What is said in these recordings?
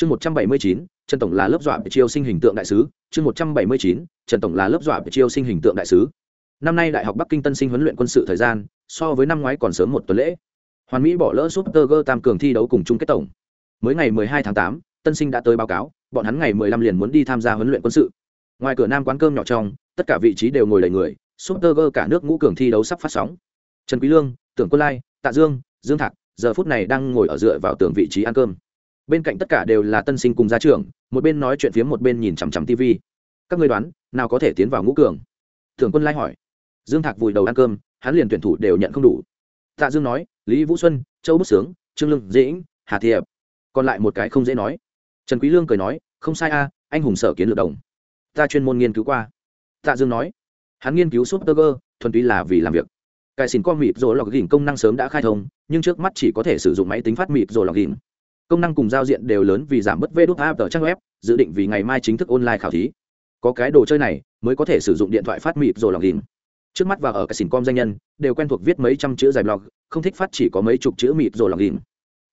chương một trăm bảy mươi chín trần tổng là lớp dọa chiêu sinh hình tượng đại sứ. Chương một trăm bảy mươi chín trần tổng là lớp dọa chiêu sinh hình tượng đại sứ. Năm nay đại học bắc kinh tân sinh huấn luyện quân sự thời gian so với năm ngoái còn sớm một tuần lễ. Hoàn mỹ bỏ lỡ súp tơ gơ tam cường thi đấu cùng chung kết tổng. Mới ngày 12 tháng 8, tân sinh đã tới báo cáo bọn hắn ngày 15 liền muốn đi tham gia huấn luyện quân sự. Ngoài cửa nam quán cơm nhỏ trong tất cả vị trí đều ngồi đầy người súp tơ gơ cả nước ngũ cường thi đấu sắp phát sóng. Trần quý lương tưởng quân lai tạ dương dương thạc giờ phút này đang ngồi ở dựa vào tường vị trí ăn cơm bên cạnh tất cả đều là tân sinh cùng gia trưởng, một bên nói chuyện phía một bên nhìn chằm chằm tv các ngươi đoán, nào có thể tiến vào ngũ cường? Thường quân lai hỏi. Dương thạc vùi đầu ăn cơm, hắn liền tuyển thủ đều nhận không đủ. Tạ dương nói, lý vũ xuân, châu bức sướng, trương lương dĩnh hà thiệp còn lại một cái không dễ nói. Trần quý lương cười nói, không sai a, anh hùng sở kiến lược đồng. Ta chuyên môn nghiên cứu qua. Tạ dương nói, hắn nghiên cứu super thuần túy là vì làm việc. Cài xin con mịp rồi lọc gỉnh công năng sớm đã khai thông, nhưng trước mắt chỉ có thể sử dụng máy tính phát mịp rồi lọc gỉnh công năng cùng giao diện đều lớn vì giảm bớt vê đốt app ở trang web, dự định vì ngày mai chính thức online khảo thí. Có cái đồ chơi này, mới có thể sử dụng điện thoại phát mịp rồi lòng gỉnh trước mắt và ở cái xỉn com danh nhân, đều quen thuộc viết mấy trăm chữ dài blog, không thích phát chỉ có mấy chục chữ mịt rồi lòng ghìm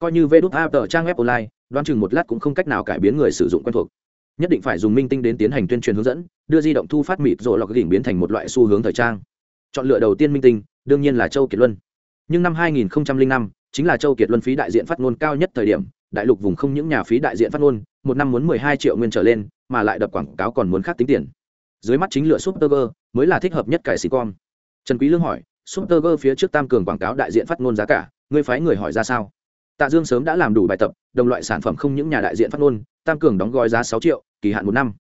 coi như vê đốt app ở trang web online, đoán chừng một lát cũng không cách nào cải biến người sử dụng quen thuộc. Nhất định phải dùng minh tinh đến tiến hành tuyên truyền hướng dẫn, đưa di động thu phát mịt rồi lọc đỉnh biến thành một loại xu hướng thời trang. Chọn lựa đầu tiên minh tinh, đương nhiên là châu kiệt luân. Nhưng năm 2005 chính là châu kiệt luân phí đại diện phát ngôn cao nhất thời điểm đại lục vùng không những nhà phí đại diện phát ngôn một năm muốn 12 triệu nguyên trở lên mà lại đập quảng cáo còn muốn khác tính tiền dưới mắt chính lựa Superger mới là thích hợp nhất cải xì con. Trần Quý Lương hỏi, Superger phía trước tam cường quảng cáo đại diện phát ngôn giá cả, ngươi phái người hỏi ra sao? Tạ Dương sớm đã làm đủ bài tập, đồng loại sản phẩm không những nhà đại diện phát ngôn, tam cường đóng gói giá 6 triệu, kỳ hạn một năm.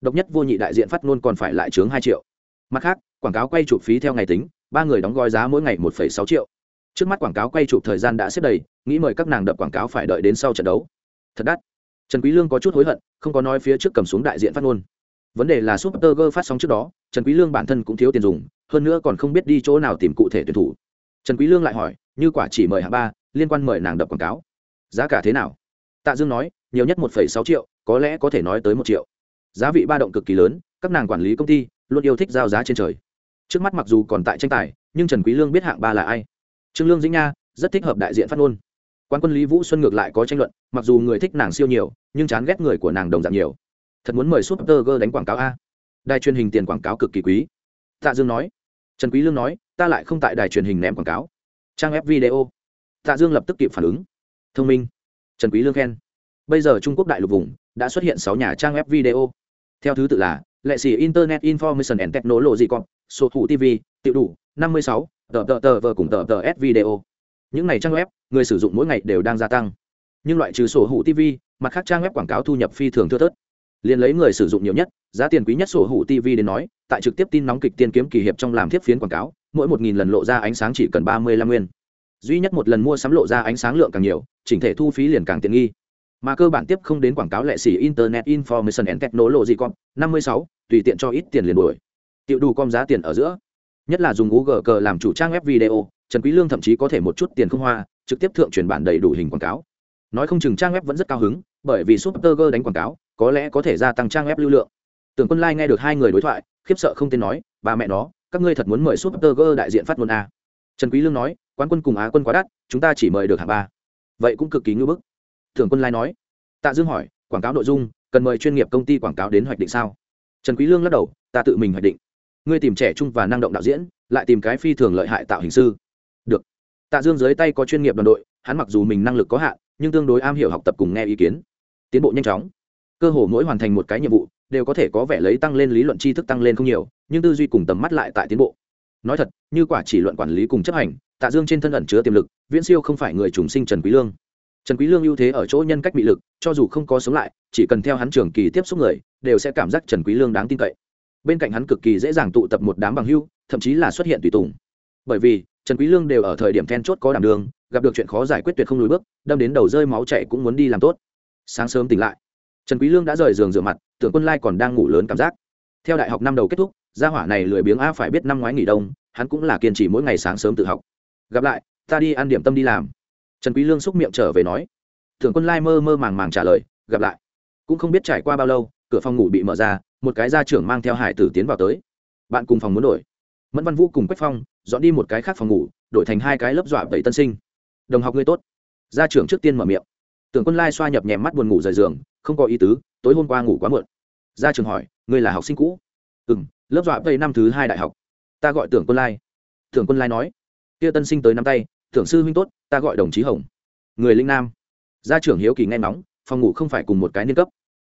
Độc nhất vô nhị đại diện phát ngôn còn phải lại chướng 2 triệu. Mặt khác, quảng cáo quay chụp phí theo ngày tính, ba người đóng gói giá mỗi ngày 1,6 triệu. Trước mắt quảng cáo quay chụp thời gian đã xếp đầy, nghĩ mời các nàng đập quảng cáo phải đợi đến sau trận đấu. Thật đắt. Trần Quý Lương có chút hối hận, không có nói phía trước cầm xuống đại diện phát ngôn. Vấn đề là super tơ phát sóng trước đó trần quý lương bản thân cũng thiếu tiền dùng hơn nữa còn không biết đi chỗ nào tìm cụ thể tuyển thủ. Trần quý lương lại hỏi như quả chỉ mời hạng ba liên quan mời nàng đập quảng cáo giá cả thế nào? Tạ dương nói nhiều nhất 1,6 triệu có lẽ có thể nói tới một triệu. Giá vị ba động cực kỳ lớn các nàng quản lý công ty luôn yêu thích giao giá trên trời. Trước mắt mặc dù còn tại tranh tài nhưng trần quý lương biết hạng ba là ai trương lương dĩnh nha rất thích hợp đại diện phát ngôn. Quan quân lý vũ xuân ngược lại có tranh luận, mặc dù người thích nàng siêu nhiều, nhưng chán ghét người của nàng đồng dạng nhiều. Thật muốn mời super gơ đánh quảng cáo a. Đài truyền hình tiền quảng cáo cực kỳ quý. Tạ dương nói. Trần quý lương nói, ta lại không tại đài truyền hình ném quảng cáo. Trang web video. Tạ dương lập tức kịp phản ứng. Thông minh. Trần quý lương khen. Bây giờ trung quốc đại lục vùng đã xuất hiện sáu nhà trang web video. Theo thứ tự là lệ sĩ internet information and technology corp số thủ tv tiểu đủ 56, tờ tờ tờ vờ cùng tờ tờ s video. Những này trang web người sử dụng mỗi ngày đều đang gia tăng. Nhưng loại trừ sổ hữu tv mặt khác trang web quảng cáo thu nhập phi thường thưa thớt. Liền lấy người sử dụng nhiều nhất giá tiền quý nhất sổ hữu tv đến nói tại trực tiếp tin nóng kịch tiên kiếm kỳ hiệp trong làm tiếp phiến quảng cáo mỗi một nghìn lần lộ ra ánh sáng chỉ cần ba mươi lăm nguyên. Duy nhất một lần mua sắm lộ ra ánh sáng lượng càng nhiều chỉnh thể thu phí liền càng tiện nghi. Mà cơ bản tiếp không đến quảng cáo lệ xỉ internet information and technology com năm mươi sáu tùy tiện cho ít tiền liền đuổi. Tiểu đủ com giá tiền ở giữa nhất là dùng google làm chủ trang web video, trần quý lương thậm chí có thể một chút tiền không hoa, trực tiếp thượng truyền bản đầy đủ hình quảng cáo. Nói không chừng trang web vẫn rất cao hứng, bởi vì super đánh quảng cáo, có lẽ có thể gia tăng trang web lưu lượng. Tưởng quân lai nghe được hai người đối thoại, khiếp sợ không tên nói, ba mẹ nó, các ngươi thật muốn mời super đại diện phát ngôn a. Trần quý lương nói, quán quân cùng á quân quá đắt, chúng ta chỉ mời được hạng ba. Vậy cũng cực kỳ ngưỡng bức. Tưởng quân lai nói, tạ dương hỏi, quảng cáo nội dung, cần mời chuyên nghiệp công ty quảng cáo đến hoạch định sao? Trần quý lương lắc đầu, ta tự mình hoạch định ngươi tìm trẻ trung và năng động đạo diễn, lại tìm cái phi thường lợi hại tạo hình sư. Được. Tạ dương dưới tay có chuyên nghiệp đoàn đội, hắn mặc dù mình năng lực có hạn, nhưng tương đối am hiểu học tập cùng nghe ý kiến. Tiến bộ nhanh chóng. Cơ hồ mỗi hoàn thành một cái nhiệm vụ, đều có thể có vẻ lấy tăng lên lý luận tri thức tăng lên không nhiều, nhưng tư duy cùng tầm mắt lại tại tiến bộ. Nói thật, như quả chỉ luận quản lý cùng chấp hành, tạ dương trên thân ẩn chứa tiềm lực, viễn siêu không phải người trùng sinh trần quý lương. Trần quý lương ưu thế ở chỗ nhân cách bị lực, cho dù không có sống lại, chỉ cần theo hắn trường kỳ tiếp xúc người, đều sẽ cảm giác trần quý lương đáng tin cậy bên cạnh hắn cực kỳ dễ dàng tụ tập một đám bằng hưu, thậm chí là xuất hiện tùy tùng. Bởi vì, trần quý lương đều ở thời điểm then chốt có đảm đường, gặp được chuyện khó giải quyết tuyệt không lùi bước, đâm đến đầu rơi máu chảy cũng muốn đi làm tốt. Sáng sớm tỉnh lại, trần quý lương đã rời giường rửa mặt, tưởng quân lai còn đang ngủ lớn cảm giác. Theo đại học năm đầu kết thúc, gia hỏa này lười biếng a phải biết năm ngoái nghỉ đông, hắn cũng là kiên trì mỗi ngày sáng sớm tự học. Gặp lại, ta đi ăn điểm tâm đi làm. Trần quý lương xúc miệng trở về nói. Tưởng quân lai mơ mơ màng màng trả lời, gặp lại. Cũng không biết trải qua bao lâu cửa phòng ngủ bị mở ra, một cái gia trưởng mang theo hải tử tiến vào tới. Bạn cùng phòng muốn đổi. Mẫn văn vũ cùng quách phong dọn đi một cái khác phòng ngủ, đổi thành hai cái lớp dọa bảy tân sinh. Đồng học ngươi tốt. Gia trưởng trước tiên mở miệng. Tưởng quân lai xoa nhập nhèm mắt buồn ngủ rời giường, không có ý tứ, tối hôm qua ngủ quá muộn. Gia trưởng hỏi, ngươi là học sinh cũ? Ừ m lớp dọa tây năm thứ hai đại học. Ta gọi tưởng quân lai. Tưởng quân lai nói. Kia tân sinh tới năm tay, tưởng sư huynh tốt, ta gọi đồng chí hồng. Người linh nam. Gia trưởng hiếu kỳ nghe nóng phòng ngủ không phải cùng một cái niên cấp.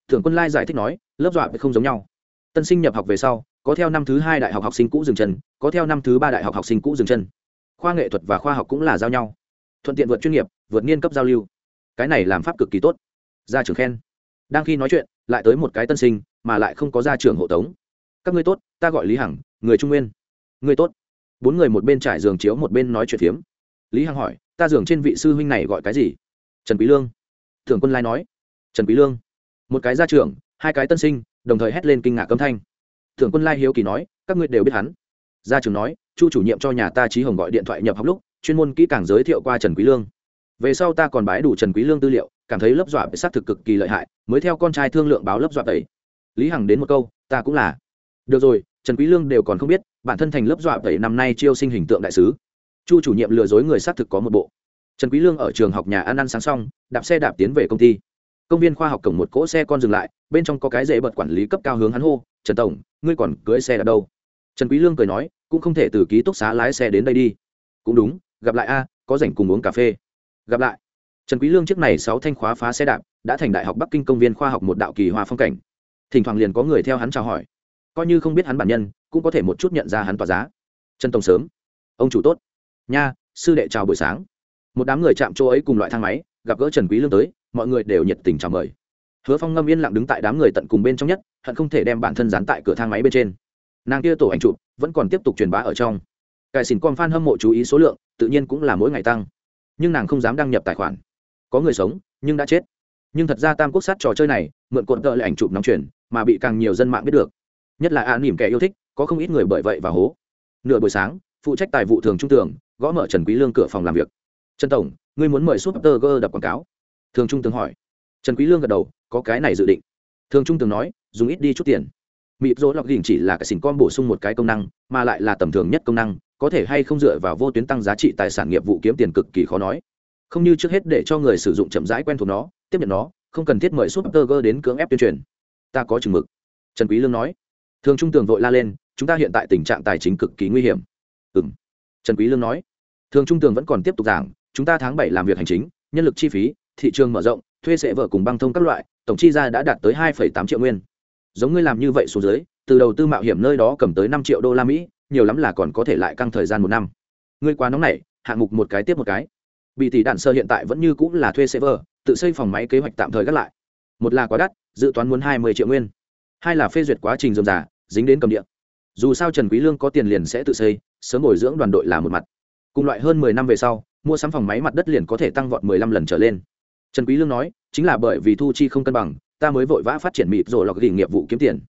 Thường quân lai giải thích nói, lớp dọa không giống nhau. Tân sinh nhập học về sau, có theo năm thứ hai đại học học sinh cũ dừng chân, có theo năm thứ ba đại học học sinh cũ dừng chân. Khoa nghệ thuật và khoa học cũng là giao nhau. Thuận tiện vượt chuyên nghiệp, vượt niên cấp giao lưu. Cái này làm pháp cực kỳ tốt. Gia trưởng khen. Đang khi nói chuyện, lại tới một cái tân sinh, mà lại không có gia trưởng hộ tống. Các ngươi tốt, ta gọi lý hằng, người trung nguyên. Ngươi tốt. Bốn người một bên trải giường chiếu, một bên nói chuyện phiếm. Lý hằng hỏi, ta giường trên vị sư huynh này gọi cái gì? Trần quý lương. Thường quân lai nói. Trần quý lương một cái gia trưởng, hai cái tân sinh, đồng thời hét lên kinh ngạc âm thanh. Thượng quân lai hiếu kỳ nói, các ngươi đều biết hắn. Gia trưởng nói, chu chủ nhiệm cho nhà ta trí hồng gọi điện thoại nhập học lúc, chuyên môn kỹ càng giới thiệu qua trần quý lương. Về sau ta còn bái đủ trần quý lương tư liệu, cảm thấy lớp dọa sát thực cực kỳ lợi hại, mới theo con trai thương lượng báo lớp dọa tẩy. Lý hằng đến một câu, ta cũng là. Được rồi, trần quý lương đều còn không biết, bản thân thành lớp dọa tẩy năm nay chiêu sinh hình tượng đại sứ. Chu chủ nhiệm lừa dối người sát thực có một bộ. Trần quý lương ở trường học nhà ăn ăn sáng xong, đạp xe đạp tiến về công ty công viên khoa học cổng một cỗ xe con dừng lại, bên trong có cái dễ bật quản lý cấp cao hướng hắn hô, trần tổng, ngươi còn cưới xe ở đâu? Trần quý lương cười nói, cũng không thể từ ký túc xá lái xe đến đây đi. Cũng đúng, gặp lại a, có rảnh cùng uống cà phê. Gặp lại. Trần quý lương trước này sáu thanh khóa phá xe đạp, đã thành đại học bắc kinh công viên khoa học một đạo kỳ hoa phong cảnh. Thỉnh thoảng liền có người theo hắn chào hỏi. Coi như không biết hắn bản nhân, cũng có thể một chút nhận ra hắn tỏa giá. Trần tổng sớm. Ông chủ tốt. Nha, sư đệ chào buổi sáng. Một đám người chạm chỗ ấy cùng loại thang máy, gặp gỡ trần quý lương tới mọi người đều nhiệt tình chào mời. Hứa phong ngâm yên lặng đứng tại đám người tận cùng bên trong nhất, hận không thể đem bản thân dán tại cửa thang máy bên trên. Nàng kia tổ ảnh chụp vẫn còn tiếp tục truyền bá ở trong. Cài xỉn con fan hâm mộ chú ý số lượng, tự nhiên cũng là mỗi ngày tăng. Nhưng nàng không dám đăng nhập tài khoản. Có người sống, nhưng đã chết. Nhưng thật ra tam quốc sát trò chơi này, mượn cuộn tợ lại ảnh chụp nóng truyền, mà bị càng nhiều dân mạng biết được. Nhất là an nỉm kẻ yêu thích, có không ít người bởi vậy và hố. Nửa buổi sáng, phụ trách tài vụ thường trung tưởng gõ mở trần quý lương cửa phòng làm việc. Trần tổng, ngươi muốn mời super g đập quảng cáo thường trung tướng hỏi. Trần quý lương gật đầu, có cái này dự định. Thường trung tướng nói, dùng ít đi chút tiền. Mịp rỗ lọc đỉnh chỉ là cái xỉn con bổ sung một cái công năng, mà lại là tầm thường nhất công năng, có thể hay không dựa vào vô tuyến tăng giá trị tài sản nghiệp vụ kiếm tiền cực kỳ khó nói. Không như trước hết để cho người sử dụng chậm rãi quen thuộc nó, tiếp nhận nó, không cần thiết mời super g đến cưỡng ép tuyên truyền. Ta có chừng mực. Trần quý lương nói. Thường trung tường vội la lên, chúng ta hiện tại tình trạng tài chính cực kỳ nguy hiểm. Ừm. Trần quý lương nói. Thường trung tường vẫn còn tiếp tục giảng, chúng ta tháng bảy làm việc hành chính, nhân lực chi phí thị trường mở rộng, thuê sẽ vợ cùng băng thông các loại, tổng chi ra đã đạt tới hai tám triệu nguyên. Giống ngươi làm như vậy xuống dưới, từ đầu tư mạo hiểm nơi đó cầm tới năm triệu đô la mỹ, nhiều lắm là còn có thể lại căng thời gian một năm. Ngươi quá nóng này, hạng mục một cái tiếp một cái. Bị tỷ đạn sơ hiện tại vẫn như cũng là thuê server tự xây phòng máy kế hoạch tạm thời gác lại. Một là quá đắt, dự toán muốn hai mươi triệu nguyên. Hai là phê duyệt quá trình dườm giả dính đến cầm điện dù sao trần quý lương có tiền liền sẽ tự xây, sớm bồi dưỡng đoàn đội là một mặt. Cùng loại hơn mười năm về sau, mua sắm phòng máy mặt đất liền có thể tăng vọt mười lăm lần trở lên trần quý lương nói, chính là bởi vì thu chi không cân bằng, ta mới vội vã phát triển mịp rồi lọc đỉnh nghiệp vụ kiếm tiền.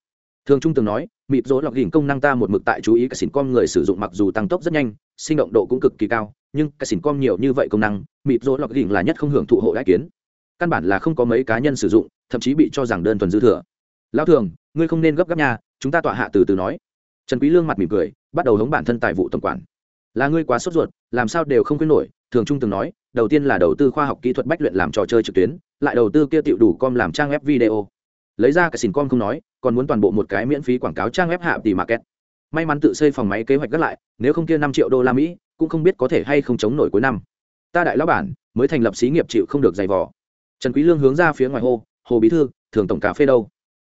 Thường trung từng nói mịp rồi lọc đỉnh công năng ta một mực tại chú ý cả xỉn com người sử dụng mặc dù tăng tốc rất nhanh, sinh động độ cũng cực kỳ cao, nhưng cả xỉn com nhiều như vậy công năng mịp rồi lọc đỉnh là nhất không hưởng thụ hộ đại kiến. Căn bản là không có mấy cá nhân sử dụng, thậm chí bị cho rằng đơn thuần dư thừa. Lão thường, ngươi không nên gấp gáp nha, chúng ta tọa hạ từ từ nói. Trần quý lương mặt mỉm cười, bắt đầu hống bản thân tài vụ tổng quản là ngươi quá sốt ruột, làm sao đều không quên nổi, thường trung từng nói, đầu tiên là đầu tư khoa học kỹ thuật bách luyện làm trò chơi trực tuyến, lại đầu tư kia tiệu đủ com làm trang web video. Lấy ra cái xin com không nói, còn muốn toàn bộ một cái miễn phí quảng cáo trang web hạ tỷ market. May mắn tự xây phòng máy kế hoạch gắt lại, nếu không kia năm triệu đô la mỹ, cũng không biết có thể hay không chống nổi cuối năm. Ta đại lão bản, mới thành lập xí nghiệp chịu không được dày vò. Trần quý lương hướng ra phía ngoài hồ hồ bí thư, thường tổng cà phê đâu?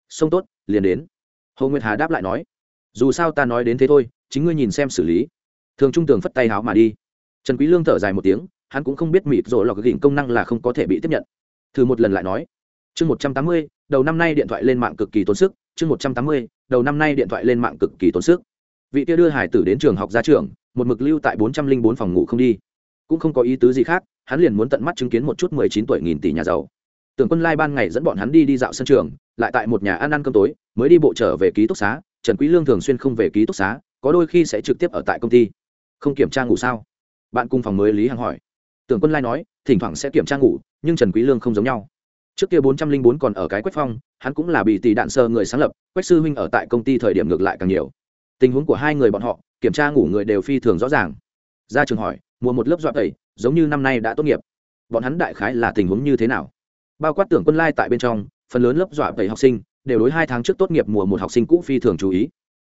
Sông tốt, liền đến. Hồ nguyệt hà đáp lại nói, dù sao ta nói đến thế thôi, chính ngươi nhìn xem xử lý thường trung tường phất tay háo mà đi. Trần quý lương thở dài một tiếng, hắn cũng không biết mịt rồi lọc gỉnh công năng là không có thể bị tiếp nhận. Thử một lần lại nói. Chương một trăm tám mươi, đầu năm nay điện thoại lên mạng cực kỳ tốn sức. Chương một trăm tám mươi, đầu năm nay điện thoại lên mạng cực kỳ tốn sức. Vị kia đưa hải tử đến trường học ra trường, một mực lưu tại bốn trăm linh bốn phòng ngủ không đi. Cũng không có ý tứ gì khác, hắn liền muốn tận mắt chứng kiến một chút mười chín tuổi nghìn tỷ nhà giàu. Tưởng quân lai ban ngày dẫn bọn hắn đi đi dạo sân trường, lại tại một nhà ăn ăn cơm tối, mới đi bộ trở về ký túc xá. Trần quý lương thường xuyên không về ký túc xá, có đôi khi sẽ trực tiếp ở tại công ty không kiểm tra ngủ sao? Bạn cùng phòng mới lý hằng hỏi. Tưởng quân lai nói, thỉnh thoảng sẽ kiểm tra ngủ, nhưng trần quý lương không giống nhau. Trước kia bốn trăm linh bốn còn ở cái quách phong, hắn cũng là bị tỷ đạn sơ người sáng lập, quách sư huynh ở tại công ty thời điểm ngược lại càng nhiều. Tình huống của hai người bọn họ, kiểm tra ngủ người đều phi thường rõ ràng. Ra trường hỏi mua một lớp dọa tẩy, giống như năm nay đã tốt nghiệp. Bọn hắn đại khái là tình huống như thế nào? Bao quát tưởng quân lai tại bên trong, phần lớn lớp dọa tẩy học sinh đều đối hai tháng trước tốt nghiệp mùa một học sinh cũ phi thường chú ý.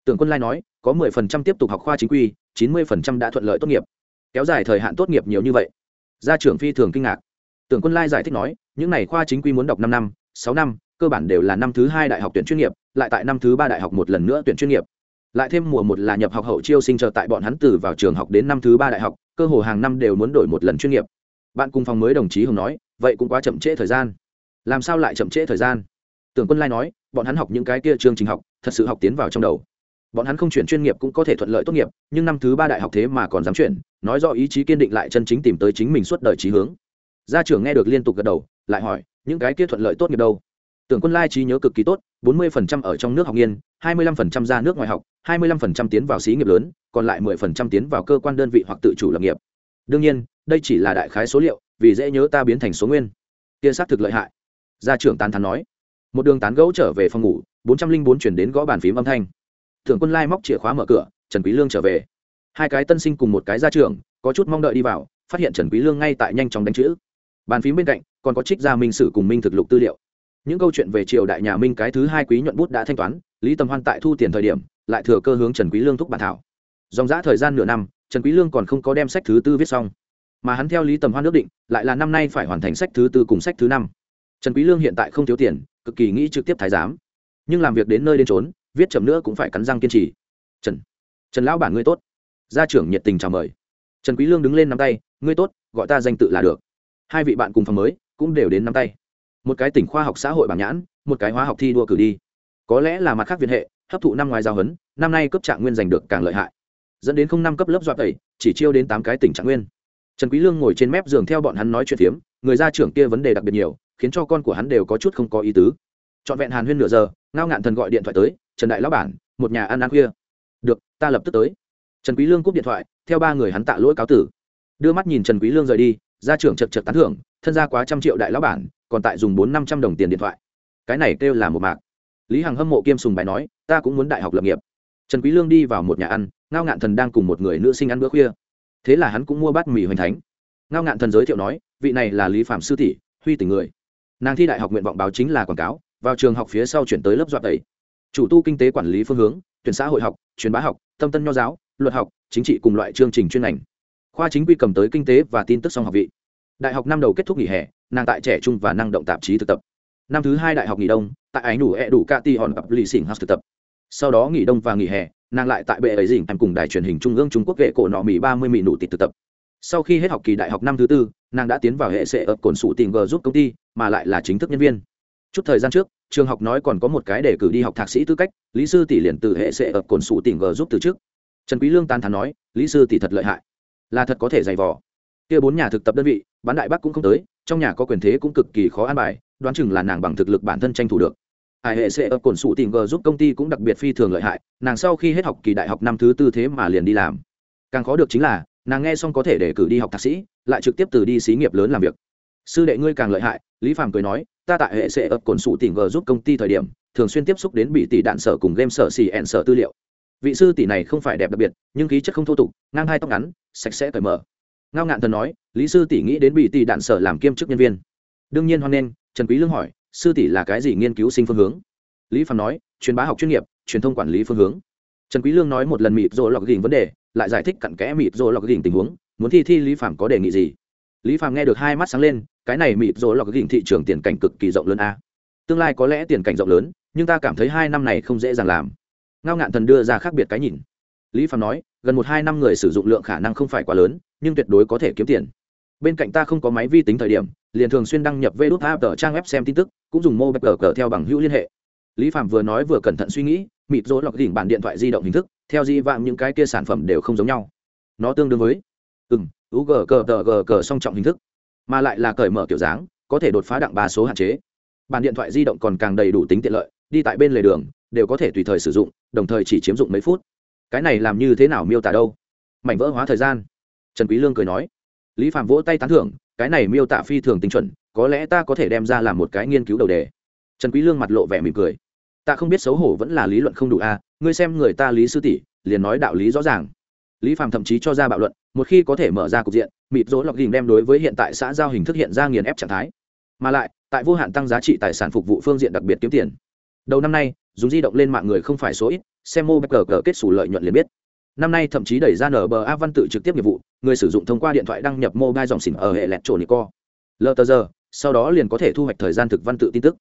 Tưởng quân lai nói, có mười phần trăm tiếp tục học khoa chính quy chín mươi phần trăm đã thuận lợi tốt nghiệp. Kéo dài thời hạn tốt nghiệp nhiều như vậy. Gia trưởng phi thường kinh ngạc. Tưởng quân lai giải thích nói, những n à y khoa chính quy muốn đọc năm năm, sáu năm, cơ bản đều là năm thứ hai đại học tuyển chuyên nghiệp, lại tại năm thứ ba đại học một lần nữa tuyển chuyên nghiệp. Lại thêm mùa một là nhập học hậu chiêu sinh chờ tại bọn hắn từ vào trường học đến năm thứ ba đại học, cơ hồ hàng năm đều muốn đổi một lần chuyên nghiệp. Bạn cùng phòng mới đồng chí hồng nói, vậy cũng quá chậm trễ thời gian. Làm sao lại chậm trễ thời gian? Tưởng quân lai nói, bọn hắn học những cái kia chương trình học, thật sự học tiến vào trong đầu bọn hắn không chuyển chuyên nghiệp cũng có thể thuận lợi tốt nghiệp, nhưng năm thứ ba đại học thế mà còn dám chuyển, nói do ý chí kiên định lại chân chính tìm tới chính mình suốt đời trí hướng. Gia trưởng nghe được liên tục gật đầu, lại hỏi, những cái kia thuận lợi tốt nghiệp đâu? Tưởng quân lai trí nhớ cực kỳ tốt, bốn mươi phần trăm ở trong nước học nghiên, hai mươi lăm phần trăm ra nước ngoài học, hai mươi lăm phần trăm tiến vào xí nghiệp lớn, còn lại mười phần trăm tiến vào cơ quan đơn vị hoặc tự chủ lập nghiệp. Đương nhiên, đây chỉ là đại khái số liệu, vì dễ nhớ ta biến thành số nguyên. Kia xác thực lợi hại. Gia trưởng tán thắn nói. Một đường tán gẫu trở về phòng ngủ, bốn trăm linh bốn chuyển đến gõ bàn phím âm thanh thượng quân lai móc chìa khóa mở cửa, trần quý lương trở về. Hai cái tân sinh cùng một cái gia trưởng, có chút mong đợi đi vào, phát hiện trần quý lương ngay tại nhanh chóng đánh chữ. Bàn phím bên cạnh, còn có trích gia minh sử cùng minh thực lục tư liệu. Những câu chuyện về triều đại nhà minh cái thứ hai quý nhuận bút đã thanh toán, lý tầm hoan tại thu tiền thời điểm, lại thừa cơ hướng trần quý lương thúc bản thảo. Dòng dã thời gian nửa năm, trần quý lương còn không có đem sách thứ tư viết xong. Mà hắn theo lý tầm hoan ước định, lại là năm nay phải hoàn thành sách thứ tư cùng sách thứ năm. Trần quý lương hiện tại không thiếu tiền, cực kỳ nghĩ trực tiếp thái giám. Nhưng làm việc đến nơi đến trốn viết chậm nữa cũng phải cắn răng kiên trì. Trần trần lão bản ngươi tốt. Gia trưởng nhiệt tình chào mời. Trần quý lương đứng lên nắm tay, ngươi tốt, gọi ta danh tự là được. Hai vị bạn cùng phòng mới, cũng đều đến nắm tay. Một cái tỉnh khoa học xã hội bảng nhãn, một cái hóa học thi đua cử đi. Có lẽ là mặt khác viện hệ, hấp thụ năm ngoài giao hấn, năm nay cấp trạng nguyên giành được càng lợi hại. Dẫn đến không năm cấp lớp dọa tẩy, chỉ chiêu đến tám cái tỉnh trạng nguyên. Trần quý lương ngồi trên mép giường theo bọn hắn nói chuyện phiếm, người gia trưởng kia vấn đề đặc biệt nhiều, khiến cho con của hắn đều có chút không có ý tứ. Trọn vẹn hàn huyên nửa giờ, ngao ngạn thần gọi điện thoại tới trần đại lão bản, một nhà ăn ăn khuya. Được, ta lập tức tới. Trần quý lương cúp điện thoại, theo ba người hắn tạ lỗi cáo tử. Đưa mắt nhìn trần quý lương rời đi, gia trưởng chật chật tán thưởng, thân gia quá trăm triệu đại lão bản, còn tại dùng bốn năm trăm đồng tiền điện thoại. Cái này kêu là một mạc. Lý hằng hâm mộ kiêm sùng bài nói, ta cũng muốn đại học lập nghiệp. Trần quý lương đi vào một nhà ăn, ngao ngạn thần đang cùng một người nữ sinh ăn bữa khuya. Thế là hắn cũng mua bát mì hoành thánh. Ngao ngạn thần giới thiệu nói, vị này là lý phạm sư tỷ, huy tình người. Nàng thi đại học nguyện vọng báo chính là quảng cáo, vào trường học phía sau chuyển tới lớp dọa tẩy chủ tu kinh tế quản lý phương hướng, tuyển xã hội học, truyền bá học, tâm tân nho giáo, luật học, chính trị cùng loại chương trình chuyên ngành. Khoa chính quy cầm tới kinh tế và tin tức song học vị. Đại học năm đầu kết thúc nghỉ hè, nàng tại trẻ trung và năng động tạp chí thực tập. Năm thứ hai đại học nghỉ đông, tại ái đủ e đủ ca ti hòn cặp lì xỉn học thực tập. Sau đó nghỉ đông và nghỉ hè, nàng lại tại bệ ấy dình em cùng đài truyền hình trung ương trung quốc vệ cổ nọ mỹ ba mươi mỹ nụ tịt thực tập. Sau khi hết học kỳ đại học năm thứ tư, nàng đã tiến vào hệ sệ ập cồn sụ tìm g giúp công ty, mà lại là chính thức nhân viên chút thời gian trước, trường học nói còn có một cái để cử đi học thạc sĩ tư cách, lý sư tỷ liền từ hệ sẽ ập cồn sụ tỉnh g giúp từ trước. Trần quý lương tán thán nói, lý sư tỷ thật lợi hại. Là thật có thể dày vò. Kia bốn nhà thực tập đơn vị, bán đại bắc cũng không tới, trong nhà có quyền thế cũng cực kỳ khó an bài, đoán chừng là nàng bằng thực lực bản thân tranh thủ được. Ai hệ sẽ ở cồn sụ tỉnh g giúp công ty cũng đặc biệt phi thường lợi hại, nàng sau khi hết học kỳ đại học năm thứ tư thế mà liền đi làm. Càng khó được chính là, nàng nghe xong có thể để cử đi học thạc sĩ, lại trực tiếp từ đi xí nghiệp lớn làm việc sư đệ ngươi càng lợi hại, lý phạm cười nói, ta tại hệ sẽ ập cồn sụ tỉnh g giúp công ty thời điểm, thường xuyên tiếp xúc đến bị tỷ đạn sở cùng game sở xì ẹn sở tư liệu. Vị sư tỷ này không phải đẹp đặc biệt, nhưng khí chất không thô tục, ngang hai tóc ngắn, sạch sẽ cởi mở. Ngao ngạn thần nói, lý sư tỷ nghĩ đến bị tỷ đạn sở làm kiêm chức nhân viên. Đương nhiên hoan nghênh, trần quý lương hỏi, sư tỷ là cái gì nghiên cứu sinh phương hướng? Lý phạm nói, truyền bá học chuyên nghiệp, truyền thông quản lý phương hướng. Trần quý lương nói một lần mịt rồi lọc gỉnh vấn đề, lại giải thích cặn kẽ mịt rồi lọc gỉnh tình huống, muốn thi thi lý phạm có đề nghị gì. Lý phạm nghe được hai mắt sáng lên cái này mịt rồi lọc gỉnh thị trường tiền cảnh cực kỳ rộng lớn a. Tương lai có lẽ tiền cảnh rộng lớn, nhưng ta cảm thấy hai năm này không dễ dàng làm. Ngao ngạn thần đưa ra khác biệt cái nhìn. Lý phạm nói, gần một hai năm người sử dụng lượng khả năng không phải quá lớn, nhưng tuyệt đối có thể kiếm tiền. Bên cạnh ta không có máy vi tính thời điểm, liền thường xuyên đăng nhập vê đốt app ở trang web xem tin tức, cũng dùng mô bạch cờ theo bằng hữu liên hệ. Lý phạm vừa nói vừa cẩn thận suy nghĩ, mịt rỗ lọc đỉnh bản điện thoại di động hình thức, theo di vạm những cái kia sản phẩm đều không giống nhau. Nó tương đương với ừ m u g cờ tờ g cờ song trọng hình thức mà lại là cởi mở kiểu dáng có thể đột phá đặng ba số hạn chế. Bản điện thoại di động còn càng đầy đủ tính tiện lợi đi tại bên lề đường đều có thể tùy thời sử dụng đồng thời chỉ chiếm dụng mấy phút. Cái này làm như thế nào miêu tả đâu? Mảnh vỡ hóa thời gian. Trần quý lương cười nói lý phạm vỗ tay tán thưởng cái này miêu tả phi thường tinh chuẩn có lẽ ta có thể đem ra làm một cái nghiên cứu đầu đề. Trần quý lương mặt lộ vẻ mỉm cười. Ta không biết xấu hổ vẫn là lý luận không đủ a à, ngươi xem người ta lý sư tỷ liền nói đạo lý rõ ràng lý phạm thậm chí cho ra bạo luận, một khi có thể mở ra cục diện, mịt rỗ lọc gìn đem đối với hiện tại xã giao hình thức hiện ra nghiền ép trạng thái. Mà lại, tại vô hạn tăng giá trị tài sản phục vụ phương diện đặc biệt kiếm tiền. Đầu năm nay, dùng di động lên mạng người không phải số ít, xem mô bờ cờ kết xù lợi nhuận liền biết. Năm nay thậm chí đẩy ra nba văn tự trực tiếp nghiệp vụ, người sử dụng thông qua điện thoại đăng nhập mobile dòng xỉn ở hệ lẹt trổ nico. Lờ tờ giờ, sau đó liền có thể thu hoạch thời gian thực văn tự tin tức.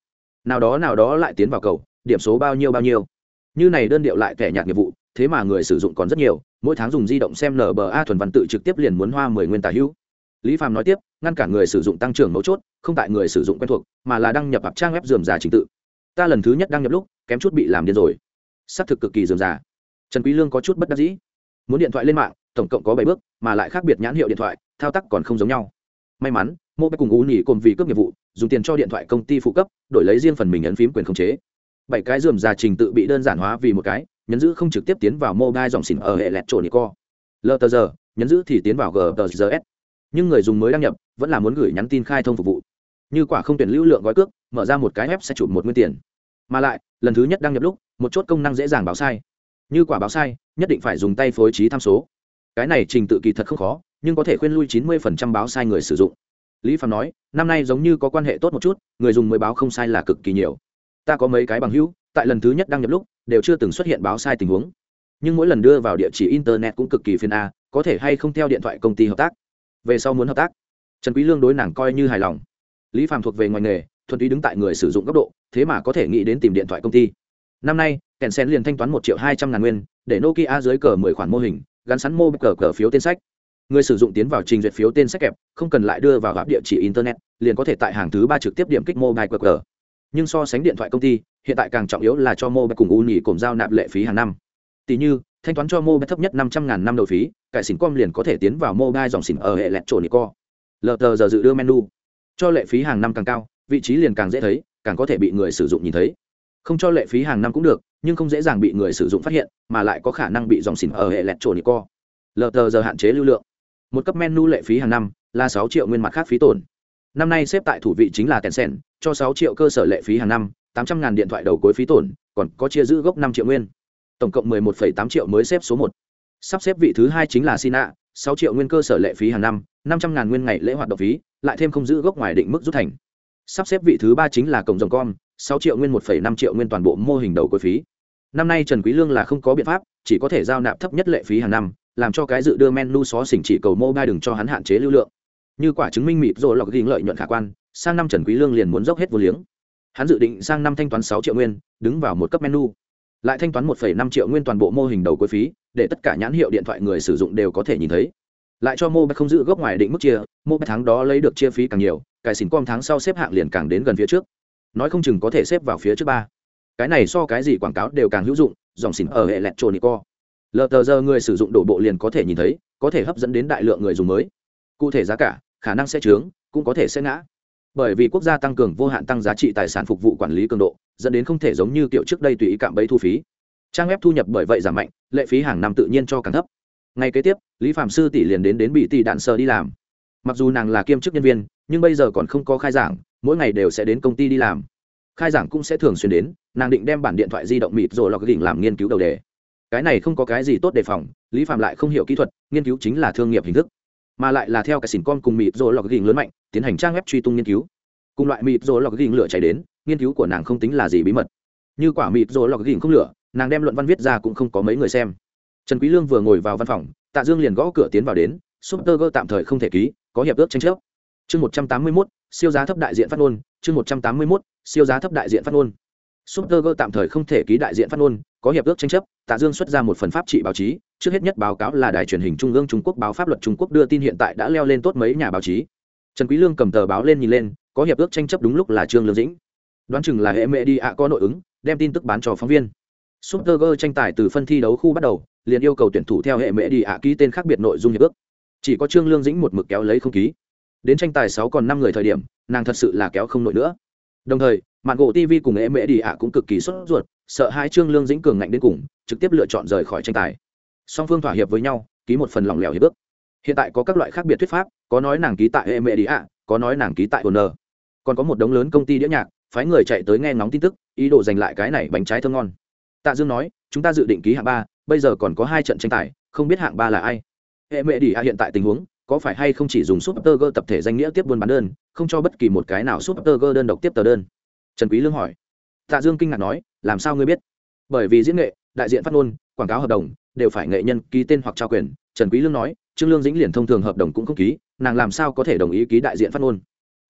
Nào đó nào đó lại tiến vào cầu, điểm số bao nhiêu bao nhiêu. Như này đơn điệu lại kẻ nhạt nghiệp vụ thế mà người sử dụng còn rất nhiều, mỗi tháng dùng di động xem nba thuần văn tự trực tiếp liền muốn hoa mười nguyên tả hữu. Lý phạm nói tiếp, ngăn cản người sử dụng tăng trưởng mấu chốt, không tại người sử dụng quen thuộc, mà là đăng nhập ạp trang web dườm già trình tự. Ta lần thứ nhất đăng nhập lúc, kém chút bị làm điên rồi. Xác thực cực kỳ dườm già. Trần quý lương có chút bất đắc dĩ. Muốn điện thoại lên mạng, tổng cộng có bảy bước, mà lại khác biệt nhãn hiệu điện thoại, thao tác còn không giống nhau. May mắn mô bé cùng ú nhỉ cùng vì cướp nghiệp vụ, dùng tiền cho điện thoại công ty phụ cấp, đổi lấy riêng phần mình ấn phím quyền khống chế. Bảy cái dườm già trình tự bị đơn giản hóa vì một cái nhấn giữ không trực tiếp tiến vào mobile dòng xỉn ở hệ lẹt trộn co. Lờ giờ, nhấn giữ thì tiến vào gtgs nhưng người dùng mới đăng nhập, vẫn là muốn gửi nhắn tin khai thông phục vụ. Như quả không tuyển lưu lượng gói cước, mở ra một cái web sẽ chụp một nguyên tiền. Mà lại, lần thứ nhất đăng nhập lúc, một chốt công năng dễ dàng báo sai. Như quả báo sai, nhất định phải dùng tay phối trí tham số. Cái này trình tự kỳ thật không khó, nhưng có thể khuyên lui chín mươi báo sai người sử dụng. Lý phạm nói, năm nay giống như có quan hệ tốt một chút, người dùng mới báo không sai là cực kỳ nhiều. Ta có mấy cái bằng hữu, tại lần thứ nhất đăng nhập lúc đều chưa từng xuất hiện báo sai tình huống. Nhưng mỗi lần đưa vào địa chỉ internet cũng cực kỳ phiền a, có thể hay không theo điện thoại công ty hợp tác? Về sau muốn hợp tác, trần quý lương đối nàng coi như hài lòng. Lý Phàm thuộc về ngoài nghề, thuần túy đứng tại người sử dụng góc độ, thế mà có thể nghĩ đến tìm điện thoại công ty. Năm nay, kèn sen liền thanh toán một triệu hai trăm ngàn nguyên, để nokia dưới cờ mười khoản mô hình, gắn sẵn mô cờ cờ phiếu tên sách. Người sử dụng tiến vào trình duyệt phiếu tên sách kẹp, không cần lại đưa vào gặp địa chỉ internet, liền có thể tại hàng thứ ba trực tiếp điểm kích mobile cờ. nhưng so sánh điện thoại công ty hiện tại càng trọng yếu là cho mobile cùng u nhì cùng giao nạp lệ phí hàng năm. Tỷ như, thanh toán cho mobile thấp nhất năm trăm ngàn năm đầu phí, cải xỉn com liền có thể tiến vào mobile dòng xỉn ở hệ lẹt trộn co. Lờ tờ giờ dự đưa menu. Cho lệ phí hàng năm càng cao, vị trí liền càng dễ thấy, càng có thể bị người sử dụng nhìn thấy. Không cho lệ phí hàng năm cũng được, nhưng không dễ dàng bị người sử dụng phát hiện, mà lại có khả năng bị dòng xỉn ở hệ lẹt trộn co. Lờ tờ giờ hạn chế lưu lượng. Một cấp menu lệ phí hàng năm là sáu triệu nguyên mặt khác phí tổn. Năm nay xếp tại thủ vị chính là tencent, cho sáu triệu cơ sở lệ phí hàng năm tám trăm ngàn điện thoại đầu cuối phí tổn, còn có chia giữ gốc năm triệu nguyên. Tổng cộng mười một phẩy tám triệu mới xếp số một. Sắp xếp vị thứ hai chính là sina, sáu triệu nguyên cơ sở lệ phí hàng năm năm trăm ngàn nguyên ngày lễ hoạt động phí, lại thêm không giữ gốc ngoài định mức rút thành. Sắp xếp vị thứ ba chính là cổng rồng com, sáu triệu nguyên một phẩy năm triệu nguyên toàn bộ mô hình đầu cuối phí. Năm nay trần quý lương là không có biện pháp, chỉ có thể giao nạp thấp nhất lệ phí hàng năm, làm cho cái dự đưa menu xó xỉnh chỉ cầu mobile đừng cho hắn hạn chế lưu lượng. Như quả chứng minh mịt rồi lọc ghi lợi nhuận khả quan, sang năm trần quý lương liền muốn dốc hết vô liếng hắn dự định sang năm thanh toán sáu triệu nguyên đứng vào một cấp menu. Lại thanh toán 1,5 triệu nguyên toàn bộ mô hình đầu cuối phí để tất cả nhãn hiệu điện thoại người sử dụng đều có thể nhìn thấy. Lại cho mobile không giữ gốc ngoài định mức chia mobile tháng đó lấy được chia phí càng nhiều cải xỉn com tháng sau xếp hạng liền càng đến gần phía trước. Nói không chừng có thể xếp vào phía trước ba. Cái này so cái gì quảng cáo đều càng hữu dụng dòng xỉn ở hệ lẹt trộn co. Lờ tờ giờ người sử dụng đổ bộ liền có thể nhìn thấy có thể hấp dẫn đến đại lượng người dùng mới. Cụ thể giá cả khả năng sẽ trướng cũng có thể sẽ ngã bởi vì quốc gia tăng cường vô hạn tăng giá trị tài sản phục vụ quản lý cường độ, dẫn đến không thể giống như kiểu trước đây tùy ý cạm bẫy thu phí. Trang web thu nhập bởi vậy giảm mạnh, lệ phí hàng năm tự nhiên cho càng thấp. Ngay kế tiếp, lý phạm sư tỷ liền đến đến bị tỷ đạn sờ đi làm. Mặc dù nàng là kiêm chức nhân viên, nhưng bây giờ còn không có khai giảng, mỗi ngày đều sẽ đến công ty đi làm. Khai giảng cũng sẽ thường xuyên đến, nàng định đem bản điện thoại di động mịt rồi lọc đỉnh làm nghiên cứu đầu đề. Cái này không có cái gì tốt đề phòng, lý phạm lại không hiểu kỹ thuật, nghiên cứu chính là thương nghiệp hình thức. Mà lại là theo cái xỉn con cùng mịt rồi lọc đỉnh lớn mạnh tiến hành trang web truy tung nghiên cứu. Cùng loại mịt rồi lọc ghìm lửa cháy đến nghiên cứu của nàng không tính là gì bí mật. Như quả mịt rồi lọc ghìm không lửa nàng đem luận văn viết ra cũng không có mấy người xem. Trần quý lương vừa ngồi vào văn phòng tạ dương liền gõ cửa tiến vào đến super tạm thời không thể ký có hiệp ước tranh chấp. Chương 181, siêu giá thấp đại diện phát ngôn chương 181, siêu giá thấp đại diện phát ngôn. Super tạm thời không thể ký đại diện phát ngôn có hiệp ước tranh chấp tạ dương xuất ra một phần pháp trị báo chí trước hết nhất báo cáo là đài truyền hình trung ương trung quốc báo pháp luật trung quốc đưa tin hiện tại đã leo lên tốt mấy nhà báo chí trần quý lương cầm tờ báo lên nhìn lên, có hiệp ước tranh chấp đúng lúc là trương lương dĩnh. Đoán chừng là hệ mẹ đi ạ có nội ứng, đem tin tức bán cho phóng viên. Super tranh tài từ phân thi đấu khu bắt đầu, liền yêu cầu tuyển thủ theo hệ mẹ đi ạ ký tên khác biệt nội dung hiệp ước. Chỉ có trương lương dĩnh một mực kéo lấy không ký. Đến tranh tài sáu còn năm người thời điểm, nàng thật sự là kéo không nổi nữa. Đồng thời, mạng gỗ tv cùng hệ mẹ đi ạ cũng cực kỳ sốt ruột, sợ hai trương lương dĩnh cường ngạnh đến cùng, trực tiếp lựa chọn rời khỏi tranh tài. Song phương thỏa hiệp với nhau, ký một phần lỏng lẻo hiệp ước hiện tại có các loại khác biệt thuyết pháp, có nói nàng ký tại hệ mẹ đi ạ có nói nàng ký tại honor. Còn có một đống lớn công ty đĩa nhạc, phái người chạy tới nghe ngóng tin tức, ý đồ giành lại cái này bánh trái thơm ngon. Tạ dương nói, chúng ta dự định ký hạng ba, bây giờ còn có hai trận tranh tài, không biết hạng ba là ai. Hệ mẹ đi ạ hiện tại tình huống, có phải hay không chỉ dùng super tập thể danh nghĩa tiếp buôn bán đơn, không cho bất kỳ một cái nào super đơn độc tiếp tờ đơn? Trần quý lương hỏi. Tạ dương kinh ngạc nói, làm sao ngươi biết? Bởi vì diễn nghệ, đại diện phát ngôn, quảng cáo hợp đồng, đều phải nghệ nhân ký tên hoặc trao quyền. Trần quý lương nói trương lương dĩnh liền thông thường hợp đồng cũng không ký nàng làm sao có thể đồng ý ký đại diện phát ngôn?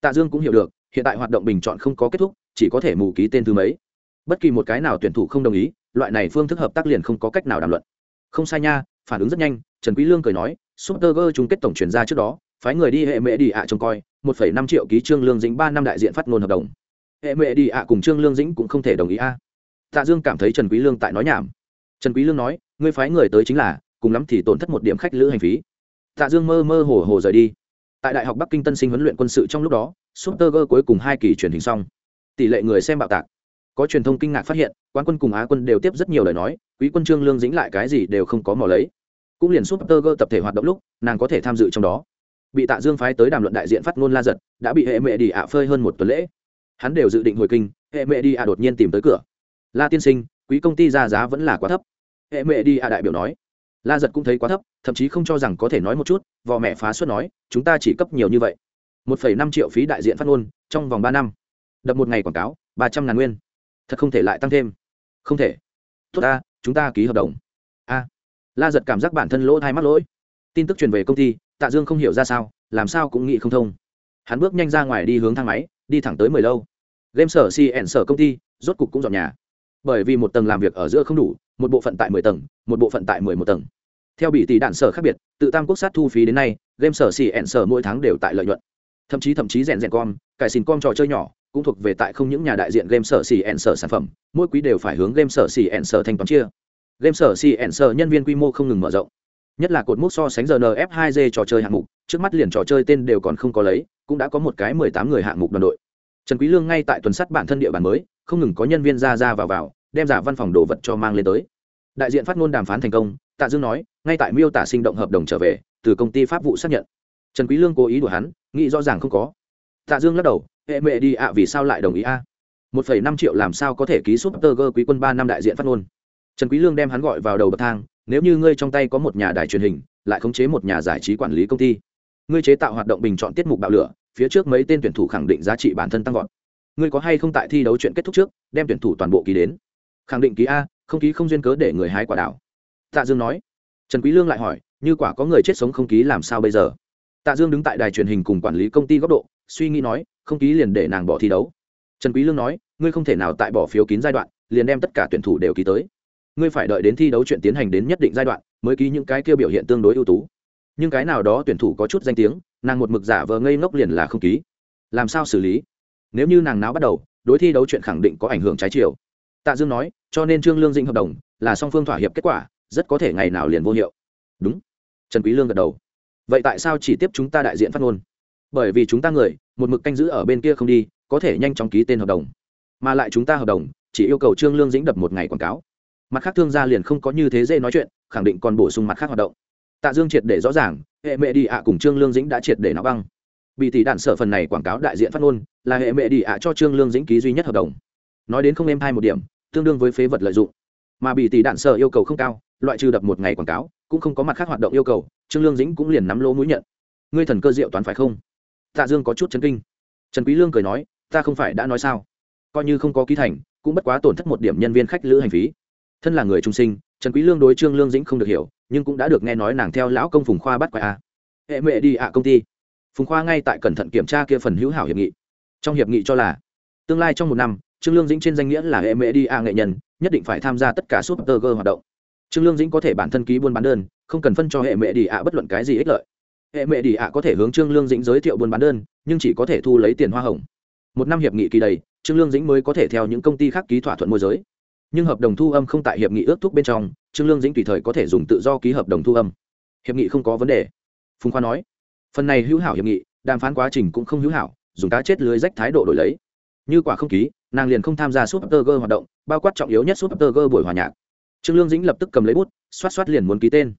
Tạ dương cũng hiểu được hiện tại hoạt động bình chọn không có kết thúc chỉ có thể mù ký tên thứ mấy. Bất kỳ một cái nào tuyển thủ không đồng ý loại này phương thức hợp tác liền không có cách nào đàm luận. Không sai nha phản ứng rất nhanh trần quý lương cười nói super girl chung kết tổng chuyển ra trước đó phái người đi hệ mẹ đi ạ trông coi 1,5 triệu ký trương lương dĩnh ba năm đại diện phát ngôn hợp đồng. Hệ mẹ đi ạ cùng trương lương dĩnh cũng không thể đồng ý a. Tạ dương cảm thấy trần quý lương tại nói nhảm. Trần quý lương nói ngươi phái người tới chính là cùng lắm thì tổn thất một điểm khách lữ hành phí tạ dương mơ mơ hồ hồ rời đi. Tại đại học bắc kinh tân sinh huấn luyện quân sự trong lúc đó super cuối cùng hai kỳ truyền hình xong. Tỷ lệ người xem bạo tạc. Có truyền thông kinh ngạc phát hiện, quán quân cùng á quân đều tiếp rất nhiều lời nói, quý quân trương lương dính lại cái gì đều không có mò lấy. Cũng liền super tập thể hoạt động lúc, nàng có thể tham dự trong đó. Bị tạ dương phái tới đàm luận đại diện phát ngôn la giật, đã bị hệ mẹ đi ạ phơi hơn một tuần lễ. Hắn đều dự định hồi kinh, hệ mẹ đi ạ đột nhiên tìm tới cửa. La tiên sinh, quý công ty ra giá vẫn là quá thấp. Hệ mẹ đi ạ đại biểu nói la giật cũng thấy quá thấp, thậm chí không cho rằng có thể nói một chút, vò mẹ phá suất nói, chúng ta chỉ cấp nhiều như vậy. Một phẩy năm triệu phí đại diện phát ngôn, trong vòng ba năm. Đập một ngày quảng cáo, ba trăm ngàn nguyên. Thật không thể lại tăng thêm. Không thể. Tốt ta, chúng ta ký hợp đồng. A. La giật cảm giác bản thân lỗ thai mắc lỗi. Tin tức truyền về công ty, tạ dương không hiểu ra sao, làm sao cũng nghĩ không thông. Hắn bước nhanh ra ngoài đi hướng thang máy, đi thẳng tới mười lâu. Game sở cn sở công ty, rốt cục cũng dọn nhà. Bởi vì một tầng làm việc ở giữa không đủ một bộ phận tại mười tầng, một bộ phận tại mười một tầng. Theo bị tỷ đạn sở khác biệt, tự tam quốc sát thu phí đến nay, game sở cn sở mỗi tháng đều tại lợi nhuận. Thậm chí thậm chí rèn rèn com, cải xin com trò chơi nhỏ, cũng thuộc về tại không những nhà đại diện game sở cn sở sản phẩm, mỗi quý đều phải hướng game sở cn sở thanh toán chia. Game sở cn sở nhân viên quy mô không ngừng mở rộng. Nhất là cột mốc so sánh rnf 2 g trò chơi hạng mục, trước mắt liền trò chơi tên đều còn không có lấy, cũng đã có một cái mười tám người hạng mục đoàn đội. Trần quý lương ngay tại tuần sắt bản thân địa bàn mới, không ngừng có nhân viên ra ra vào vào đem giả văn phòng đồ vật cho mang lên tới. Đại diện phát ngôn đàm phán thành công, tạ dương nói, ngay tại miêu tả sinh động hợp đồng trở về, từ công ty pháp vụ xác nhận. Trần quý lương cố ý đùa hắn, nghĩ rõ ràng không có. Tạ dương lắc đầu hệ mẹ đi ạ, vì sao lại đồng ý a? Một phẩy năm triệu làm sao có thể ký súp tơ gơ quý quân ba năm đại diện phát ngôn? Trần quý lương đem hắn gọi vào đầu bậc thang, nếu như ngươi trong tay có một nhà đài truyền hình, lại khống chế một nhà giải trí quản lý công ty, ngươi chế tạo hoạt động bình chọn tiết mục bạo lửa, phía trước mấy tên tuyển thủ khẳng định giá trị bản thân tăng vọt. Ngươi có hay không tại thi đấu chuyện kết thúc trước, đem tuyển thủ toàn bộ ký đến? Khẳng định ký a, không ký không duyên cớ để người hái quả đảo. Tạ dương nói. Trần quý lương lại hỏi, như quả có người chết sống không ký làm sao bây giờ? Tạ dương đứng tại đài truyền hình cùng quản lý công ty góc độ, suy nghĩ nói, không ký liền để nàng bỏ thi đấu. Trần quý lương nói, ngươi không thể nào tại bỏ phiếu kín giai đoạn, liền đem tất cả tuyển thủ đều ký tới. Ngươi phải đợi đến thi đấu chuyện tiến hành đến nhất định giai đoạn, mới ký những cái kia biểu hiện tương đối ưu tú. Nhưng cái nào đó tuyển thủ có chút danh tiếng, nàng một mực giả vờ ngây ngốc liền là không ký. Làm sao xử lý? Nếu như nàng náo bắt đầu, đối thi đấu chuyện khẳng định có ảnh hưởng trái chiều. Tạ dương nói cho nên trương lương dĩnh hợp đồng là song phương thỏa hiệp kết quả, rất có thể ngày nào liền vô hiệu. Đúng. Trần quý lương gật đầu. Vậy tại sao chỉ tiếp chúng ta đại diện phát ngôn? Bởi vì chúng ta người, một mực canh giữ ở bên kia không đi, có thể nhanh chóng ký tên hợp đồng. Mà lại chúng ta hợp đồng, chỉ yêu cầu trương lương dĩnh đập một ngày quảng cáo. Mặt khác thương gia liền không có như thế dễ nói chuyện, khẳng định còn bổ sung mặt khác hoạt động. Tạ dương triệt để rõ ràng, hệ mẹ đi ạ cùng trương lương dĩnh đã triệt để nó băng. Bị tỷ đạn sở phần này quảng cáo đại diện phát ngôn, là hệ mẹ đi ạ cho trương lương dĩnh ký duy nhất hợp đồng. Nói đến không em hai một điểm tương đương với phế vật lợi dụng. Mà bị tỷ đạn sở yêu cầu không cao, loại trừ đập một ngày quảng cáo, cũng không có mặt khác hoạt động yêu cầu, trương lương dĩnh cũng liền nắm lỗ mũi nhận. Ngươi thần cơ diệu toán phải không? Tạ dương có chút chấn kinh. Trần quý lương cười nói, ta không phải đã nói sao? Coi như không có ký thành, cũng bất quá tổn thất một điểm nhân viên khách lữ hành phí. Thân là người trung sinh, trần quý lương đối trương lương dĩnh không được hiểu, nhưng cũng đã được nghe nói nàng theo lão công phùng khoa bắt quả a à. hệ mẹ đi ạ công ty. Phùng khoa ngay tại cẩn thận kiểm tra kia phần hữu hảo hiệp nghị. Trong hiệp nghị cho là, tương lai trong một năm trương lương dĩnh trên danh nghĩa là hệ mẹ đi a nghệ nhân, nhất định phải tham gia tất cả super g hoạt động. Trương lương dĩnh có thể bản thân ký buôn bán đơn, không cần phân cho hệ mẹ đi ạ bất luận cái gì ích lợi. Hệ mẹ đi ạ có thể hướng trương lương dĩnh giới thiệu buôn bán đơn, nhưng chỉ có thể thu lấy tiền hoa hồng. Một năm hiệp nghị kỳ đầy, trương lương dĩnh mới có thể theo những công ty khác ký thỏa thuận môi giới. Nhưng hợp đồng thu âm không tại hiệp nghị ước thúc bên trong, trương lương dĩnh tùy thời có thể dùng tự do ký hợp đồng thu âm. Hiệp nghị không có vấn đề. Phùng khoa nói, phần này hữu hảo hiệp nghị, đàm phán quá trình cũng không hữu hảo, dùng cá chết lưới rách thái độ đổi lấy. Như quả không ký nàng liền không tham gia súp tơ gơ hoạt động, bao quát trọng yếu nhất súp tơ gơ buổi hòa nhạc. Trương lương dĩnh lập tức cầm lấy bút, xoát xoát liền muốn ký tên.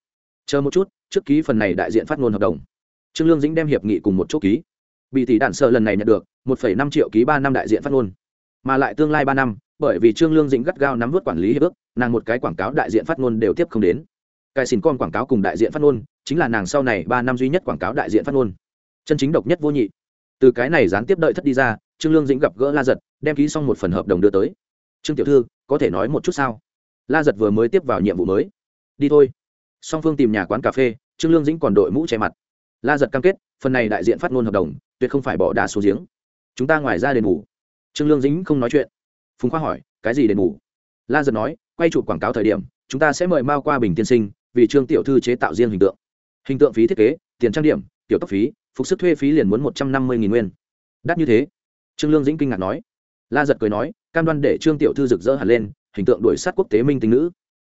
Chờ một chút, trước ký phần này đại diện phát ngôn hợp đồng. Trương lương dĩnh đem hiệp nghị cùng một chỗ ký. Bị tỷ đạn sợ lần này nhận được, một năm triệu ký ba năm đại diện phát ngôn. Mà lại tương lai ba năm, bởi vì trương lương dĩnh gắt gao nắm vớt quản lý hiệp ước, nàng một cái quảng cáo đại diện phát ngôn đều tiếp không đến. Cài xin con quảng cáo cùng đại diện phát ngôn, chính là nàng sau này ba năm duy nhất quảng cáo đại diện phát ngôn. Chân chính độc nhất vô nhị. Từ cái này gián tiếp đợi thất đi ra trương lương dĩnh gặp gỡ la giật, đem ký xong một phần hợp đồng đưa tới. Trương tiểu thư, có thể nói một chút sao? La giật vừa mới tiếp vào nhiệm vụ mới. Đi thôi. Song phương tìm nhà quán cà phê, trương lương dĩnh còn đội mũ che mặt. La giật cam kết, phần này đại diện phát ngôn hợp đồng, tuyệt không phải bỏ đá xuống giếng. Chúng ta ngoài ra đền bù. Trương lương dĩnh không nói chuyện. Phùng khoa hỏi, cái gì đền bù? La giật nói, quay chụp quảng cáo thời điểm, chúng ta sẽ mời mao qua bình tiên sinh, vì trương tiểu thư chế tạo riêng hình tượng. Hình tượng phí thiết kế, tiền trang điểm, tiểu tóc phí, phục sức thuê phí liền muốn một trăm năm mươi nguyên. Đắt như thế trương lương dĩnh kinh ngạc nói. La giật cười nói, cam đoan để trương tiểu thư rực rỡ hẳn lên, hình tượng đuổi sát quốc tế minh tính nữ.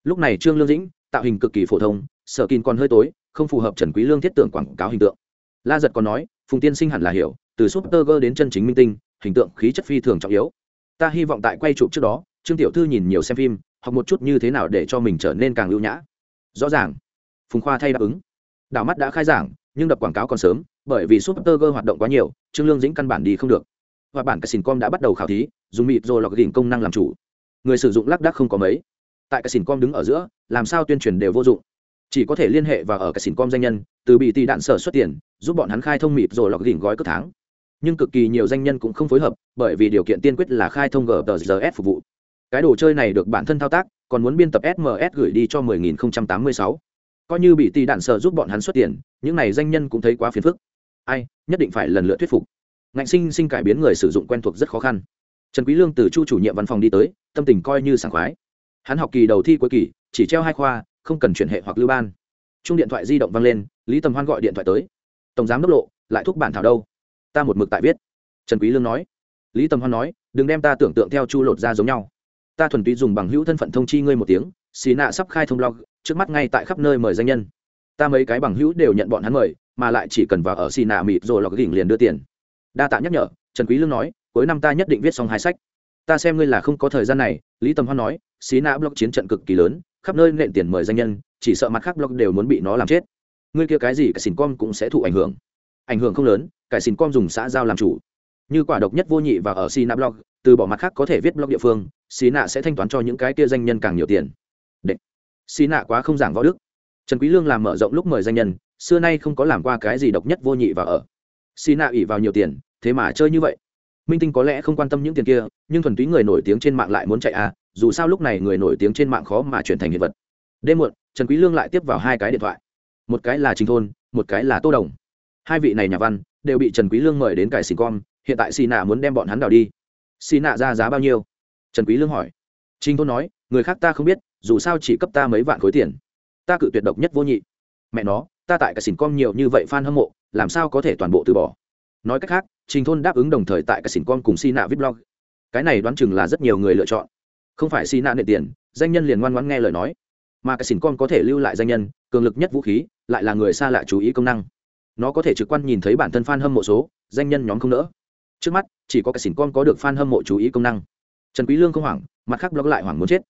Lúc này trương lương dĩnh, tạo hình cực kỳ phổ thông, sở kín còn hơi tối, không phù hợp trần quý lương thiết tưởng quảng cáo hình tượng. La giật còn nói, phùng tiên sinh hẳn là hiểu, từ super girl đến chân chính minh tinh, hình tượng khí chất phi thường trọng yếu. Ta hy vọng tại quay chụp trước đó, trương tiểu thư nhìn nhiều xem phim, học một chút như thế nào để cho mình trở nên càng lưu nhã. Rõ ràng. Phùng khoa thay đáp ứng. Đảo mắt đã khai giảng, nhưng đập quảng cáo còn sớm, bởi vì super girl hoạt động quá nhiều, trương lương dĩnh căn bản đi không được và bản cái com đã bắt đầu khảo thí, dùng mịt rồi lọc đỉnh công năng làm chủ. Người sử dụng lác đác không có mấy. Tại cái com đứng ở giữa, làm sao tuyên truyền đều vô dụng. Chỉ có thể liên hệ và ở cái com danh nhân, từ bị tì đạn sở xuất tiền, giúp bọn hắn khai thông mịt rồi lọc đỉnh gói cất tháng. Nhưng cực kỳ nhiều danh nhân cũng không phối hợp, bởi vì điều kiện tiên quyết là khai thông gtrs phục vụ. Cái đồ chơi này được bản thân thao tác, còn muốn biên tập sms gửi đi cho 10.086. coi như bị tì đạn sở giúp bọn hắn xuất tiền, những này danh nhân cũng thấy quá phiền phức. Ai, nhất định phải lần lượt thuyết phục ngạnh sinh sinh cải biến người sử dụng quen thuộc rất khó khăn. Trần quý lương từ chu chủ nhiệm văn phòng đi tới, tâm tình coi như sảng khoái. Hắn học kỳ đầu thi cuối kỳ, chỉ treo hai khoa, không cần chuyển hệ hoặc lưu ban. Chung điện thoại di động vang lên, lý tầm hoan gọi điện thoại tới. Tổng giám đốc lộ, lại thúc bản thảo đâu? Ta một mực tại viết. Trần quý lương nói. Lý tầm hoan nói, đừng đem ta tưởng tượng theo chu lột ra giống nhau. Ta thuần túy dùng bằng hữu thân phận thông chi ngươi một tiếng, xì nạ sắp khai thông log trước mắt ngay tại khắp nơi mời danh nhân. Ta mấy cái bằng hữu đều nhận bọn hắn mời, mà lại chỉ cần vào ở xì nạ mịt rồi lọc gỉnh liền đưa tiền đa tạ nhắc nhở, trần quý lương nói, cuối năm ta nhất định viết xong hai sách. Ta xem ngươi là không có thời gian này, lý tầm hoan nói, xí nã blog chiến trận cực kỳ lớn, khắp nơi nện tiền mời danh nhân, chỉ sợ mặt khác blog đều muốn bị nó làm chết. Ngươi kia cái gì cả xỉn com cũng sẽ thụ ảnh hưởng. Ảnh hưởng không lớn cải xỉn com dùng xã giao làm chủ. Như quả độc nhất vô nhị và ở xí nã blog từ bỏ mặt khác có thể viết blog địa phương, xí nạ sẽ thanh toán cho những cái kia danh nhân càng nhiều tiền. Đệ. xí nạ quá không giảng võ đức. Trần quý lương làm mở rộng lúc mời danh nhân, xưa nay không có làm qua cái gì độc nhất vô nhị và ở xí nạ ỉ vào nhiều tiền, thế mà chơi như vậy. Minh tinh có lẽ không quan tâm những tiền kia, nhưng thuần túy người nổi tiếng trên mạng lại muốn chạy à dù sao lúc này người nổi tiếng trên mạng khó mà chuyển thành hiện vật. Đêm muộn, trần quý lương lại tiếp vào hai cái điện thoại. Một cái là trình thôn, một cái là tô đồng. Hai vị này nhà văn đều bị trần quý lương mời đến cải xìn con hiện tại xì nạ muốn đem bọn hắn đào đi. Xì nạ ra giá bao nhiêu? Trần quý lương hỏi. Trình thôn nói, người khác ta không biết, dù sao chỉ cấp ta mấy vạn khối tiền. Ta cự tuyệt độc nhất vô nhị. Mẹ nó ta tại Cả Xỉn con nhiều như vậy fan hâm mộ, làm sao có thể toàn bộ từ bỏ? Nói cách khác, trình thôn đáp ứng đồng thời tại cả xỉn con cùng Si nạ viết blog. Cái này đoán chừng là rất nhiều người lựa chọn. Không phải Si nạ nệ tiền, danh nhân liền ngoan ngoãn nghe lời nói. Mà cái xỉn con có thể lưu lại danh nhân, cường lực nhất vũ khí, lại là người xa lạ chú ý công năng. Nó có thể trực quan nhìn thấy bản thân fan hâm mộ số, danh nhân nhóm không nỡ. Trước mắt, chỉ có cái xỉn con có được fan hâm mộ chú ý công năng. Trần quý lương không hoảng, mặt khác blog lại hoảng muốn chết.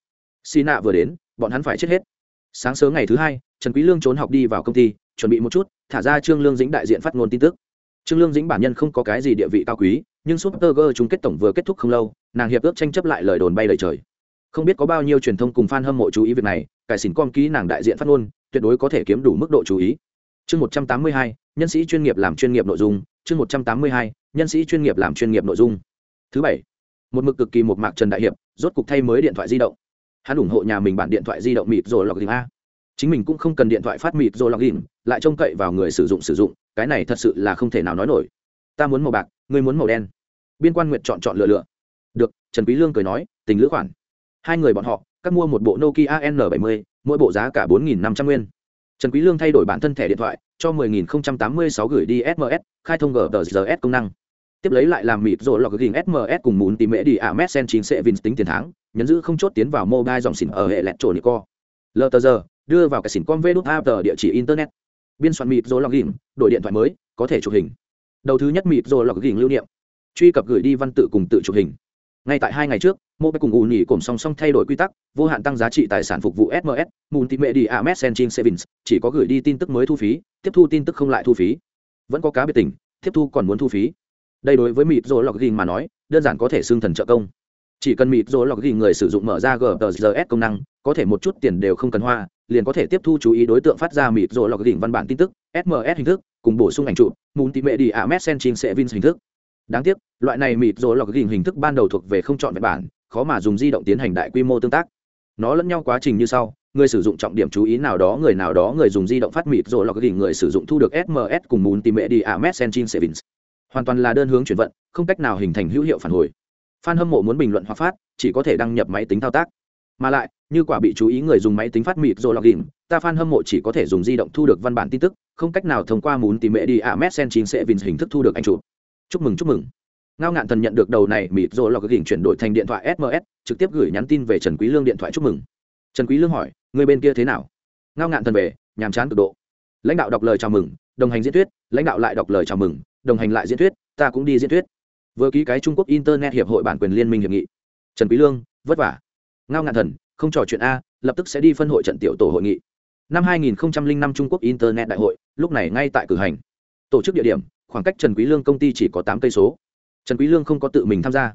Xi nạ vừa đến, bọn hắn phải chết hết. Sáng sớm ngày thứ hai, trần quý lương trốn học đi vào công ty chuẩn bị một chút, thả ra trương lương dĩnh đại diện phát ngôn tin tức. Trương lương dĩnh bản nhân không có cái gì địa vị cao quý, nhưng super girl chung kết tổng vừa kết thúc không lâu, nàng hiệp ước tranh chấp lại lời đồn bay lời trời. Không biết có bao nhiêu truyền thông cùng fan hâm mộ chú ý việc này, cải xỉn con ký nàng đại diện phát ngôn, tuyệt đối có thể kiếm đủ mức độ chú ý. Chương một trăm tám mươi hai, nhân sĩ chuyên nghiệp làm chuyên nghiệp nội dung, chương một trăm tám mươi hai, nhân sĩ chuyên nghiệp làm chuyên nghiệp nội dung. Thứ bảy, một mực cực kỳ một mạc trần đại hiệp, rốt cục thay mới điện thoại di động. Hắn ủng hộ nhà mình bản điện thoại di động mịt rồi lọc gì a chính mình cũng không cần điện thoại phát mịt rồi lọc đình lại trông cậy vào người sử dụng sử dụng, cái này thật sự là không thể nào nói nổi. Ta muốn màu bạc, ngươi muốn màu đen. Biên quan nguyện chọn chọn lựa lựa. Được, trần quý lương cười nói, tình lữ khoản. Hai người bọn họ cắt mua một bộ nokia n 70 mỗi bộ giá cả bốn năm trăm nguyên. Trần quý lương thay đổi bản thân thẻ điện thoại, cho 10.086 gửi đi sms khai thông gtrs công năng. Tiếp lấy lại làm mịt rồi lọc gửi sms cùng muốn tìm mễ đi à messen chín sẽ vin tính tiền tháng, nhấn giữ không chốt tiến vào mobile dòng xỉn ở hệ lẹt trộn co lờ giờ đưa vào cái xỉn con vê đút app địa chỉ internet. Biên soạn mịt rồi login, đổi điện thoại mới, có thể chụp hình. Đầu thứ nhất mịt rồi login lưu niệm. Truy cập gửi đi văn tự cùng tự chụp hình. Ngay tại hai ngày trước, mô cùng ủ nhỉ cùng song song thay đổi quy tắc, vô hạn tăng giá trị tài sản phục vụ sms multimedia messaging savings, chỉ có gửi đi tin tức mới thu phí, tiếp thu tin tức không lại thu phí. Vẫn có cá biệt tình, tiếp thu còn muốn thu phí. Đây đối với mịt rồi login mà nói, đơn giản có thể xưng thần trợ công. Chỉ cần mịt rồi login người sử dụng mở ra gtrs công năng, có thể một chút tiền đều không cần hoa liền có thể tiếp thu chú ý đối tượng phát ra mịt rồi lọc đỉnh văn bản tin tức sms hình thức, cùng bổ sung ảnh chụp multimedia messaging sẽ vin hình thức. Đáng tiếc, loại này mịt rồi lọc đỉnh hình thức ban đầu thuộc về không chọn văn bản, khó mà dùng di động tiến hành đại quy mô tương tác. Nó lẫn nhau quá trình như sau, người sử dụng trọng điểm chú ý nào đó, người nào đó người dùng di động phát mịt rồi lọc đỉnh, người sử dụng thu được sms cùng multimedia messaging sẽ vin. Hoàn toàn là đơn hướng chuyển vận, không cách nào hình thành hữu hiệu phản hồi. Fan hâm mộ muốn bình luận hoặc phát, chỉ có thể đăng nhập máy tính thao tác mà lại, như quả bị chú ý người dùng máy tính phát mịt rồi login, ta fan hâm mộ chỉ có thể dùng di động thu được văn bản tin tức, không cách nào thông qua muốn tìm mẹ đi Ahmedsen chín sẽ vin hình thức thu được anh chụp. Chúc mừng chúc mừng. Ngao ngạn thần nhận được đầu này mịt rồi login chuyển đổi thành điện thoại sms trực tiếp gửi nhắn tin về trần quý lương điện thoại chúc mừng. Trần quý lương hỏi, người bên kia thế nào? Ngao ngạn thần về, nhàm chán cực độ. Lãnh đạo đọc lời chào mừng, đồng hành diễn thuyết, lãnh đạo lại đọc lời chào mừng, đồng hành lại diễn thuyết, ta cũng đi diễn thuyết. Vừa ký cái trung quốc internet hiệp hội bản quyền liên minh hiệp nghị. Trần quý lương, vất vả ngao ngạn thần, không trò chuyện a, lập tức sẽ đi phân hội trận tiểu tổ hội nghị. Năm 2005 trung quốc internet đại hội, lúc này ngay tại cử hành. Tổ chức địa điểm, khoảng cách trần quý lương công ty chỉ có tám cây số. Trần quý lương không có tự mình tham gia,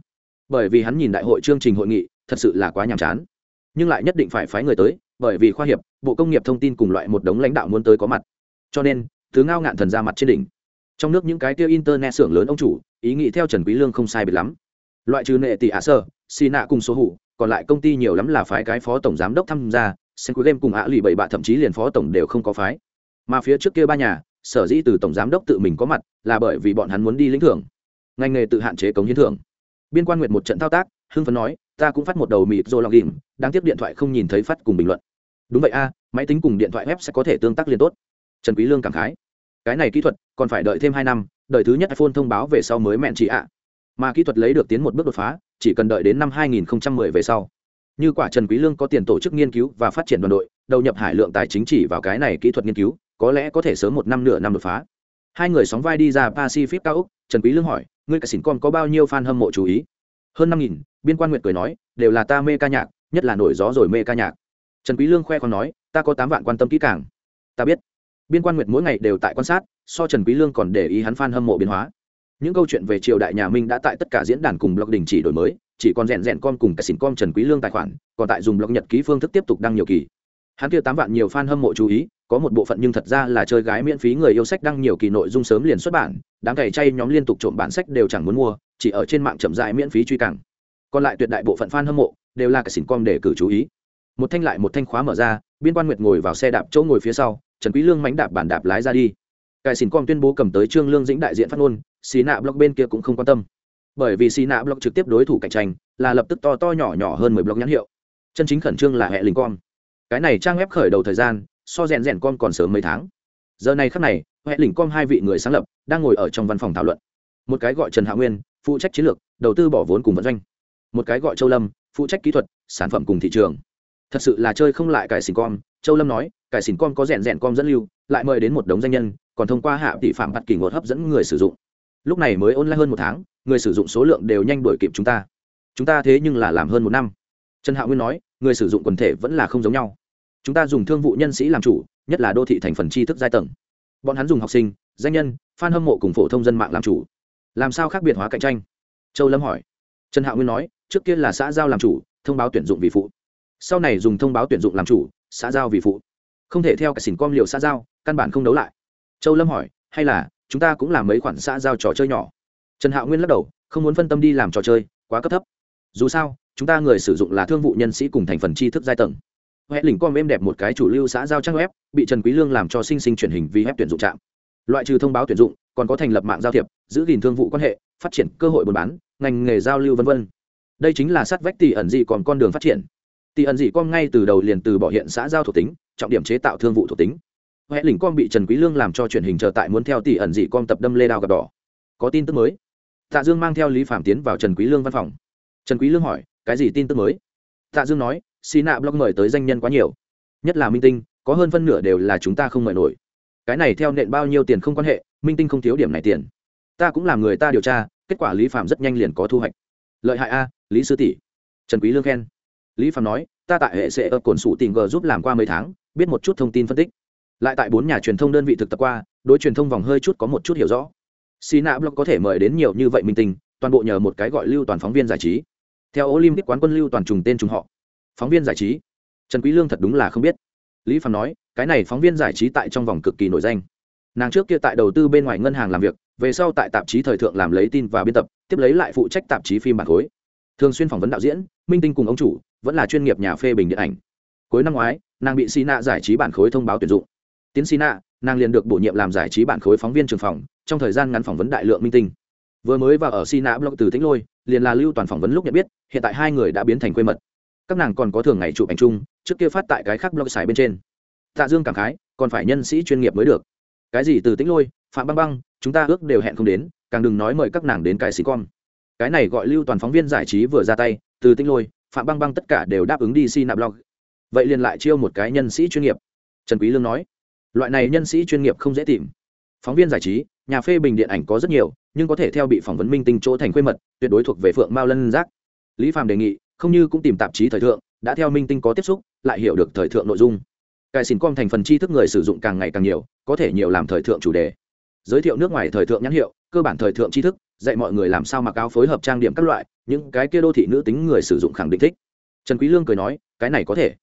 bởi vì hắn nhìn đại hội chương trình hội nghị, thật sự là quá nhàm chán. Nhưng lại nhất định phải phái người tới, bởi vì khoa hiệp, bộ công nghiệp thông tin cùng loại một đống lãnh đạo muốn tới có mặt. Cho nên, thứ ngao ngạn thần ra mặt trên đỉnh. Trong nước những cái tiêu internet xưởng lớn ông chủ, ý nghĩ theo trần quý lương không sai biệt lắm. Loại trừ nệ tỷ ả sơ, xì nạ cùng số hủ còn lại công ty nhiều lắm là phái cái phó tổng giám đốc tham gia sen cuối game cùng ạ lì bảy bạ thậm chí liền phó tổng đều không có phái. Mà phía trước kia ba nhà, sở dĩ từ tổng giám đốc tự mình có mặt, là bởi vì bọn hắn muốn đi lĩnh thưởng. Ngành nghề tự hạn chế cống hiến thưởng. Biên quan nguyệt một trận thao tác, hưng phấn nói, ta cũng phát một đầu mịt rồi lòng ghìm đang tiếp điện thoại không nhìn thấy phát cùng bình luận. Đúng vậy a, máy tính cùng điện thoại web sẽ có thể tương tác liên tốt. Trần quý lương cảm khái. Cái này kỹ thuật, còn phải đợi thêm hai năm, đợi thứ nhất iphone thông báo về sau mới mẹn chị ạ. Mà kỹ thuật lấy được tiến một bước đột phá chỉ cần đợi đến năm 2010 về sau. Như quả trần quý lương có tiền tổ chức nghiên cứu và phát triển đoàn đội, đầu nhập hải lượng tài chính chỉ vào cái này kỹ thuật nghiên cứu, có lẽ có thể sớm một năm nửa năm đột phá. Hai người sóng vai đi ra pacific cao úc trần quý lương hỏi, ngươi cả xỉn con có bao nhiêu fan hâm mộ chú ý? Hơn năm nghìn, biên quan nguyệt cười nói, đều là ta mê ca nhạc, nhất là nổi gió rồi mê ca nhạc. Trần quý lương khoe khoang nói, ta có tám vạn quan tâm kỹ càng. Ta biết. Biên quan nguyệt mỗi ngày đều tại quan sát, so trần quý lương còn để ý hắn fan hâm mộ biến hóa những câu chuyện về triều đại nhà minh đã tại tất cả diễn đàn cùng blog đình chỉ đổi mới, chỉ còn rèn rèn con cùng cả xỉn con trần quý lương tài khoản, còn tại dùng blog nhật ký phương thức tiếp tục đăng nhiều kỳ. Hắn kia tám vạn nhiều fan hâm mộ chú ý, có một bộ phận nhưng thật ra là chơi gái miễn phí người yêu sách đăng nhiều kỳ nội dung sớm liền xuất bản đáng cày chay nhóm liên tục trộm bản sách đều chẳng muốn mua, chỉ ở trên mạng chậm rãi miễn phí truy cảng. Còn lại tuyệt đại bộ phận fan hâm mộ đều là cả xỉn con để cử chú ý. Một thanh lại một thanh khóa mở ra, biên quan nguyệt ngồi vào xe đạp chỗ ngồi phía sau, trần quý lương mánh đạp bản đạp lái ra đi. Cài xỉn con tuyên bố cầm tới trương lương dĩnh đại diện phát ngôn xì nạ block bên kia cũng không quan tâm. Bởi vì xì nạ block trực tiếp đối thủ cạnh tranh là lập tức to to nhỏ nhỏ hơn mười block nhãn hiệu. Chân chính khẩn trương là hệ linh con. Cái này trang web khởi đầu thời gian, so rèn rèn con còn sớm mấy tháng. Giờ này khắc này, hệ linh con hai vị người sáng lập đang ngồi ở trong văn phòng thảo luận. Một cái gọi trần hạ nguyên, phụ trách chiến lược, đầu tư bỏ vốn cùng vận doanh. Một cái gọi châu lâm, phụ trách kỹ thuật, sản phẩm cùng thị trường. Thật sự là chơi không lại cải xỉn con. Châu lâm nói, cải xỉn con có rèn rèn con dẫn lưu, lại mời đến một đống danh nhân, còn thông qua hạ tỷ phạm bắt kỳ ngột hấp dẫn người sử dụng lúc này mới online hơn một tháng, người sử dụng số lượng đều nhanh đuổi kịp chúng ta. Chúng ta thế nhưng là làm hơn một năm. Trần hạ nguyên nói, người sử dụng quần thể vẫn là không giống nhau. Chúng ta dùng thương vụ nhân sĩ làm chủ, nhất là đô thị thành phần tri thức giai tầng. Bọn hắn dùng học sinh, danh nhân f hâm mộ cùng phổ thông dân mạng làm chủ. Làm sao khác biệt hóa cạnh tranh? Châu lâm hỏi. Trần hạ nguyên nói, trước kia là xã giao làm chủ, thông báo tuyển dụng vì phụ. Sau này dùng thông báo tuyển dụng làm chủ, xã giao vì phụ. Không thể theo cả xỉn com liệu xã giao, căn bản không đấu lại. Châu lâm hỏi, hay là chúng ta cũng làm mấy khoản xã giao trò chơi nhỏ. Trần hạo nguyên lắc đầu, không muốn phân tâm đi làm trò chơi, quá cấp thấp. Dù sao, chúng ta người sử dụng là thương vụ nhân sĩ cùng thành phần tri thức giai tầng. Huệ lỉnh com êm đẹp một cái chủ lưu xã giao trang web, bị trần quý lương làm cho sinh sinh truyền hình vì web tuyển dụng trạm. Loại trừ thông báo tuyển dụng, còn có thành lập mạng giao thiệp, giữ gìn thương vụ quan hệ, phát triển cơ hội buôn bán, ngành nghề giao lưu vân vân. Đây chính là sát vách tỷ ẩn dị còn con đường phát triển. Tỷ ẩn dị com ngay từ đầu liền từ bỏ hiện xã giao thuộc tính, trọng điểm chế tạo thương vụ thuộc tính huệ lỉnh con bị trần quý lương làm cho truyền hình chờ tại muốn theo tỷ ẩn dị con tập đâm lê đao gặp đỏ. Có tin tức mới. Tạ dương mang theo lý phạm tiến vào trần quý lương văn phòng. Trần quý lương hỏi, cái gì tin tức mới? Tạ dương nói, xì nạ blog mời tới danh nhân quá nhiều. Nhất là minh tinh, có hơn phân nửa đều là chúng ta không mời nổi. Cái này theo nện bao nhiêu tiền không quan hệ, minh tinh không thiếu điểm này tiền. Ta cũng làm người ta điều tra, kết quả lý phạm rất nhanh liền có thu hoạch. Lợi hại a, lý sư tỷ. Trần quý lương khen. Lý phạm nói, ta tại hệ sẽ ở cồn sủ tình g giúp làm qua mấy tháng, biết một chút thông tin phân tích lại tại bốn nhà truyền thông đơn vị thực tập qua, đối truyền thông vòng hơi chút có một chút hiểu rõ. Sina blog có thể mời đến nhiều như vậy minh tinh, toàn bộ nhờ một cái gọi lưu toàn phóng viên giải trí. Theo olympic quán quân lưu toàn trùng tên trùng họ. Phóng viên giải trí. Trần quý lương thật đúng là không biết. Lý phạm nói, cái này phóng viên giải trí tại trong vòng cực kỳ nổi danh. Nàng trước kia tại đầu tư bên ngoài ngân hàng làm việc, về sau tại tạp chí thời thượng làm lấy tin và biên tập, tiếp lấy lại phụ trách tạp chí phim bản khối. Thường xuyên phỏng vấn đạo diễn, minh tinh cùng ông chủ, vẫn là chuyên nghiệp nhà phê bình điện ảnh. Cuối năm ngoái, nàng bị xi nạ giải trí bản khối thông báo tuyển dụng tiến sĩ nạ nàng liền được bổ nhiệm làm giải trí bản khối phóng viên trường phòng, trong thời gian ngắn phỏng vấn đại lượng minh tinh. Vừa mới vào ở sina blog từ tĩnh lôi, liền là lưu toàn phỏng vấn lúc nhận biết, hiện tại hai người đã biến thành quê mật. Các nàng còn có thường ngày chụp ảnh chung, trước kia phát tại cái khác blog xài bên trên. Tạ dương cảm khái, còn phải nhân sĩ chuyên nghiệp mới được. Cái gì từ tĩnh lôi, phạm băng băng, chúng ta ước đều hẹn không đến, càng đừng nói mời các nàng đến cái xí con cái này gọi lưu toàn phóng viên giải trí vừa ra tay, từ tĩnh lôi, phạm băng băng tất cả đều đáp ứng đi si blog. Vậy liền lại chiêu một cái nhân sĩ chuyên nghiệp. Trần quý lương nói loại này nhân sĩ chuyên nghiệp không dễ tìm. Phóng viên giải trí, nhà phê bình điện ảnh có rất nhiều, nhưng có thể theo bị phỏng vấn minh tinh chỗ thành quê mật, tuyệt đối thuộc về phượng mao lân giác. Lý phạm đề nghị, không như cũng tìm tạp chí thời thượng, đã theo minh tinh có tiếp xúc, lại hiểu được thời thượng nội dung. Cài xin com thành phần tri thức người sử dụng càng ngày càng nhiều, có thể nhiều làm thời thượng chủ đề. Giới thiệu nước ngoài thời thượng nhãn hiệu, cơ bản thời thượng tri thức, dạy mọi người làm sao mặc áo phối hợp trang điểm các loại, những cái kia đô thị nữ tính người sử dụng khẳng định thích. Trần quý lương cười nói, cái này có thể.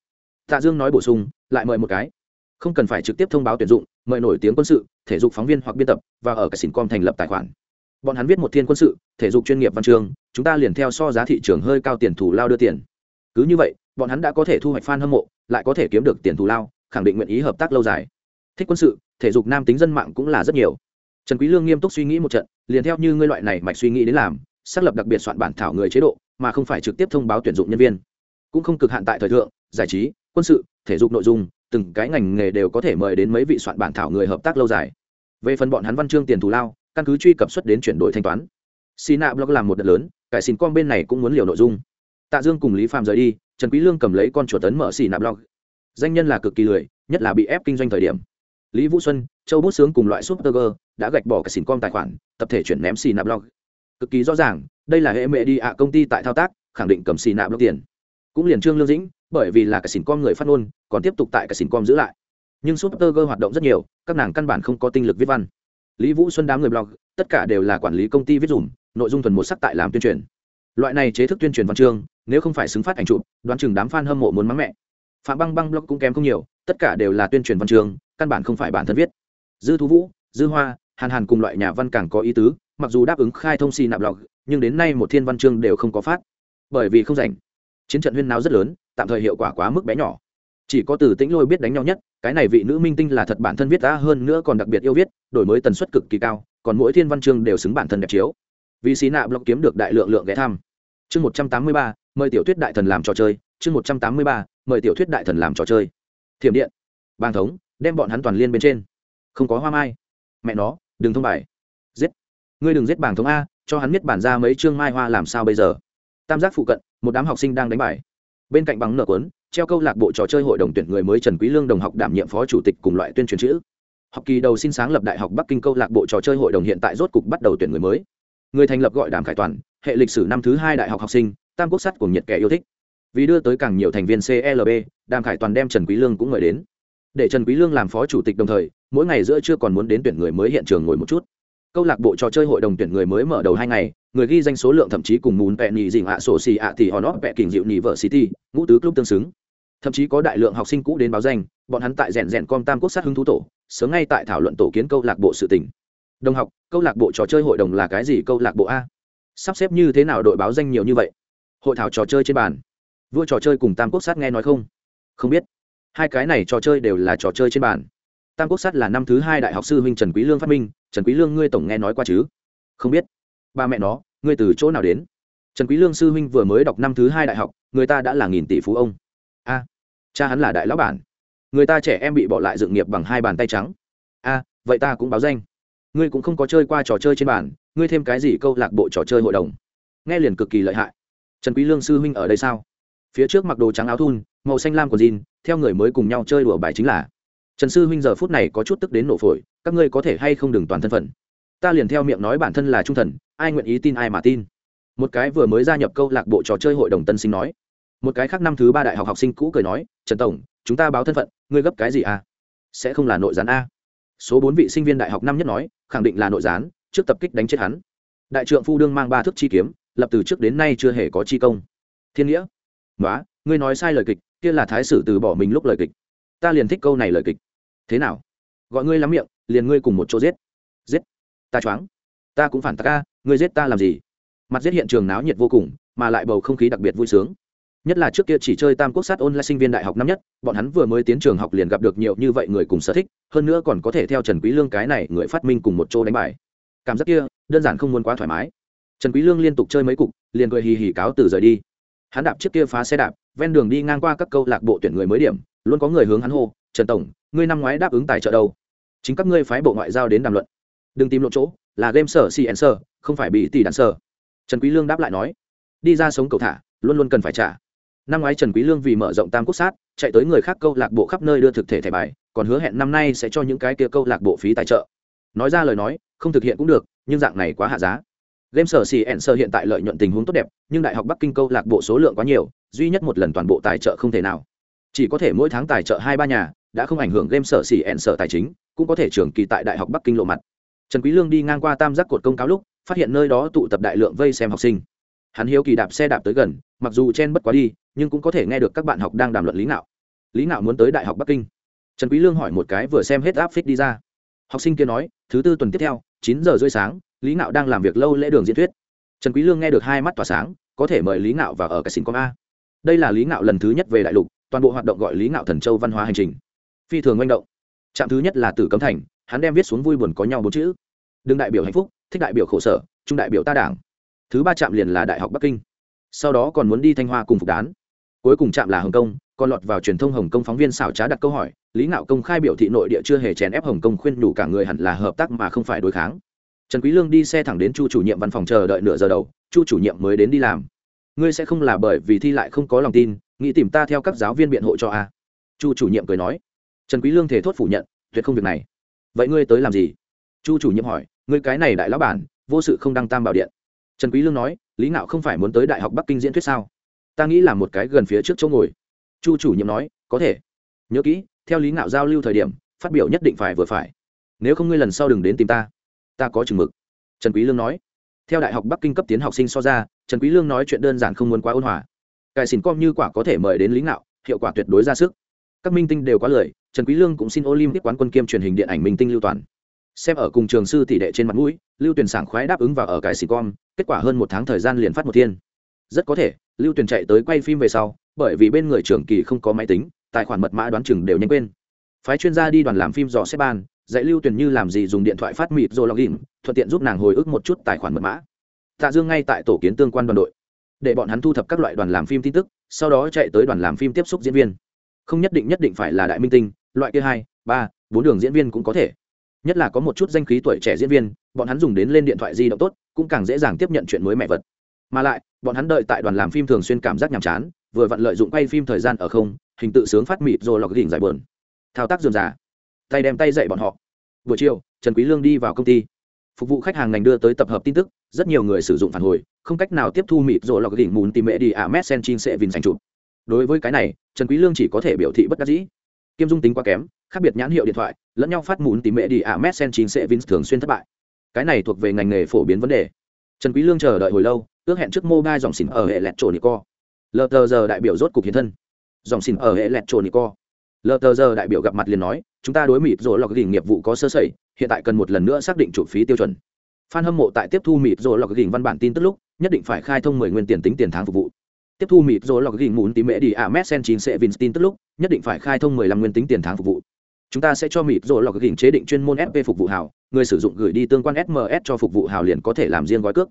Tạ dương nói bổ sung, lại mời một cái không cần phải trực tiếp thông báo tuyển dụng, mời nổi tiếng quân sự, thể dục phóng viên hoặc biên tập, và ở cái xin com thành lập tài khoản. Bọn hắn viết một thiên quân sự, thể dục chuyên nghiệp văn chương, chúng ta liền theo so giá thị trường hơi cao tiền thù lao đưa tiền. Cứ như vậy, bọn hắn đã có thể thu hoạch fan hâm mộ, lại có thể kiếm được tiền thù lao, khẳng định nguyện ý hợp tác lâu dài. Thích quân sự, thể dục nam tính dân mạng cũng là rất nhiều. Trần quý lương nghiêm túc suy nghĩ một trận, liền theo như ngươi loại này mạch suy nghĩ đến làm, xác lập đặc biệt soạn bản thảo người chế độ, mà không phải trực tiếp thông báo tuyển dụng nhân viên. Cũng không cực hạn tại thời thượng, giải trí, quân sự, thể dục nội dung từng cái ngành nghề đều có thể mời đến mấy vị soạn bản thảo người hợp tác lâu dài. Về phần bọn hắn văn chương tiền thù lao, căn cứ truy cập xuất đến chuyển đổi thanh toán. Sina blog làm một đợt lớn, cải xin con bên này cũng muốn liều nội dung. Tạ dương cùng lý phạm rời đi, trần quý lương cầm lấy con chuột tấn mở xì nạp blog. Danh nhân là cực kỳ lười, nhất là bị ép kinh doanh thời điểm. Lý vũ xuân, châu bút sướng cùng loại super g đã gạch bỏ cả xin con tài khoản, tập thể chuyển ném xì nạp blog. Cực kỳ rõ ràng, đây là hệ mẹ đi ạ công ty tại thao tác, khẳng định cầm xì nạp blog tiền. Cũng liền trương lương dĩnh bởi vì là cái xỉn com người phát ngôn, còn tiếp tục tại cái xỉn com giữ lại. Nhưng super g hoạt động rất nhiều, các nàng căn bản không có tinh lực viết văn. Lý vũ xuân đám người blog, tất cả đều là quản lý công ty viết dùm, nội dung thuần một sắc tại làm tuyên truyền. Loại này chế thức tuyên truyền văn chương, nếu không phải xứng phát ảnh chụp, đoán chừng đám f a n hâm mộ muốn mắng mẹ. Phạm băng băng blog cũng kém không nhiều, tất cả đều là tuyên truyền văn chương, căn bản không phải bản thân viết. Dư thú vũ, dư hoa, hàn hàn cùng loại nhà văn càng có ý tứ, mặc dù đáp ứng khai thông xì nạp blog nhưng đến nay một thiên văn chương đều không có phát. Bởi vì không rảnh. Chiến trận huyên náo rất lớn tạm thời hiệu quả quá mức bé nhỏ. Chỉ có từ tĩnh lôi biết đánh nhau nhất, cái này vị nữ minh tinh là thật bản thân viết ra hơn nữa còn đặc biệt yêu viết, đổi mới tần suất cực kỳ cao, còn mỗi thiên văn chương đều xứng bản thân đẹp chiếu. Vì xí nạ blog kiếm được đại lượng lượng ghé thăm. Chương một trăm tám mươi ba, mời tiểu thuyết đại thần làm trò chơi. Chương một trăm tám mươi ba, mời tiểu thuyết đại thần làm trò chơi. Thiểm điện. Bang thống, đem bọn hắn toàn liên bên trên. Không có hoa mai. Mẹ nó, đừng thông bài. Giết. Ngươi đừng giết bảng thống a, cho hắn biết bản ra mấy chương mai hoa làm sao bây giờ? Tam giác phụ cận, một đám học sinh đang đánh bài bên cạnh bằng nợ quấn treo câu lạc bộ trò chơi hội đồng tuyển người mới trần quý lương đồng học đảm nhiệm phó chủ tịch cùng loại tuyên truyền chữ. Học kỳ đầu xin sáng lập đại học bắc kinh câu lạc bộ trò chơi hội đồng hiện tại rốt cục bắt đầu tuyển người mới. Người thành lập gọi đàm khải toàn, hệ lịch sử năm thứ hai đại học học sinh, tam quốc sắt của nhiệt kẻ yêu thích. Vì đưa tới càng nhiều thành viên clb đàm khải toàn đem trần quý lương cũng mời đến. Để trần quý lương làm phó chủ tịch đồng thời, mỗi ngày giữa trưa còn muốn đến tuyển người mới hiện trường ngồi một chút. Câu lạc bộ trò chơi hội đồng tuyển người mới mở đầu hai ngày người ghi danh số lượng thậm chí cùng mún vẹn nhị dình ạ sổ xì ạ thì họ nó vẹ kình dịu nhị vợ city ngũ tứ club tương xứng. Thậm chí có đại lượng học sinh cũ đến báo danh, bọn hắn tại rèn rèn com tam quốc sát hứng thú tổ, sớm ngay tại thảo luận tổ kiến câu lạc bộ sự tỉnh đồng học, câu lạc bộ trò chơi hội đồng là cái gì câu lạc bộ a? Sắp xếp như thế nào đội báo danh nhiều như vậy? Hội thảo trò chơi trên bàn. Vua trò chơi cùng tam quốc sát nghe nói không? Không biết. Hai cái này trò chơi đều là trò chơi trên bàn. Tam quốc sát là năm thứ hai đại học sư huynh trần quý lương phát minh, trần quý lương ngươi tổng nghe nói qua chứ? Không biết. Ba mẹ nó ngươi từ chỗ nào đến? Trần quý lương sư huynh vừa mới đọc năm thứ hai đại học, người ta đã là nghìn tỷ phú ông. A, cha hắn là đại lão bản. Người ta trẻ em bị bỏ lại dựng nghiệp bằng hai bàn tay trắng. A, vậy ta cũng báo danh. Ngươi cũng không có chơi qua trò chơi trên bàn, ngươi thêm cái gì câu lạc bộ trò chơi hội đồng? Nghe liền cực kỳ lợi hại. Trần quý lương sư huynh ở đây sao? Phía trước mặc đồ trắng áo thun, màu xanh lam của jean, theo người mới cùng nhau chơi đùa bài chính là. Trần sư huynh giờ phút này có chút tức đến nổ phổi, các ngươi có thể hay không đừng toàn thân phận? Ta liền theo miệng nói bản thân là trung thần, ai nguyện ý tin ai mà tin. Một cái vừa mới gia nhập câu lạc bộ trò chơi hội đồng tân sinh nói. Một cái khác năm thứ ba đại học học sinh cũ cười nói, trần tổng, chúng ta báo thân phận, ngươi gấp cái gì à? Sẽ không là nội gián a? Số bốn vị sinh viên đại học năm nhất nói, khẳng định là nội gián, trước tập kích đánh chết hắn. Đại trượng phu đương mang ba thước chi kiếm, lập từ trước đến nay chưa hề có chi công. Thiên nghĩa nói ngươi nói sai lời kịch, kia là thái sử từ bỏ mình lúc lời kịch. Ta liền thích câu này lời kịch. Thế nào? Gọi ngươi lắm miệng, liền ngươi cùng một chỗ giết. Giết ta choáng. Ta cũng phản ta ca ngươi giết ta làm gì? Mặt giết hiện trường náo nhiệt vô cùng, mà lại bầu không khí đặc biệt vui sướng. Nhất là trước kia chỉ chơi tam quốc sát ôn là sinh viên đại học năm nhất, bọn hắn vừa mới tiến trường học liền gặp được nhiều như vậy người cùng sở thích, hơn nữa còn có thể theo trần quý lương cái này người phát minh cùng một chỗ đánh bài. Cảm giác kia, đơn giản không muốn quá thoải mái. Trần quý lương liên tục chơi mấy cục, liền cười hì hì cáo từ rời đi. Hắn đạp chiếc kia phá xe đạp, ven đường đi ngang qua các câu lạc bộ tuyển người mới điểm, luôn có người hướng hắn hô, trần tổng, ngươi năm ngoái đáp ứng tài trợ đâu? Chính các ngươi phái bộ ngoại giao đến đàm luận đừng tìm lộ chỗ, là game sở cn sở, không phải bị tỷ đạn sở. Trần quý lương đáp lại nói, đi ra sống cầu thả, luôn luôn cần phải trả. Năm ngoái trần quý lương vì mở rộng tam quốc sát, chạy tới người khác câu lạc bộ khắp nơi đưa thực thể thẻ bài, còn hứa hẹn năm nay sẽ cho những cái kia câu lạc bộ phí tài trợ. Nói ra lời nói, không thực hiện cũng được, nhưng dạng này quá hạ giá. Game sở, xì ẹn sơ hiện tại lợi nhuận tình huống tốt đẹp, nhưng đại học bắc kinh câu lạc bộ số lượng quá nhiều, duy nhất một lần toàn bộ tài trợ không thể nào. Chỉ có thể mỗi tháng tài trợ hai ba nhà, đã không ảnh hưởng game sở, xì ẹn sở tài chính, cũng có thể trường kỳ tại đại học bắc kinh lộ mặt trần quý lương đi ngang qua tam giác cột công cáo lúc, phát hiện nơi đó tụ tập đại lượng vây xem học sinh. Hắn hiếu kỳ đạp xe đạp tới gần, mặc dù chen bất quá đi, nhưng cũng có thể nghe được các bạn học đang đàm luận lý ngạo. Lý ngạo muốn tới đại học bắc kinh. Trần quý lương hỏi một cái vừa xem hết áp phích đi ra. Học sinh kia nói, thứ tư tuần tiếp theo, chín giờ rưỡi sáng, lý Nạo đang làm việc lâu lễ đường diễn thuyết. Trần quý lương nghe được hai mắt tỏa sáng, có thể mời lý ngạo vào ở cái xin com a. Đây là lý ngạo lần thứ nhất về đại lục, toàn bộ hoạt động gọi lý ngạo thần châu văn hóa hành trình. Phi thường manh động. Trạm thứ nhất là tử cấm thành hắn đem viết xuống vui buồn có nhau bốn chữ. Đừng đại biểu hạnh phúc, thích đại biểu khổ sở, trung đại biểu ta đảng. Thứ ba trạm liền là đại học bắc kinh. Sau đó còn muốn đi thanh hoa cùng phục đán. Cuối cùng trạm là hồng kông, còn lọt vào truyền thông hồng kông phóng viên xảo trá đặt câu hỏi, lý ngạo công khai biểu thị nội địa chưa hề chèn ép hồng kông khuyên đủ cả người hẳn là hợp tác mà không phải đối kháng. Trần quý lương đi xe thẳng đến chu chủ nhiệm văn phòng chờ đợi nửa giờ đầu, chu chủ nhiệm mới đến đi làm. Ngươi sẽ không là bởi vì thi lại không có lòng tin, nghĩ tìm ta theo các giáo viên biện hộ cho a chu chủ nhiệm cười nói. Trần quý lương thể thốt phủ nhận, tuyệt không việc này vậy ngươi tới làm gì? Chu chủ nhiệm hỏi. Ngươi cái này đại lão bản, vô sự không đăng tam bảo điện. Trần quý lương nói. Lý ngạo không phải muốn tới đại học bắc kinh diễn thuyết sao? Ta nghĩ là một cái gần phía trước chỗ ngồi. Chu chủ nhiệm nói. Có thể. Nhớ kỹ, theo lý ngạo giao lưu thời điểm, phát biểu nhất định phải vừa phải. Nếu không ngươi lần sau đừng đến tìm ta. Ta có chừng mực. Trần quý lương nói. Theo đại học bắc kinh cấp tiến học sinh so ra, trần quý lương nói chuyện đơn giản không muốn quá ôn hòa. Cài xỉn com như quả có thể mời đến lý ngạo, hiệu quả tuyệt đối ra sức. Các minh tinh đều quá lời trần quý lương cũng xin olympic quán quân kiêm truyền hình điện ảnh minh tinh lưu toàn. Xem ở cùng trường sư tỷ đệ trên mặt mũi, lưu tuyển sảng khoái đáp ứng vào ở cái xì con kết quả hơn một tháng thời gian liền phát một thiên. Rất có thể, lưu tuyển chạy tới quay phim về sau, bởi vì bên người trưởng kỳ không có máy tính, tài khoản mật mã đoán chừng đều nhanh quên. Phái chuyên gia đi đoàn làm phim dò xếp ban, dạy lưu tuyển như làm gì dùng điện thoại phát mịt rồi login, thuận tiện giúp nàng hồi ức một chút tài khoản mật mã. Tạ dương ngay tại tổ kiến tương quan đoàn đội, để bọn hắn thu thập các loại đoàn làm phim tin tức, sau đó chạy tới đoàn làm phim tiếp xúc diễn viên. Không nhất định nhất định phải là đại minh tinh loại kia hai, ba, bốn đường diễn viên cũng có thể. Nhất là có một chút danh khí tuổi trẻ diễn viên, bọn hắn dùng đến lên điện thoại di động tốt, cũng càng dễ dàng tiếp nhận chuyện mới mẹ vật. Mà lại, bọn hắn đợi tại đoàn làm phim thường xuyên cảm giác nhàm chán, vừa vặn lợi dụng quay phim thời gian ở không, hình tự sướng phát mịt rồi lọc đỉnh giải bờn thao tác dườm giả tay đem tay dạy bọn họ. Buổi chiều, trần quý lương đi vào công ty. Phục vụ khách hàng ngành đưa tới tập hợp tin tức, rất nhiều người sử dụng phản hồi, không cách nào tiếp thu mịt rồi lọc đỉnh muốn tìm mẹ đi à messenger sẽ vinh thành chụp. Đối với cái này, trần quý lương chỉ có thể biểu thị bất đắc dĩ kiêm dung tính quá kém, khác biệt nhãn hiệu điện thoại, lẫn nhau phát mún tìm mẹ đi à messen chín sẽ vin thường xuyên thất bại. Cái này thuộc về ngành nghề phổ biến vấn đề. Trần quý lương chờ đợi hồi lâu, ước hẹn trước mobile dòng xỉn ở hệ lẹt trổ nico lờ tờ giờ đại biểu rốt cục hiện thân. Dòng xỉn ở hệ lẹt trổ nico lờ tờ giờ đại biểu gặp mặt liền nói, chúng ta đối mịt rồi lọc đỉnh nghiệp vụ có sơ sẩy, hiện tại cần một lần nữa xác định chủ phí tiêu chuẩn. Fan hâm mộ tại tiếp thu mịt rồi lọc đỉnh văn bản tin tức lúc, nhất định phải khai thông 10 nguyên tiền tính tiền tháng phục vụ tiếp thu mịt rồi lọc ghi muốn tí mẹ đi à messen chín sẽ vinstin tức lúc, nhất định phải khai thông 15 nguyên tính tiền tháng phục vụ. Chúng ta sẽ cho mịt rồi lọc ghi chế định chuyên môn sp phục vụ hào người sử dụng gửi đi tương quan sms cho phục vụ hào liền có thể làm riêng gói cước.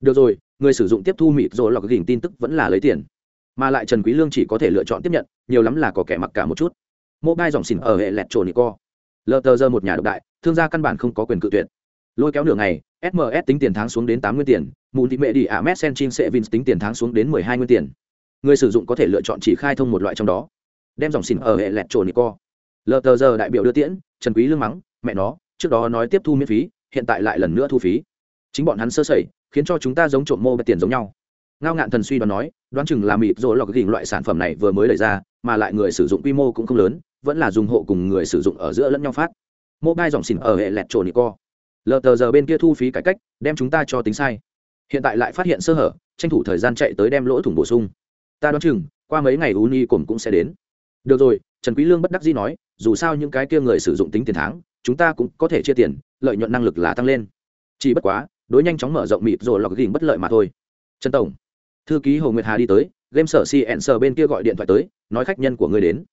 Được rồi, người sử dụng tiếp thu mịt rồi lọc ghi tin tức vẫn là lấy tiền. Mà lại trần quý lương chỉ có thể lựa chọn tiếp nhận, nhiều lắm là có kẻ mặc cả một chút. Mobile dòng xỉn ở hệ lẹt trồn co. Lờ tờ giờ một nhà độc đại, thương gia căn bản không có quyền cự tuyệt. Lôi kéo nửa ngày sms tính tiền tháng xuống đến tám nguyên tiền mùn thị mệ đi ạ, mét sen sẽ vin tính tiền tháng xuống đến mười hai nguyên tiền. Người sử dụng có thể lựa chọn chỉ khai thông một loại trong đó. Đem dòng xin ở hệ lẹt trổ nico lờ tờ giờ đại biểu đưa tiễn, trần quý lương mắng, mẹ nó, trước đó nói tiếp thu miễn phí, hiện tại lại lần nữa thu phí. Chính bọn hắn sơ sẩy, khiến cho chúng ta giống trộm mô bật tiền giống nhau. Ngao ngạn thần suy đoán nói, đoán chừng là mịt rồi lọc gỉnh loại sản phẩm này vừa mới đẩy ra, mà lại người sử dụng quy mô cũng không lớn, vẫn là dùng hộ cùng người sử dụng ở giữa lẫn nhau phát. Mobile dòng xỉn ở hệ lẹt trổ nico lờ tờ giờ bên kia thu phí cải cách, đem chúng ta cho tính sai hiện tại lại phát hiện sơ hở, tranh thủ thời gian chạy tới đem lỗ thủng bổ sung. Ta đoán chừng, qua mấy ngày uni cồn cũng sẽ đến. Được rồi, trần quý lương bất đắc dĩ nói, dù sao những cái kia người sử dụng tính tiền tháng, chúng ta cũng có thể chia tiền, lợi nhuận năng lực là tăng lên. Chỉ bất quá, đối nhanh chóng mở rộng mịp rồi lọc gỉnh bất lợi mà thôi. Trần tổng, thư ký hồ nguyệt hà đi tới, game sở cn sở bên kia gọi điện thoại tới, nói khách nhân của người đến.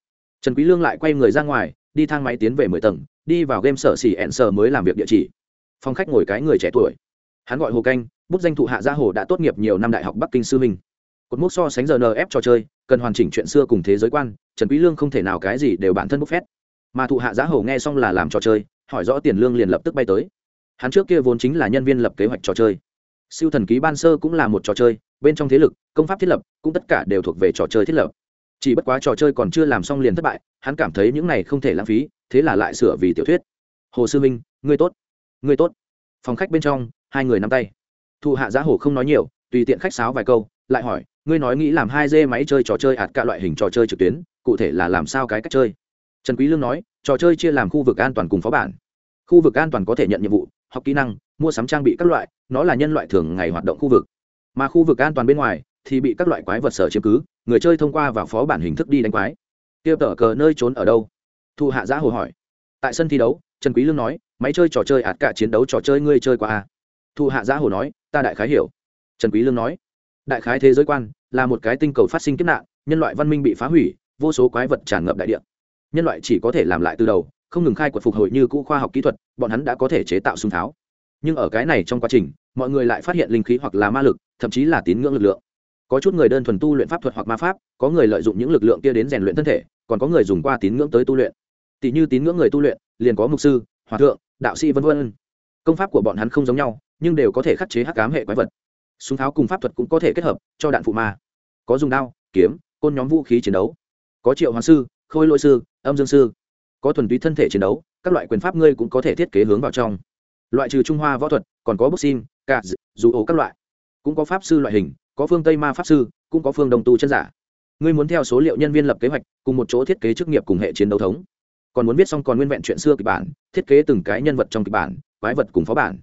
Trần quý lương lại quay người ra ngoài, đi thang máy tiến về mười tầng, đi vào game sở cn sở mới làm việc địa chỉ. Phòng khách ngồi cái người trẻ tuổi. Hắn gọi hồ canh bút danh thụ hạ gia hồ đã tốt nghiệp nhiều năm đại học bắc kinh sư minh cột mốc so sánh giờ nf trò chơi, cần hoàn chỉnh chuyện xưa cùng thế giới quan, trần quý lương không thể nào cái gì đều bản thân bút phét. Mà thụ hạ giá hồ nghe xong là làm trò chơi, hỏi rõ tiền lương liền lập tức bay tới. Hắn trước kia vốn chính là nhân viên lập kế hoạch trò chơi. Siêu thần ký ban sơ cũng là một trò chơi, bên trong thế lực, công pháp thiết lập, cũng tất cả đều thuộc về trò chơi thiết lập. Chỉ bất quá trò chơi còn chưa làm xong liền thất bại, hắn cảm thấy những này không thể lãng phí, thế là lại sửa vì tiểu thuyết. Hồ sư minh, ngươi tốt ngươi tốt. Phòng khách bên trong, hai người nắm tay thụ hạ giá Hổ không nói nhiều, tùy tiện khách sáo vài câu, lại hỏi, ngươi nói nghĩ làm hai dê máy chơi trò chơi ạt cả loại hình trò chơi trực tuyến, cụ thể là làm sao cái cách chơi? Trần quý lương nói, trò chơi chia làm khu vực an toàn cùng phó bản. Khu vực an toàn có thể nhận nhiệm vụ, học kỹ năng, mua sắm trang bị các loại, nó là nhân loại thường ngày hoạt động khu vực. Mà khu vực an toàn bên ngoài thì bị các loại quái vật sở chiếm cứ, người chơi thông qua vào phó bản hình thức đi đánh quái. Kia tờ cờ nơi trốn ở đâu? Thu hạ giã hồ hỏi. Tại sân thi đấu, trần quý lương nói, máy chơi trò chơi ạt cả chiến đấu trò chơi ngươi chơi qua à? thu hạ giã hồ nói ta đại khái hiểu. Trần quý lương nói, đại khái thế giới quan là một cái tinh cầu phát sinh kiếp nạn, nhân loại văn minh bị phá hủy, vô số quái vật tràn ngập đại địa. Nhân loại chỉ có thể làm lại từ đầu, không ngừng khai quật phục hồi như cũ khoa học kỹ thuật, bọn hắn đã có thể chế tạo súng tháo. Nhưng ở cái này trong quá trình, mọi người lại phát hiện linh khí hoặc là ma lực, thậm chí là tín ngưỡng lực lượng. Có chút người đơn thuần tu luyện pháp thuật hoặc ma pháp, có người lợi dụng những lực lượng kia đến rèn luyện thân thể, còn có người dùng qua tín ngưỡng tới tu luyện. Tỷ như tín ngưỡng người tu luyện, liền có mục sư, hòa thượng, đạo sĩ v v công pháp của bọn hắn không giống nhau nhưng đều có thể khắc chế hắc ám hệ quái vật. Súng tháo cùng pháp thuật cũng có thể kết hợp, cho đạn phụ ma. Có dùng đao, kiếm, côn nhóm vũ khí chiến đấu. Có triệu hoàng sư, khôi lỗi sư, âm dương sư. Có thuần túy thân thể chiến đấu, các loại quyền pháp ngươi cũng có thể thiết kế hướng vào trong. Loại trừ trung hoa võ thuật, còn có boxing cả dù ổ các loại. Cũng có pháp sư loại hình, có phương tây ma pháp sư, cũng có phương đồng tu chân giả. Ngươi muốn theo số liệu nhân viên lập kế hoạch, cùng một chỗ thiết kế chức nghiệp cùng hệ chiến đấu thống. Còn muốn viết xong còn nguyên vẹn chuyện xưa kịch bản, thiết kế từng cái nhân vật trong kịch bản, quái vật cùng phó bản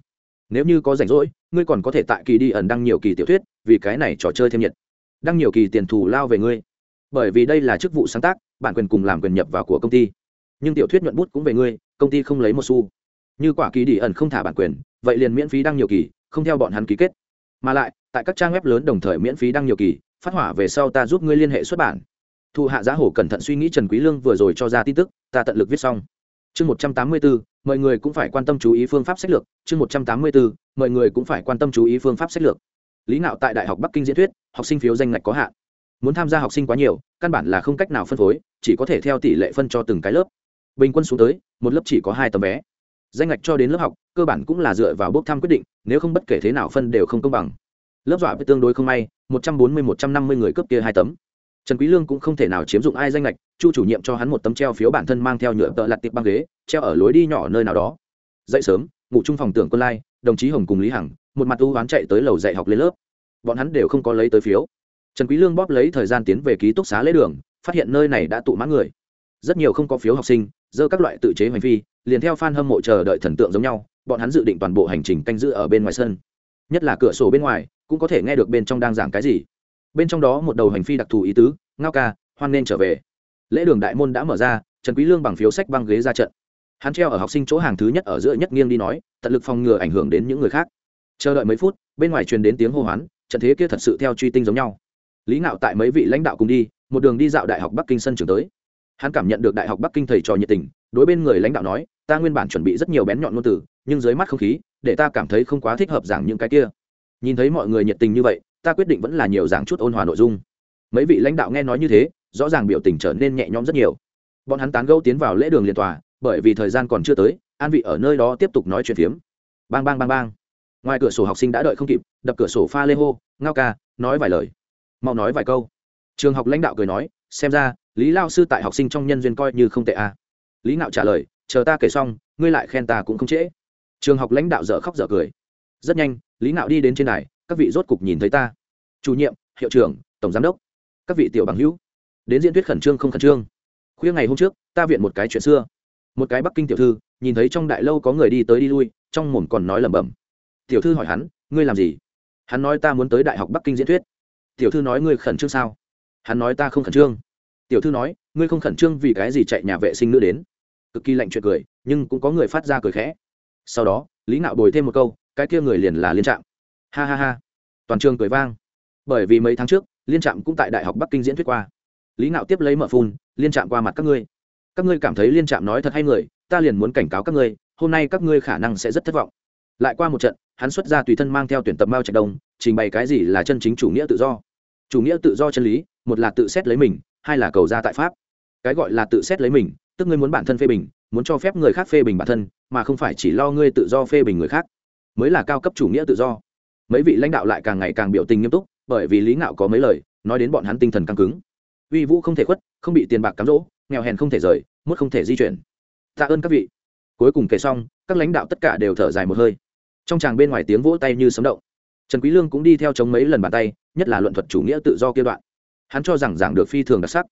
nếu như có rảnh rỗi, ngươi còn có thể tại kỳ đi ẩn đăng nhiều kỳ tiểu thuyết, vì cái này trò chơi thêm nhiệt. Đăng nhiều kỳ tiền thù lao về ngươi. Bởi vì đây là chức vụ sáng tác, bản quyền cùng làm quyền nhập vào của công ty. Nhưng tiểu thuyết nhuận bút cũng về ngươi, công ty không lấy một xu. Như quả kỳ đi ẩn không thả bản quyền, vậy liền miễn phí đăng nhiều kỳ, không theo bọn hắn ký kết. Mà lại, tại các trang web lớn đồng thời miễn phí đăng nhiều kỳ, phát hỏa về sau ta giúp ngươi liên hệ xuất bản. Thu hạ giá hổ cẩn thận suy nghĩ trần quý lương vừa rồi cho ra tin tức, ta tận lực viết xong. Chương một trăm tám mươi bốn mọi người cũng phải quan tâm chú ý phương pháp sách lược, chương một trăm tám mươi bốn, mọi người cũng phải quan tâm chú ý phương pháp sách lược. Lý nạo tại đại học bắc kinh diễn thuyết, học sinh phiếu danh ngạch có hạn. Muốn tham gia học sinh quá nhiều, căn bản là không cách nào phân phối, chỉ có thể theo tỷ lệ phân cho từng cái lớp. Bình quân xuống tới, một lớp chỉ có hai tấm vé. Danh ngạch cho đến lớp học, cơ bản cũng là dựa vào bốc thăm quyết định, nếu không bất kể thế nào phân đều không công bằng. Lớp dọa với tương đối không may, một trăm bốn mươi, một trăm năm mươi người cấp kia hai tấm trần quý lương cũng không thể nào chiếm dụng ai danh lệch chu chủ nhiệm cho hắn một tấm treo phiếu bản thân mang theo nhựa tợ lặt tiệp băng ghế treo ở lối đi nhỏ nơi nào đó. Dậy sớm ngủ chung phòng tưởng quân lai đồng chí hồng cùng lý hằng một mặt u hoán chạy tới lầu dạy học lên lớp. Bọn hắn đều không có lấy tới phiếu. Trần quý lương bóp lấy thời gian tiến về ký túc xá lễ đường phát hiện nơi này đã tụ mãn người. Rất nhiều không có phiếu học sinh dơ các loại tự chế hành vi, liền theo fan hâm mộ chờ đợi thần tượng giống nhau bọn hắn dự định toàn bộ hành trình canh giữ ở bên ngoài sân. Nhất là cửa sổ bên ngoài cũng có thể nghe được bên trong đang giảng cái gì bên trong đó một đầu hành phi đặc thù ý tứ, ngao ca, hoan nên trở về. Lễ đường đại môn đã mở ra, trần quý lương bằng phiếu sách băng ghế ra trận. Hắn treo ở học sinh chỗ hàng thứ nhất ở giữa nhất nghiêng đi nói, tận lực phòng ngừa ảnh hưởng đến những người khác. Chờ đợi mấy phút, bên ngoài truyền đến tiếng hô hoán, trận thế kia thật sự theo truy tinh giống nhau. Lý ngạo tại mấy vị lãnh đạo cùng đi, một đường đi dạo đại học bắc kinh sân trường tới. Hắn cảm nhận được đại học bắc kinh thầy trò nhiệt tình, đối bên người lãnh đạo nói, ta nguyên bản chuẩn bị rất nhiều bén nhọn ngôn từ, nhưng dưới mắt không khí, để ta cảm thấy không quá thích hợp giảng những cái kia. Nhìn thấy mọi người nhiệt tình như vậy ta quyết định vẫn là nhiều giảng chút ôn hòa nội dung. Mấy vị lãnh đạo nghe nói như thế, rõ ràng biểu tình trở nên nhẹ nhõm rất nhiều. Bọn hắn tán gẫu tiến vào lễ đường liên tòa, bởi vì thời gian còn chưa tới, an vị ở nơi đó tiếp tục nói chuyện phiếm. Bang bang bang bang. Ngoài cửa sổ học sinh đã đợi không kịp, đập cửa sổ pha lê hô, ngao ca, nói vài lời. Mau nói vài câu. Trường học lãnh đạo cười nói, xem ra, lý lao sư tại học sinh trong nhân duyên coi như không tệ à. lý ngạo trả lời, chờ ta kể xong, ngươi lại khen ta cũng không trễ. Trường học lãnh đạo dở khóc dở cười. Rất nhanh, lý ngạo đi đến trên này các vị rốt cục nhìn thấy ta. Chủ nhiệm, hiệu trưởng, tổng giám đốc, các vị tiểu bằng hữu. Đến diễn thuyết khẩn trương không khẩn trương. Khuya ngày hôm trước, ta viện một cái chuyện xưa. Một cái bắc kinh tiểu thư, nhìn thấy trong đại lâu có người đi tới đi lui, trong mồm còn nói lẩm bẩm. Tiểu thư hỏi hắn, ngươi làm gì? Hắn nói, ta muốn tới đại học bắc kinh diễn thuyết. Tiểu thư nói, ngươi khẩn trương sao? Hắn nói, ta không khẩn trương. Tiểu thư nói, ngươi không khẩn trương vì cái gì chạy nhà vệ sinh nữa đến? Cực kỳ lạnh chuyện cười, nhưng cũng có người phát ra cười khẽ. Sau đó, lý ngạo bồi thêm một câu, cái kia người liền là liên trạng ha ha ha. Toàn trường cười vang. Bởi vì mấy tháng trước, liên trạm cũng tại đại học bắc kinh diễn thuyết qua. Lý ngạo tiếp lấy mở phun, liên trạm qua mặt các ngươi. Các ngươi cảm thấy liên trạm nói thật hay người, ta liền muốn cảnh cáo các ngươi, hôm nay các ngươi khả năng sẽ rất thất vọng. Lại qua một trận, hắn xuất ra tùy thân mang theo tuyển tập mao trạch đông, trình bày cái gì là chân chính chủ nghĩa tự do. Chủ nghĩa tự do chân lý, một là tự xét lấy mình, hai là cầu ra tại pháp. Cái gọi là tự xét lấy mình, tức ngươi muốn bản thân phê bình, muốn cho phép người khác phê bình bản thân, mà không phải chỉ lo ngươi tự do phê bình người khác. Mới là cao cấp chủ nghĩa tự do mấy vị lãnh đạo lại càng ngày càng biểu tình nghiêm túc, bởi vì lý ngạo có mấy lời, nói đến bọn hắn tinh thần căng cứng. Uy vũ không thể khuất, không bị tiền bạc cám dỗ, nghèo hèn không thể rời, mốt không thể di chuyển. Tạ ơn các vị. Cuối cùng kể xong, các lãnh đạo tất cả đều thở dài một hơi. Trong tràng bên ngoài tiếng vỗ tay như sấm động. Trần quý lương cũng đi theo chống mấy lần bàn tay, nhất là luận thuật chủ nghĩa tự do kia đoạn. Hắn cho rằng giảng được phi thường đặc sắc.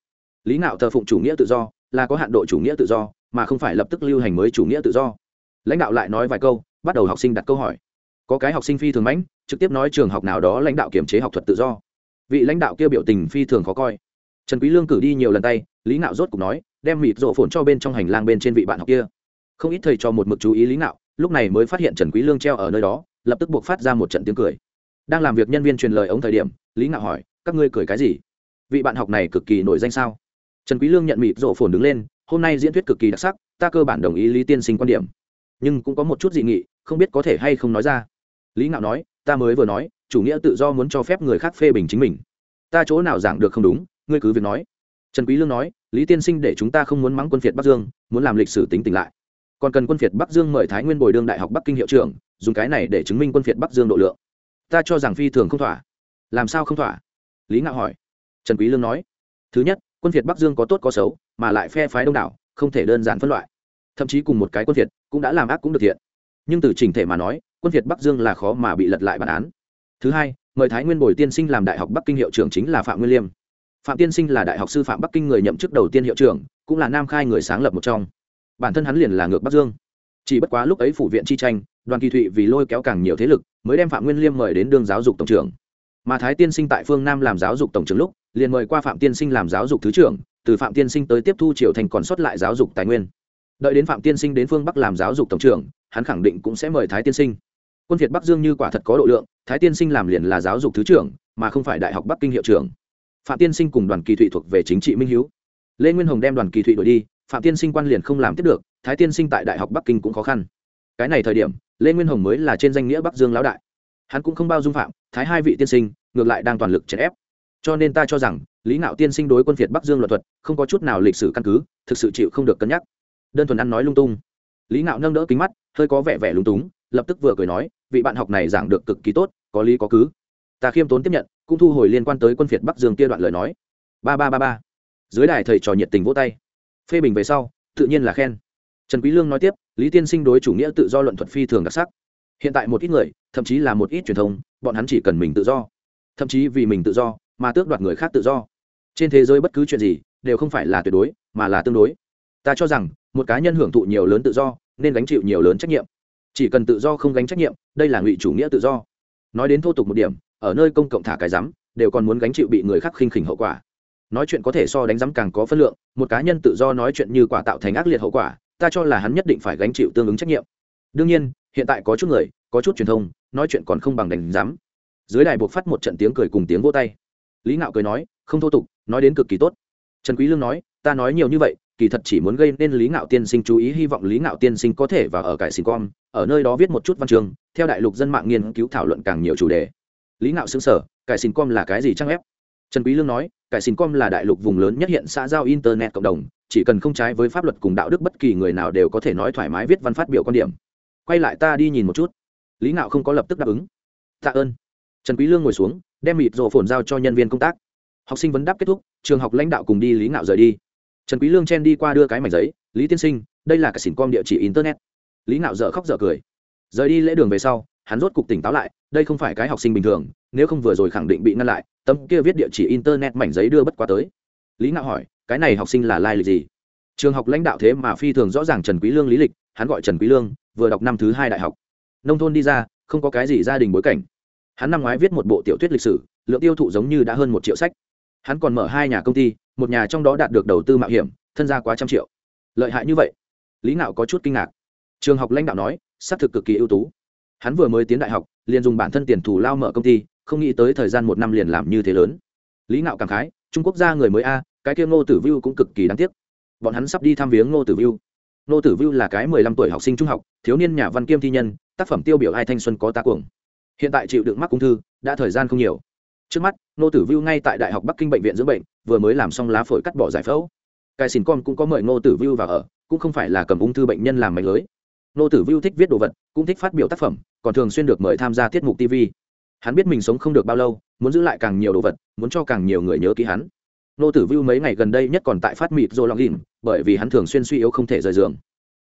Lý ngạo thờ phụng chủ nghĩa tự do, là có hạn độ chủ nghĩa tự do, mà không phải lập tức lưu hành mới chủ nghĩa tự do. Lãnh đạo lại nói vài câu, bắt đầu học sinh đặt câu hỏi có cái học sinh phi thường mãnh, trực tiếp nói trường học nào đó lãnh đạo kiểm chế học thuật tự do. Vị lãnh đạo kia biểu tình phi thường khó coi. Trần quý lương cử đi nhiều lần tay, lý ngạo rốt cục nói, đem mịt rộ phồn cho bên trong hành lang bên trên vị bạn học kia. Không ít thầy cho một mực chú ý lý ngạo, lúc này mới phát hiện trần quý lương treo ở nơi đó, lập tức buộc phát ra một trận tiếng cười. Đang làm việc nhân viên truyền lời ống thời điểm, lý ngạo hỏi, các ngươi cười cái gì? Vị bạn học này cực kỳ nổi danh sao? Trần quý lương nhận mịt rộ phồn đứng lên, hôm nay diễn thuyết cực kỳ đặc sắc, ta cơ bản đồng ý lý tiên sinh quan điểm. Nhưng cũng có một chút dị nghị, không biết có thể hay không nói ra lý ngạo nói, ta mới vừa nói, chủ nghĩa tự do muốn cho phép người khác phê bình chính mình. Ta chỗ nào giảng được không đúng, ngươi cứ việc nói. Trần quý lương nói, lý tiên sinh để chúng ta không muốn mắng quân phiệt bắc dương, muốn làm lịch sử tính tỉnh lại. Còn cần quân phiệt bắc dương mời thái nguyên bồi đương đại học bắc kinh hiệu trưởng, dùng cái này để chứng minh quân phiệt bắc dương độ lượng. Ta cho rằng phi thường không thỏa. Làm sao không thỏa? Lý ngạo hỏi. Trần quý lương nói, thứ nhất, quân phiệt bắc dương có tốt có xấu, mà lại phe phái đông đảo, không thể đơn giản phân loại. Thậm chí cùng một cái quân phiệt cũng đã làm ác cũng được thiện. Nhưng từ trình thể mà nói quân việt bắc dương là khó mà bị lật lại bản án. Thứ hai, mời thái nguyên bồi tiên sinh làm đại học bắc kinh hiệu trưởng chính là phạm nguyên liêm. Phạm tiên sinh là đại học sư phạm bắc kinh người nhậm chức đầu tiên hiệu trưởng, cũng là nam khai người sáng lập một trong. Bản thân hắn liền là ngược bắc dương. Chỉ bất quá lúc ấy phủ viện chi tranh, đoàn kỳ thụy vì lôi kéo càng nhiều thế lực, mới đem phạm nguyên liêm mời đến đương giáo dục tổng trưởng. Mà thái tiên sinh tại phương nam làm giáo dục tổng trưởng lúc, liền mời qua phạm tiên sinh làm giáo dục thứ trưởng, từ phạm tiên sinh tới tiếp thu triều thành còn sót lại giáo dục tài nguyên. Đợi đến phạm tiên sinh đến phương bắc làm giáo dục tổng trưởng, hắn khẳng định cũng sẽ mời thái tiên sinh quân việt bắc dương như quả thật có độ lượng, thái tiên sinh làm liền là giáo dục thứ trưởng, mà không phải đại học bắc kinh hiệu trưởng. Phạm tiên sinh cùng đoàn kỳ thụy thuộc về chính trị minh hiếu. Lê nguyên hồng đem đoàn kỳ thụy đổi đi, phạm tiên sinh quan liền không làm tiếp được, thái tiên sinh tại đại học bắc kinh cũng khó khăn. Cái này thời điểm, lê nguyên hồng mới là trên danh nghĩa bắc dương lão đại. Hắn cũng không bao dung phạm, thái hai vị tiên sinh, ngược lại đang toàn lực chèn ép. Cho nên ta cho rằng, lý ngạo tiên sinh đối quân việt bắc dương luật thuật, không có chút nào lịch sử căn cứ, thực sự chịu không được cân nhắc. Đơn thuần ăn nói lung tung. Lý ngạo nâng đỡ kính mắt, hơi có vẻ vẻ lúng túng lập tức vừa cười nói, vị bạn học này giảng được cực kỳ tốt, có lý có cứ. Ta khiêm tốn tiếp nhận, cũng thu hồi liên quan tới quân phiệt bắc dương kia đoạn lời nói. Ba ba ba ba. Dưới đài thầy trò nhiệt tình vỗ tay. Phê bình về sau, tự nhiên là khen. Trần quý lương nói tiếp, lý tiên sinh đối chủ nghĩa tự do luận thuật phi thường đặc sắc. Hiện tại một ít người, thậm chí là một ít truyền thông, bọn hắn chỉ cần mình tự do. Thậm chí vì mình tự do, mà tước đoạt người khác tự do. Trên thế giới bất cứ chuyện gì, đều không phải là tuyệt đối, mà là tương đối. Ta cho rằng, một cá nhân hưởng thụ nhiều lớn tự do, nên gánh chịu nhiều lớn trách nhiệm chỉ cần tự do không gánh trách nhiệm, đây là ngụy chủ nghĩa tự do. Nói đến thô tục một điểm, ở nơi công cộng thả cái rắm, đều còn muốn gánh chịu bị người khác khinh khỉnh hậu quả. Nói chuyện có thể so đánh rắm càng có phân lượng, một cá nhân tự do nói chuyện như quả tạo thành ác liệt hậu quả, ta cho là hắn nhất định phải gánh chịu tương ứng trách nhiệm. Đương nhiên, hiện tại có chút người, có chút truyền thông, nói chuyện còn không bằng đánh rắm. Dưới đài buộc phát một trận tiếng cười cùng tiếng vô tay. Lý ngạo cười nói, không thô tục, nói đến cực kỳ tốt. Trần quý lương nói, ta nói nhiều như vậy, kỳ thật chỉ muốn gây nên lý ngạo tiên sinh chú ý, hy vọng lý ngạo tiên sinh có thể và ở cải xin con ở nơi đó viết một chút văn chương, theo đại lục dân mạng nghiên cứu thảo luận càng nhiều chủ đề. Lý ngạo xứng sở cải xin com là cái gì trang ép trần quý lương nói, cải xin com là đại lục vùng lớn nhất hiện xã giao internet cộng đồng, chỉ cần không trái với pháp luật cùng đạo đức bất kỳ người nào đều có thể nói thoải mái viết văn phát biểu quan điểm. Quay lại ta đi nhìn một chút. Lý ngạo không có lập tức đáp ứng. Tạ ơn. Trần quý lương ngồi xuống, đem mịt rổ phồn giao cho nhân viên công tác. Học sinh vấn đáp kết thúc, trường học lãnh đạo cùng đi lý ngạo rời đi. Trần quý lương chen đi qua đưa cái mảnh giấy, lý tiên sinh, đây là cả xỉn com địa chỉ internet lý ngạo dở khóc dở cười. Rời đi lễ đường về sau, hắn rốt cục tỉnh táo lại, đây không phải cái học sinh bình thường, nếu không vừa rồi khẳng định bị ngăn lại, tấm kia viết địa chỉ internet mảnh giấy đưa bất quá tới. Lý ngạo hỏi, cái này học sinh là lai lịch gì? Trường học lãnh đạo thế mà phi thường rõ ràng trần quý lương lý lịch, hắn gọi trần quý lương, vừa đọc năm thứ hai đại học. Nông thôn đi ra, không có cái gì gia đình bối cảnh. Hắn năm ngoái viết một bộ tiểu thuyết lịch sử, lượng tiêu thụ giống như đã hơn một triệu sách. Hắn còn mở hai nhà công ty, một nhà trong đó đạt được đầu tư mạo hiểm, thân gia quá trăm triệu. Lợi hại như vậy? Lý ngạo có chút kinh ngạc trường học lãnh đạo nói, xác thực cực kỳ ưu tú. Hắn vừa mới tiến đại học, liền dùng bản thân tiền thủ lao mở công ty, không nghĩ tới thời gian một năm liền làm như thế lớn. Lý ngạo cảm khái, trung quốc gia người mới a, cái kia ngô tử vưu cũng cực kỳ đáng tiếc. Bọn hắn sắp đi thăm viếng ngô tử vưu ngô tử vưu là cái mười lăm tuổi học sinh trung học, thiếu niên nhà văn kiêm thi nhân, tác phẩm tiêu biểu ai thanh xuân có ta cuồng. Hiện tại chịu đựng mắc ung thư, đã thời gian không nhiều. Trước mắt, ngô tử vưu ngay tại đại học bắc kinh bệnh viện dưỡng bệnh, vừa mới làm xong lá phổi cắt bỏ giải phẫu. Cái xin con cũng có mời ngô tử vưu vào ở, cũng không phải là cầm ung thư bệnh nhân làm mạch lưới. Nô tử vưu thích viết đồ vật, cũng thích phát biểu tác phẩm, còn thường xuyên được mời tham gia tiết mục tv hắn biết mình sống không được bao lâu, muốn giữ lại càng nhiều đồ vật, muốn cho càng nhiều người nhớ ký hắn. Nô tử vưu mấy ngày gần đây nhất còn tại phát mịt rồi login bởi vì hắn thường xuyên suy yếu không thể rời giường.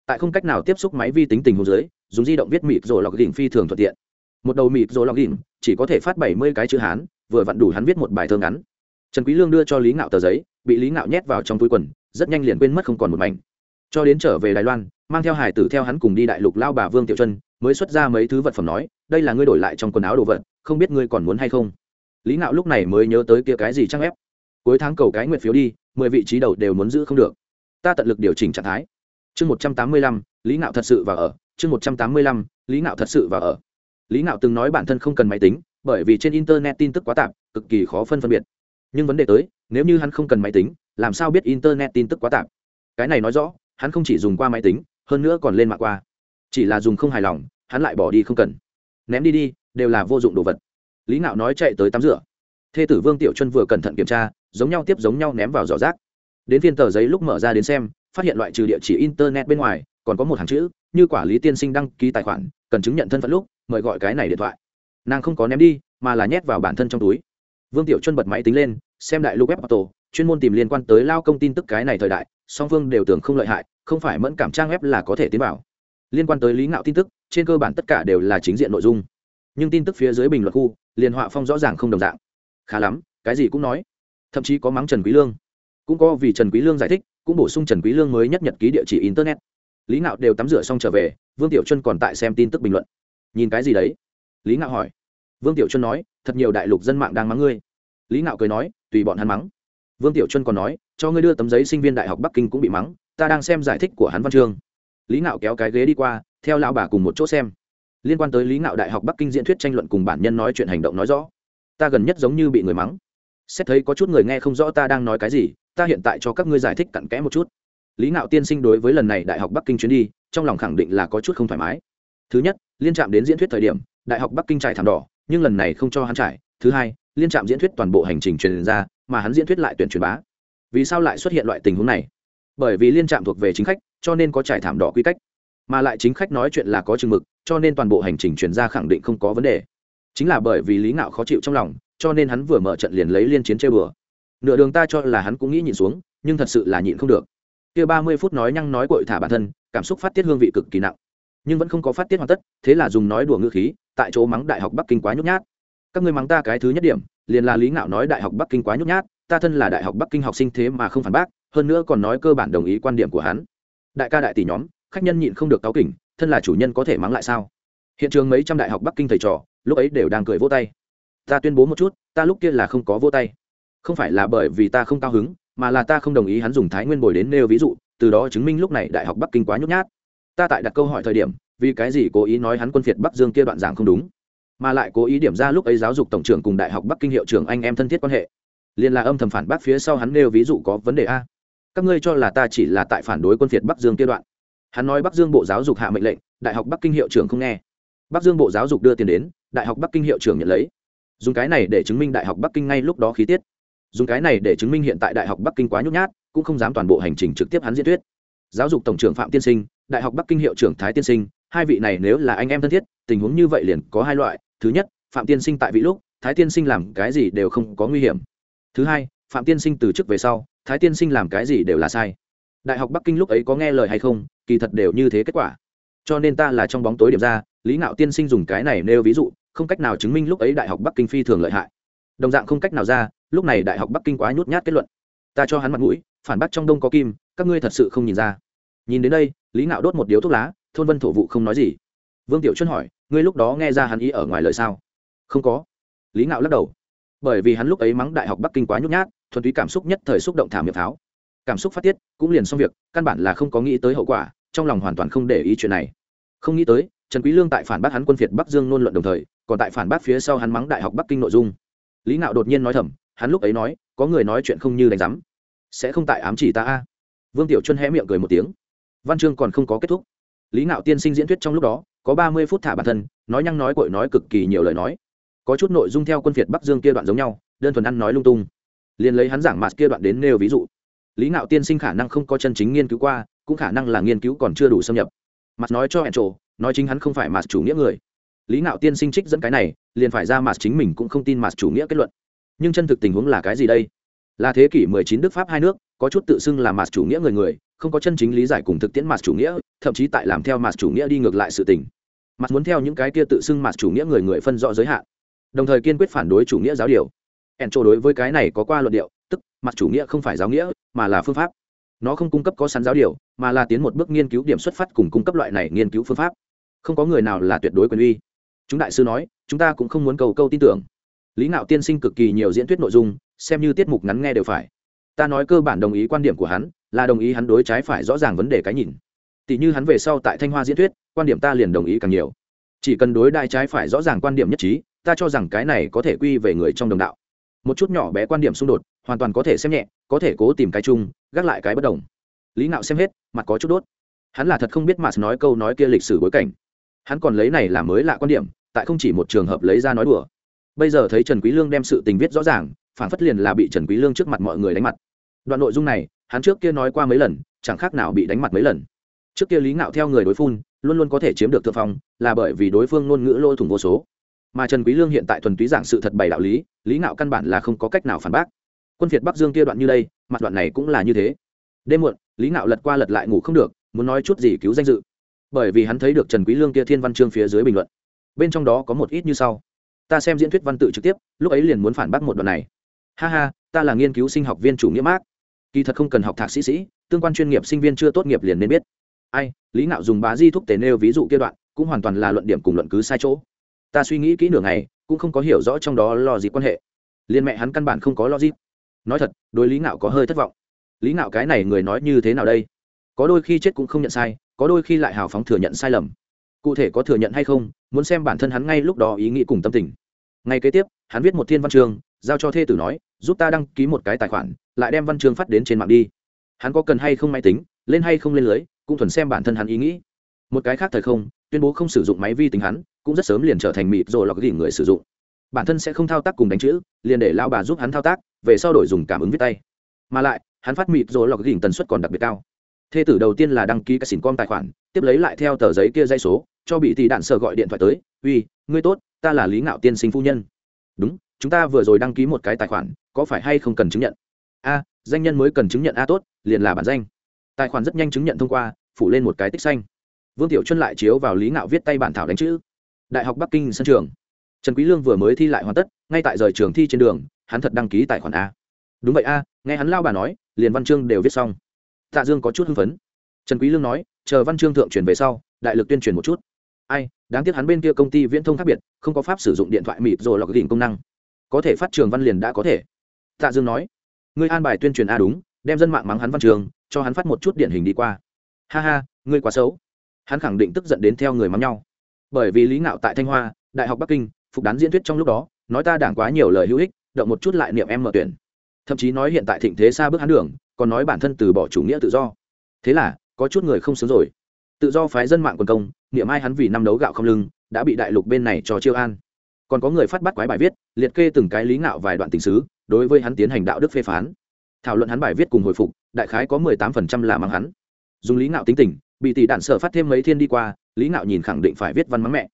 Tại không cách nào tiếp xúc máy vi tính tình hồ dưới, dùng di động viết mịt rồi login phi thường thuận tiện. Một đầu mịt rồi login chỉ có thể phát bảy mươi cái chữ hán, vừa vặn đủ hắn viết một bài thơ ngắn. Trần quý lương đưa cho lý ngạo tờ giấy, bị lý ngạo nhét vào trong túi quần, rất nhanh liền quên mất không còn một mảnh cho đến trở về đài loan, mang theo hải tử theo hắn cùng đi đại lục lao bà vương tiểu chân mới xuất ra mấy thứ vật phẩm nói, đây là ngươi đổi lại trong quần áo đồ vật, không biết ngươi còn muốn hay không? Lý ngạo lúc này mới nhớ tới kia cái gì trang ép. Cuối tháng cầu cái nguyện phiếu đi, mười vị trí đầu đều muốn giữ không được. Ta tận lực điều chỉnh trạng thái. Chương một trăm tám mươi lăm, lý ngạo thật sự và ở. Chương một trăm tám mươi lăm, lý ngạo thật sự và ở. Lý ngạo từng nói bản thân không cần máy tính, bởi vì trên internet tin tức quá tạp, cực kỳ khó phân phân biệt. Nhưng vấn đề tới, nếu như hắn không cần máy tính, làm sao biết internet tin tức quá tạp? Cái này nói rõ hắn không chỉ dùng qua máy tính, hơn nữa còn lên mạng qua. Chỉ là dùng không hài lòng, hắn lại bỏ đi không cần. Ném đi đi, đều là vô dụng đồ vật. Lý ngạo nói chạy tới tắm rửa. Thê tử vương tiểu chân vừa cẩn thận kiểm tra, giống nhau tiếp giống nhau ném vào giỏ rác. Đến phiên tờ giấy lúc mở ra đến xem, phát hiện loại trừ địa chỉ internet bên ngoài, còn có một hàng chữ, như quả lý tiên sinh đăng ký tài khoản, cần chứng nhận thân phận lúc, mời gọi cái này điện thoại. Nàng không có ném đi, mà là nhét vào bản thân trong túi. Vương tiểu chân bật máy tính lên, xem đại lục web auto chuyên môn tìm liên quan tới lao công tin tức cái này thời đại song phương đều tưởng không lợi hại, không phải mẫn cảm trang web là có thể tiến vào. Liên quan tới lý ngạo tin tức, trên cơ bản tất cả đều là chính diện nội dung. Nhưng tin tức phía dưới bình luận khu, liền họa phong rõ ràng không đồng dạng. Khá lắm, cái gì cũng nói. Thậm chí có mắng trần quý lương. Cũng có vì trần quý lương giải thích, cũng bổ sung trần quý lương mới nhất nhật ký địa chỉ internet. Lý ngạo đều tắm rửa xong trở về, vương tiểu chân còn tại xem tin tức bình luận. Nhìn cái gì đấy? Lý ngạo hỏi. Vương tiểu chân nói, thật nhiều đại lục dân mạng đang mắng ngươi. Lý ngạo cười nói, tùy bọn hắn mắng vương tiểu Chuân còn nói, cho ngươi đưa tấm giấy sinh viên đại học bắc kinh cũng bị mắng, ta đang xem giải thích của hắn văn chương. Lý ngạo kéo cái ghế đi qua, theo lão bà cùng một chỗ xem. Liên quan tới lý ngạo đại học bắc kinh diễn thuyết tranh luận cùng bản nhân nói chuyện hành động nói rõ, ta gần nhất giống như bị người mắng. Xét thấy có chút người nghe không rõ ta đang nói cái gì, ta hiện tại cho các ngươi giải thích cặn kẽ một chút. Lý ngạo tiên sinh đối với lần này đại học bắc kinh chuyến đi, trong lòng khẳng định là có chút không thoải mái. Thứ nhất, liên trạm đến diễn thuyết thời điểm, đại học bắc kinh trải thảm đỏ, nhưng lần này không cho hắn trải. Thứ hai, liên trạm diễn thuyết toàn bộ hành trình truyền ra mà hắn diễn thuyết lại tuyển truyền bá. Vì sao lại xuất hiện loại tình huống này? Bởi vì liên trạm thuộc về chính khách, cho nên có trải thảm đỏ quy cách. Mà lại chính khách nói chuyện là có chừng mực, cho nên toàn bộ hành trình chuyển ra khẳng định không có vấn đề. Chính là bởi vì lý ngạo khó chịu trong lòng, cho nên hắn vừa mở trận liền lấy liên chiến chơi bừa. Nửa đường ta cho là hắn cũng nghĩ nhịn xuống, nhưng thật sự là nhịn không được. Kia ba mươi phút nói nhăng nói cội thả bản thân, cảm xúc phát tiết hương vị cực kỳ nặng. Nhưng vẫn không có phát tiết hoàn tất, thế là dùng nói đùa ngữ khí, tại chỗ mắng đại học bắc kinh quá nhút nhát. Các ngươi mắng ta cái thứ nhất điểm liền là lý ngạo nói đại học bắc kinh quá nhút nhát, ta thân là đại học bắc kinh học sinh thế mà không phản bác, hơn nữa còn nói cơ bản đồng ý quan điểm của hắn. Đại ca đại tỷ nhóm, khách nhân nhịn không được cáo kỉnh, thân là chủ nhân có thể mắng lại sao? Hiện trường mấy trăm đại học bắc kinh thầy trò, lúc ấy đều đang cười vô tay. Ta tuyên bố một chút, ta lúc kia là không có vô tay. Không phải là bởi vì ta không cao hứng, mà là ta không đồng ý hắn dùng thái nguyên bồi đến nêu ví dụ, từ đó chứng minh lúc này đại học bắc kinh quá nhút nhát. Ta tại đặt câu hỏi thời điểm, vì cái gì cố ý nói hắn quân phiệt bắc dương kia đoạn giảng không đúng? Mà lại cố ý điểm ra lúc ấy giáo dục tổng trưởng cùng đại học bắc kinh hiệu trưởng anh em thân thiết quan hệ. Liền là âm thầm phản bác phía sau hắn nêu ví dụ có vấn đề a. Các ngươi cho là ta chỉ là tại phản đối quân phiệt bắc dương kia đoạn. Hắn nói bắc dương bộ giáo dục hạ mệnh lệnh, đại học bắc kinh hiệu trưởng không nghe. Bắc dương bộ giáo dục đưa tiền đến, đại học bắc kinh hiệu trưởng nhận lấy. Dùng cái này để chứng minh đại học bắc kinh ngay lúc đó khí tiết. Dùng cái này để chứng minh hiện tại đại học bắc kinh quá nhút nhát, cũng không dám toàn bộ hành trình trực tiếp hắn diễn thuyết. Giáo dục tổng trưởng phạm tiên sinh, đại học bắc kinh hiệu trưởng thái tiên sinh, hai vị này nếu là anh em thân thiết, tình huống như vậy liền có hai loại thứ nhất, phạm tiên sinh tại vị lúc, thái tiên sinh làm cái gì đều không có nguy hiểm. Thứ hai, phạm tiên sinh từ chức về sau, thái tiên sinh làm cái gì đều là sai. Đại học bắc kinh lúc ấy có nghe lời hay không, kỳ thật đều như thế kết quả. Cho nên ta là trong bóng tối điểm ra, lý ngạo tiên sinh dùng cái này nêu ví dụ, không cách nào chứng minh lúc ấy đại học bắc kinh phi thường lợi hại. Đồng dạng không cách nào ra, lúc này đại học bắc kinh quá nhút nhát kết luận. Ta cho hắn mặt mũi, phản bác trong đông có kim, các ngươi thật sự không nhìn ra. Nhìn đến đây, lý ngạo đốt một điếu thuốc lá, thôn vân thổ vụ không nói gì vương tiểu chuân hỏi ngươi lúc đó nghe ra hắn ý ở ngoài lời sao? Không có. Lý ngạo lắc đầu. Bởi vì hắn lúc ấy mắng đại học bắc kinh quá nhút nhát thuần túy cảm xúc nhất thời xúc động thả miệng tháo, cảm xúc phát tiết cũng liền xong việc căn bản là không có nghĩ tới hậu quả trong lòng hoàn toàn không để ý chuyện này. Không nghĩ tới trần quý lương tại phản bác hắn quân phiệt bắc dương nôn luận đồng thời còn tại phản bác phía sau hắn mắng đại học bắc kinh nội dung. Lý ngạo đột nhiên nói thầm hắn lúc ấy nói có người nói chuyện không như đánh giám. Sẽ không tại ám chỉ ta a. Vương tiểu chuân hé miệng cười một tiếng. Văn chương còn không có kết thúc. Lý ngạo tiên sinh diễn thuyết trong lúc đó có ba mươi phút thả bản thân, nói nhăng nói cội nói cực kỳ nhiều lời nói. Có chút nội dung theo quân phiệt bắc dương kia đoạn giống nhau, đơn thuần ăn nói lung tung. Liền lấy hắn giảng mạt kia đoạn đến nêu ví dụ. Lý ngạo tiên sinh khả năng không có chân chính nghiên cứu qua, cũng khả năng là nghiên cứu còn chưa đủ xâm nhập. Mặt nói cho hẹn trộ nói chính hắn không phải mạt chủ nghĩa người. Lý ngạo tiên sinh trích dẫn cái này, liền phải ra mạt chính mình cũng không tin mạt chủ nghĩa kết luận. Nhưng chân thực tình huống là cái gì đây? Là thế kỷ 19 đức pháp hai nước, có chút tự xưng là mạt chủ nghĩa người người không có chân chính lý giải cùng thực tiễn mặt chủ nghĩa, thậm chí tại làm theo mặt chủ nghĩa đi ngược lại sự tình. Mặt muốn theo những cái kia tự xưng mặt chủ nghĩa người người phân rõ giới hạn, đồng thời kiên quyết phản đối chủ nghĩa giáo điều. Ẻn trộ đối với cái này có qua luận điệu, tức mặt chủ nghĩa không phải giáo nghĩa, mà là phương pháp. Nó không cung cấp có sẵn giáo điều, mà là tiến một bước nghiên cứu điểm xuất phát cùng cung cấp loại này nghiên cứu phương pháp. Không có người nào là tuyệt đối quyền uy. Chúng đại sư nói, chúng ta cũng không muốn cầu câu tin tưởng. Lý ngạo tiên sinh cực kỳ nhiều diễn thuyết nội dung, xem như tiết mục ngắn nghe đều phải. Ta nói cơ bản đồng ý quan điểm của hắn là đồng ý hắn đối trái phải rõ ràng vấn đề cái nhìn. Tỷ như hắn về sau tại thanh hoa diễn thuyết, quan điểm ta liền đồng ý càng nhiều. Chỉ cần đối đại trái phải rõ ràng quan điểm nhất trí, ta cho rằng cái này có thể quy về người trong đồng đạo. Một chút nhỏ bé quan điểm xung đột, hoàn toàn có thể xem nhẹ, có thể cố tìm cái chung, gác lại cái bất đồng. Lý ngạo xem hết, mặt có chút đốt. Hắn là thật không biết mà nói câu nói kia lịch sử bối cảnh. Hắn còn lấy này là mới lạ quan điểm, tại không chỉ một trường hợp lấy ra nói đùa. Bây giờ thấy trần quý lương đem sự tình viết rõ ràng phản phất liền là bị trần quý lương trước mặt mọi người đánh mặt. Đoạn nội dung này hắn trước kia nói qua mấy lần, chẳng khác nào bị đánh mặt mấy lần. Trước kia lý ngạo theo người đối phun, luôn luôn có thể chiếm được thượng phong, là bởi vì đối phương ngôn ngữ lôi thủng vô số. Mà trần quý lương hiện tại thuần túy giảng sự thật bày đạo lý lý ngạo căn bản là không có cách nào phản bác. Quân việt bắc dương kia đoạn như đây, mặt đoạn này cũng là như thế. Đêm muộn, lý ngạo lật qua lật lại ngủ không được, muốn nói chút gì cứu danh dự. Bởi vì hắn thấy được trần quý lương kia thiên văn chương phía dưới bình luận. Bên trong đó có một ít như sau. Ta xem diễn thuyết văn tự trực tiếp, lúc ấy liền muốn phản bác một đoạn này. Ha ha, ta là nghiên cứu sinh học viên chủ nghĩa mác kỳ thật không cần học thạc sĩ sĩ, tương quan chuyên nghiệp sinh viên chưa tốt nghiệp liền nên biết. Ai, lý ngạo dùng bá di thúc tề nêu ví dụ kia đoạn, cũng hoàn toàn là luận điểm cùng luận cứ sai chỗ. Ta suy nghĩ kỹ nửa ngày, cũng không có hiểu rõ trong đó lo gì quan hệ. Liên mẹ hắn căn bản không có lo gì. nói thật, đối lý ngạo có hơi thất vọng. Lý ngạo cái này người nói như thế nào đây? Có đôi khi chết cũng không nhận sai, có đôi khi lại hào phóng thừa nhận sai lầm. Cụ thể có thừa nhận hay không, muốn xem bản thân hắn ngay lúc đó ý nghĩ cùng tâm tình. Ngay kế tiếp, hắn viết một thiên văn chương giao cho thê tử nói, giúp ta đăng ký một cái tài khoản, lại đem văn chương phát đến trên mạng đi. Hắn có cần hay không máy tính, lên hay không lên lưới, cũng thuần xem bản thân hắn ý nghĩ. Một cái khác thời không, tuyên bố không sử dụng máy vi tính hắn, cũng rất sớm liền trở thành mịt rồi lọc gỉ người sử dụng. Bản thân sẽ không thao tác cùng đánh chữ, liền để lao bà giúp hắn thao tác, về sau đổi dùng cảm ứng viết tay. Mà lại, hắn phát mịt rồi lọc gỉ tần suất còn đặc biệt cao. Thê tử đầu tiên là đăng ký cái xỉn com tài khoản, tiếp lấy lại theo tờ giấy kia dây số, cho bị tỷ đạn sợ gọi điện thoại tới, uy, ngươi tốt, ta là lý ngạo tiên sinh phu nhân. Đúng chúng ta vừa rồi đăng ký một cái tài khoản, có phải hay không cần chứng nhận? A, danh nhân mới cần chứng nhận a tốt, liền là bản danh. Tài khoản rất nhanh chứng nhận thông qua, phủ lên một cái tích xanh. Vương tiểu chuân lại chiếu vào lý ngạo viết tay bản thảo đánh chữ. Đại học bắc kinh sân trường. Trần quý lương vừa mới thi lại hoàn tất, ngay tại rời trường thi trên đường, hắn thật đăng ký tài khoản a. Đúng vậy a, nghe hắn lao bà nói, liền văn chương đều viết xong. Tạ dương có chút hưng phấn. Trần quý lương nói, chờ văn chương thượng truyền về sau, đại lực tuyên truyền một chút. Ai, đáng tiếc hắn bên kia công ty viễn thông khác biệt, không có pháp sử dụng điện thoại mịp rồi lọc đỉnh công năng có thể phát trường văn liền đã có thể. Tạ dương nói, ngươi an bài tuyên truyền a đúng, đem dân mạng mắng hắn văn trường, cho hắn phát một chút điển hình đi qua. Ha ha, ngươi quá xấu. Hắn khẳng định tức giận đến theo người mắng nhau. Bởi vì lý ngạo tại thanh hoa, đại học bắc kinh, phục đán diễn thuyết trong lúc đó, nói ta đảng quá nhiều lời hữu ích, động một chút lại niệm em mở tuyển. Thậm chí nói hiện tại thịnh thế xa bước hắn đường, còn nói bản thân từ bỏ chủ nghĩa tự do. Thế là, có chút người không sướng rồi. Tự do phái dân mạng quần công, niệm ai hắn vì năm đấu gạo không lưng, đã bị đại lục bên này cho chiêu an còn có người phát bắt quái bài viết, liệt kê từng cái lý ngạo vài đoạn tình xứ, đối với hắn tiến hành đạo đức phê phán. Thảo luận hắn bài viết cùng hồi phục, đại khái có mười tám phần trăm là mắng hắn. Dùng lý ngạo tính tình, bị tỷ đạn sở phát thêm mấy thiên đi qua, lý ngạo nhìn khẳng định phải viết văn mắng mẹ.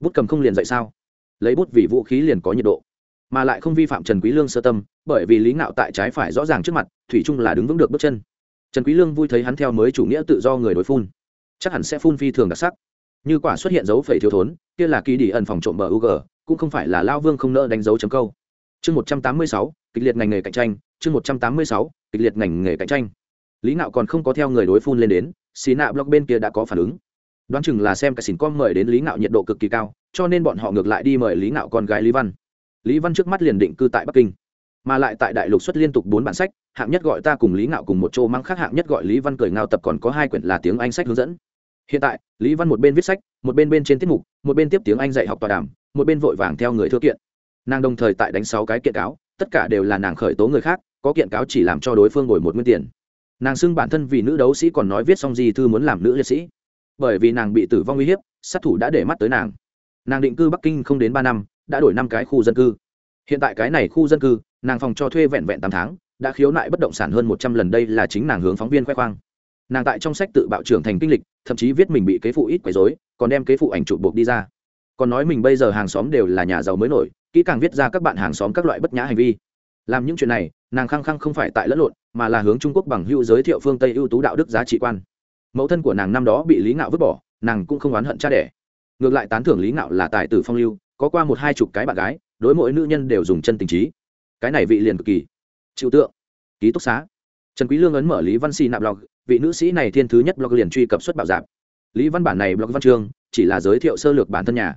Bút cầm không liền dạy sao? Lấy bút vì vũ khí liền có nhiệt độ. Mà lại không vi phạm trần quý lương sơ tâm, bởi vì lý ngạo tại trái phải rõ ràng trước mặt, thủy chung là đứng vững được bước chân. Trần quý lương vui thấy hắn theo mới chủ nghĩa tự do người đối phun. Chắc hẳn sẽ phun phi thường đặc sắc. Như quả xuất hiện dấu phẩy thiếu thốn, kia là kỳ đi ẩn phòng trộm bờ u cũng không phải là lao vương không nỡ đánh dấu chấm câu. Chương một trăm tám mươi sáu, kịch liệt ngành nghề cạnh tranh. Chương một trăm tám mươi sáu, kịch liệt ngành nghề cạnh tranh. Lý Nạo còn không có theo người đối phun lên đến, xì nạ blog bên kia đã có phản ứng. Đoán chừng là xem cái xỉn con mời đến lý Nạo nhiệt độ cực kỳ cao, cho nên bọn họ ngược lại đi mời lý Nạo con gái lý văn. Lý văn trước mắt liền định cư tại bắc kinh, mà lại tại đại lục xuất liên tục bốn bản sách, hạng nhất gọi ta cùng lý ngạo cùng một chỗ mang khác hạng nhất gọi lý văn cười ngao tập còn có hai quyển là tiếng anh sách hướng dẫn. Hiện tại, lý văn một bên viết sách, một bên bên trên tiết mục, một bên tiếp tiếng anh dạy học tọa đàm một bên vội vàng theo người thưa kiện. Nàng đồng thời tại đánh sáu cái kiện cáo, tất cả đều là nàng khởi tố người khác, có kiện cáo chỉ làm cho đối phương ngồi một nguyên tiền. Nàng xưng bản thân vì nữ đấu sĩ còn nói viết xong gì thư muốn làm nữ liệt sĩ. Bởi vì nàng bị tử vong uy hiếp, sát thủ đã để mắt tới nàng. Nàng định cư bắc kinh không đến ba năm, đã đổi năm cái khu dân cư. Hiện tại cái này khu dân cư, nàng phòng cho thuê vẹn vẹn tám tháng, đã khiếu nại bất động sản hơn một trăm lần đây là chính nàng hướng phóng viên khoe khoang. Nàng tại trong sách tự bạo trưởng thành kinh lịch, thậm chí viết mình bị kế phụ ít quấy dối còn đem kế phụ ảnh chụp buộc đi ra còn nói mình bây giờ hàng xóm đều là nhà giàu mới nổi, kỹ càng viết ra các bạn hàng xóm các loại bất nhã hành vi. Làm những chuyện này, nàng khăng khăng không phải tại lẫn lộn, mà là hướng trung quốc bằng hữu giới thiệu phương tây ưu tú đạo đức giá trị quan. Mẫu thân của nàng năm đó bị lý ngạo vứt bỏ, nàng cũng không oán hận cha đẻ. Ngược lại tán thưởng lý ngạo là tài tử phong lưu, có qua một hai chục cái bạn gái, đối mỗi nữ nhân đều dùng chân tình trí. Cái này vị liền cực kỳ chịu tượng, ký túc xá. Trần quý lương ấn mở lý văn xì nạp blog, vị nữ sĩ này thiên thứ nhất blog liền truy cập xuất bảo giảm lý văn bản này blog văn chương chỉ là giới thiệu sơ lược bản thân nhà.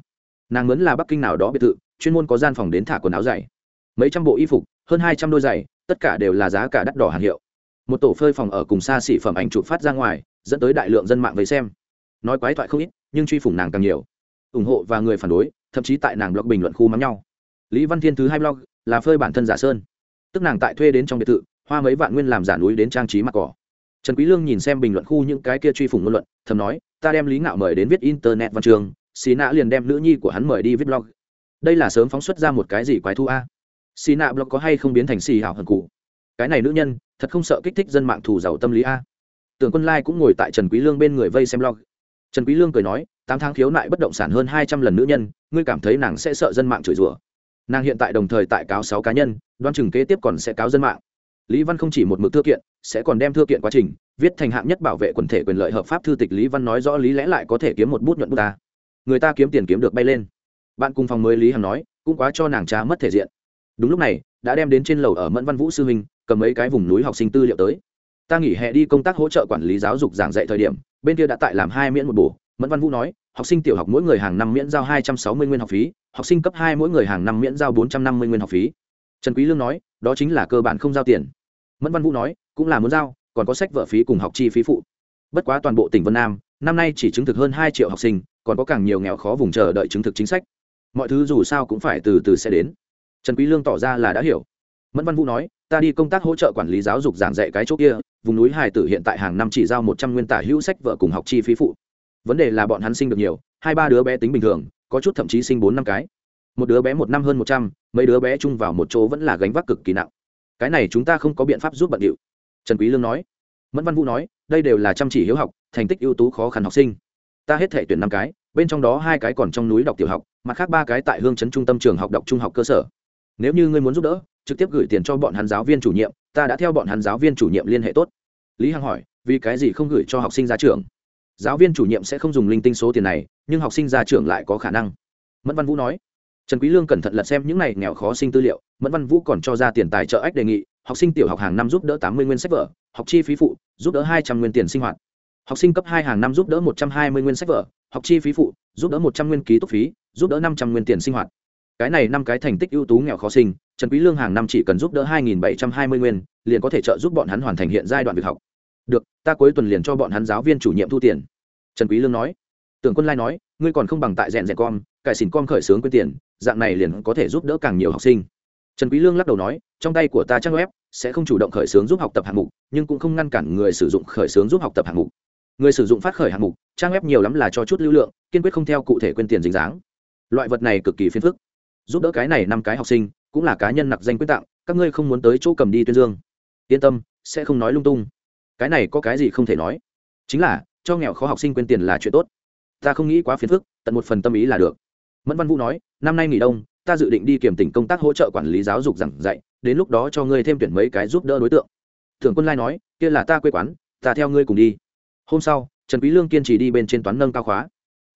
Nàng mướn là bắc kinh nào đó biệt thự, chuyên môn có gian phòng đến thả quần áo dày. Mấy trăm bộ y phục, hơn hai trăm đôi giày, tất cả đều là giá cả đắt đỏ hàng hiệu. Một tổ phơi phòng ở cùng xa xỉ phẩm ảnh chụp phát ra ngoài, dẫn tới đại lượng dân mạng với xem. Nói quái thoại không ít, nhưng truy phủng nàng càng nhiều. Ủng hộ và người phản đối, thậm chí tại nàng blog bình luận khu mắm nhau. Lý văn thiên thứ hai blog, là phơi bản thân giả sơn. Tức nàng tại thuê đến trong biệt thự, hoa mấy vạn nguyên làm giả núi đến trang trí mặt cỏ. Trần quý lương nhìn xem bình luận khu những cái kia truy phủng ngôn luận, thầm nói ta đem lý ngạo mời đến viết internet văn trường xí nã liền đem nữ nhi của hắn mời đi viết blog. Đây là sớm phóng xuất ra một cái gì quái thu a? Xì nạ blog có hay không biến thành xì hảo hận cụ? Cái này nữ nhân, thật không sợ kích thích dân mạng thù giàu tâm lý a? Tưởng quân lai cũng ngồi tại trần quý lương bên người vây xem blog. Trần quý lương cười nói, tám tháng khiếu nại bất động sản hơn hai trăm lần nữ nhân, ngươi cảm thấy nàng sẽ sợ dân mạng chửi rủa. Nàng hiện tại đồng thời tại cáo sáu cá nhân đoan chừng kế tiếp còn sẽ cáo dân mạng lý văn không chỉ một mực thư kiện, sẽ còn đem thư kiện quá trình, viết thành hạng nhất bảo vệ quần thể quyền lợi hợp pháp thư tịch lý văn nói rõ lý lẽ lại có thể kiếm một bút nhuận bút ta. Người ta kiếm tiền kiếm được bay lên. Bạn cùng phòng mới lý hằng nói, cũng quá cho nàng cha mất thể diện. Đúng lúc này, đã đem đến trên lầu ở mẫn văn vũ sư huynh, cầm mấy cái vùng núi học sinh tư liệu tới. Ta nghỉ hè đi công tác hỗ trợ quản lý giáo dục giảng dạy thời điểm, bên kia đã tại làm hai miễn một bổ. Mẫn văn vũ nói, học sinh tiểu học mỗi người hàng năm miễn giao hai trăm sáu mươi nguyên học phí, học sinh cấp hai mỗi người hàng năm miễn giao bốn trăm năm mươi nguyên học phí trần quý lương nói, đó chính là cơ bản không giao tiền. Mẫn văn vũ nói, cũng là muốn giao, còn có sách vở phí cùng học chi phí phụ. Bất quá toàn bộ tỉnh vân nam, năm nay chỉ chứng thực hơn hai triệu học sinh, còn có càng nhiều nghèo khó vùng chờ đợi chứng thực chính sách. Mọi thứ dù sao cũng phải từ từ sẽ đến. Trần quý lương tỏ ra là đã hiểu. Mẫn văn vũ nói, ta đi công tác hỗ trợ quản lý giáo dục giảng dạy cái chỗ kia, vùng núi hải tử hiện tại hàng năm chỉ giao một trăm nguyên tả hữu sách vợ cùng học chi phí phụ. Vấn đề là bọn hắn sinh được nhiều, hai ba đứa bé tính bình thường, có chút thậm chí sinh bốn năm cái một đứa bé một năm hơn một trăm, mấy đứa bé chung vào một chỗ vẫn là gánh vác cực kỳ nặng. Cái này chúng ta không có biện pháp giúp bận điệu. Trần quý lương nói. Mẫn văn vũ nói, đây đều là chăm chỉ hiếu học, thành tích ưu tú khó khăn học sinh. Ta hết thể tuyển năm cái, bên trong đó hai cái còn trong núi đọc tiểu học, mặt khác ba cái tại hương trấn trung tâm trường học đọc trung học cơ sở. Nếu như ngươi muốn giúp đỡ, trực tiếp gửi tiền cho bọn hắn giáo viên chủ nhiệm, ta đã theo bọn hắn giáo viên chủ nhiệm liên hệ tốt. Lý hằng hỏi, vì cái gì không gửi cho học sinh ra trường? Giáo viên chủ nhiệm sẽ không dùng linh tinh số tiền này, nhưng học sinh ra trường lại có khả năng. Mẫn văn vũ nói trần quý lương cẩn thận lật xem những này nghèo khó sinh tư liệu, mẫn văn vũ còn cho ra tiền tài trợ ách đề nghị, học sinh tiểu học hàng năm giúp đỡ tám mươi nguyên sách vở, học chi phí phụ, giúp đỡ hai trăm nguyên tiền sinh hoạt. Học sinh cấp hai hàng năm giúp đỡ một trăm hai mươi nguyên sách vở, học chi phí phụ, giúp đỡ một trăm nguyên ký túc phí, giúp đỡ năm trăm nguyên tiền sinh hoạt. Cái này năm cái thành tích ưu tú nghèo khó sinh, trần quý lương hàng năm chỉ cần giúp đỡ hai nghìn bảy trăm hai mươi nguyên, liền có thể trợ giúp bọn hắn hoàn thành hiện giai đoạn việc học. Được, ta cuối tuần liền cho bọn hắn giáo viên chủ nhiệm thu tiền. Trần quý lương nói. Tưởng quân lai nói, ngươi còn không bằng tại rèn rèn con cải xỉn con khởi sướng quyên tiền, dạng này liền có thể giúp đỡ càng nhiều học sinh. Trần quý lương lắc đầu nói, trong tay của ta trang web sẽ không chủ động khởi sướng giúp học tập hạng mục, nhưng cũng không ngăn cản người sử dụng khởi sướng giúp học tập hạng mục. Người sử dụng phát khởi hạng mục, trang web nhiều lắm là cho chút lưu lượng, kiên quyết không theo cụ thể quyên tiền dính dáng. Loại vật này cực kỳ phiền phức. Giúp đỡ cái này năm cái học sinh, cũng là cá nhân nặc danh quyên tặng, các ngươi không muốn tới chỗ cầm đi tuyên dương. Yên tâm, sẽ không nói lung tung. Cái này có cái gì không thể nói. Chính là, cho nghèo khó học sinh quyên tiền là chuyện tốt. Ta không nghĩ quá phiền phức, tận một phần tâm ý là được mẫn văn vũ nói, năm nay nghỉ đông, ta dự định đi kiểm tỉnh công tác hỗ trợ quản lý giáo dục giảng dạy, đến lúc đó cho ngươi thêm tuyển mấy cái giúp đỡ đối tượng. Thường quân lai nói, kia là ta quê quán, ta theo ngươi cùng đi. Hôm sau, trần quý lương kiên trì đi bên trên toán nâng cao khóa.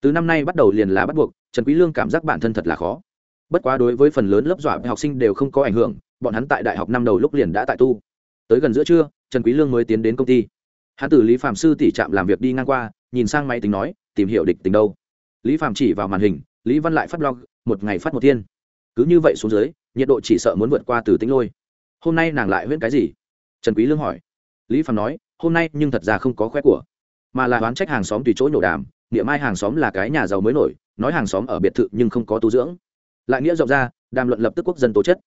Từ năm nay bắt đầu liền là bắt buộc, trần quý lương cảm giác bản thân thật là khó. Bất quá đối với phần lớn lớp dọa học sinh đều không có ảnh hưởng, bọn hắn tại đại học năm đầu lúc liền đã tại tu. Tới gần giữa trưa, trần quý lương mới tiến đến công ty. Hắn từ lý phạm sư tỷ trạm làm việc đi ngang qua, nhìn sang máy tính nói, tìm hiểu địch tình đâu? Lý phạm chỉ vào màn hình lý văn lại phát blog, một ngày phát một thiên. Cứ như vậy xuống dưới, nhiệt độ chỉ sợ muốn vượt qua từ tính lôi. Hôm nay nàng lại huyễn cái gì? Trần quý lương hỏi. Lý phạm nói, hôm nay nhưng thật ra không có khoe của, mà là đoán trách hàng xóm tùy chỗ nhổ đàm, niệm mai hàng xóm là cái nhà giàu mới nổi, nói hàng xóm ở biệt thự nhưng không có tu dưỡng. Lại nghĩa rộng ra, đàm luận lập tức quốc dân tố chất.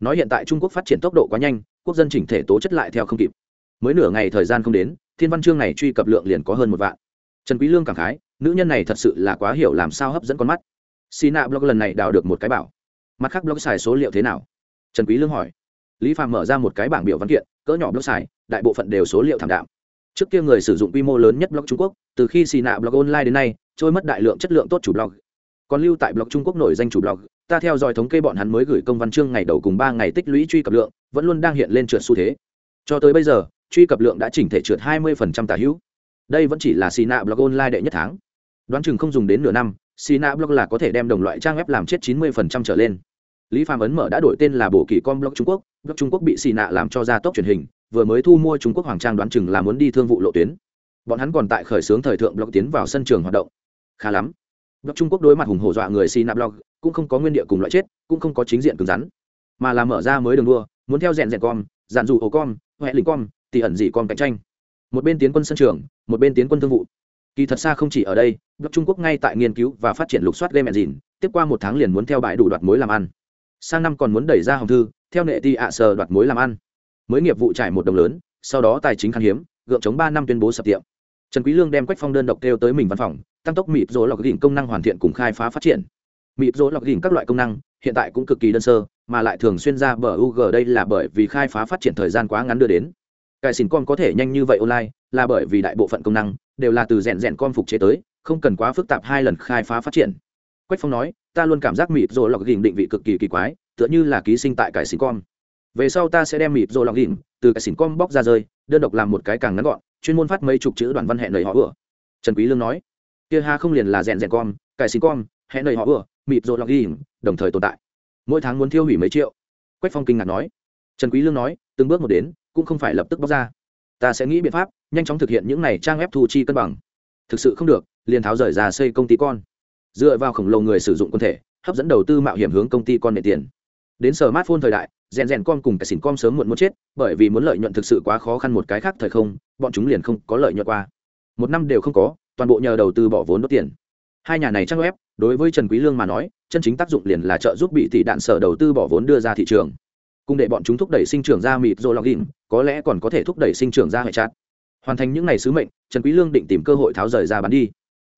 Nói hiện tại trung quốc phát triển tốc độ quá nhanh, quốc dân chỉnh thể tố chất lại theo không kịp. Mới nửa ngày thời gian không đến, thiên văn chương này truy cập lượng liền có hơn một vạn. Trần quý lương cảm khái, nữ nhân này thật sự là quá hiểu làm sao hấp dẫn con mắt sina blog lần này đào được một cái bảo. Mặt khác blog xài số liệu thế nào? Trần quý lương hỏi. Lý phạm mở ra một cái bảng biểu văn kiện, cỡ nhỏ blog xài, đại bộ phận đều số liệu thảm đạm. Trước kia người sử dụng quy mô lớn nhất blog trung quốc, từ khi sina blog online đến nay, trôi mất đại lượng chất lượng tốt chủ blog. Còn lưu tại blog trung quốc nổi danh chủ blog, ta theo dõi thống kê bọn hắn mới gửi công văn chương ngày đầu cùng ba ngày tích lũy truy cập lượng, vẫn luôn đang hiện lên trượt xu thế. Cho tới bây giờ, truy cập lượng đã chỉnh thể trượt 20% tả hữu. Đây vẫn chỉ là sina blog online đệ nhất tháng. Đoán chừng không dùng đến nửa năm sina Block là có thể đem đồng loại trang web làm chết 90% trở lên. Lý phạm ấn mở đã đổi tên là bộ kỳ com blog trung quốc. Blog trung quốc bị sina làm cho ra tốc truyền hình, vừa mới thu mua trung quốc hoàng trang đoán chừng là muốn đi thương vụ lộ tuyến. Bọn hắn còn tại khởi xướng thời thượng blog tiến vào sân trường hoạt động. Khá lắm. Blog trung quốc đối mặt hùng hổ dọa người sina Block, cũng không có nguyên địa cùng loại chết, cũng không có chính diện cứng rắn, mà là mở ra mới đường đua, muốn theo rèn rèn com, dàn dù ổ com hoẹ lình com thì ẩn gì com cạnh tranh. Một bên tiến quân sân trường, một bên tiến quân thương vụ. Kỳ thật xa không chỉ ở đây blog trung quốc ngay tại nghiên cứu và phát triển lục soát game engine, tiếp qua một tháng liền muốn theo bãi đủ đoạt mối làm ăn. Sang năm còn muốn đẩy ra hồng thư, theo nệ ti ạ sờ đoạt mối làm ăn. Mới nghiệp vụ trải một đồng lớn, sau đó tài chính khan hiếm, gượng chống ba năm tuyên bố sập tiệm. Trần quý lương đem quách phong đơn độc kêu tới mình văn phòng, tăng tốc mịp rỗ lọc đỉnh công năng hoàn thiện cùng khai phá phát triển. Mịp rỗ lọc đỉnh các loại công năng, hiện tại cũng cực kỳ đơn sơ, mà lại thường xuyên ra bờ UG đây là bởi vì khai phá phát triển thời gian quá ngắn đưa đến. Cải xỉn con có thể nhanh như vậy online, là bởi vì đại bộ phận công năng đều là từ rèn rèn con phục chế tới không cần quá phức tạp hai lần khai phá phát triển. Quách phong nói, ta luôn cảm giác mịp rồi lọc đỉnh định vị cực kỳ kỳ quái, tựa như là ký sinh tại cải xỉn con về sau ta sẽ đem mịp rồi lọc đỉnh từ cải xỉn con bóc ra rơi, đơn độc làm một cái càng ngắn gọn, chuyên môn phát mấy chục chữ đoạn văn hẹn lời họ vừa. Trần quý lương nói, kia ha không liền là rèn rèn con cải xỉn con hẹn lời họ vừa mịp rồi lọc đỉnh đồng thời tồn tại. Mỗi tháng muốn tiêu hủy mấy triệu. Quách phong kinh ngạc nói. Trần quý lương nói, từng bước một đến, cũng không phải lập tức bóc ra. Ta sẽ nghĩ biện pháp, nhanh chóng thực hiện những này trang ép thu chi cân bằng thực sự không được, liền tháo rời ra xây công ty con. Dựa vào khổng lồ người sử dụng quân thể, hấp dẫn đầu tư mạo hiểm hướng công ty con nệ tiền. Đến smartphone thời đại, rèn rèn con cùng cái xỉn con sớm muộn muốn chết, bởi vì muốn lợi nhuận thực sự quá khó khăn một cái khác thời không, bọn chúng liền không có lợi nhuận qua. Một năm đều không có, toàn bộ nhờ đầu tư bỏ vốn đốt tiền. Hai nhà này trang web, đối với trần quý lương mà nói, chân chính tác dụng liền là trợ giúp bị tỷ đạn sở đầu tư bỏ vốn đưa ra thị trường. Cùng để bọn chúng thúc đẩy sinh trưởng ra mịt rồi login, có lẽ còn có thể thúc đẩy sinh trưởng ra hệ trạng hoàn thành những ngày sứ mệnh, trần quý lương định tìm cơ hội tháo rời ra bán đi.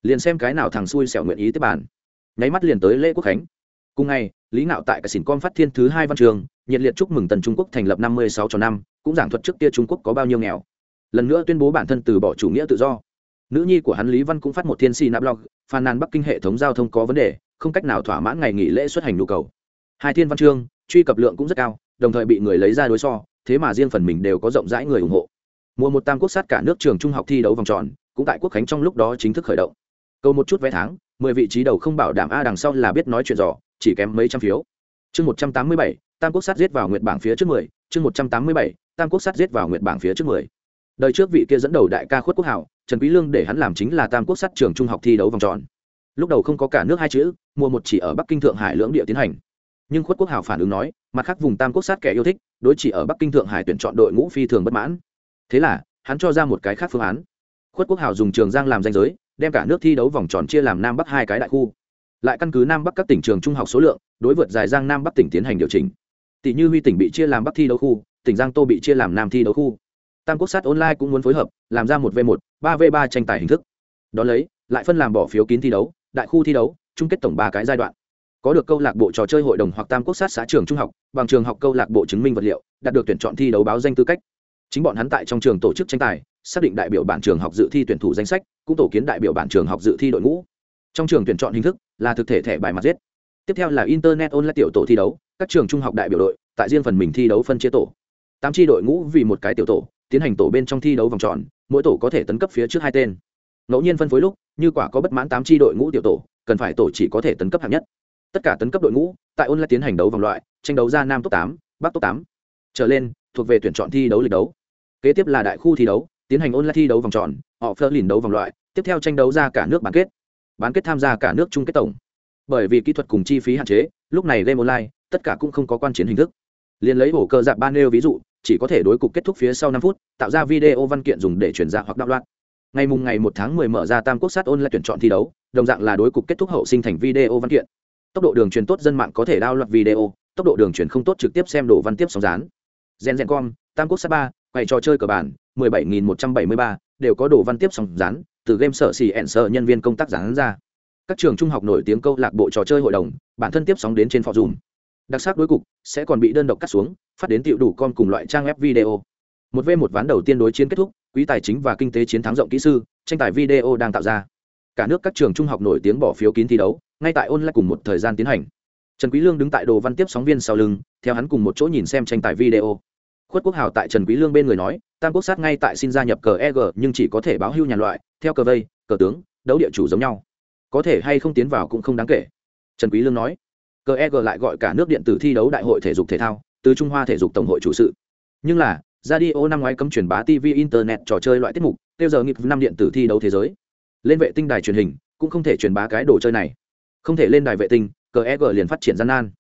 Liền xem cái nào thằng xui xẻo nguyện ý tiếp bàn. Nháy mắt liền tới lễ quốc khánh. Cùng ngày, lý ngạo tại cả xỉn con phát thiên thứ hai văn trường, nhiệt liệt chúc mừng tần trung quốc thành lập năm mươi sáu cho năm, cũng giảng thuật trước kia trung quốc có bao nhiêu nghèo. Lần nữa tuyên bố bản thân từ bỏ chủ nghĩa tự do. Nữ nhi của hắn lý văn cũng phát một thiên si nạp blog phàn nàn bắc kinh hệ thống giao thông có vấn đề, không cách nào thỏa mãn ngày nghỉ lễ xuất hành nhu cầu. Hai thiên văn chương, truy cập lượng cũng rất cao, đồng thời bị người lấy ra đối so, thế mà riêng phần mình đều có rộng rãi người ủng hộ mùa một tam quốc sát cả nước trường trung học thi đấu vòng tròn, cũng tại quốc khánh trong lúc đó chính thức khởi động. Câu một chút vé tháng, mười vị trí đầu không bảo đảm a đằng sau là biết nói chuyện rõ chỉ kém mấy trăm phiếu. Chương một trăm tám mươi bảy, tam quốc sát giết vào nguyệt bảng phía trước mười. Chương một trăm tám mươi bảy, tam quốc sát giết vào nguyệt bảng phía trước mười. Đời trước vị kia dẫn đầu đại ca khuất quốc hảo, trần quý lương để hắn làm chính là tam quốc sát trường trung học thi đấu vòng tròn. Lúc đầu không có cả nước hai chữ, mùa một chỉ ở bắc kinh thượng hải lưỡng địa tiến hành. Nhưng khuất quốc hảo phản ứng nói, mặt khác vùng tam quốc sát kẻ yêu thích, đối chỉ ở bắc kinh thượng hải tuyển chọn đội ngũ phi thường bất mãn thế là, hắn cho ra một cái khác phương án. Khuất quốc hào dùng trường giang làm danh giới, đem cả nước thi đấu vòng tròn chia làm nam bắc hai cái đại khu. Lại căn cứ nam bắc các tỉnh trường trung học số lượng, đối vượt dài giang nam bắc tỉnh tiến hành điều chỉnh. Tỷ như huy tỉnh bị chia làm bắc thi đấu khu, tỉnh giang tô bị chia làm nam thi đấu khu. Tam quốc sát online cũng muốn phối hợp, làm ra một v một, ba v ba tranh tài hình thức. Đón lấy, lại phân làm bỏ phiếu kín thi đấu, đại khu thi đấu, chung kết tổng ba cái giai đoạn. Có được câu lạc bộ trò chơi hội đồng hoặc tam quốc sát xã trường trung học, bằng trường học câu lạc bộ chứng minh vật liệu, đạt được tuyển chọn thi đấu báo danh tư cách chính bọn hắn tại trong trường tổ chức tranh tài, xác định đại biểu bản trường học dự thi tuyển thủ danh sách, cũng tổ kiến đại biểu bản trường học dự thi đội ngũ. Trong trường tuyển chọn hình thức là thực thể thẻ bài mặt giết. Tiếp theo là internet online tiểu tổ thi đấu, các trường trung học đại biểu đội, tại riêng phần mình thi đấu phân chia tổ. Tám tri đội ngũ vì một cái tiểu tổ, tiến hành tổ bên trong thi đấu vòng tròn, mỗi tổ có thể tấn cấp phía trước hai tên. Ngẫu nhiên phân phối lúc, như quả có bất mãn tám tri đội ngũ tiểu tổ, cần phải tổ chỉ có thể tấn cấp hạng nhất. Tất cả tấn cấp đội ngũ, tại online tiến hành đấu vòng loại, tranh đấu ra nam top tám, bắc top tám. Trở lên, thuộc về tuyển chọn thi đấu lịch đấu kế tiếp là đại khu thi đấu, tiến hành online thi đấu vòng tròn, họ phơ lìn đấu vòng loại, tiếp theo tranh đấu ra cả nước bán kết. Bán kết tham gia cả nước chung kết tổng. Bởi vì kỹ thuật cùng chi phí hạn chế, lúc này game online, tất cả cũng không có quan chiến hình thức. Liền lấy ổ cơ dạp ban nêu ví dụ, chỉ có thể đối cục kết thúc phía sau năm phút, tạo ra video văn kiện dùng để chuyển ra hoặc đạo loạn. Ngày mùng ngày một tháng 10 mở ra tam quốc sát ôn lại tuyển chọn thi đấu, đồng dạng là đối cục kết thúc hậu sinh thành video văn kiện. Tốc độ đường truyền tốt dân mạng có thể đao loạt video, tốc độ đường truyền không tốt trực tiếp xem đồ văn tiếp sóng dán. Gen gen com, tam quốc sát ba quay trò chơi cờ bản 17.173, đều có đồ văn tiếp sóng dán từ game sở xì ẻn sở nhân viên công tác dán ra. Các trường trung học nổi tiếng câu lạc bộ trò chơi hội đồng bản thân tiếp sóng đến trên phò dùm đặc sắc đối cục sẽ còn bị đơn độc cắt xuống phát đến tiệu đủ con cùng loại trang web video. Một v một ván đầu tiên đối chiến kết thúc quý tài chính và kinh tế chiến thắng rộng kỹ sư tranh tài video đang tạo ra. Cả nước các trường trung học nổi tiếng bỏ phiếu kín thi đấu ngay tại online cùng một thời gian tiến hành. Trần quý lương đứng tại đồ văn tiếp sóng viên sau lưng theo hắn cùng một chỗ nhìn xem tranh tài video khuất quốc hào tại trần quý lương bên người nói, tam quốc sát ngay tại xin gia nhập cờ eg nhưng chỉ có thể báo hưu nhà loại, theo cờ vây, cờ tướng, đấu địa chủ giống nhau. Có thể hay không tiến vào cũng không đáng kể. Trần quý lương nói. Cờ eg lại gọi cả nước điện tử thi đấu đại hội thể dục thể thao, từ trung hoa thể dục tổng hội chủ sự. Nhưng là, radio năm ngoái cấm truyền bá tv internet trò chơi loại tiết mục, tiêu giờ nghịch năm điện tử thi đấu thế giới. Lên vệ tinh đài truyền hình, cũng không thể truyền bá cái đồ chơi này. Không thể lên đài vệ tinh, cờ eg liền phát triển gian nan.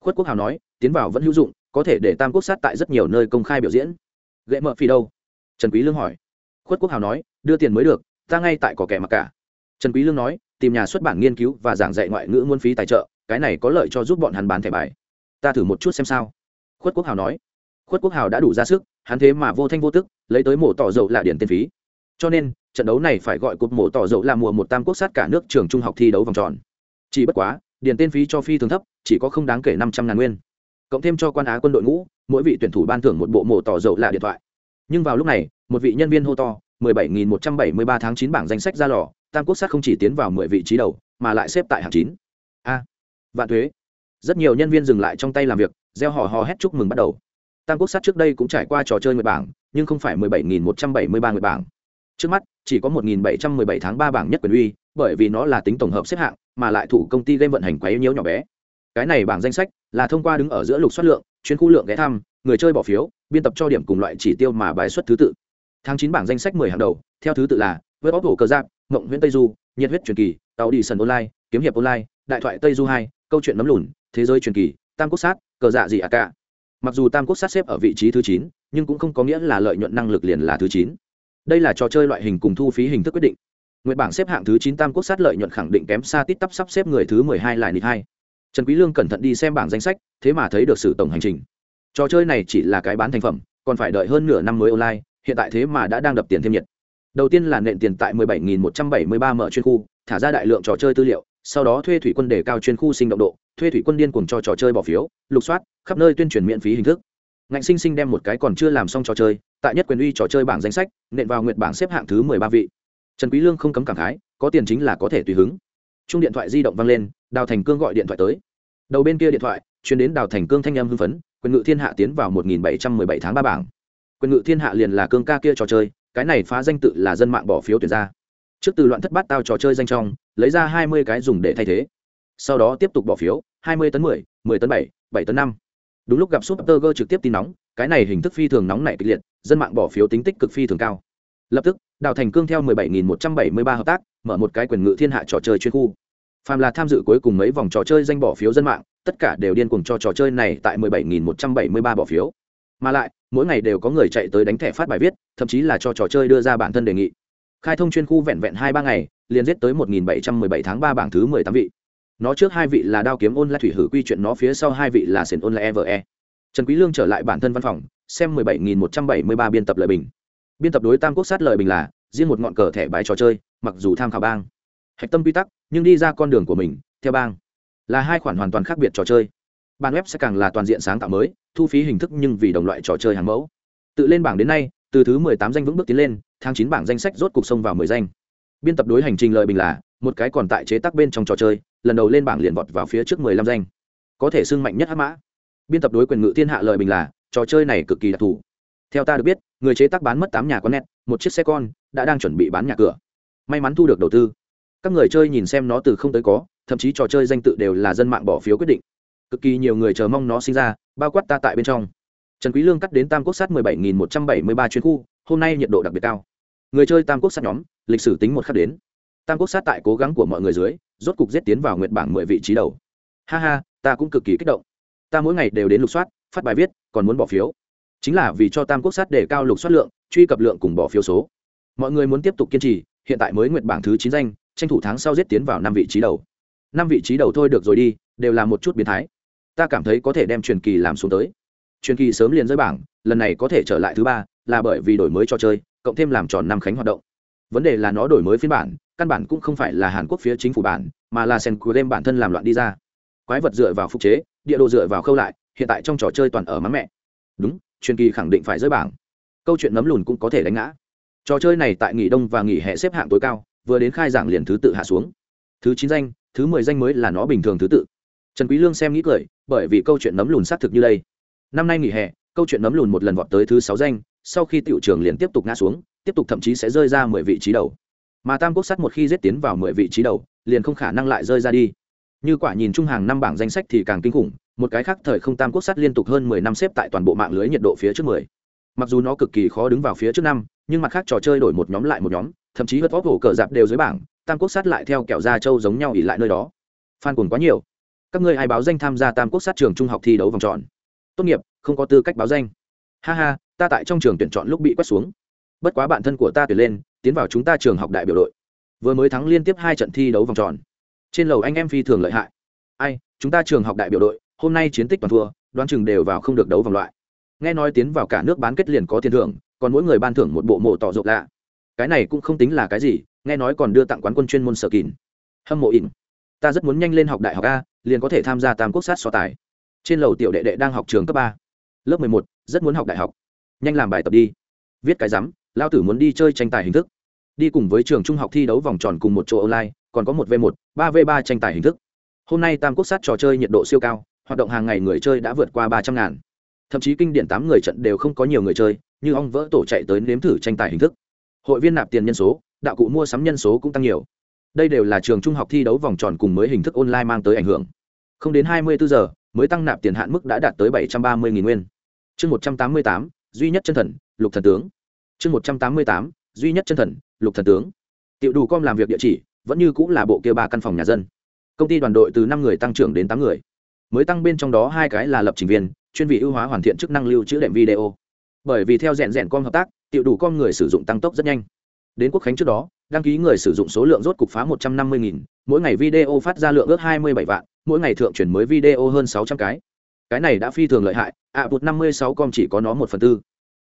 Khuất quốc hào nói, tiến vào vẫn hữu dụng có thể để tam quốc sát tại rất nhiều nơi công khai biểu diễn. Ghệ mợ phi đâu? Trần quý lương hỏi. Khuất quốc hào nói, đưa tiền mới được, ta ngay tại có kẻ mặc cả. Trần quý lương nói, tìm nhà xuất bản nghiên cứu và giảng dạy ngoại ngữ muôn phí tài trợ, cái này có lợi cho giúp bọn hắn bán thẻ bài. Ta thử một chút xem sao. Khuất quốc hào nói. Khuất quốc hào đã đủ ra sức, hắn thế mà vô thanh vô tức, lấy tới mổ tỏ dầu là điển tiền phí. Cho nên, trận đấu này phải gọi cột mổ tỏ dầu là mùa một tam quốc sát cả nước trường trung học thi đấu vòng tròn. Chỉ bất quá, điển tên phí cho phi thường thấp, chỉ có không đáng kể năm trăm ngàn nguyên cộng thêm cho quan á quân đội ngũ, mỗi vị tuyển thủ ban thưởng một bộ mổ tỏ dầu là điện thoại. Nhưng vào lúc này, một vị nhân viên hô to 17.173 tháng 9 bảng danh sách ra lò, tam quốc sát không chỉ tiến vào 10 vị trí đầu, mà lại xếp tại hạng 9. a, vạn thuế. Rất nhiều nhân viên dừng lại trong tay làm việc gieo hò hò hét chúc mừng bắt đầu. Tam quốc sát trước đây cũng trải qua trò chơi mười bảng, nhưng không phải 17.173 người bảng. Trước mắt, chỉ có 1.717 tháng 3 bảng nhất quyền uy, bởi vì nó là tính tổng hợp xếp hạng, mà lại thủ công ty game vận hành quá yếu nhiễu nhỏ bé cái này bảng danh sách là thông qua đứng ở giữa lục xuất lượng, chuyên khu lượng ghé thăm, người chơi bỏ phiếu, biên tập cho điểm cùng loại chỉ tiêu mà bài xuất thứ tự. Tháng chín bảng danh sách mười hàng đầu, theo thứ tự là web bóc hổ cờ giáp, mộng nguyễn tây du, nhiệt huyết truyền kỳ, tàu đi sân online, kiếm hiệp online, đại thoại tây du hai, câu chuyện nấm lùn, thế giới truyền kỳ, tam quốc sát, cờ dạ gì à cả mặc dù tam quốc sát xếp ở vị trí thứ chín, nhưng cũng không có nghĩa là lợi nhuận năng lực liền là thứ chín. Đây là trò chơi loại hình cùng thu phí hình thức quyết định. Nguyện bảng xếp hạng thứ chín tam quốc sát lợi nhuận khẳng định kém xa tít tắp sắp xếp người thứ mười hai lại nịt hai trần quý lương cẩn thận đi xem bảng danh sách, thế mà thấy được sự tổng hành trình. Trò chơi này chỉ là cái bán thành phẩm, còn phải đợi hơn nửa năm mới online, hiện tại thế mà đã đang đập tiền thêm nhiệt. Đầu tiên là nện tiền tại 17.173 mở chuyên khu, thả ra đại lượng trò chơi tư liệu, sau đó thuê thủy quân để cao chuyên khu sinh động độ, thuê thủy quân điên cuồng cho trò chơi bỏ phiếu, lục soát, khắp nơi tuyên truyền miễn phí hình thức. Ngạnh sinh sinh đem một cái còn chưa làm xong trò chơi, tại nhất quyền uy trò chơi bảng danh sách, nện vào nguyện bảng xếp hạng thứ mười ba vị. Trần quý lương không cấm cảm khái, có tiền chính là có thể tùy hứng. Chung điện thoại di động vang lên đào thành cương gọi điện thoại tới. Đầu bên kia điện thoại truyền đến đào thành cương thanh âm hưng phấn quyền ngự thiên hạ tiến vào 1717 tháng ba bảng. Quyền ngự thiên hạ liền là cương ca kia trò chơi cái này phá danh tự là dân mạng bỏ phiếu tuyển ra. Trước từ loạn thất bát tao trò chơi danh trong lấy ra 20 cái dùng để thay thế. Sau đó tiếp tục bỏ phiếu 20 tấn 10, 10 tấn 7, 7 tấn 5. đúng lúc gặp super trực tiếp tin nóng cái này hình thức phi thường nóng nảy kịch liệt dân mạng bỏ phiếu tính tích cực phi thường cao. Lập tức đào thành cương theo 17.173 hợp tác mở một cái quyền ngự thiên hạ trò chơi chuyên khu phàm là tham dự cuối cùng mấy vòng trò chơi danh bỏ phiếu dân mạng, tất cả đều điên cuồng cho trò chơi này tại 17.173 bỏ phiếu. Mà lại, mỗi ngày đều có người chạy tới đánh thẻ phát bài viết, thậm chí là cho trò chơi đưa ra bản thân đề nghị. Khai thông chuyên khu vẹn vẹn hai ba ngày, liền giết tới 1.717 tháng ba bảng thứ 18 vị. Nó trước hai vị là đao kiếm ôn lại thủy hử quy chuyện nó phía sau hai vị là sền ôn lại eve e. trần quý lương trở lại bản thân văn phòng, xem 17.173 biên tập lợi bình. Biên tập đối tam quốc sát lợi bình là, riêng một ngọn cờ thẻ bài trò chơi, mặc dù tham khảo bang hạch tâm quy tắc, nhưng đi ra con đường của mình, theo bang, là hai khoản hoàn toàn khác biệt trò chơi. Ban web sẽ càng là toàn diện sáng tạo mới, thu phí hình thức nhưng vì đồng loại trò chơi hàng mẫu. Tự lên bảng đến nay, từ thứ mười tám danh vững bước tiến lên, tháng chín bảng danh sách rốt cục sông vào mười danh. Biên tập đối hành trình lợi bình là, một cái còn tại chế tác bên trong trò chơi, lần đầu lên bảng liền vọt vào phía trước mười lăm danh. Có thể xưng mạnh nhất hắc mã. Biên tập đối quyền ngự thiên hạ lợi bình là, trò chơi này cực kỳ đặc thù. Theo ta được biết, người chế tác bán mất tám nhà con nét, một chiếc xe con, đã đang chuẩn bị bán nhà cửa. May mắn thu được đầu tư các người chơi nhìn xem nó từ không tới có, thậm chí trò chơi danh tự đều là dân mạng bỏ phiếu quyết định. Cực kỳ nhiều người chờ mong nó sinh ra, bao quát ta tại bên trong. Trần quý lương cắt đến tam quốc sát 17.173 chuyến khu, hôm nay nhiệt độ đặc biệt cao. Người chơi tam quốc sát nhóm, lịch sử tính một khắc đến. Tam quốc sát tại cố gắng của mọi người dưới, rốt cục giết tiến vào nguyệt bảng 10 vị trí đầu. Ha ha, ta cũng cực kỳ kích động. Ta mỗi ngày đều đến lục soát, phát bài viết, còn muốn bỏ phiếu. Chính là vì cho tam quốc sát để cao lục soát lượng, truy cập lượng cùng bỏ phiếu số. Mọi người muốn tiếp tục kiên trì, hiện tại mới nguyện bảng thứ chín danh tranh thủ tháng sau giết tiến vào năm vị trí đầu. Năm vị trí đầu thôi được rồi đi, đều là một chút biến thái. Ta cảm thấy có thể đem truyền kỳ làm xuống tới. Truyền kỳ sớm liền rơi bảng, lần này có thể trở lại thứ ba, là bởi vì đổi mới trò chơi, cộng thêm làm tròn năm khánh hoạt động. Vấn đề là nó đổi mới phiên bản, căn bản cũng không phải là hàn quốc phía chính phủ bản, mà là sen cuối game bản thân làm loạn đi ra. Quái vật dựa vào phục chế, địa đồ dựa vào khâu lại, hiện tại trong trò chơi toàn ở mắng mẹ. Đúng, truyền kỳ khẳng định phải rơi bảng. Câu chuyện nấm lùn cũng có thể đánh ngã. Trò chơi này tại nghỉ đông và nghỉ hè xếp hạng tối cao vừa đến khai giảng liền thứ tự hạ xuống. Thứ chín danh, thứ mười danh mới là nó bình thường thứ tự. Trần quý lương xem nghĩ cười, bởi vì câu chuyện nấm lùn xác thực như đây. Năm nay nghỉ hè, câu chuyện nấm lùn một lần vọt tới thứ sáu danh, sau khi tiểu trường liền tiếp tục ngã xuống, tiếp tục thậm chí sẽ rơi ra mười vị trí đầu. Mà tam quốc sắt một khi giết tiến vào mười vị trí đầu, liền không khả năng lại rơi ra đi. Như quả nhìn chung hàng năm bảng danh sách thì càng kinh khủng, một cái khác thời không tam quốc sắt liên tục hơn mười năm xếp tại toàn bộ mạng lưới nhiệt độ phía trước mười. Mặc dù nó cực kỳ khó đứng vào phía trước năm, nhưng mặt khác trò chơi đổi một nhóm lại một nhóm thậm chí hớt vóc hổ cờ dạp đều dưới bảng, tam quốc sát lại theo kẹo da trâu giống nhau ỉ lại nơi đó. Phan cồn quá nhiều. Các ngươi ai báo danh tham gia tam quốc sát trường trung học thi đấu vòng tròn? Tốt nghiệp, không có tư cách báo danh. Ha ha, ta tại trong trường tuyển chọn lúc bị quét xuống. Bất quá bản thân của ta tuyển lên, tiến vào chúng ta trường học đại biểu đội. Vừa mới thắng liên tiếp hai trận thi đấu vòng tròn. Trên lầu anh em phi thường lợi hại. Ai, chúng ta trường học đại biểu đội, hôm nay chiến tích toàn thua, đoán chừng đều vào không được đấu vòng loại. Nghe nói tiến vào cả nước bán kết liền có tiền thưởng, còn mỗi người ban thưởng một bộ mộ tỏ rộng lạ cái này cũng không tính là cái gì, nghe nói còn đưa tặng quán quân chuyên môn sở kín hâm mộ ỉn. Ta rất muốn nhanh lên học đại học a, liền có thể tham gia tam quốc sát so tài. Trên lầu tiểu đệ đệ đang học trường cấp ba. Lớp mười một, rất muốn học đại học. Nhanh làm bài tập đi. Viết cái rắm, lao tử muốn đi chơi tranh tài hình thức. Đi cùng với trường trung học thi đấu vòng tròn cùng một chỗ online, còn có một v một, ba v ba tranh tài hình thức. Hôm nay tam quốc sát trò chơi nhiệt độ siêu cao, hoạt động hàng ngày người chơi đã vượt qua ba trăm ngàn. Thậm chí kinh điển tám người trận đều không có nhiều người chơi, như ong vỡ tổ chạy tới nếm thử tranh tài hình thức hội viên nạp tiền nhân số, đạo cụ mua sắm nhân số cũng tăng nhiều. Đây đều là trường trung học thi đấu vòng tròn cùng mới hình thức online mang tới ảnh hưởng. Không đến hai mươi bốn giờ, mới tăng nạp tiền hạn mức đã đạt tới bảy trăm ba mươi nguyên. Chương một trăm tám mươi tám, duy nhất chân thần, lục thần tướng. Chương một trăm tám mươi tám, duy nhất chân thần, lục thần tướng. Tiểu đủ com làm việc địa chỉ, vẫn như cũng là bộ kia ba căn phòng nhà dân. Công ty đoàn đội từ năm người tăng trưởng đến tám người. Mới tăng bên trong đó hai cái là lập trình viên, chuyên vị ưu hóa hoàn thiện chức năng lưu trữ đệm video. Bởi vì theo rèn rèn com hợp tác tiểu đủ con người sử dụng tăng tốc rất nhanh. Đến quốc khánh trước đó, đăng ký người sử dụng số lượng rốt cục phá một trăm năm mươi nghìn, mỗi ngày video phát ra lượng ước hai mươi bảy vạn, mỗi ngày thượng chuyển mới video hơn sáu trăm cái. Cái này đã phi thường lợi hại ạ bụt năm mươi sáu com chỉ có nó một phần tư.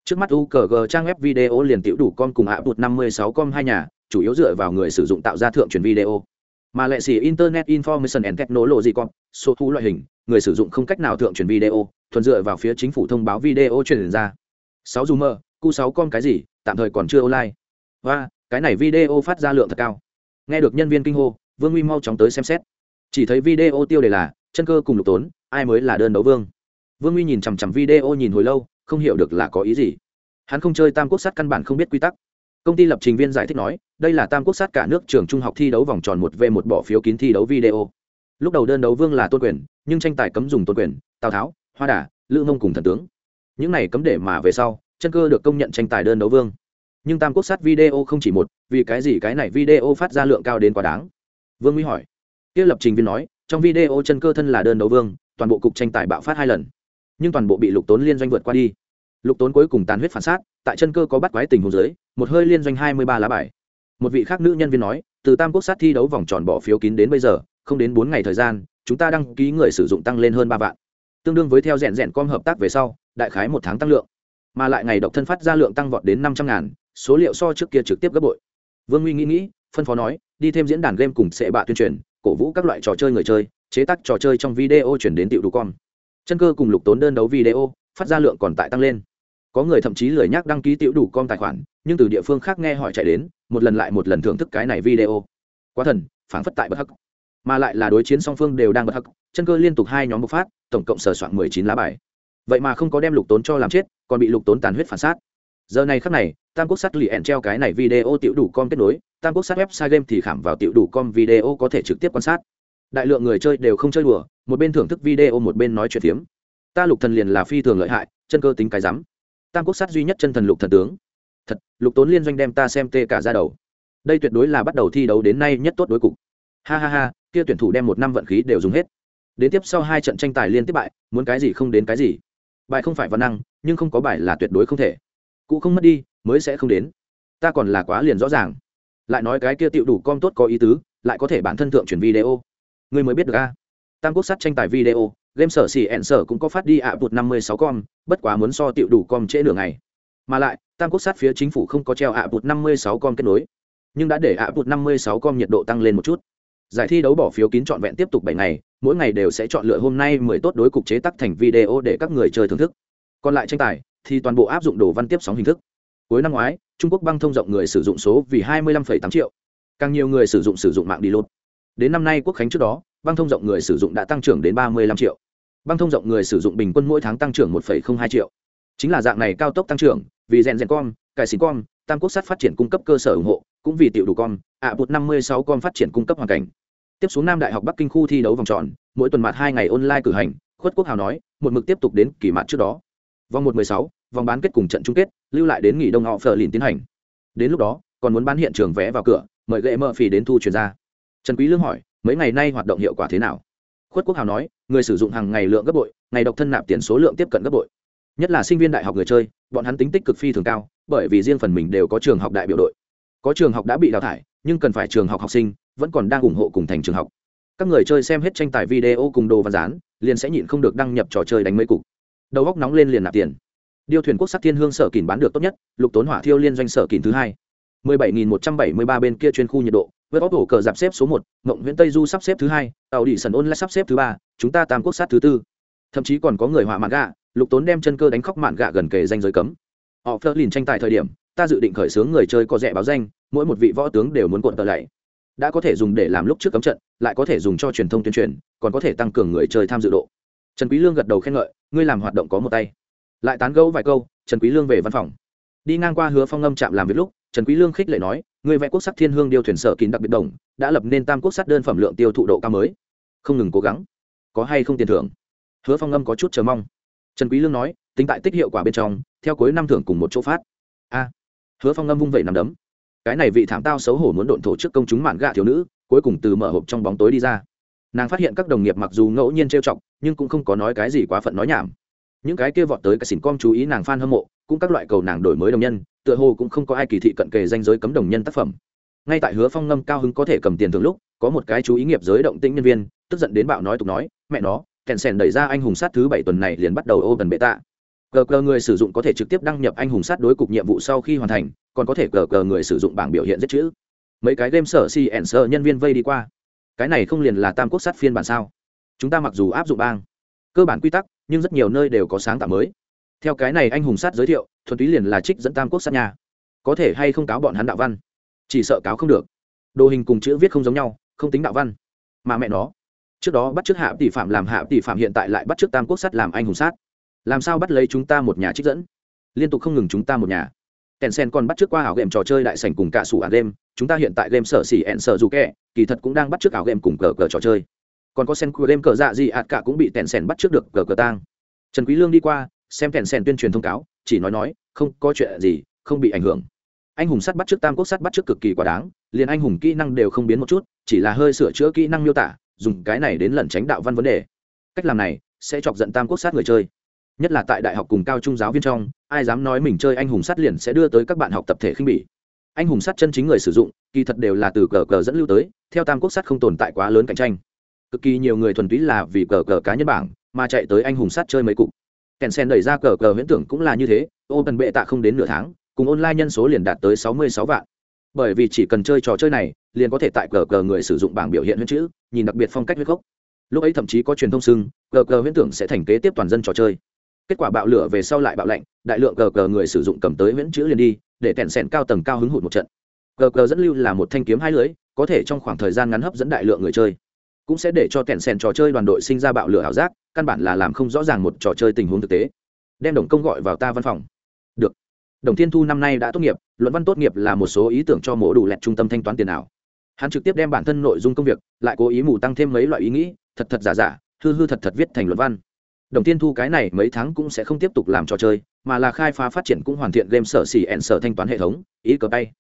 Trước mắt ukg trang web video liền tiểu đủ com cùng ạ bụt năm mươi sáu com hai nhà, chủ yếu dựa vào người sử dụng tạo ra thượng truyền video. Mà lại sĩ internet information and technology com số thu loại hình, người sử dụng không cách nào thượng truyền video, thuần dựa vào phía chính phủ thông báo video truyền ra. Sáu dù mơ cu sáu con cái gì, tạm thời còn chưa online. Và, cái này video phát ra lượng thật cao. Nghe được nhân viên kinh hô, vương nguy mau chóng tới xem xét. Chỉ thấy video tiêu đề là, chân cơ cùng lục tốn, ai mới là đơn đấu vương? Vương nguy nhìn chằm chằm video nhìn hồi lâu, không hiểu được là có ý gì. Hắn không chơi tam quốc sát căn bản không biết quy tắc. Công ty lập trình viên giải thích nói, đây là tam quốc sát cả nước trường trung học thi đấu vòng tròn một v một bỏ phiếu kín thi đấu video. Lúc đầu đơn đấu vương là tôn quyền, nhưng tranh tài cấm dùng tôn quyền, tào tháo, hoa đà, lữ mông cùng thần tướng. Những này cấm để mà về sau chân cơ được công nhận tranh tài đơn đấu vương. Nhưng tam quốc sát video không chỉ một, vì cái gì cái này video phát ra lượng cao đến quá đáng? Vương nguy hỏi. Kia lập trình viên nói, trong video chân cơ thân là đơn đấu vương, toàn bộ cục tranh tài bạo phát hai lần. Nhưng toàn bộ bị lục tốn liên doanh vượt qua đi. Lục tốn cuối cùng tàn huyết phản sát tại chân cơ có bắt quái tình hồ dưới, một hơi liên doanh hai mươi ba lá bài. Một vị khác nữ nhân viên nói, từ tam quốc sát thi đấu vòng tròn bỏ phiếu kín đến bây giờ, không đến bốn ngày thời gian, chúng ta đăng ký người sử dụng tăng lên hơn ba vạn. Tương đương với theo rèn rèn com hợp tác về sau, đại khái một tháng tăng lượng mà lại ngày độc thân phát ra lượng tăng vọt đến năm trăm ngàn số liệu so trước kia trực tiếp gấp bội. Vương nguy nghĩ nghĩ phân phó nói đi thêm diễn đàn game cùng sẽ bạ tuyên truyền cổ vũ các loại trò chơi người chơi chế tác trò chơi trong video chuyển đến tiểu đủ con, chân cơ cùng lục tốn đơn đấu video phát ra lượng còn tại tăng lên. Có người thậm chí lười nhắc đăng ký tiểu đủ com tài khoản nhưng từ địa phương khác nghe hỏi chạy đến một lần lại một lần thưởng thức cái này video. Quá thần phản phất tại bất hắc. Mà lại là đối chiến song phương đều đang bất hắc chân cơ liên tục hai nhóm bộc phát tổng cộng sờ soạn mười chín lá bài vậy mà không có đem lục tốn cho làm chết, còn bị lục tốn tàn huyết phản sát. Giờ này khắc này, tam quốc sát lì ẹn treo cái này video tiểu đủ com kết nối, tam quốc sát website game thì khảm vào tiểu đủ com video có thể trực tiếp quan sát. Đại lượng người chơi đều không chơi đùa, một bên thưởng thức video, một bên nói chuyện phiếm. Ta lục thần liền là phi thường lợi hại, chân cơ tính cái rắm. Tam quốc sát duy nhất chân thần lục thần tướng. Thật, lục tốn liên doanh đem ta xem tê cả ra đầu. Đây tuyệt đối là bắt đầu thi đấu đến nay nhất tốt đối cục. Ha ha ha, kia tuyển thủ đem một năm vận khí đều dùng hết. Đến tiếp sau hai trận tranh tài liên tiếp bại, muốn cái gì không đến cái gì bài không phải văn năng, nhưng không có bài là tuyệt đối không thể. Cụ không mất đi, mới sẽ không đến. Ta còn là quá liền rõ ràng. Lại nói cái kia tựu đủ com tốt có ý tứ, lại có thể bản thân thượng chuyển video. Người mới biết được a. Tam quốc sát tranh tài video, game sở xỉ ẹn sở cũng có phát đi ạ bụt năm mươi sáu com, bất quá muốn so tựu đủ com trễ nửa ngày. Mà lại, tam quốc sát phía chính phủ không có treo ạ bụt năm mươi sáu com kết nối. Nhưng đã để ạ bụt năm mươi sáu com nhiệt độ tăng lên một chút. Giải thi đấu bỏ phiếu kín trọn vẹn tiếp tục bảy ngày mỗi ngày đều sẽ chọn lựa hôm nay mười tốt đối cục chế tác thành video để các người chơi thưởng thức. Còn lại tranh tài thì toàn bộ áp dụng đồ văn tiếp sóng hình thức. Cuối năm ngoái trung quốc băng thông rộng người sử dụng số vì hai mươi 25,8 triệu. Càng nhiều người sử dụng sử dụng mạng đi lột. Đến năm nay quốc khánh trước đó băng thông rộng người sử dụng đã tăng trưởng đến ba mươi 35 triệu. Băng thông rộng người sử dụng bình quân mỗi tháng tăng trưởng một hai triệu. Chính là dạng này cao tốc tăng trưởng vì rèn rèn com cải xín com tam quốc sát phát triển cung cấp cơ sở ủng hộ cũng vì tiểu đủ com ạ bụt năm mươi sáu com phát triển cung cấp hoàn cảnh tiếp xuống nam đại học bắc kinh khu thi đấu vòng tròn, mỗi tuần mặt hai ngày online cử hành, khuất quốc hào nói, một mực tiếp tục đến kỳ mạt trước đó. Vòng một mười sáu, vòng bán kết cùng trận chung kết, lưu lại đến nghỉ đông họ phờ lìn tiến hành. Đến lúc đó, còn muốn bán hiện trường vé vào cửa, mời gậy mợ phì đến thu chuyển ra. Trần quý lương hỏi, mấy ngày nay hoạt động hiệu quả thế nào? Khuất quốc hào nói, người sử dụng hàng ngày lượng gấp bội, ngày độc thân nạp tiền số lượng tiếp cận gấp bội. Nhất là sinh viên đại học người chơi, bọn hắn tính tích cực phi thường cao, bởi vì riêng phần mình đều có trường học đại biểu đội. Có trường học đã bị đào thải nhưng cần phải trường học học sinh, vẫn còn đang ủng hộ cùng thành trường học. Các người chơi xem hết tranh tài video cùng đồ văn dán, liền sẽ nhịn không được đăng nhập trò chơi đánh mấy cục. Đầu góc nóng lên liền nạp tiền. Điêu thuyền quốc sắc thiên hương sở kỳn bán được tốt nhất, lục tốn hỏa thiêu liên doanh sở kỳn thứ hai. 17.173 bên kia chuyên khu nhiệt độ, với bóc hổ cờ dạp xếp số một mộng nguyễn tây du sắp xếp thứ hai, tàu đi sần ôn lại sắp xếp thứ ba, chúng ta tam quốc sát thứ tư. Thậm chí còn có người họa mạn gạ, lục tốn đem chân cơ đánh khóc mạn gạ gần kề danh giới cấm. Họ phơ lìn tranh tài thời điểm ta dự định khởi xướng người chơi có rẻ báo danh, mỗi một vị võ tướng đều muốn cuộn tờ lạy. Đã có thể dùng để làm lúc trước cấm trận, lại có thể dùng cho truyền thông tuyên truyền, còn có thể tăng cường người chơi tham dự độ. Trần quý lương gật đầu khen ngợi, ngươi làm hoạt động có một tay. Lại tán gẫu vài câu, trần quý lương về văn phòng. Đi ngang qua hứa phong ngâm chạm làm việc lúc, trần quý lương khích lệ nói, ngươi vẽ quốc sắc thiên hương điêu thuyền sở kín đặc biệt đồng, đã lập nên tam quốc sắc đơn phẩm lượng tiêu thụ độ cao mới. Không ngừng cố gắng, có hay không tiền thưởng? Hứa phong ngâm có chút chờ mong. Trần quý lương nói, tính tại tích hiệu quả bên trong, theo cuối năm thưởng cùng một chỗ phát. A hứa phong ngâm vung vẩy nằm đấm. Cái này vị thảm tao xấu hổ muốn độn thổ trước công chúng mạn gạ thiếu nữ, cuối cùng từ mở hộp trong bóng tối đi ra. Nàng phát hiện các đồng nghiệp mặc dù ngẫu nhiên trêu chọc, nhưng cũng không có nói cái gì quá phận nói nhảm. Những cái kia vọt tới cái xỉn com chú ý nàng f hâm mộ, cũng các loại cầu nàng đổi mới đồng nhân, tựa hồ cũng không có ai kỳ thị cận kề danh giới cấm đồng nhân tác phẩm. Ngay tại hứa phong ngâm cao hứng có thể cầm tiền thường lúc, có một cái chú ý nghiệp giới động tĩnh nhân viên, tức giận đến bạo nói tục nói, mẹ nó, kèn sèn đẩy ra anh hùng sát thứ bảy tuần này liền bắt đầu ô gần bệ tạ cờ cờ người sử dụng có thể trực tiếp đăng nhập anh hùng sát đối cục nhiệm vụ sau khi hoàn thành, còn có thể cờ cờ người sử dụng bảng biểu hiện rất chữ. Mấy cái game sở si ẩn sở nhân viên vây đi qua. Cái này không liền là tam quốc sát phiên bản sao? Chúng ta mặc dù áp dụng bang, cơ bản quy tắc, nhưng rất nhiều nơi đều có sáng tạo mới. Theo cái này anh hùng sát giới thiệu, thuần túy liền là trích dẫn tam quốc sát nhà. Có thể hay không cáo bọn hắn đạo văn? Chỉ sợ cáo không được. Đồ hình cùng chữ viết không giống nhau, không tính đạo văn. Mà mẹ nó, trước đó bắt trước hạ tỷ phạm làm hạ tỷ phạm hiện tại lại bắt trước tam quốc sát làm anh hùng sát làm sao bắt lấy chúng ta một nhà trích dẫn? Liên tục không ngừng chúng ta một nhà. Kèn sen còn bắt trước qua ảo game trò chơi đại sảnh cùng cả sủ ảo game. Chúng ta hiện tại game sở xỉ ẹn sở dù kẹ, kỳ thật cũng đang bắt trước ảo game cùng cờ cờ trò chơi. Còn có sen của game cờ dạ gì ạt cả cũng bị kèn sen bắt trước được cờ cờ tang. Trần quý lương đi qua, xem kèn sen tuyên truyền thông cáo, chỉ nói nói, không có chuyện gì, không bị ảnh hưởng. Anh hùng sắt bắt trước tam quốc sắt bắt trước cực kỳ quá đáng, liền anh hùng kỹ năng đều không biến một chút, chỉ là hơi sửa chữa kỹ năng miêu tả, dùng cái này đến lẩn tránh đạo văn vấn đề. Cách làm này sẽ chọc giận tam quốc sát người chơi nhất là tại đại học cùng cao trung giáo viên trong, ai dám nói mình chơi anh hùng sắt liền sẽ đưa tới các bạn học tập thể khinh bỉ. Anh hùng sắt chân chính người sử dụng, kỳ thật đều là từ cờ cờ dẫn lưu tới, theo tam quốc sắt không tồn tại quá lớn cạnh tranh. Cực kỳ nhiều người thuần túy là vì cờ cờ cá nhân bảng, mà chạy tới anh hùng sắt chơi mấy cục. Kèn sen đẩy ra cờ cờ huyễn tưởng cũng là như thế ô tần bệ tạ không đến nửa tháng, cùng online nhân số liền đạt tới sáu mươi sáu vạn. Bởi vì chỉ cần chơi trò chơi này, liền có thể tại cờ cờ người sử dụng bảng biểu hiện huyễn chữ, nhìn đặc biệt phong cách huyết gốc. Lúc ấy thậm chí có truyền thông xưng, cờ cờ huyễn tưởng sẽ thành kế tiếp toàn dân trò chơi kết quả bạo lửa về sau lại bạo lạnh, đại lượng cờ cờ người sử dụng cầm tới viễn chữ liền đi, để tẹn sẹn cao tầng cao hứng hụt một trận. Cờ cờ dẫn lưu là một thanh kiếm hai lưới, có thể trong khoảng thời gian ngắn hấp dẫn đại lượng người chơi. Cũng sẽ để cho tẹn sẹn trò chơi đoàn đội sinh ra bạo lửa ảo giác, căn bản là làm không rõ ràng một trò chơi tình huống thực tế. Đem đồng công gọi vào ta văn phòng. Được. Đồng thiên thu năm nay đã tốt nghiệp, luận văn tốt nghiệp là một số ý tưởng cho mổ đủ lẹt trung tâm thanh toán tiền ảo. Hắn trực tiếp đem bản thân nội dung công việc, lại cố ý mù tăng thêm mấy loại ý nghĩ, thật thật giả giả, hư hư thật thật viết thành luận văn đồng tiên thu cái này mấy tháng cũng sẽ không tiếp tục làm trò chơi, mà là khai phá phát triển cũng hoàn thiện game sở xì ẩn sở thanh toán hệ thống, ý cờ bay.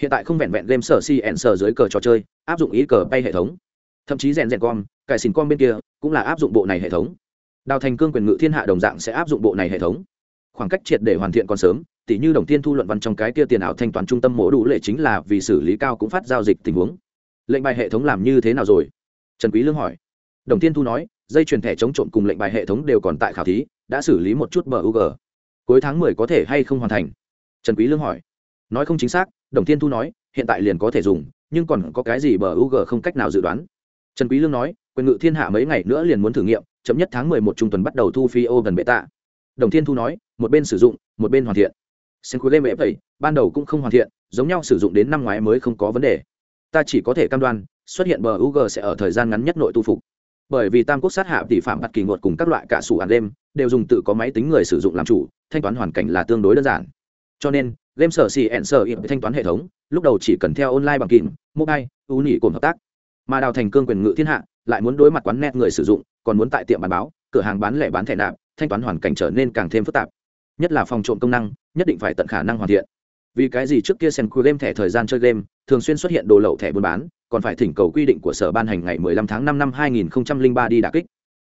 hiện tại không vẹn vẹn game sở xì ẩn sở dưới cờ trò chơi, áp dụng ý cờ bay hệ thống. Thậm chí rèn rèn com, cải xin com bên kia, cũng là áp dụng bộ này hệ thống. Đào thành cương quyền ngự thiên hạ đồng dạng sẽ áp dụng bộ này hệ thống. Khoảng cách triệt để hoàn thiện còn sớm tỷ như đồng tiên thu luận văn trong cái kia tiền ảo thanh toán trung tâm mổ đủ lệ chính là vì xử lý cao cũng phát giao dịch tình huống. Lệnh bài hệ thống làm như thế nào rồi? Trần quý lương hỏi. Đồng tiên thu nói dây chuyền thẻ chống trộm cùng lệnh bài hệ thống đều còn tại khảo thí, đã xử lý một chút bug cuối tháng 10 có thể hay không hoàn thành? Trần quý lương hỏi. Nói không chính xác, đồng thiên thu nói, hiện tại liền có thể dùng, nhưng còn có cái gì bug không cách nào dự đoán? Trần quý lương nói, quyền ngự thiên hạ mấy ngày nữa liền muốn thử nghiệm, chậm nhất tháng 11 trung tuần bắt đầu thu phi ô gần bệ tạ. Đồng thiên thu nói, một bên sử dụng, một bên hoàn thiện. Sen cuối lê vậy, ban đầu cũng không hoàn thiện, giống nhau sử dụng đến năm ngoái mới không có vấn đề. Ta chỉ có thể cam đoan, xuất hiện bờ UG sẽ ở thời gian ngắn nhất nội tu phục bởi vì tam quốc sát hạ tỷ phạm bạt kỳ ngột cùng các loại cả sủ ăn đêm đều dùng tự có máy tính người sử dụng làm chủ, thanh toán hoàn cảnh là tương đối đơn giản. Cho nên, game sở xì ẹn sở ịp thanh toán hệ thống, lúc đầu chỉ cần theo online bằng kìm, mobile ưu nhị cùng hợp tác. Mà đào thành cương quyền ngự thiên hạ, lại muốn đối mặt quán net người sử dụng, còn muốn tại tiệm bán báo, cửa hàng bán lẻ bán thẻ nạp, thanh toán hoàn cảnh trở nên càng thêm phức tạp. Nhất là phòng trộm công năng, nhất định phải tận khả năng hoàn thiện vì cái gì trước kia sen khu game thẻ thời gian chơi game thường xuyên xuất hiện đồ lậu thẻ buôn bán, còn phải thỉnh cầu quy định của sở ban hành ngày 15 tháng 5 năm 2003 đi đả kích.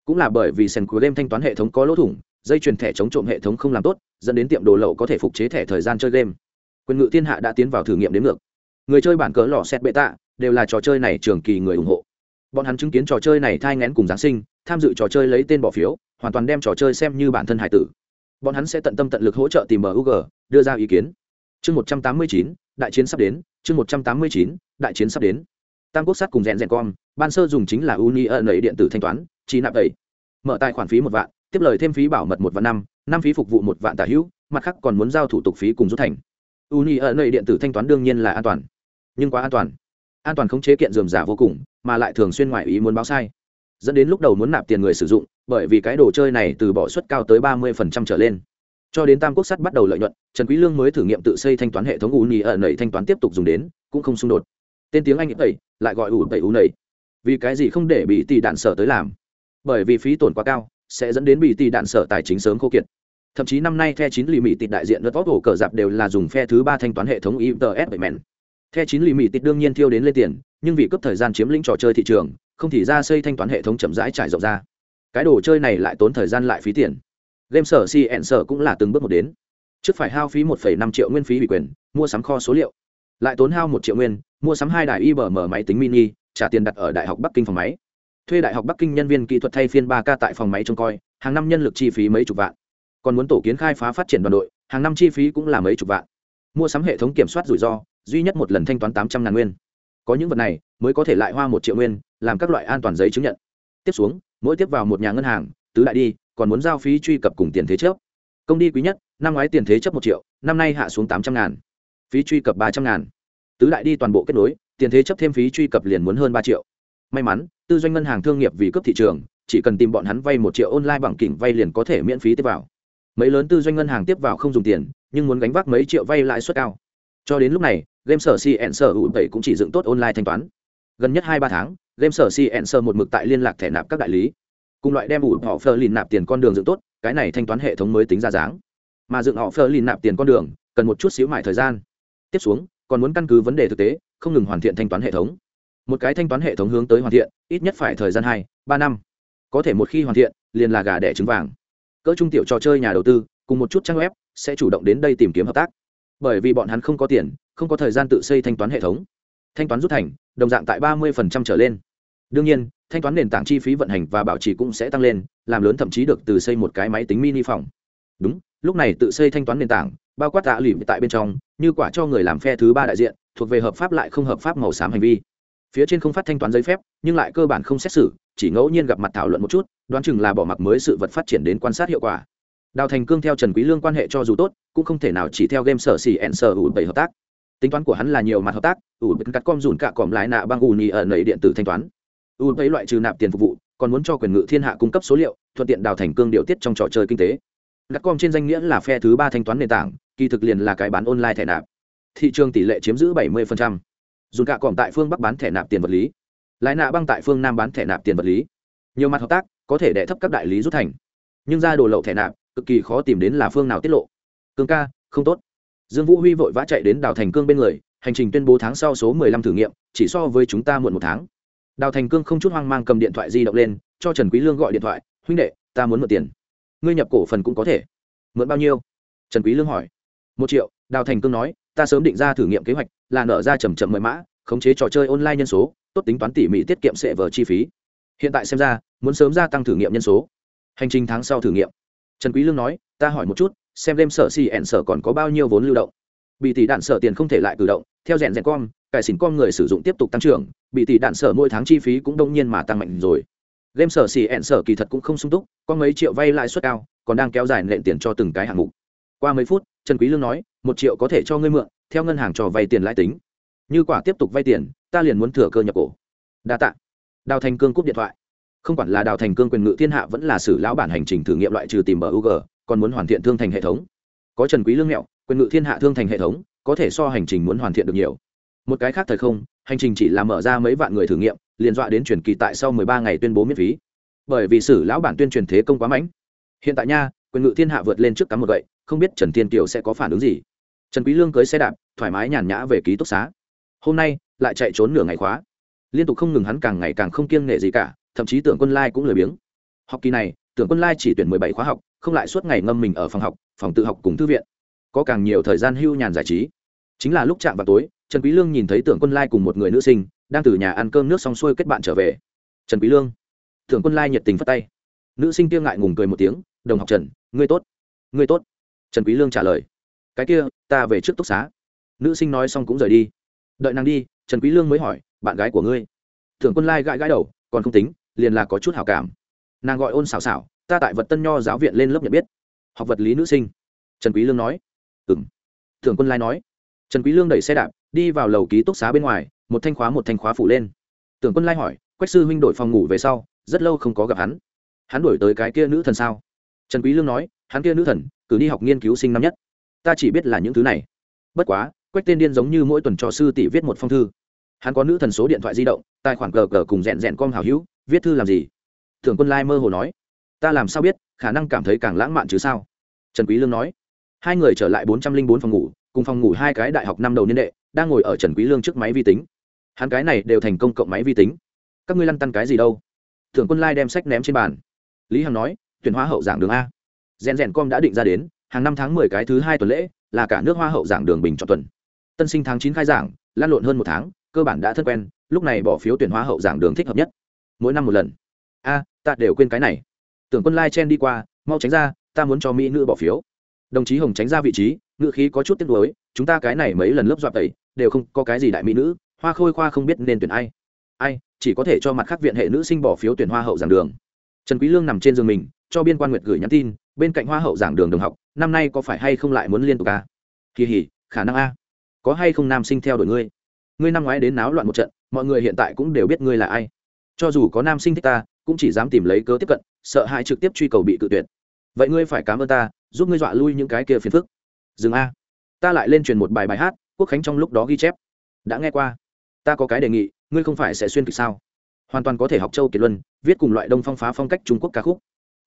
Cũng là bởi vì sen khu game thanh toán hệ thống có lỗ thủng, dây chuyền thẻ chống trộm hệ thống không làm tốt, dẫn đến tiệm đồ lậu có thể phục chế thẻ thời gian chơi game. Quyền ngự thiên hạ đã tiến vào thử nghiệm đến ngược. Người chơi bản cỡ lò xét bệ tạ, đều là trò chơi này trường kỳ người ủng hộ. Bọn hắn chứng kiến trò chơi này thai ngén cùng giáng sinh, tham dự trò chơi lấy tên bỏ phiếu, hoàn toàn đem trò chơi xem như bản thân hải tử. Bọn hắn sẽ tận tâm tận lực hỗ trợ tìm bug đưa ra ý kiến chương một trăm tám mươi chín, đại chiến sắp đến, chương một trăm tám mươi chín, đại chiến sắp đến. Tam quốc sát cùng rèn rèn com, ban sơ dùng chính là uni ẩn ấy điện tử thanh toán chỉ nạp ấy mở tài khoản phí một vạn, tiếp lời thêm phí bảo mật một vạn năm năm phí phục vụ một vạn tả hữu, mặt khác còn muốn giao thủ tục phí cùng rút thành. Uni ẩn ấy điện tử thanh toán đương nhiên là an toàn, nhưng quá an toàn. An toàn khống chế kiện dườm giả vô cùng, mà lại thường xuyên ngoại ý muốn báo sai. Dẫn đến lúc đầu muốn nạp tiền người sử dụng, bởi vì cái đồ chơi này từ bỏ suất cao tới ba mươi trở lên cho đến tam quốc sắt bắt đầu lợi nhuận, trần quý lương mới thử nghiệm tự xây thanh toán hệ thống ủ nhì ở nảy thanh toán tiếp tục dùng đến, cũng không xung đột. Tên tiếng anh ấy lại gọi ủ tẩy ủ nảy. Vì cái gì không để bị tỷ đạn sở tới làm? Bởi vì phí tổn quá cao, sẽ dẫn đến bị tỷ đạn sở tài chính sớm khô kiệt. Thậm chí năm nay the chín lì mỹ tịt đại diện đất vóc hổ cờ dạp đều là dùng phe thứ ba thanh toán hệ thống ITS bảy mèn The chín lì mỹ tịt đương nhiên thiêu đến lên tiền, nhưng vì cấp thời gian chiếm lĩnh trò chơi thị trường, không thì ra xây thanh toán hệ thống chậm rãi trải rộng ra. Cái đồ chơi này lại tốn thời gian lại phí tiền game sở cn sở cũng là từng bước một đến. Trước phải hao phí 1,5 triệu nguyên phí ủy quyền mua sắm kho số liệu. Lại tốn hao một triệu nguyên mua sắm hai đài ibm máy tính mini trả tiền đặt ở đại học bắc kinh phòng máy. Thuê đại học bắc kinh nhân viên kỹ thuật thay phiên ba k tại phòng máy trông coi hàng năm nhân lực chi phí mấy chục vạn. Còn muốn tổ kiến khai phá phát triển đoàn đội hàng năm chi phí cũng là mấy chục vạn. Mua sắm hệ thống kiểm soát rủi ro duy nhất một lần thanh toán tám trăm ngàn nguyên. Có những vật này mới có thể lại hoa một triệu nguyên làm các loại an toàn giấy chứng nhận. Tiếp xuống mỗi tiếp vào một nhà ngân hàng tứ đại đi còn muốn giao phí truy cập cùng tiền thế chấp. Công đi quý nhất, năm ngoái tiền thế chấp một triệu, năm nay hạ xuống tám trăm ngàn. Phí truy cập ba trăm ngàn. Tứ đại đi toàn bộ kết nối, tiền thế chấp thêm phí truy cập liền muốn hơn ba triệu. May mắn, tư doanh ngân hàng thương nghiệp vì cấp thị trường, chỉ cần tìm bọn hắn vay một triệu online bằng kỉnh vay liền có thể miễn phí tiếp vào. Mấy lớn tư doanh ngân hàng tiếp vào không dùng tiền, nhưng muốn gánh vác mấy triệu vay lãi suất cao. Cho đến lúc này, game sở cn sở hữu tẩy cũng chỉ dựng tốt online thanh toán. Gần nhất hai ba tháng, game sở cn sở một mực tại liên lạc thẻ nạp các đại lý cùng loại đem ủ họ phơ lìn nạp tiền con đường dựng tốt, cái này thanh toán hệ thống mới tính ra dáng. Mà dựng họ phơ lìn nạp tiền con đường, cần một chút xíu mải thời gian. Tiếp xuống, còn muốn căn cứ vấn đề thực tế, không ngừng hoàn thiện thanh toán hệ thống. Một cái thanh toán hệ thống hướng tới hoàn thiện, ít nhất phải thời gian hai, ba năm. Có thể một khi hoàn thiện, liền là gà đẻ trứng vàng. Cỡ trung tiểu trò chơi nhà đầu tư, cùng một chút trang web, sẽ chủ động đến đây tìm kiếm hợp tác. Bởi vì bọn hắn không có tiền, không có thời gian tự xây thanh toán hệ thống. Thanh toán rút thành, đồng dạng tại ba mươi trở lên đương nhiên, thanh toán nền tảng chi phí vận hành và bảo trì cũng sẽ tăng lên, làm lớn thậm chí được từ xây một cái máy tính mini phòng. Đúng, lúc này tự xây thanh toán nền tảng, bao quát tạ lụy tại bên trong, như quả cho người làm phe thứ ba đại diện, thuộc về hợp pháp lại không hợp pháp màu xám hành vi. Phía trên không phát thanh toán giấy phép, nhưng lại cơ bản không xét xử, chỉ ngẫu nhiên gặp mặt thảo luận một chút, đoán chừng là bỏ mặc mới sự vật phát triển đến quan sát hiệu quả. Đào thành cương theo trần quý lương quan hệ cho dù tốt, cũng không thể nào chỉ theo game sở xỉ ẹn sở ủ bảy hợp tác. Tính toán của hắn là nhiều mặt hợp tác, ủ bên cắt com dùn cả còm lái nạ băng ủ nhì ở nầy điện tử thanh toán u thấy loại trừ nạp tiền phục vụ, còn muốn cho quyền ngự thiên hạ cung cấp số liệu, thuận tiện đào thành cương điều tiết trong trò chơi kinh tế. Đặt com trên danh nghĩa là phe thứ ba thanh toán nền tảng, kỳ thực liền là cái bán online thẻ nạp. Thị trường tỷ lệ chiếm giữ 70%. dùn cả còm tại phương bắc bán thẻ nạp tiền vật lý. Lái nạ băng tại phương nam bán thẻ nạp tiền vật lý. Nhiều mặt hợp tác, có thể đẻ thấp các đại lý rút thành. Nhưng ra đồ lậu thẻ nạp, cực kỳ khó tìm đến là phương nào tiết lộ. Cương ca, không tốt. Dương vũ huy vội vã chạy đến đào thành cương bên người, hành trình tuyên bố tháng sau số mười lăm thử nghiệm, chỉ so với chúng ta muộn một tháng đào thành cương không chút hoang mang cầm điện thoại di động lên, cho trần quý lương gọi điện thoại, huynh đệ, ta muốn mượn tiền. Ngươi nhập cổ phần cũng có thể. Mượn bao nhiêu? Trần quý lương hỏi. Một triệu. Đào thành cương nói, ta sớm định ra thử nghiệm kế hoạch, là nở ra chậm chậm mời mã, khống chế trò chơi online nhân số, tốt tính toán tỉ mỉ tiết kiệm sẽ vở chi phí. Hiện tại xem ra, muốn sớm gia tăng thử nghiệm nhân số. Hành trình tháng sau thử nghiệm. Trần quý lương nói, ta hỏi một chút, xem đêm sở si ẻn sở còn có bao nhiêu vốn lưu động? Bị tỷ đạn sở tiền không thể lại cử động, theo rèn rèn com cải xỉn con người sử dụng tiếp tục tăng trưởng bị tỷ đạn sở mỗi tháng chi phí cũng đông nhiên mà tăng mạnh rồi. Game sở xì ẹn sở kỳ thật cũng không sung túc có mấy triệu vay lãi suất cao còn đang kéo dài nện tiền cho từng cái hạng mục. Qua mấy phút trần quý lương nói một triệu có thể cho ngươi mượn theo ngân hàng cho vay tiền lãi tính. Như quả tiếp tục vay tiền ta liền muốn thừa cơ nhập cổ. Đa tạ. Đào thành cương cúp điện thoại. Không quản là đào thành cương quyền ngự thiên hạ vẫn là sử lão bản hành trình thử nghiệm loại trừ tìm bờ UG, còn muốn hoàn thiện thương thành hệ thống. Có trần quý lương mẹo quyền ngự thiên hạ thương thành hệ thống có thể so hành trình muốn hoàn thiện được nhiều một cái khác thời không, hành trình chỉ là mở ra mấy vạn người thử nghiệm, liền dọa đến truyền kỳ tại sau 13 ngày tuyên bố miễn phí. Bởi vì sử lão bản tuyên truyền thế công quá mạnh hiện tại nha, quyền ngự thiên hạ vượt lên trước cắm một gậy, không biết trần thiên kiều sẽ có phản ứng gì. Trần quý lương cưới xe đạp, thoải mái nhàn nhã về ký túc xá. Hôm nay, lại chạy trốn nửa ngày khóa. Liên tục không ngừng hắn càng ngày càng không kiêng nể gì cả, thậm chí tưởng quân lai cũng lười biếng. Học kỳ này, tưởng quân lai chỉ tuyển 17 khóa học, không lại suốt ngày ngâm mình ở phòng học, phòng tự học cùng thư viện. Có càng nhiều thời gian hưu nhàn giải trí. Chính là lúc chạm vào tối trần quý lương nhìn thấy tưởng quân lai cùng một người nữ sinh, đang từ nhà ăn cơm nước xong xuôi kết bạn trở về. Trần quý lương. Tưởng quân lai nhiệt tình phất tay. Nữ sinh kia ngại ngùng cười một tiếng, đồng học trần, ngươi tốt. Ngươi tốt. Trần quý lương trả lời. Cái kia, ta về trước túc xá. Nữ sinh nói xong cũng rời đi. Đợi nàng đi, trần quý lương mới hỏi, bạn gái của ngươi? Tưởng quân lai gãi gãi đầu, còn không tính, liền là có chút hảo cảm. Nàng gọi ôn xảo xảo, ta tại vật tân nho giáo viện lên lớp nhận biết. Học vật lý nữ sinh. Trần quý lương nói. Ừm. Tưởng quân lai nói. Trần quý lương đẩy xe đạp đi vào lầu ký túc xá bên ngoài, một thanh khóa một thanh khóa phủ lên. Tưởng quân lai hỏi, quách sư huynh đổi phòng ngủ về sau, rất lâu không có gặp hắn. Hắn đổi tới cái kia nữ thần sao? Trần quý lương nói, hắn kia nữ thần, cử đi học nghiên cứu sinh năm nhất. Ta chỉ biết là những thứ này. Bất quá, quách tên điên giống như mỗi tuần cho sư tỷ viết một phong thư. Hắn có nữ thần số điện thoại di động, tài khoản cờ cờ cùng rèn rèn com hảo hữu, viết thư làm gì? Tưởng quân lai mơ hồ nói, ta làm sao biết, khả năng cảm thấy càng lãng mạn chứ sao? Trần quý lương nói, hai người trở lại bốn trăm linh bốn phòng ngủ cùng phòng ngủ hai cái đại học năm đầu niên đệ, đang ngồi ở trần quý lương trước máy vi tính. Hắn cái này đều thành công cộng máy vi tính. Các ngươi lăn tăn cái gì đâu? Thượng quân lai đem sách ném trên bàn. Lý hằng nói, tuyển hoa hậu giảng đường a. Rèn rèn com đã định ra đến, hàng năm tháng mười cái thứ hai tuần lễ, là cả nước hoa hậu giảng đường bình chọn tuần. Tân sinh tháng chín khai giảng, lan lộn hơn một tháng, cơ bản đã thân quen, lúc này bỏ phiếu tuyển hoa hậu giảng đường thích hợp nhất. Mỗi năm một lần. A, ta đều quên cái này. Tưởng quân lai chen đi qua, mau tránh ra, ta muốn cho mỹ nữ bỏ phiếu. Đồng chí hồng tránh ra vị trí ngự khí có chút tiếc nuối, chúng ta cái này mấy lần lớp dọa tẩy, đều không có cái gì đại mỹ nữ, hoa khôi khoa không biết nên tuyển ai. Ai, chỉ có thể cho mặt khác viện hệ nữ sinh bỏ phiếu tuyển hoa hậu giảng đường. Trần quý lương nằm trên giường mình, cho biên quan nguyệt gửi nhắn tin, bên cạnh hoa hậu giảng đường đồng học, năm nay có phải hay không lại muốn liên tục à? kỳ hỉ, khả năng a. Có hay không nam sinh theo đuổi ngươi? Ngươi năm ngoái đến náo loạn một trận, mọi người hiện tại cũng đều biết ngươi là ai. Cho dù có nam sinh thích ta, cũng chỉ dám tìm lấy cớ tiếp cận, sợ hãi trực tiếp truy cầu bị cự tuyệt. Vậy ngươi phải cảm ơn ta, giúp ngươi dọa lui những cái kia phiền phức dừng a. Ta lại lên truyền một bài bài hát, quốc khánh trong lúc đó ghi chép. Đã nghe qua. Ta có cái đề nghị, ngươi không phải sẽ xuyên kịch sao? Hoàn toàn có thể học châu kiệt luân, viết cùng loại đông phong phá phong cách trung quốc ca khúc.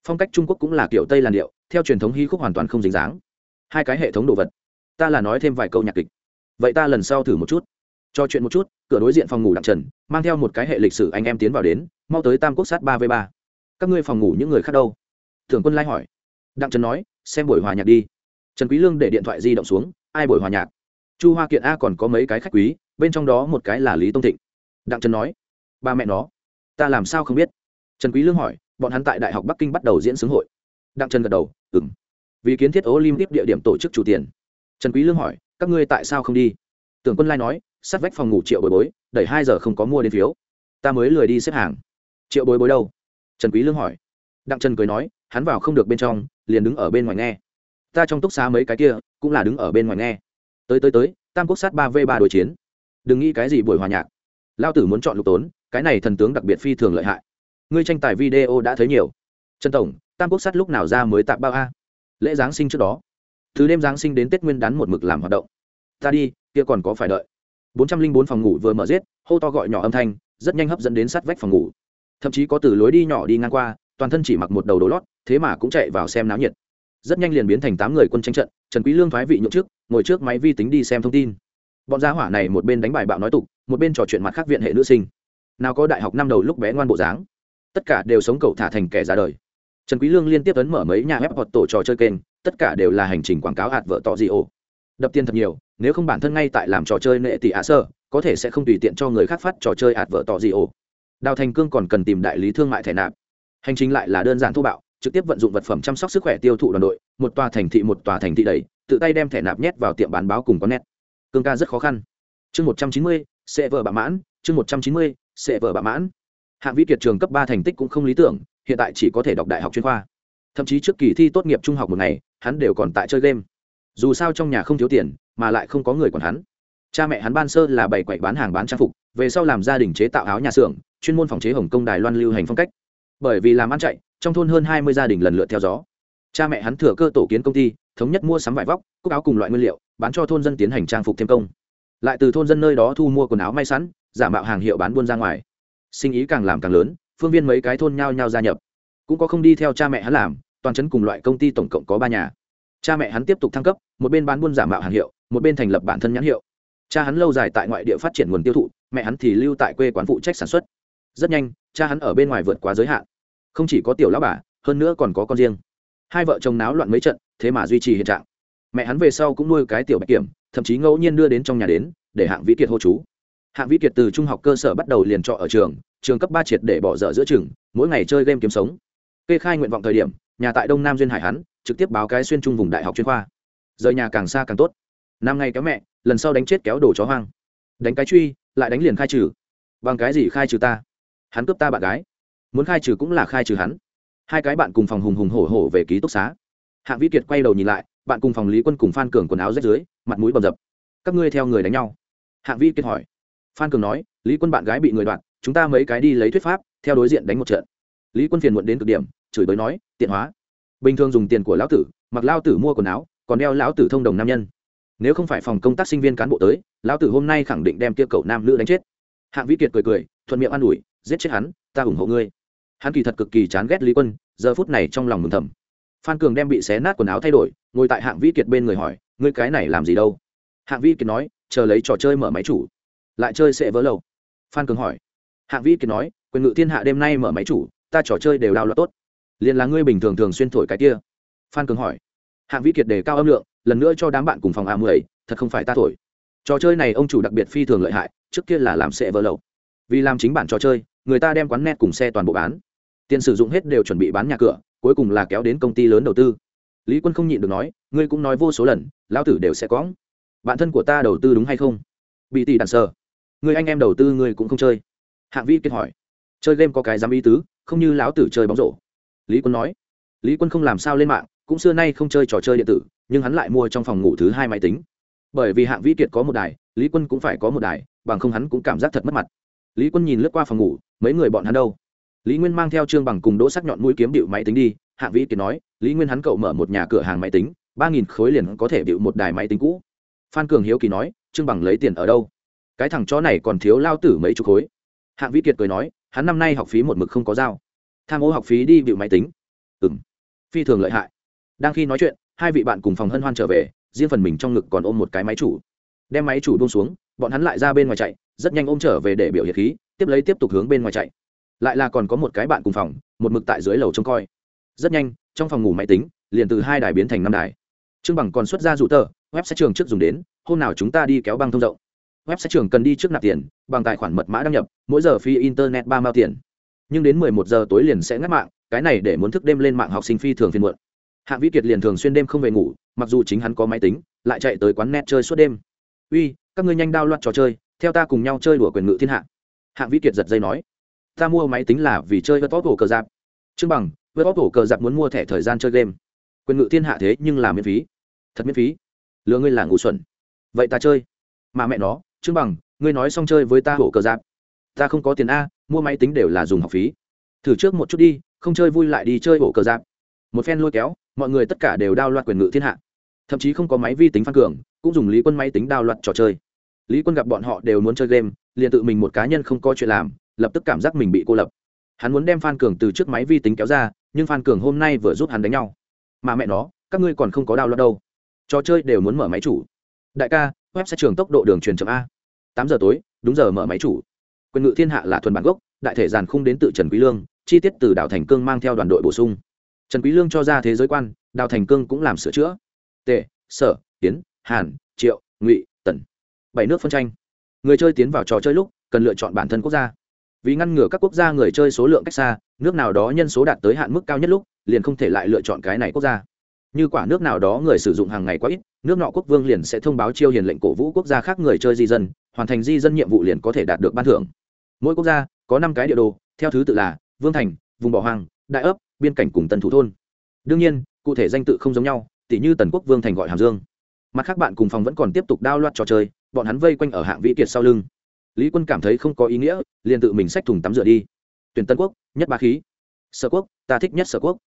Phong cách trung quốc cũng là kiểu tây làn điệu, theo truyền thống hy khúc hoàn toàn không dính dáng. Hai cái hệ thống đồ vật. Ta là nói thêm vài câu nhạc kịch. Vậy ta lần sau thử một chút. Cho chuyện một chút, cửa đối diện phòng ngủ đặng trần, mang theo một cái hệ lịch sử anh em tiến vào đến, mau tới tam quốc sát ba v ba. Các ngươi phòng ngủ những người khác đâu? Thường quân lai hỏi. Đặng trần nói, xem buổi hòa nhạc đi trần quý lương để điện thoại di động xuống, ai buổi hòa nhạc? Chu hoa kiện a còn có mấy cái khách quý, bên trong đó một cái là lý tông thịnh. Đặng trần nói, ba mẹ nó, ta làm sao không biết? Trần quý lương hỏi, bọn hắn tại đại học bắc kinh bắt đầu diễn xướng hội. Đặng trần gật đầu, ừm. Vì kiến thiết olympic địa điểm tổ chức chủ tiền. Trần quý lương hỏi, các ngươi tại sao không đi? Tưởng quân lai nói, sát vách phòng ngủ triệu bồi bối, đẩy hai giờ không có mua đến phiếu. Ta mới lười đi xếp hàng. Triệu bồi bối đâu? Trần quý lương hỏi. Đặng trần cười nói, hắn vào không được bên trong, liền đứng ở bên ngoài nghe ta trong túc xá mấy cái kia, cũng là đứng ở bên ngoài nghe. Tới tới tới, tam quốc sát ba v ba đối chiến. Đừng nghĩ cái gì buổi hòa nhạc. Lao tử muốn chọn lục tốn, cái này thần tướng đặc biệt phi thường lợi hại. Ngươi tranh tài video đã thấy nhiều. Trần tổng, tam quốc sát lúc nào ra mới tạp bao a? Lễ giáng sinh trước đó. Từ đêm giáng sinh đến tết nguyên đán một mực làm hoạt động. Ta đi, kia còn có phải đợi. Bốn trăm linh bốn phòng ngủ vừa mở rết, hô to gọi nhỏ âm thanh, rất nhanh hấp dẫn đến sát vách phòng ngủ. Thậm chí có từ lối đi nhỏ đi ngang qua, toàn thân chỉ mặc một đầu đồ lót, thế mà cũng chạy vào xem náo nhiệt rất nhanh liền biến thành tám người quân tranh trận, trần quý lương thoái vị nhượng trước, ngồi trước máy vi tính đi xem thông tin. Bọn gia hỏa này một bên đánh bài bạo nói tục, một bên trò chuyện mặt khác viện hệ nữ sinh. Nào có đại học năm đầu lúc bé ngoan bộ dáng. Tất cả đều sống cậu thả thành kẻ ra đời. Trần quý lương liên tiếp ấn mở mấy nhà web hoặc tổ trò chơi kênh, tất cả đều là hành trình quảng cáo hạt vợ tọ gì ổ. Đập tiền thật nhiều, nếu không bản thân ngay tại làm trò chơi nệ tỷ ạ sơ, có thể sẽ không tùy tiện cho người khác phát trò chơi hạt vợ tọ gì ổ. Đào thành cương còn cần tìm đại lý thương mại thẻ nạp. Hành trình lại là đơn giản thô bạo trực tiếp vận dụng vật phẩm chăm sóc sức khỏe tiêu thụ đoàn đội, một tòa thành thị một tòa thành thị đầy, tự tay đem thẻ nạp nhét vào tiệm bán báo cùng có nét. Cương ca rất khó khăn. Chương một trăm chín mươi, sẽ vợ bạ mãn, chương một trăm chín mươi, sẽ vợ bạ mãn. Hạng vĩ kiệt trường cấp ba thành tích cũng không lý tưởng, hiện tại chỉ có thể đọc đại học chuyên khoa. Thậm chí trước kỳ thi tốt nghiệp trung học một ngày, hắn đều còn tại chơi game. Dù sao trong nhà không thiếu tiền, mà lại không có người còn hắn. Cha mẹ hắn ban sơ là bày quậy bán hàng bán trang phục, về sau làm gia đình chế tạo áo nhà xưởng, chuyên môn phòng chế hồng công đài loan lưu hành phong cách. Bởi vì làm ăn chạy trong thôn hơn hai mươi gia đình lần lượt theo gió. Cha mẹ hắn thừa cơ tổ kiến công ty, thống nhất mua sắm vải vóc, cúc áo cùng loại nguyên liệu, bán cho thôn dân tiến hành trang phục thêm công. Lại từ thôn dân nơi đó thu mua quần áo may sẵn, giả mạo hàng hiệu bán buôn ra ngoài. Sinh ý càng làm càng lớn, phương viên mấy cái thôn nhao nhao gia nhập. Cũng có không đi theo cha mẹ hắn làm, toàn trấn cùng loại công ty tổng cộng có ba nhà. Cha mẹ hắn tiếp tục thăng cấp, một bên bán buôn giả mạo hàng hiệu, một bên thành lập bản thân nhãn hiệu. Cha hắn lâu dài tại ngoại địa phát triển nguồn tiêu thụ, mẹ hắn thì lưu tại quê quán phụ trách sản xuất. Rất nhanh, cha hắn ở bên ngoài vượt quá giới hạn không chỉ có tiểu lão bà, hơn nữa còn có con riêng. Hai vợ chồng náo loạn mấy trận, thế mà duy trì hiện trạng. Mẹ hắn về sau cũng nuôi cái tiểu bạch kiểm, thậm chí ngẫu nhiên đưa đến trong nhà đến, để hạng vĩ kiệt hô chú. Hạng vĩ kiệt từ trung học cơ sở bắt đầu liền trọ ở trường trường cấp ba triệt để bỏ dở giữa trường, mỗi ngày chơi game kiếm sống. Kê khai nguyện vọng thời điểm, nhà tại đông nam duyên hải hắn, trực tiếp báo cái xuyên trung vùng đại học chuyên khoa. Rời nhà càng xa càng tốt. Năm ngày kéo mẹ, lần sau đánh chết kéo đồ chó hoang. Đánh cái truy, lại đánh liền khai trừ. Bằng cái gì khai trừ ta? Hắn cướp ta bạn gái muốn khai trừ cũng là khai trừ hắn. Hai cái bạn cùng phòng hùng hùng hổ hổ về ký túc xá. Hạng vĩ kiệt quay đầu nhìn lại, bạn cùng phòng lý quân cùng phan cường quần áo rách dưới, mặt mũi bầm dập. Các ngươi theo người đánh nhau. Hạng vĩ kiệt hỏi. Phan cường nói, lý quân bạn gái bị người đoạt chúng ta mấy cái đi lấy thuyết pháp, theo đối diện đánh một trận. Lý quân phiền muộn đến cực điểm, chửi bới nói, tiện hóa. Bình thường dùng tiền của lão tử, mặc lao tử mua quần áo, còn đeo lão tử thông đồng nam nhân. Nếu không phải phòng công tác sinh viên cán bộ tới, lão tử hôm nay khẳng định đem kia cậu nam nữ đánh chết. Hạng vĩ kiệt cười cười, thuận miệng an ủi, giết chết hắn, ta ủng hộ ngươi hắn kỳ thật cực kỳ chán ghét lý quân, giờ phút này trong lòng mừng thầm. Phan cường đem bị xé nát quần áo thay đổi, ngồi tại hạng vi kiệt bên người hỏi, ngươi cái này làm gì đâu? Hạng vi kiệt nói, chờ lấy trò chơi mở máy chủ. Lại chơi sẽ vỡ lầu phan cường hỏi. Hạng vi kiệt nói, quyền ngự thiên hạ đêm nay mở máy chủ, ta trò chơi đều đào loạt tốt. Liền là ngươi bình thường thường xuyên thổi cái kia. Phan cường hỏi. Hạng vi kiệt đề cao âm lượng, lần nữa cho đám bạn cùng phòng a mười, thật không phải ta thổi. Trò chơi này ông chủ đặc biệt phi thường lợi hại, trước kia là làm sẽ vỡ lầu vì làm chính bản trò chơi, người ta đem quán net cùng xe toàn bộ bán tiền sử dụng hết đều chuẩn bị bán nhà cửa, cuối cùng là kéo đến công ty lớn đầu tư. Lý quân không nhịn được nói, ngươi cũng nói vô số lần, lão tử đều sẽ có bạn thân của ta đầu tư đúng hay không? Bị tỷ đàn sờ. Người anh em đầu tư người cũng không chơi. Hạng vi kết hỏi. Chơi game có cái dám ý tứ, không như lão tử chơi bóng rổ. Lý quân nói. Lý quân không làm sao lên mạng, cũng xưa nay không chơi trò chơi điện tử, nhưng hắn lại mua trong phòng ngủ thứ hai máy tính. Bởi vì hạng vĩ kiệt có một đài, lý quân cũng phải có một đài, bằng không hắn cũng cảm giác thật mất mặt. Lý quân nhìn lướt qua phòng ngủ, mấy người bọn hắn đâu? Lý nguyên mang theo trương bằng cùng đỗ sắc nhọn mũi kiếm điệu máy tính đi hạng vĩ kiệt nói, lý nguyên hắn cậu mở một nhà cửa hàng máy tính, ba nghìn khối liền có thể điệu một đài máy tính cũ. Phan cường hiếu kỳ nói, trương bằng lấy tiền ở đâu? Cái thằng chó này còn thiếu lao tử mấy chục khối. Hạng vĩ kiệt cười nói, hắn năm nay học phí một mực không có dao tham ô học phí đi điệu máy tính. Ừ m phi thường lợi hại. Đang khi nói chuyện, hai vị bạn cùng phòng hân hoan trở về, riêng phần mình trong ngực còn ôm một cái máy chủ. Đem máy chủ buông xuống, bọn hắn lại ra bên ngoài chạy, rất nhanh ôm trở về để biểu hiện khí, tiếp lấy tiếp tục hướng bên ngoài chạy lại là còn có một cái bạn cùng phòng, một mực tại dưới lầu trông coi. Rất nhanh, trong phòng ngủ máy tính, liền từ hai đài biến thành năm đài. Trương bằng còn xuất ra rủ tờ, web sẽ trường trước dùng đến, hôm nào chúng ta đi kéo băng thông rộng. Web sẽ trường cần đi trước nạp tiền, bằng tài khoản mật mã đăng nhập, mỗi giờ phi internet ba mao tiền. Nhưng đến mười một giờ tối liền sẽ ngắt mạng, cái này để muốn thức đêm lên mạng học sinh phi thường phiên muộn. Hạng vĩ kiệt liền thường xuyên đêm không về ngủ, mặc dù chính hắn có máy tính, lại chạy tới quán net chơi suốt đêm. Uy, các ngươi nhanh đao loạt trò chơi, theo ta cùng nhau chơi đùa quyền ngự thiên hạ. Hạng vĩ kiệt giật dây nói ta mua máy tính là vì chơi vớt tốt hổ cờ giáp. Trương bằng vớt tốt hổ cờ giáp muốn mua thẻ thời gian chơi game. Quyền ngự thiên hạ thế nhưng là miễn phí. Thật miễn phí. Lừa ngươi là ngủ xuẩn. Vậy ta chơi. Mà mẹ nó trương bằng, ngươi nói xong chơi với ta hổ cờ giáp. Ta không có tiền a, mua máy tính đều là dùng học phí. Thử trước một chút đi, không chơi vui lại đi chơi hổ cờ giáp. Một phen lôi kéo, mọi người tất cả đều đao loạt quyền ngự thiên hạ. Thậm chí không có máy vi tính phan cường, cũng dùng lý quân máy tính đao loạt trò chơi. Lý quân gặp bọn họ đều muốn chơi game, liền tự mình một cá nhân không có chuyện làm lập tức cảm giác mình bị cô lập. Hắn muốn đem phan cường từ trước máy vi tính kéo ra, nhưng phan cường hôm nay vừa giúp hắn đánh nhau. Mà mẹ nó, các ngươi còn không có đau loạt đâu. Trò chơi đều muốn mở máy chủ. Đại ca, web sẽ trường tốc độ đường truyền chậm a. Tám giờ tối, đúng giờ mở máy chủ. Quyền ngự thiên hạ là thuần bản gốc, đại thể giàn khung đến tự trần quý lương, chi tiết từ Đào thành cương mang theo đoàn đội bổ sung. Trần quý lương cho ra thế giới quan, đào thành cương cũng làm sửa chữa. Tề sở tiến hàn, triệu, ngụy, tần. Bảy nước phân tranh. Người chơi tiến vào trò chơi lúc, cần lựa chọn bản thân quốc gia vì ngăn ngừa các quốc gia người chơi số lượng cách xa, nước nào đó nhân số đạt tới hạn mức cao nhất lúc, liền không thể lại lựa chọn cái này quốc gia. Như quả nước nào đó người sử dụng hàng ngày quá ít, nước nọ quốc vương liền sẽ thông báo chiêu hiền lệnh cổ vũ quốc gia khác người chơi di dân, hoàn thành di dân nhiệm vụ liền có thể đạt được ban thưởng. Mỗi quốc gia có năm cái địa đồ, theo thứ tự là vương thành, vùng bỏ hoang, đại ấp, biên cảnh cùng tần thủ thôn. Đương nhiên, cụ thể danh tự không giống nhau tỷ như tần quốc vương thành gọi hàm dương. Mặt khác bạn cùng phòng vẫn còn tiếp tục đao loạt trò chơi, bọn hắn vây quanh ở hạng vĩ kiệt sau lưng lý quân cảm thấy không có ý nghĩa, liền tự mình xách thùng tắm rửa đi. Tuyển tân quốc, nhất ba khí. Sở quốc, ta thích nhất sở quốc.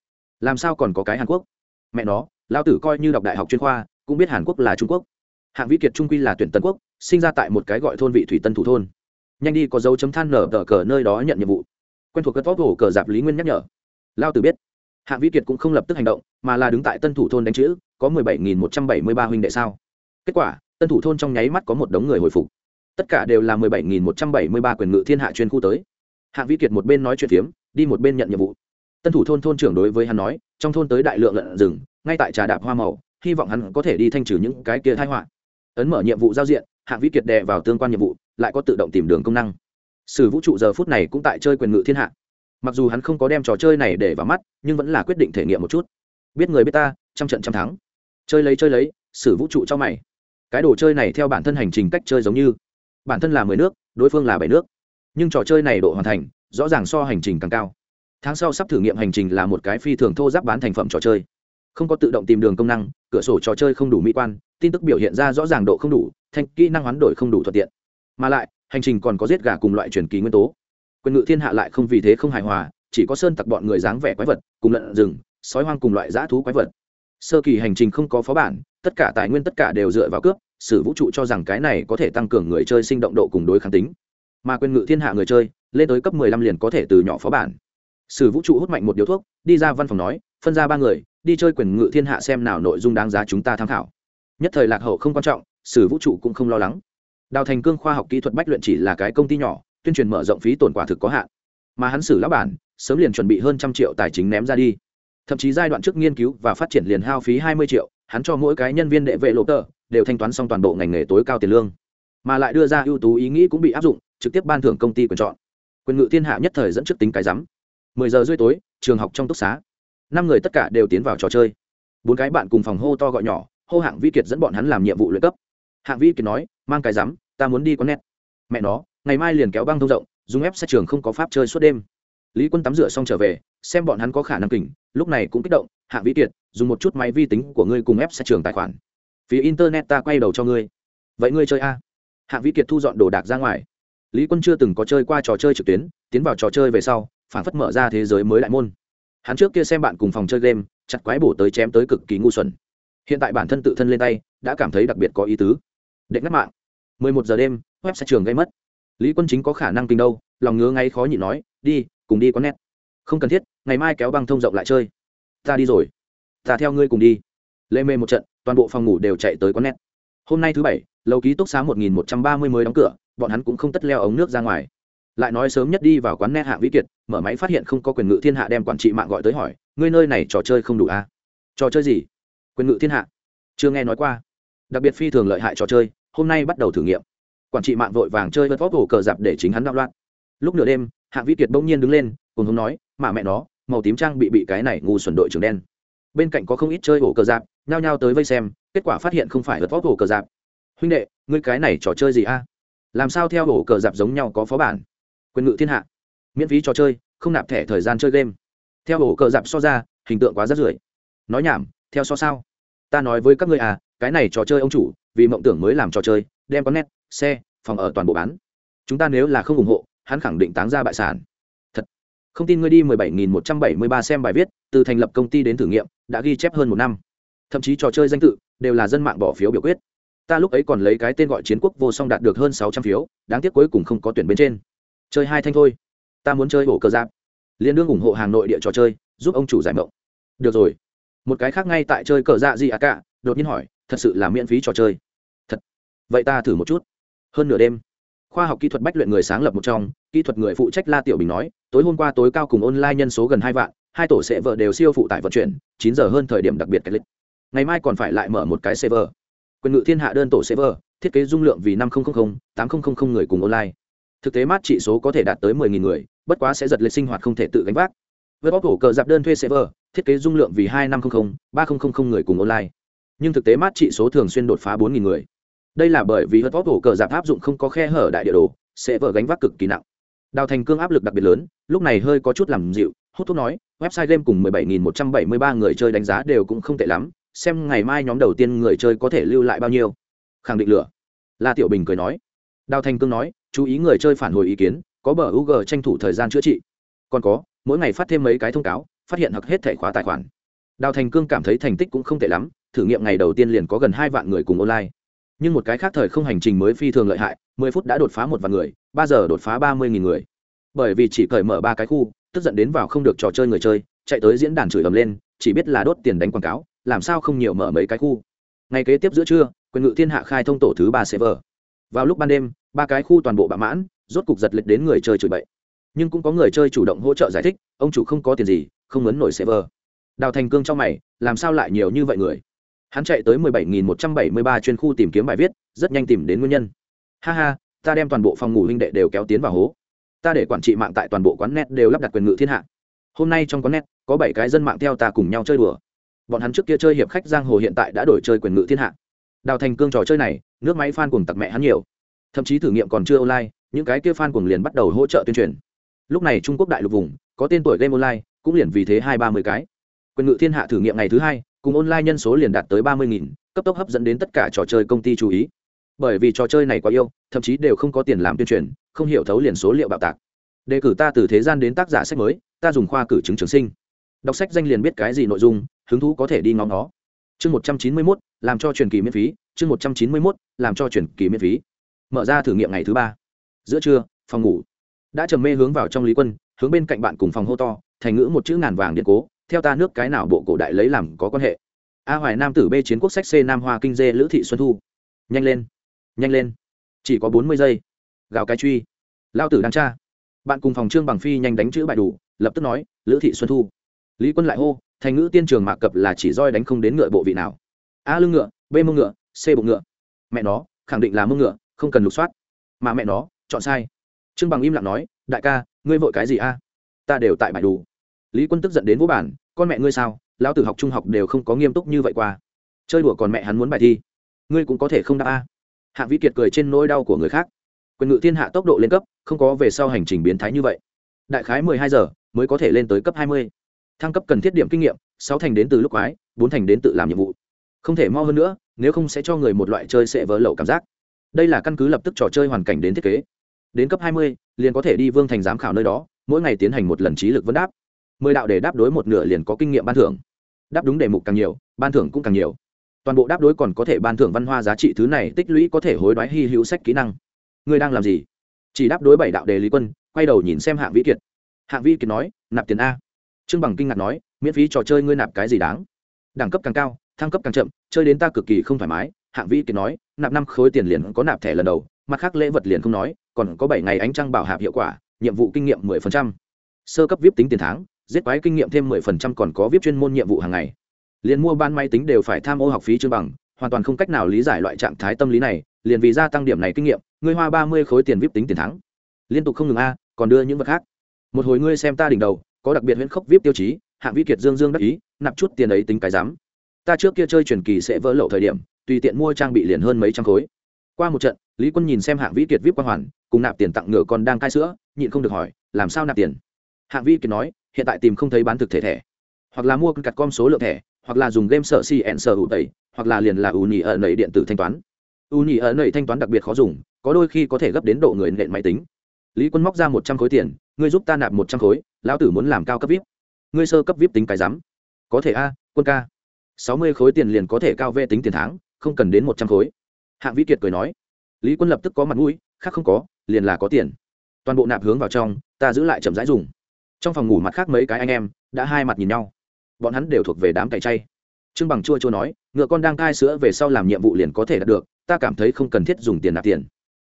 Làm sao còn có cái hàn quốc? Mẹ nó lao tử coi như đọc đại học chuyên khoa, cũng biết hàn quốc là trung quốc. Hạng vĩ kiệt trung quy là tuyển tân quốc, sinh ra tại một cái gọi thôn vị thủy tân thủ thôn. Nhanh đi có dấu chấm than nở tờ cờ nơi đó nhận nhiệm vụ. Quen thuộc cất vóc hổ cờ dạp lý nguyên nhắc nhở. Lao tử biết. Hạng vĩ kiệt cũng không lập tức hành động, mà là đứng tại tân thủ thôn đánh chữ, có mười bảy nghìn một trăm bảy mươi ba huynh đệ sao? Kết quả, tân thủ thôn trong nháy mắt có một đống người hồi phục tất cả đều là mười bảy nghìn một trăm bảy mươi ba quyền ngự thiên hạ chuyên khu tới. Hạng vĩ kiệt một bên nói chuyện phiếm, đi một bên nhận nhiệm vụ. Tân thủ thôn thôn trưởng đối với hắn nói, trong thôn tới đại lượng lợn rừng, ngay tại trà đạp hoa màu, hy vọng hắn có thể đi thanh trừ những cái kia tai họa. Ấn mở nhiệm vụ giao diện, hạng vĩ kiệt đè vào tương quan nhiệm vụ, lại có tự động tìm đường công năng. Sử vũ trụ giờ phút này cũng tại chơi quyền ngự thiên hạ. Mặc dù hắn không có đem trò chơi này để vào mắt, nhưng vẫn là quyết định thể nghiệm một chút. Biết người biết ta, trăm trận trăm thắng. Chơi lấy chơi lấy, sử vũ trụ cho mày. Cái đồ chơi này theo bản thân hành trình cách chơi giống như bản thân là mười nước, đối phương là bảy nước. Nhưng trò chơi này độ hoàn thành, rõ ràng so hành trình càng cao. Tháng sau sắp thử nghiệm hành trình là một cái phi thường thô giáp bán thành phẩm trò chơi. Không có tự động tìm đường công năng, cửa sổ trò chơi không đủ mỹ quan, tin tức biểu hiện ra rõ ràng độ không đủ, thanh kỹ năng hoán đổi không đủ thuận tiện. Mà lại, hành trình còn có giết gà cùng loại truyền kỳ nguyên tố. Quyền ngự thiên hạ lại không vì thế không hài hòa, chỉ có sơn tặc bọn người dáng vẻ quái vật, cùng lợn rừng, sói hoang cùng loại dã thú quái vật. Sơ kỳ hành trình không có phó bản tất cả tài nguyên tất cả đều dựa vào cướp, sử vũ trụ cho rằng cái này có thể tăng cường người chơi sinh động độ cùng đối kháng tính. Mà quyền ngự thiên hạ người chơi, lên tới cấp mười lăm liền có thể từ nhỏ phó bản. Sử vũ trụ hút mạnh một điếu thuốc, đi ra văn phòng nói, phân ra ba người, đi chơi quyền ngự thiên hạ xem nào nội dung đáng giá chúng ta tham khảo. Nhất thời lạc hậu không quan trọng, sử vũ trụ cũng không lo lắng. Đào thành cương khoa học kỹ thuật bách luyện chỉ là cái công ty nhỏ, tuyên truyền mở rộng phí tổn quả thực có hạn. Mà hắn xử lão bản, sớm liền chuẩn bị hơn trăm triệu tài chính ném ra đi. Thậm chí giai đoạn trước nghiên cứu và phát triển liền hao phí hai mươi triệu hắn cho mỗi cái nhân viên đệ vệ lộ tờ đều thanh toán xong toàn bộ ngành nghề tối cao tiền lương, mà lại đưa ra ưu tú ý nghĩ cũng bị áp dụng, trực tiếp ban thưởng công ty quyền chọn. Quyền ngự thiên hạ nhất thời dẫn trước tính cái rắm. Mười giờ rưỡi tối, trường học trong túc xá. Năm người tất cả đều tiến vào trò chơi. Bốn cái bạn cùng phòng hô to gọi nhỏ, hô hạng vi kiệt dẫn bọn hắn làm nhiệm vụ luyện cấp. Hạng vi kiệt nói, mang cái rắm, ta muốn đi con nét mẹ nó, ngày mai liền kéo băng thông rộng, dùng ép xe trường không có pháp chơi suốt đêm lý quân tắm rửa xong trở về, xem bọn hắn có khả năng kỉnh, lúc này cũng kích động, Hạ vĩ kiệt, dùng một chút máy vi tính của ngươi cùng ép xe trường tài khoản. Phía internet ta quay đầu cho ngươi. Vậy ngươi chơi a? Hạ vĩ kiệt thu dọn đồ đạc ra ngoài. Lý quân chưa từng có chơi qua trò chơi trực tuyến, tiến vào trò chơi về sau phản phất mở ra thế giới mới đại môn. Hắn trước kia xem bạn cùng phòng chơi game, chặt quái bổ tới chém tới cực kỳ ngu xuẩn. Hiện tại bản thân tự thân lên tay, đã cảm thấy đặc biệt có ý tứ. Đệ ngắt mạng. 11 giờ đêm, web sẽ trường gây mất. Lý quân chính có khả năng kinh đâu, lòng ngứa ngay khó nhịn nói, đi cùng đi có nét không cần thiết, ngày mai kéo băng thông rộng lại chơi. Ta đi rồi. Ta theo ngươi cùng đi. Lê mê một trận, toàn bộ phòng ngủ đều chạy tới có nét hôm nay thứ bảy, lầu ký túc xá một nghìn một trăm ba mươi mới đóng cửa, bọn hắn cũng không tất leo ống nước ra ngoài. Lại nói sớm nhất đi vào quán net hạng vĩ kiệt, mở máy phát hiện không có quyền ngự thiên hạ đem quản trị mạng gọi tới hỏi, ngươi nơi này trò chơi không đủ à? trò chơi gì? Quyền ngự thiên hạ. Chưa nghe nói qua. Đặc biệt phi thường lợi hại trò chơi, hôm nay bắt đầu thử nghiệm. Quản trị mạng vội vàng chơi vớt vóc hồ cờ dạp để chính hắn đạo loạn lúc nửa đêm hạng vĩ kiệt bỗng nhiên đứng lên, cùng hống nói mà mẹ nó, màu tím trang bị bị cái này ngu xuẩn đội trưởng đen. Bên cạnh có không ít chơi ổ cờ dạp nhao nhao tới vây xem, kết quả phát hiện không phải vật vóc ổ cờ dạp huynh đệ, ngươi cái này trò chơi gì a? Làm sao theo ổ cờ dạp giống nhau có phó bản? Quyền ngự thiên hạ. Miễn phí trò chơi, không nạp thẻ thời gian chơi game. Theo ổ cờ dạp so ra, hình tượng quá rất rưởi. Nói nhảm, theo so sao? Ta nói với các ngươi à cái này trò chơi ông chủ, vì mộng tưởng mới làm trò chơi, đem có nét xe, phòng ở toàn bộ bán. Chúng ta nếu là không ủng hộ hắn khẳng định táng ra bại sản. Thật. Không tin ngươi đi mười bảy nghìn một trăm bảy mươi ba xem bài viết, từ thành lập công ty đến thử nghiệm, đã ghi chép hơn một năm. Thậm chí trò chơi danh tự, đều là dân mạng bỏ phiếu biểu quyết. Ta lúc ấy còn lấy cái tên gọi chiến quốc vô song đạt được hơn sáu trăm phiếu, đáng tiếc cuối cùng không có tuyển bên trên. Chơi hai thanh thôi. Ta muốn chơi ổ cờ giáp. Liên đương ủng hộ hàng nội địa trò chơi, giúp ông chủ giải mộng. Được rồi. Một cái khác ngay tại chơi cờ dạ gì à cả, đột nhiên hỏi, thật sự là miễn phí trò chơi. Thật. Vậy ta thử một chút. Hơn nửa đêm khoa học kỹ thuật bách luyện người sáng lập một trong, kỹ thuật người phụ trách la tiểu bình nói, tối hôm qua tối cao cùng online nhân số gần hai vạn, hai tổ sẽ vợ đều siêu phụ tải vận chuyển, chín giờ hơn thời điểm đặc biệt cách lịch ngày mai còn phải lại mở một cái server. Quyền ngự thiên hạ đơn tổ server, thiết kế dung lượng vì năm nghìn tám nghìn người cùng online. Thực tế mát trị số có thể đạt tới mười nghìn người, bất quá sẽ giật lịch sinh hoạt không thể tự gánh vác. Với bóc cổ cờ dạp đơn thuê server, thiết kế dung lượng vì hai năm trăm linh ba nghìn người cùng online. Nhưng thực tế mát trị số thường xuyên đột phá 4.000 người đây là bởi vì hớt bóc cổ cờ dạp áp dụng không có khe hở đại địa đồ, sẽ vỡ gánh vác cực kỳ nặng. Đào thành cương áp lực đặc biệt lớn, lúc này hơi có chút làm dịu, hút thuốc nói, website game cùng 17.173 người chơi đánh giá đều cũng không tệ lắm, xem ngày mai nhóm đầu tiên người chơi có thể lưu lại bao nhiêu. Khẳng định lửa. La tiểu bình cười nói. Đào thành cương nói, chú ý người chơi phản hồi ý kiến, có bờ UG tranh thủ thời gian chữa trị. Còn có, mỗi ngày phát thêm mấy cái thông cáo, phát hiện hoặc hết thẻ khóa tài khoản. Đào thành cương cảm thấy thành tích cũng không tệ lắm, thử nghiệm ngày đầu tiên liền có gần hai vạn người cùng online nhưng một cái khác thời không hành trình mới phi thường lợi hại, mười phút đã đột phá một vạn người, ba giờ đột phá ba mươi nghìn người. Bởi vì chỉ cởi mở ba cái khu, tức giận đến vào không được trò chơi người chơi, chạy tới diễn đàn chửi ầm lên, chỉ biết là đốt tiền đánh quảng cáo, làm sao không nhiều mở mấy cái khu. Ngày kế tiếp giữa trưa, quyền ngự thiên hạ khai thông tổ thứ ba server vào lúc ban đêm, ba cái khu toàn bộ bạ mãn, rốt cục giật lịch đến người chơi chửi bậy. Nhưng cũng có người chơi chủ động hỗ trợ giải thích, ông chủ không có tiền gì, không muốn nổi server đào thành cương trong mày, làm sao lại nhiều như vậy người? Hắn chạy tới 17.173 chuyên khu tìm kiếm bài viết, rất nhanh tìm đến nguyên nhân. Ha ha, ta đem toàn bộ phòng ngủ huynh đệ đều kéo tiến vào hố. Ta để quản trị mạng tại toàn bộ quán net đều lắp đặt quyền ngự thiên hạ. Hôm nay trong quán net, có bảy cái dân mạng theo ta cùng nhau chơi đùa. Bọn hắn trước kia chơi hiệp khách giang hồ hiện tại đã đổi chơi quyền ngự thiên hạ. Đào thành cương trò chơi này, nước máy fan cùng tặc mẹ hắn nhiều. Thậm chí thử nghiệm còn chưa online, những cái kia fan cùng liền bắt đầu hỗ trợ tuyên truyền. Lúc này trung quốc đại lục vùng, có tên tuổi game online, cũng liền vì thế hai ba mươi cái. Quyền ngự thiên hạ thử nghiệm ngày thứ hai cùng online nhân số liền đạt tới ba mươi nghìn, cấp tốc hấp dẫn đến tất cả trò chơi công ty chú ý. Bởi vì trò chơi này quá yêu, thậm chí đều không có tiền làm tuyên truyền, không hiểu thấu liền số liệu bạo tạc. Đề cử ta từ thế gian đến tác giả sách mới, ta dùng khoa cử chứng trường sinh. Đọc sách danh liền biết cái gì nội dung, hứng thú có thể đi ngóng nó. Chương một trăm chín mươi mốt, làm cho truyền kỳ miễn phí. Chương một trăm chín mươi mốt, làm cho truyền kỳ miễn phí. Mở ra thử nghiệm ngày thứ ba. Giữa trưa, phòng ngủ. Đã trầm mê hướng vào trong lý quân, hướng bên cạnh bạn cùng phòng hô to, thành ngữ một chữ ngàn vàng điện cố theo ta nước cái nào bộ cổ đại lấy làm có quan hệ? A hoài nam tử b chiến quốc sách c nam hoa kinh dê lữ thị xuân thu. Nhanh lên nhanh lên. Chỉ có bốn mươi giây. Gào cái truy. Lao tử đang tra. Bạn cùng phòng trương bằng phi nhanh đánh chữ bài đủ, lập tức nói, lữ thị xuân thu. Lý quân lại hô, thành ngữ tiên trường mạc cập là chỉ roi đánh không đến ngựa bộ vị nào. A lưng ngựa, b mông ngựa, c bụng ngựa. Mẹ nó, khẳng định là mông ngựa, không cần lục soát. Mà mẹ nó, chọn sai. Trương bằng im lặng nói, đại ca, ngươi vội cái gì a? Ta đều tại bài đủ lý quân tức giận đến vô bản con mẹ ngươi sao? Lão tử học trung học đều không có nghiêm túc như vậy qua. Chơi đùa còn mẹ hắn muốn bài thi. Ngươi cũng có thể không đáp a. Hạ vĩ kiệt cười trên nỗi đau của người khác. Quyền ngự thiên hạ tốc độ lên cấp, không có về sau hành trình biến thái như vậy. Đại khái mười hai giờ mới có thể lên tới cấp hai mươi. Thăng cấp cần thiết điểm kinh nghiệm, sáu thành đến từ lúc quái, bốn thành đến tự làm nhiệm vụ. Không thể mo hơn nữa, nếu không sẽ cho người một loại chơi sẽ vỡ lậu cảm giác. Đây là căn cứ lập tức trò chơi hoàn cảnh đến thiết kế. Đến cấp hai mươi, liền có thể đi vương thành giám khảo nơi đó, mỗi ngày tiến hành một lần trí lực vấn đáp mười đạo để đáp đối một nửa liền có kinh nghiệm ban thưởng. Đáp đúng đề mục càng nhiều, ban thưởng cũng càng nhiều. Toàn bộ đáp đối còn có thể ban thưởng văn hoa giá trị thứ này tích lũy có thể hối đoái hy hữu sách kỹ năng. Ngươi đang làm gì? Chỉ đáp đối bảy đạo đề lý quân, quay đầu nhìn xem hạng vĩ kiệt. Hạng vĩ kiệt nói, nạp tiền a. Trương bằng kinh ngạc nói, miễn phí trò chơi ngươi nạp cái gì đáng? Đẳng cấp càng cao, thăng cấp càng chậm, chơi đến ta cực kỳ không thoải mái. Hạng vĩ kiệt nói, nạp năm khối tiền liền có nạp thẻ lần đầu, mặt khác lễ vật liền không nói, còn có bảy ngày ánh trăng bảo hạp hiệu quả, nhiệm vụ kinh nghiệm mười phần trăm. Sơ cấp vip tính tiền tháng giết quái kinh nghiệm thêm mười phần trăm còn có viết chuyên môn nhiệm vụ hàng ngày. Liền mua ban máy tính đều phải tham ô học phí chương bằng, hoàn toàn không cách nào lý giải loại trạng thái tâm lý này, liền vì gia tăng điểm này kinh nghiệm, ngươi hoa ba mươi khối tiền vip tính tiền thắng. Liên tục không ngừng a, còn đưa những vật khác. Một hồi ngươi xem ta đỉnh đầu, có đặc biệt huyễn khốc vip tiêu chí, hạng vi kiệt dương dương đắc ý, nạp chút tiền ấy tính cái dám ta trước kia chơi truyền kỳ sẽ vỡ lậu thời điểm, tùy tiện mua trang bị liền hơn mấy trăm khối. Qua một trận, lý quân nhìn xem hạng vi kiệt vip quang hoàn, cùng nạp tiền tặng ngựa còn đang cai sữa, nhịn không được hỏi, làm sao nạp tiền? Hạng vi kiệt nói hiện tại tìm không thấy bán thực thể thẻ. Hoặc là mua cặt com số lượng thẻ, hoặc là dùng game sở cn sở hữu tẩy, hoặc là liền là ưu nhị ở nầy điện tử thanh toán. Ưu nhị ở nầy thanh toán đặc biệt khó dùng, có đôi khi có thể gấp đến độ người nện máy tính. Lý quân móc ra một trăm khối tiền, ngươi giúp ta nạp một trăm khối, lão tử muốn làm cao cấp vip. Ngươi sơ cấp vip tính cái rắm. Có thể a, quân ca. Sáu mươi khối tiền liền có thể cao vệ tính tiền tháng, không cần đến một trăm khối. Hạng vĩ kiệt cười nói. Lý quân lập tức có mặt mũi, khác không có, liền là có tiền. Toàn bộ nạp hướng vào trong, ta giữ lại chậm rãi dùng trong phòng ngủ mặt khác mấy cái anh em đã hai mặt nhìn nhau. Bọn hắn đều thuộc về đám cày chay. Trương bằng chua chua nói, ngựa con đang cai sữa về sau làm nhiệm vụ liền có thể đạt được, ta cảm thấy không cần thiết dùng tiền nạp tiền.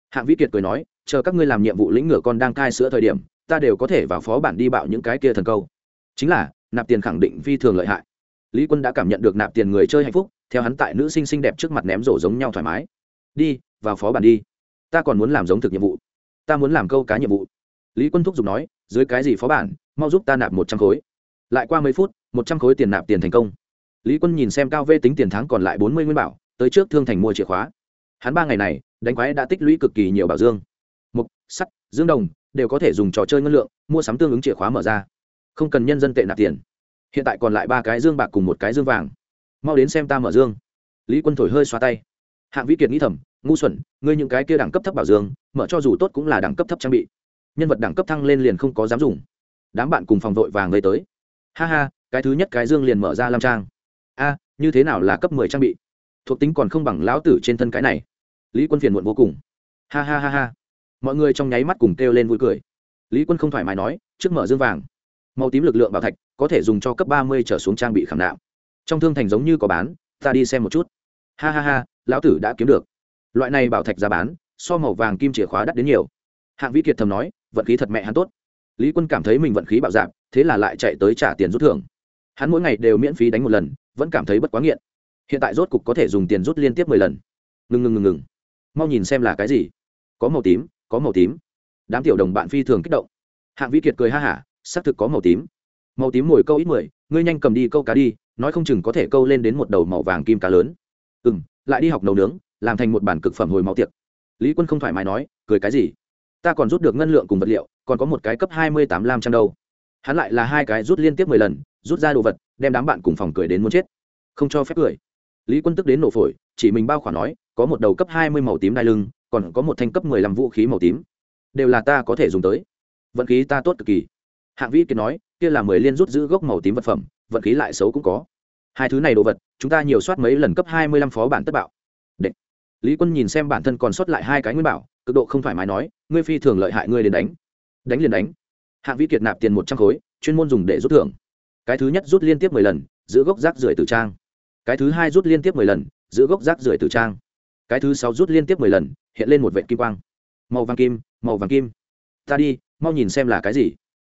Hạng vĩ kiệt cười nói, chờ các ngươi làm nhiệm vụ lĩnh ngựa con đang cai sữa thời điểm, ta đều có thể vào phó bản đi bạo những cái kia thần câu. Chính là, nạp tiền khẳng định phi thường lợi hại. Lý quân đã cảm nhận được nạp tiền người chơi hạnh phúc, theo hắn tại nữ sinh xinh đẹp trước mặt ném rổ giống nhau thoải mái. Đi, vào phó bản đi. Ta còn muốn làm giống thực nhiệm vụ. Ta muốn làm câu cá nhiệm vụ lý quân thúc giục nói, dưới cái gì phó bản, mau giúp ta nạp một trăm khối. Lại qua mấy phút, một trăm khối tiền nạp tiền thành công. Lý quân nhìn xem cao vê tính tiền tháng còn lại bốn mươi nguyên bảo, tới trước thương thành mua chìa khóa. Hắn ba ngày này, đánh quái đã tích lũy cực kỳ nhiều bảo dương. Mục, sắt, dương đồng, đều có thể dùng trò chơi ngân lượng, mua sắm tương ứng chìa khóa mở ra. Không cần nhân dân tệ nạp tiền. Hiện tại còn lại ba cái dương bạc cùng một cái dương vàng. Mau đến xem ta mở dương. Lý quân thổi hơi xoa tay. Hạng vĩ kiệt nghĩ thầm, ngu xuẩn, ngươi những cái kia đẳng cấp thấp bảo dương, mở cho dù tốt cũng là đẳng cấp thấp trang bị nhân vật đẳng cấp thăng lên liền không có dám dùng. Đám bạn cùng phòng vội vàng gây tới. Ha ha, cái thứ nhất cái dương liền mở ra lam trang. A, như thế nào là cấp mười trang bị? Thuộc tính còn không bằng lão tử trên thân cái này. Lý quân phiền muộn vô cùng. Ha ha ha ha. Mọi người trong nháy mắt cùng kêu lên vui cười. Lý quân không thoải mái nói, trước mở dương vàng. Màu tím lực lượng bảo thạch, có thể dùng cho cấp ba mươi trở xuống trang bị khảm nạm. Trong thương thành giống như có bán, ta đi xem một chút. Ha ha ha, lão tử đã kiếm được. Loại này bảo thạch giá bán, so màu vàng kim chìa khóa đắt đến nhiều. Hạng vĩ kiệt thầm nói vận khí thật mẹ hắn tốt. Lý quân cảm thấy mình vận khí bạo dạp thế là lại chạy tới trả tiền rút thưởng. Hắn mỗi ngày đều miễn phí đánh một lần, vẫn cảm thấy bất quá nghiện. Hiện tại rốt cục có thể dùng tiền rút liên tiếp mười lần. Ngừng ngừng ngừng ngừng. Mau nhìn xem là cái gì. Có màu tím, có màu tím. Đám tiểu đồng bạn phi thường kích động. Hạng vĩ kiệt cười ha hả, xác thực có màu tím. Màu tím mồi câu ít mười, ngươi nhanh cầm đi câu cá đi, nói không chừng có thể câu lên đến một đầu màu vàng kim cá lớn. Ừ m lại đi học nấu nướng, làm thành một bản cực phẩm hồi máu tiệc. Lý quân không thoải mái nói, cười cái gì? Ta còn rút được ngân lượng cùng vật liệu, còn có một cái cấp hai mươi tám lam trăm đâu. Hắn lại là hai cái rút liên tiếp mười lần, rút ra đồ vật, đem đám bạn cùng phòng cười đến muốn chết. Không cho phép cười. Lý quân tức đến nổ phổi, chỉ mình bao khoản nói, có một đầu cấp hai mươi màu tím đai lưng, còn có một thanh cấp mười lăm vũ khí màu tím. Đều là ta có thể dùng tới. Vận khí ta tốt cực kỳ. Hạng vĩ kiệt nói, kia là mười liên rút giữ gốc màu tím vật phẩm, vận khí lại xấu cũng có. Hai thứ này đồ vật, chúng ta nhiều soát mấy lần cấp hai mươi lăm phó bản tất bạo. Đệ. lý quân nhìn xem bản thân còn sót lại hai cái nguyên bảo cực độ không thoải mái nói, ngươi phi thường lợi hại, ngươi đến đánh. Đánh liền đánh. Hạng vĩ kiệt nạp tiền một trăm khối, chuyên môn dùng để rút thưởng. Cái thứ nhất rút liên tiếp mười lần, giữ gốc rác rưởi tử trang. Cái thứ hai rút liên tiếp mười lần, giữ gốc rác rưởi tử trang. Cái thứ sáu rút liên tiếp mười lần, hiện lên một vệ kim quang. Màu vàng kim, màu vàng kim. Ta đi, mau nhìn xem là cái gì.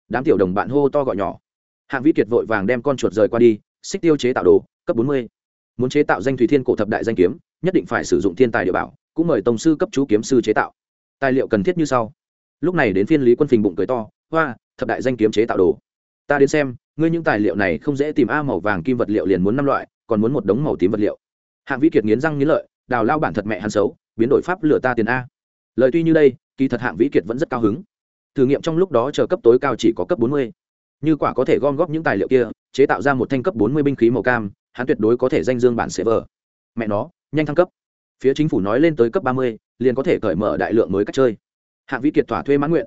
Đám tiểu đồng bạn hô to gọi nhỏ. Hạng vĩ kiệt vội vàng đem con chuột rời qua đi, xích tiêu chế tạo đồ, cấp bốn mươi. Muốn chế tạo danh thủy thiên cổ thập đại danh kiếm, nhất định phải sử dụng thiên tài địa bảo, cũng mời tổng sư cấp chú kiếm sư chế tạo tài liệu cần thiết như sau. Lúc này đến phiên lý quân phình bụng cười to, hoa, thập đại danh kiếm chế tạo đồ. Ta đến xem, ngươi những tài liệu này không dễ tìm a, màu vàng kim vật liệu liền muốn năm loại, còn muốn một đống màu tím vật liệu. Hạng vĩ kiệt nghiến răng nghiến lợi, đào lao bản thật mẹ hắn xấu, biến đổi pháp lửa ta tiền a. Lời tuy như đây, kỳ thật hạng vĩ kiệt vẫn rất cao hứng. Thử nghiệm trong lúc đó chờ cấp tối cao chỉ có cấp bốn mươi. Như quả có thể gom góp những tài liệu kia, chế tạo ra một thanh cấp bốn mươi binh khí màu cam, hắn tuyệt đối có thể danh dương bản sẽ vờ. Mẹ nó, nhanh thăng cấp. Phía chính phủ nói lên tới cấp ba mươi liền có thể cởi mở đại lượng mới cách chơi. Hạng vĩ kiệt thỏa thuê mãn nguyện.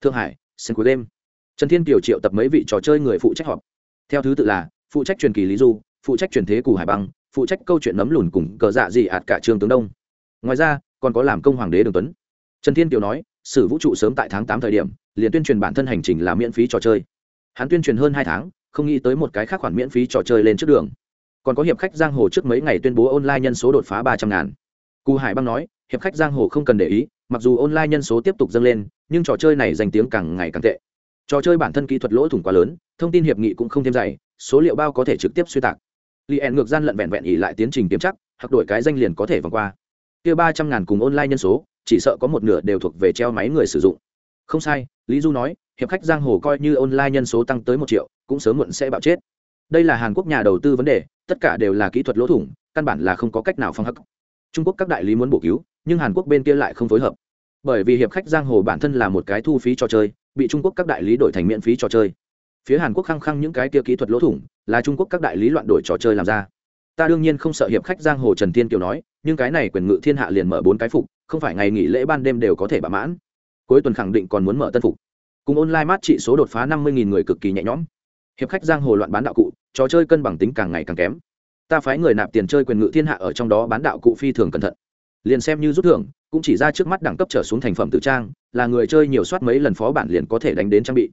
Thượng hải, sân cuối đêm. Trần thiên kiều triệu tập mấy vị trò chơi người phụ trách họp. Theo thứ tự là, phụ trách truyền kỳ lý du, phụ trách truyền thế cù hải băng, phụ trách câu chuyện nấm lùn cùng cờ dạ dị ạt cả trường tướng đông. Ngoài ra, còn có làm công hoàng đế đường tuấn. Trần thiên kiều nói, sử vũ trụ sớm tại tháng tám thời điểm, liền tuyên truyền bản thân hành trình là miễn phí trò chơi. Hắn tuyên truyền hơn hai tháng, không nghĩ tới một cái khác khoản miễn phí trò chơi lên trước đường. Còn có hiệp khách giang hồ trước mấy ngày tuyên bố online nhân số đột phá ba trăm ngàn. Cù hải băng nói hiệp khách giang hồ không cần để ý, mặc dù online nhân số tiếp tục dâng lên, nhưng trò chơi này danh tiếng càng ngày càng tệ. Trò chơi bản thân kỹ thuật lỗ thủng quá lớn, thông tin hiệp nghị cũng không thêm dày, số liệu bao có thể trực tiếp suy tạc. Liền ngược gian lận vẹn vẹn ỉ lại tiến trình kiếm chắc hoặc đổi cái danh liền có thể vòng qua. Kia ba trăm ngàn cùng online nhân số, chỉ sợ có một nửa đều thuộc về treo máy người sử dụng. Không sai, lý du nói, hiệp khách giang hồ coi như online nhân số tăng tới một triệu, cũng sớm muộn sẽ bạo chết. Đây là hàn quốc nhà đầu tư vấn đề, tất cả đều là kỹ thuật lỗ thủng, căn bản là không có cách nào phong hắc trung quốc các đại lý muốn bổ cứu, nhưng hàn quốc bên kia lại không phối hợp. Bởi vì hiệp khách giang hồ bản thân là một cái thu phí trò chơi, bị trung quốc các đại lý đổi thành miễn phí trò chơi. Phía hàn quốc khăng khăng những cái kia kỹ thuật lỗ thủng, là trung quốc các đại lý loạn đổi trò chơi làm ra. Ta đương nhiên không sợ hiệp khách giang hồ trần thiên kiều nói, nhưng cái này quyền ngự thiên hạ liền mở bốn cái phục, không phải ngày nghỉ lễ ban đêm đều có thể bạ mãn. Cuối tuần khẳng định còn muốn mở tân phục. Cùng online mát trị số đột phá năm mươi người cực kỳ nhẹ nhõm. Hiệp khách giang hồ loạn bán đạo cụ, trò chơi cân bằng tính càng ngày càng kém ta phái người nạp tiền chơi quyền ngự thiên hạ ở trong đó bán đạo cụ phi thường cẩn thận. Liền xem như rút thưởng, cũng chỉ ra trước mắt đẳng cấp trở xuống thành phẩm tự trang, là người chơi nhiều soát mấy lần phó bản liền có thể đánh đến trang bị.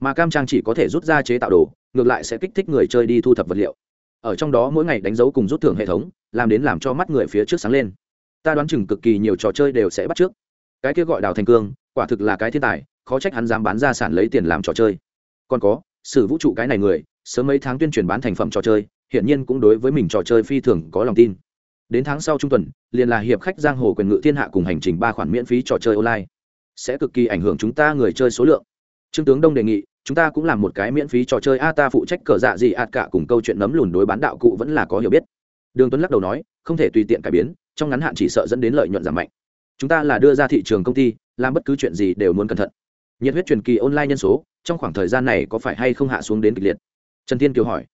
Mà cam trang chỉ có thể rút ra chế tạo đồ, ngược lại sẽ kích thích người chơi đi thu thập vật liệu. Ở trong đó mỗi ngày đánh dấu cùng rút thưởng hệ thống, làm đến làm cho mắt người phía trước sáng lên. Ta đoán chừng cực kỳ nhiều trò chơi đều sẽ bắt trước. Cái kia gọi đào thành cương, quả thực là cái thiên tài, khó trách hắn dám bán ra sản lấy tiền làm trò chơi. Còn có, sử vũ trụ cái này người, sớm mấy tháng tuyên truyền bán thành phẩm trò chơi hiển nhiên cũng đối với mình trò chơi phi thường có lòng tin. Đến tháng sau trung tuần, liền là hiệp khách giang hồ quyền ngự thiên hạ cùng hành trình ba khoản miễn phí trò chơi online. Sẽ cực kỳ ảnh hưởng chúng ta người chơi số lượng. Trương tướng đông đề nghị, chúng ta cũng làm một cái miễn phí trò chơi. A ta phụ trách cờ dạ gì, ạt cả cùng câu chuyện nấm lùn đối bán đạo cụ vẫn là có hiểu biết. Đường tuấn lắc đầu nói, không thể tùy tiện cải biến, trong ngắn hạn chỉ sợ dẫn đến lợi nhuận giảm mạnh. Chúng ta là đưa ra thị trường công ty, làm bất cứ chuyện gì đều muốn cẩn thận. Nhiệt huyết truyền kỳ online nhân số, trong khoảng thời gian này có phải hay không hạ xuống đến kịch liệt? Trần thiên kiều hỏi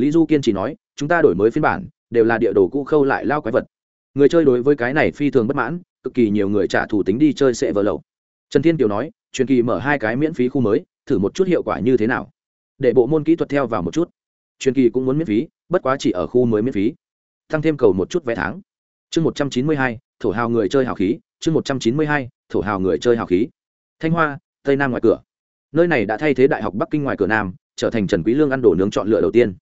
lý du kiên chỉ nói, chúng ta đổi mới phiên bản, đều là địa đồ cũ khâu lại lao quái vật. Người chơi đối với cái này phi thường bất mãn, cực kỳ nhiều người trả thủ tính đi chơi sẽ vỡ lậu. Trần thiên kiều nói, truyền kỳ mở hai cái miễn phí khu mới, thử một chút hiệu quả như thế nào? Để bộ môn kỹ thuật theo vào một chút. Truyền kỳ cũng muốn miễn phí, bất quá chỉ ở khu mới miễn phí. Tăng thêm cầu một chút vé tháng. Chương một trăm chín mươi hai, thổ hào người chơi hào khí. Chương một trăm chín mươi hai, thổ hào người chơi hào khí. Thanh hoa, tây nam ngoài cửa. Nơi này đã thay thế đại học bắc kinh ngoài cửa nam, trở thành trần quý lương ăn đồ nướng chọn lựa đầu tiên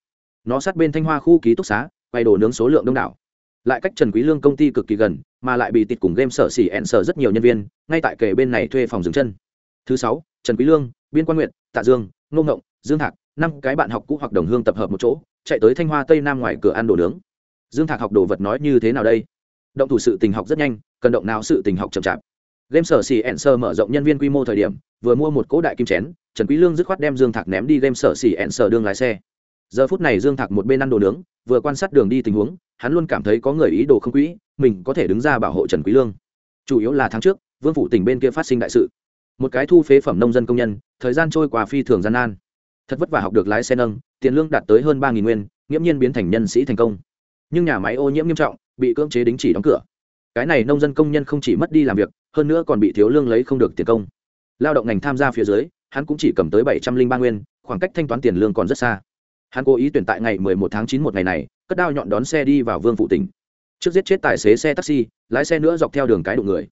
nó sát bên thanh hoa khu ký túc xá, quay đồ nướng số lượng đông đảo. Lại cách trần quý lương công ty cực kỳ gần, mà lại bị tịt cùng game sở xỉ ẹn sở rất nhiều nhân viên, ngay tại kề bên này thuê phòng dừng chân. Thứ sáu, trần quý lương, biên quan nguyện tạ dương, ngô ngộng, dương thạc, năm cái bạn học cũ hoặc đồng hương tập hợp một chỗ, chạy tới thanh hoa tây nam ngoài cửa ăn đồ nướng. Dương thạc học đồ vật nói như thế nào đây? Động thủ sự tình học rất nhanh, cần động nào sự tình học chậm chạp. Game sở xỉ ẹn sở mở rộng nhân viên quy mô thời điểm, vừa mua một cỗ đại kim chén, trần quý lương dứt khoát đem dương thạc ném đi game sở xỉ ẹn sở đương lái xe giờ phút này dương thạc một bên ăn đồ nướng, vừa quan sát đường đi tình huống, hắn luôn cảm thấy có người ý đồ không quỹ mình có thể đứng ra bảo hộ trần quý lương. Chủ yếu là tháng trước, vương phủ tỉnh bên kia phát sinh đại sự. Một cái thu phế phẩm nông dân công nhân, thời gian trôi qua phi thường gian nan. Thật vất vả học được lái xe nâng, tiền lương đạt tới hơn ba nghìn nguyên, nghiễm nhiên biến thành nhân sĩ thành công. Nhưng nhà máy ô nhiễm nghiêm trọng, bị cưỡng chế đính chỉ đóng cửa. Cái này nông dân công nhân không chỉ mất đi làm việc, hơn nữa còn bị thiếu lương lấy không được tiền công. Lao động ngành tham gia phía dưới, hắn cũng chỉ cầm tới bảy trăm linh ba nguyên, khoảng cách thanh toán tiền lương còn rất xa hắn cố ý tuyển tại ngày mười một tháng chín một ngày này, cất đao nhọn đón xe đi vào vương phụ tỉnh. Trước giết chết tài xế xe taxi, lái xe nữa dọc theo đường cái đụng người.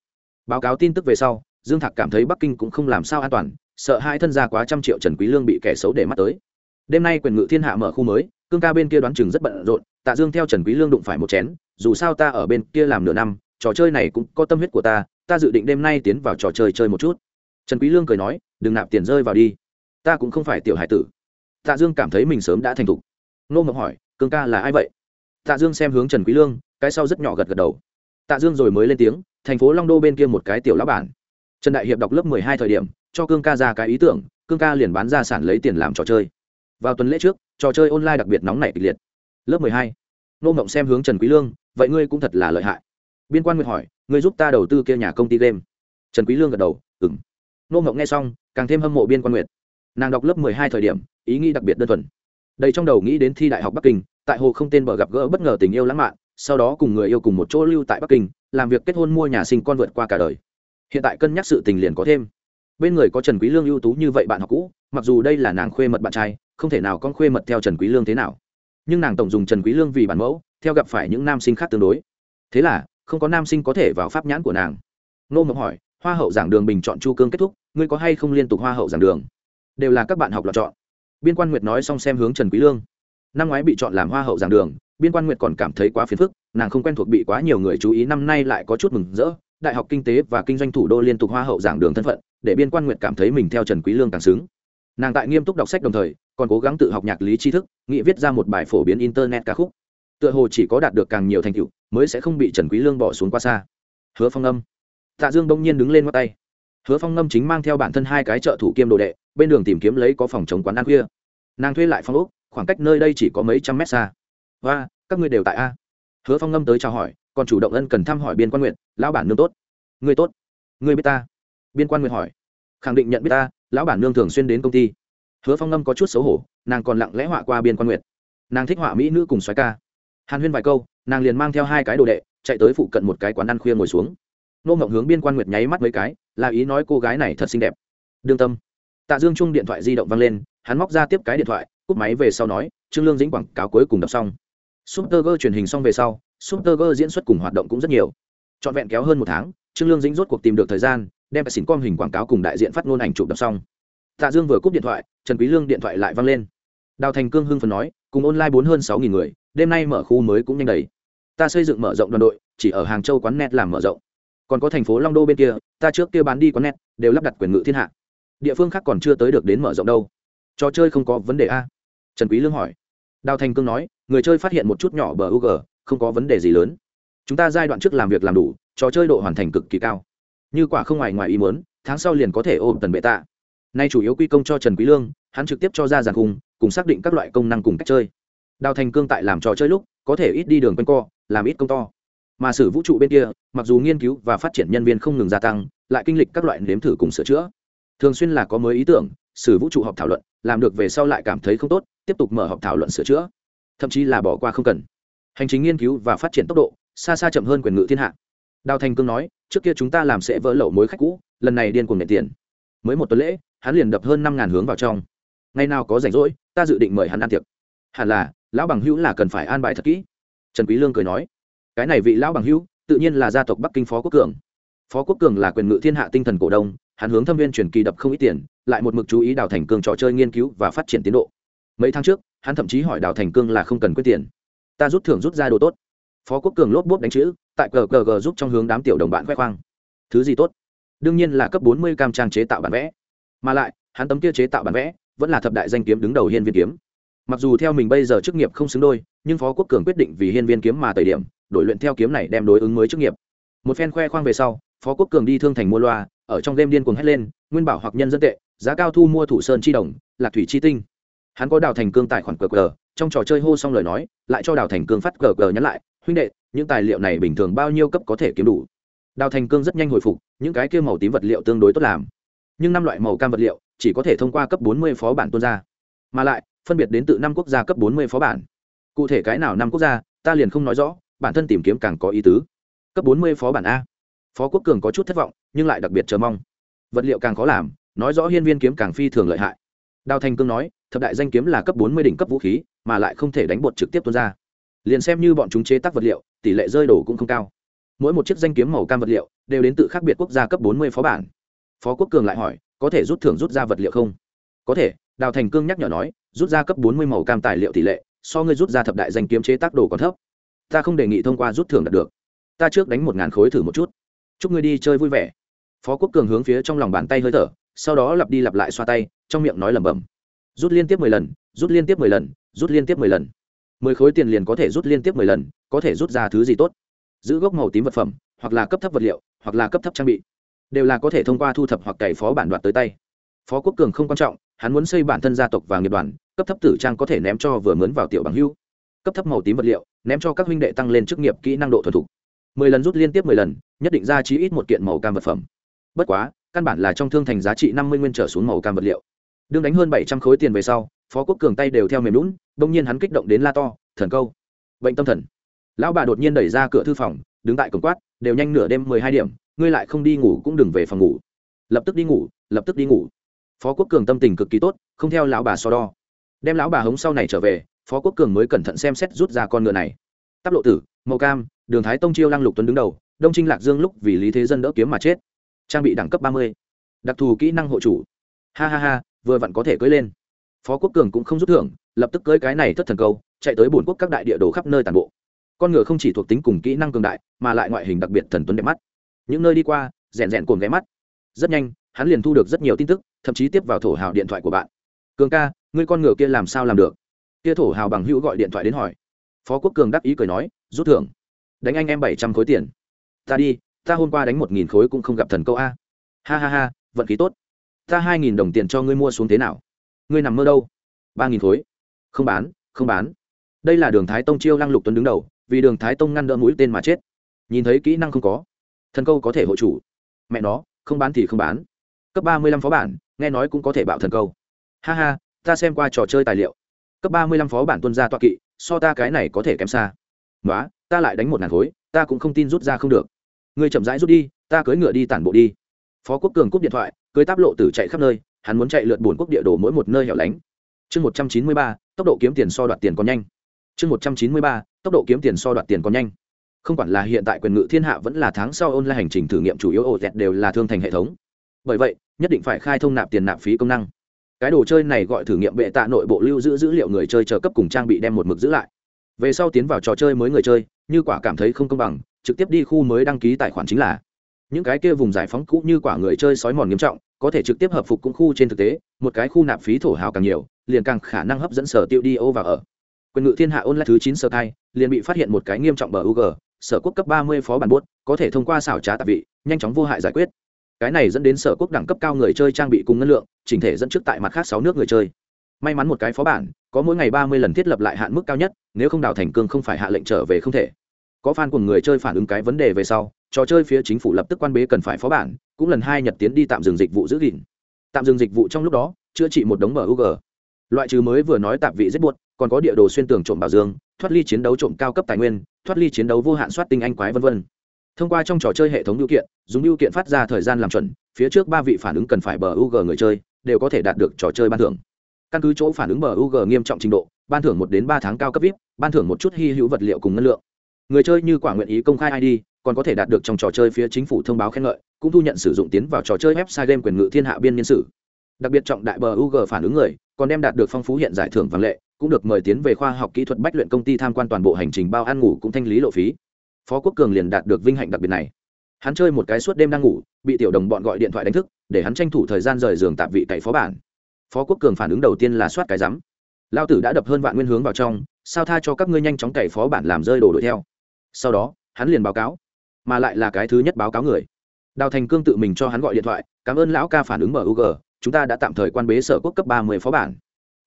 Báo cáo tin tức về sau, dương thạc cảm thấy bắc kinh cũng không làm sao an toàn, sợ hai thân gia quá trăm triệu trần quý lương bị kẻ xấu để mắt tới. Đêm nay quyền ngự thiên hạ mở khu mới, cương ca bên kia đoán chừng rất bận rộn, tạ dương theo trần quý lương đụng phải một chén, dù sao ta ở bên kia làm nửa năm, trò chơi này cũng có tâm huyết của ta ta dự định đêm nay tiến vào trò chơi chơi một chút. Trần quý lương cười nói, đừng nạp tiền rơi vào đi. Ta cũng không phải tiểu hải tử tạ dương cảm thấy mình sớm đã thành thục. Nô ngọc hỏi cương ca là ai vậy? Tạ dương xem hướng trần quý lương, cái sau rất nhỏ gật gật đầu. Tạ dương rồi mới lên tiếng, thành phố long đô bên kia một cái tiểu lão bản. Trần đại hiệp đọc lớp mười hai thời điểm, cho cương ca ra cái ý tưởng, cương ca liền bán ra sản lấy tiền làm trò chơi. Vào tuần lễ trước, trò chơi online đặc biệt nóng nảy kịch liệt. Lớp mười hai nô mộng xem hướng trần quý lương, vậy ngươi cũng thật là lợi hại. Biên quan nguyệt hỏi, ngươi giúp ta đầu tư kia nhà công ty game? Trần quý lương gật đầu, ừm. Nô mộng nghe xong, càng thêm hâm mộ biên quan nguyệt. Nàng đọc lớp mười hai thời điểm ý nghĩ đặc biệt đơn thuần. Đầy trong đầu nghĩ đến thi đại học bắc kinh, tại hồ không tên bờ gặp gỡ bất ngờ tình yêu lãng mạn, sau đó cùng người yêu cùng một chỗ lưu tại bắc kinh, làm việc kết hôn mua nhà sinh con vượt qua cả đời. Hiện tại cân nhắc sự tình liền có thêm. Bên người có trần quý lương ưu tú như vậy bạn học cũ, mặc dù đây là nàng khuê mật bạn trai, không thể nào con khuê mật theo trần quý lương thế nào. Nhưng nàng tổng dùng trần quý lương vì bản mẫu, theo gặp phải những nam sinh khác tương đối. Thế là, không có nam sinh có thể vào pháp nhãn của nàng. Nô mộng hỏi, hoa hậu giảng đường bình chọn chu cương kết thúc, ngươi có hay không liên tục hoa hậu giảng đường? Đều là các bạn học lựa chọn biên quan nguyệt nói xong xem hướng trần quý lương. Năm ngoái bị chọn làm hoa hậu giảng đường, biên quan nguyệt còn cảm thấy quá phiền phức, nàng không quen thuộc bị quá nhiều người chú ý, năm nay lại có chút mừng rỡ. Đại học kinh tế và kinh doanh thủ đô liên tục hoa hậu giảng đường thân phận, để biên quan nguyệt cảm thấy mình theo trần quý lương càng xứng. Nàng tại nghiêm túc đọc sách đồng thời, còn cố gắng tự học nhạc lý tri thức nghị viết ra một bài phổ biến internet ca khúc. Tựa hồ chỉ có đạt được càng nhiều thành tựu, mới sẽ không bị trần quý lương bỏ xuống quá xa. Hứa phong âm. Tạ dương bỗng nhiên đứng lên ngoắc tay. Hứa phong ngâm chính mang theo bản thân hai cái trợ thủ kiêm đồ đệ bên đường tìm kiếm lấy có phòng chống quán ăn khuya. Nàng thuê lại phong úc khoảng cách nơi đây chỉ có mấy trăm mét xa. Và các ngươi đều tại a? Hứa phong ngâm tới chào hỏi, còn chủ động ân cần thăm hỏi biên quan nguyện lão bản nương tốt. Người tốt? Người biết ta? Biên quan nguyện hỏi. Khẳng định nhận biết ta, lão bản nương thường xuyên đến công ty. Hứa phong ngâm có chút xấu hổ, nàng còn lặng lẽ họa qua biên quan nguyện nàng thích họa mỹ nữ cùng xoáy ca. Hàn huyên vài câu, nàng liền mang theo hai cái đồ đệ, chạy tới phụ cận một cái quán ăn khuya ngồi xuống. Nô ngộng hướng biên quan nguyệt nháy mắt mấy cái, là ý nói cô gái này thật xinh đẹp. Đương tâm tạ dương chung điện thoại di động văng lên, hắn móc ra tiếp cái điện thoại, cúp máy về sau nói, trương lương dĩnh quảng cáo cuối cùng đọc xong. Superger truyền hình xong về sau superger diễn xuất cùng hoạt động cũng rất nhiều. Trọn vẹn kéo hơn một tháng, trương lương dĩnh rốt cuộc tìm được thời gian, đem xỉn com hình quảng cáo cùng đại diện phát ngôn ảnh chụp đọc xong. Tạ dương vừa cúp điện thoại, trần quý lương điện thoại lại văng lên. Đào thành cương hưng phần nói, cùng online bốn hơn sáu nghìn người, đêm nay mở khu mới cũng nhanh đầy. Ta xây dựng mở rộng đoàn đội, chỉ ở hàng châu quán net làm mở rộng. Còn có thành phố long đô bên kia, ta trước kia bán đi quán net, đều lắp đặt quyền ngự thiên hạ địa phương khác còn chưa tới được đến mở rộng đâu. Trò chơi không có vấn đề a? Trần quý lương hỏi. Đào thành cương nói, người chơi phát hiện một chút nhỏ bờ u không có vấn đề gì lớn. Chúng ta giai đoạn trước làm việc làm đủ, trò chơi độ hoàn thành cực kỳ cao. Như quả không ngoài ngoài ý muốn, tháng sau liền có thể ôm tần bệ tạ. Nay chủ yếu quy công cho trần quý lương, hắn trực tiếp cho ra giàn khung, cùng xác định các loại công năng cùng cách chơi. Đào thành cương tại làm trò chơi lúc, có thể ít đi đường quanh co, làm ít công to. Mà sử vũ trụ bên kia, mặc dù nghiên cứu và phát triển nhân viên không ngừng gia tăng, lại kinh lịch các loại nếm thử cùng sửa chữa thường xuyên là có mới ý tưởng xử vũ trụ họp thảo luận, làm được về sau lại cảm thấy không tốt, tiếp tục mở họp thảo luận sửa chữa. Thậm chí là bỏ qua không cần. Hành chính nghiên cứu và phát triển tốc độ, xa xa chậm hơn quyền ngự thiên hạ. Đào thành cương nói, trước kia chúng ta làm sẽ vỡ lậu mối khách cũ, lần này điên cuồng nệ tiền. Mới một tuần lễ, hắn liền đập hơn năm ngàn hướng vào trong. Ngày nào có rảnh rỗi, ta dự định mời hắn ăn tiệc. Hẳn là, lão bằng hữu là cần phải an bài thật kỹ. Trần quý lương cười nói, cái này vị lão bằng hữu, tự nhiên là gia tộc bắc kinh phó quốc cường. Phó quốc cường là quyền ngự thiên hạ tinh thần cổ đông hắn hướng thâm viên truyền kỳ đập không ít tiền, lại một mực chú ý đào thành cương trò chơi nghiên cứu và phát triển tiến độ. Mấy tháng trước, hắn thậm chí hỏi đào thành cương là không cần quyết tiền. Ta rút thưởng rút ra đồ tốt. Phó quốc cường lốp bốp đánh chữ, tại cờ cờ g giúp trong hướng đám tiểu đồng bạn khoe khoang. Thứ gì tốt? Đương nhiên là cấp bốn mươi cam trang chế tạo bản vẽ. Mà lại, hắn tấm kia chế tạo bản vẽ, vẫn là thập đại danh kiếm đứng đầu hiên viên kiếm. Mặc dù theo mình bây giờ chức nghiệp không xứng đôi, nhưng phó quốc cường quyết định vì hiên viên kiếm mà tẩy điểm, đổi luyện theo kiếm này đem đối ứng mới chức nghiệp. Một phen khoe khoang về sau, phó quốc cường đi thương thành mua loa ở trong đêm điên cuồng hét lên, nguyên bảo hoặc nhân dân tệ, giá cao thu mua thủ sơn chi đồng, lạc thủy chi tinh. Hắn có đào thành cương tài khoản cờ cờ trong trò chơi hô xong lời nói, lại cho đào thành cương phát cờ cờ nhắn lại, huynh đệ, những tài liệu này bình thường bao nhiêu cấp có thể kiếm đủ? Đào thành cương rất nhanh hồi phục, những cái kia màu tím vật liệu tương đối tốt làm. Nhưng năm loại màu cam vật liệu, chỉ có thể thông qua cấp bốn mươi phó bản tuân ra. Mà lại, phân biệt đến từ năm quốc gia cấp bốn mươi phó bản. Cụ thể cái nào năm quốc gia, ta liền không nói rõ, bản thân tìm kiếm càng có ý tứ. Cấp bốn mươi phó bản a. Phó quốc cường có chút thất vọng nhưng lại đặc biệt chờ mong. Vật liệu càng khó làm, nói rõ hiên viên kiếm càng phi thường lợi hại. Đào thành cương nói, thập đại danh kiếm là cấp bốn mươi đỉnh cấp vũ khí, mà lại không thể đánh bột trực tiếp tuôn ra. Liền xem như bọn chúng chế tác vật liệu, tỷ lệ rơi đổ cũng không cao. Mỗi một chiếc danh kiếm màu cam vật liệu, đều đến từ khác biệt quốc gia cấp bốn mươi phó bản. Phó quốc cường lại hỏi, có thể rút thưởng rút ra vật liệu không? Có thể, đào thành cương nhắc nhở nói, rút ra cấp bốn mươi màu cam tài liệu tỷ lệ, so ngươi rút ra thập đại danh kiếm chế tác đồ còn thấp. Ta không đề nghị thông qua rút thưởng đạt được. Ta trước đánh một ngàn khối thử một chút. Chúc ngươi đi chơi vui vẻ phó quốc cường hướng phía trong lòng bàn tay hơi thở, sau đó lặp đi lặp lại xoa tay, trong miệng nói lẩm bẩm. Rút liên tiếp mười lần, rút liên tiếp mười lần, rút liên tiếp mười lần. Mười khối tiền liền có thể rút liên tiếp mười lần, có thể rút ra thứ gì tốt? Giữ gốc màu tím vật phẩm, hoặc là cấp thấp vật liệu, hoặc là cấp thấp trang bị, đều là có thể thông qua thu thập hoặc cày phó bản đoạt tới tay. Phó quốc cường không quan trọng, hắn muốn xây bản thân gia tộc và nghiệp đoàn, cấp thấp tử trang có thể ném cho vừa mướn vào tiểu bằng hưu. Cấp thấp màu tím vật liệu, ném cho các huynh đệ tăng lên chức nghiệp kỹ năng độ thuần thục. Mười lần rút liên tiếp mười lần, nhất định ra chí ít một kiện màu cam vật phẩm bất quá, căn bản là trong thương thành giá trị năm mươi nguyên trở xuống màu cam vật liệu. Đương đánh hơn bảy trăm khối tiền về sau, phó quốc cường tay đều theo mềm lún đông nhiên hắn kích động đến la to, thần câu! Bệnh tâm thần. Lão bà đột nhiên đẩy ra cửa thư phòng, đứng tại cổng quát, đều nhanh nửa đêm mười hai điểm, ngươi lại không đi ngủ cũng đừng về phòng ngủ. Lập tức đi ngủ, lập tức đi ngủ. Phó quốc cường tâm tình cực kỳ tốt, không theo lão bà so đo. Đem lão bà hống sau này trở về, phó quốc cường mới cẩn thận xem xét rút ra con ngựa này. Tắp lộ tử, màu cam, đường thái tông chiêu lăng lục tuấn đứng đầu, đông trinh lạc dương lúc vì lý thế dân đỡ kiếm mà chết trang bị đẳng cấp ba mươi. Đặc thù kỹ năng hộ chủ. Ha ha ha, vừa vặn có thể cưới lên. Phó quốc cường cũng không rút thưởng, lập tức cưới cái này thất thần câu, chạy tới bổn quốc các đại địa đồ khắp nơi tàn bộ. Con ngựa không chỉ thuộc tính cùng kỹ năng cường đại, mà lại ngoại hình đặc biệt thần tuấn đẹp mắt. Những nơi đi qua, rèn rèn cồn ghé mắt. Rất nhanh, hắn liền thu được rất nhiều tin tức, thậm chí tiếp vào thổ hào điện thoại của bạn. Cường ca, ngươi con ngựa kia làm sao làm được? Kia thổ hào bằng hữu gọi điện thoại đến hỏi. Phó quốc cường đáp ý cười nói, rút thưởng. Đánh anh em bảy trăm khối tiền. Ta đi ta hôm qua đánh một nghìn khối cũng không gặp thần câu a. Ha ha ha, vận khí tốt. Ta hai nghìn đồng tiền cho ngươi mua xuống thế nào? Ngươi nằm mơ đâu? Ba nghìn khối. Không bán không bán. Đây là đường thái tông chiêu lăng lục tuấn đứng đầu, vì đường thái tông ngăn đỡ mũi tên mà chết. Nhìn thấy kỹ năng không có. Thần câu có thể hộ chủ. Mẹ nó, không bán thì không bán. Cấp ba mươi lăm phó bản, nghe nói cũng có thể bạo thần câu. Ha ha, ta xem qua trò chơi tài liệu. Cấp ba mươi lăm phó bản tuân ra toa kỵ, so ta cái này có thể kém xa. Nói ta lại đánh một ngàn khối, ta cũng không tin rút ra không được ngươi chậm rãi rút đi, ta cưỡi ngựa đi tản bộ đi. Phó quốc cường cúp điện thoại, cưới táp lộ tử chạy khắp nơi, hắn muốn chạy lượt bổn quốc địa đồ mỗi một nơi hẻo lánh. Chương một trăm chín mươi ba, tốc độ kiếm tiền so đoạt tiền còn nhanh. Chương một trăm chín mươi ba, tốc độ kiếm tiền so đoạt tiền còn nhanh. Không quản là hiện tại quyền ngự thiên hạ vẫn là tháng sau online hành trình thử nghiệm chủ yếu ổ dẹt đều là thương thành hệ thống. Bởi vậy, nhất định phải khai thông nạp tiền nạp phí công năng. Cái đồ chơi này gọi thử nghiệm bệ tạ nội bộ lưu giữ dữ liệu người chơi chờ cấp cùng trang bị đem một mực giữ lại. Về sau tiến vào trò chơi mới người chơi, như quả cảm thấy không công bằng trực tiếp đi khu mới đăng ký tài khoản chính là những cái kia vùng giải phóng cũ như quả người chơi sói mòn nghiêm trọng có thể trực tiếp hợp phục cũng khu trên thực tế một cái khu nạp phí thổ hào càng nhiều liền càng khả năng hấp dẫn sở tiêu đi ô và ở quyền ngự thiên hạ ôn lại thứ chín sơ thai liền bị phát hiện một cái nghiêm trọng bờ UG, sở quốc cấp ba mươi phó bản buốt, có thể thông qua xảo trá tạp vị, nhanh chóng vô hại giải quyết. Cái này dẫn đến sở quốc đẳng cấp cao người chơi trang bị cùng ngân lượng, chỉnh thể dẫn trước tại mặt khác sáu nước người chơi. May mắn một cái phó bản, có mỗi ngày ba mươi lần thiết lập lại hạn mức cao nhất, nếu không đào thành cương không phải hạ lệnh trở về không thể. Có fan của người chơi phản ứng cái vấn đề về sau, trò chơi phía chính phủ lập tức quan bế cần phải phó bản, cũng lần hai nhật tiến đi tạm dừng dịch vụ giữ gìn. Tạm dừng dịch vụ trong lúc đó, chữa trị một đống mở UG. Loại trừ mới vừa nói tạp vị rất buồn, còn có địa đồ xuyên tường trộm bảo dương thoát ly chiến đấu trộm cao cấp tài nguyên thoát ly chiến đấu vô hạn soát tinh anh quái v v thông qua trong trò chơi hệ thống điều kiện dùng điều kiện phát ra thời gian làm chuẩn phía trước ba vị phản ứng cần phải bờ UG người chơi đều có thể đạt được trò chơi ban thưởng căn cứ chỗ phản ứng bờ UG nghiêm trọng trình độ ban thưởng một đến ba tháng cao cấp vip ban thưởng một chút hy hữu vật liệu cùng năng lượng người chơi như quả nguyện ý công khai id còn có thể đạt được trong trò chơi phía chính phủ thông báo khen ngợi, cũng thu nhận sử dụng tiến vào trò chơi website game quyền ngự thiên hạ biên niên sử. Đặc biệt trọng đại bờ u g phản ứng người, còn đem đạt được phong phú hiện giải thưởng vàng lệ, cũng được mời tiến về khoa học kỹ thuật bách luyện công ty tham quan toàn bộ hành trình bao ăn ngủ cũng thanh lý lộ phí. Phó quốc cường liền đạt được vinh hạnh đặc biệt này. Hắn chơi một cái suốt đêm đang ngủ, bị tiểu đồng bọn gọi điện thoại đánh thức, để hắn tranh thủ thời gian rời giường tạm vị cậy phó bản. Phó quốc cường phản ứng đầu tiên là soát cái rắm. Lao tử đã đập hơn vạn nguyên hướng vào trong, sao tha cho các ngươi nhanh chóng cậy phó bản làm rơi đồ đuổi theo? Sau đó, hắn liền báo cáo, mà lại là cái thứ nhất báo cáo người. Đào thành cương tự mình cho hắn gọi điện thoại, cảm ơn lão ca phản ứng mug chúng ta đã tạm thời quan bế sở quốc cấp ba mươi phó bản.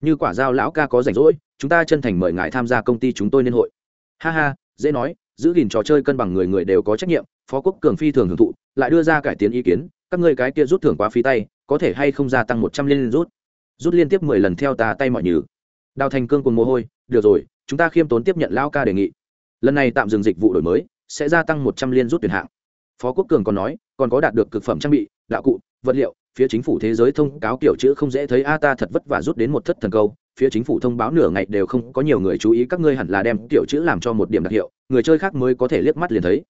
Như quả giao lão ca có rảnh rỗi, chúng ta chân thành mời ngài tham gia công ty chúng tôi liên hội. Ha ha, dễ nói, giữ gìn trò chơi cân bằng người người đều có trách nhiệm, phó quốc cường phi thường hưởng thụ, lại đưa ra cải tiến ý kiến, các ngươi cái kia rút thưởng quá phí tay, có thể hay không gia tăng một trăm liên rút? Rút liên tiếp mười lần theo tà tay mọi nhừ đào thành cương cùng mồ hôi, được rồi, chúng ta khiêm tốn tiếp nhận lão ca đề nghị lần này tạm dừng dịch vụ đổi mới, sẽ gia tăng một trăm liên rút tuyển hạng. Phó quốc cường còn nói, còn có đạt được cực phẩm trang bị, đạo cụ, vật liệu, phía chính phủ thế giới thông cáo kiểu chữ không dễ thấy, a ta thật vất vả rút đến một thất thần câu, phía chính phủ thông báo nửa ngày đều không có nhiều người chú ý, các ngươi hẳn là đem kiểu chữ làm cho một điểm đặc hiệu, người chơi khác mới có thể liếc mắt liền thấy.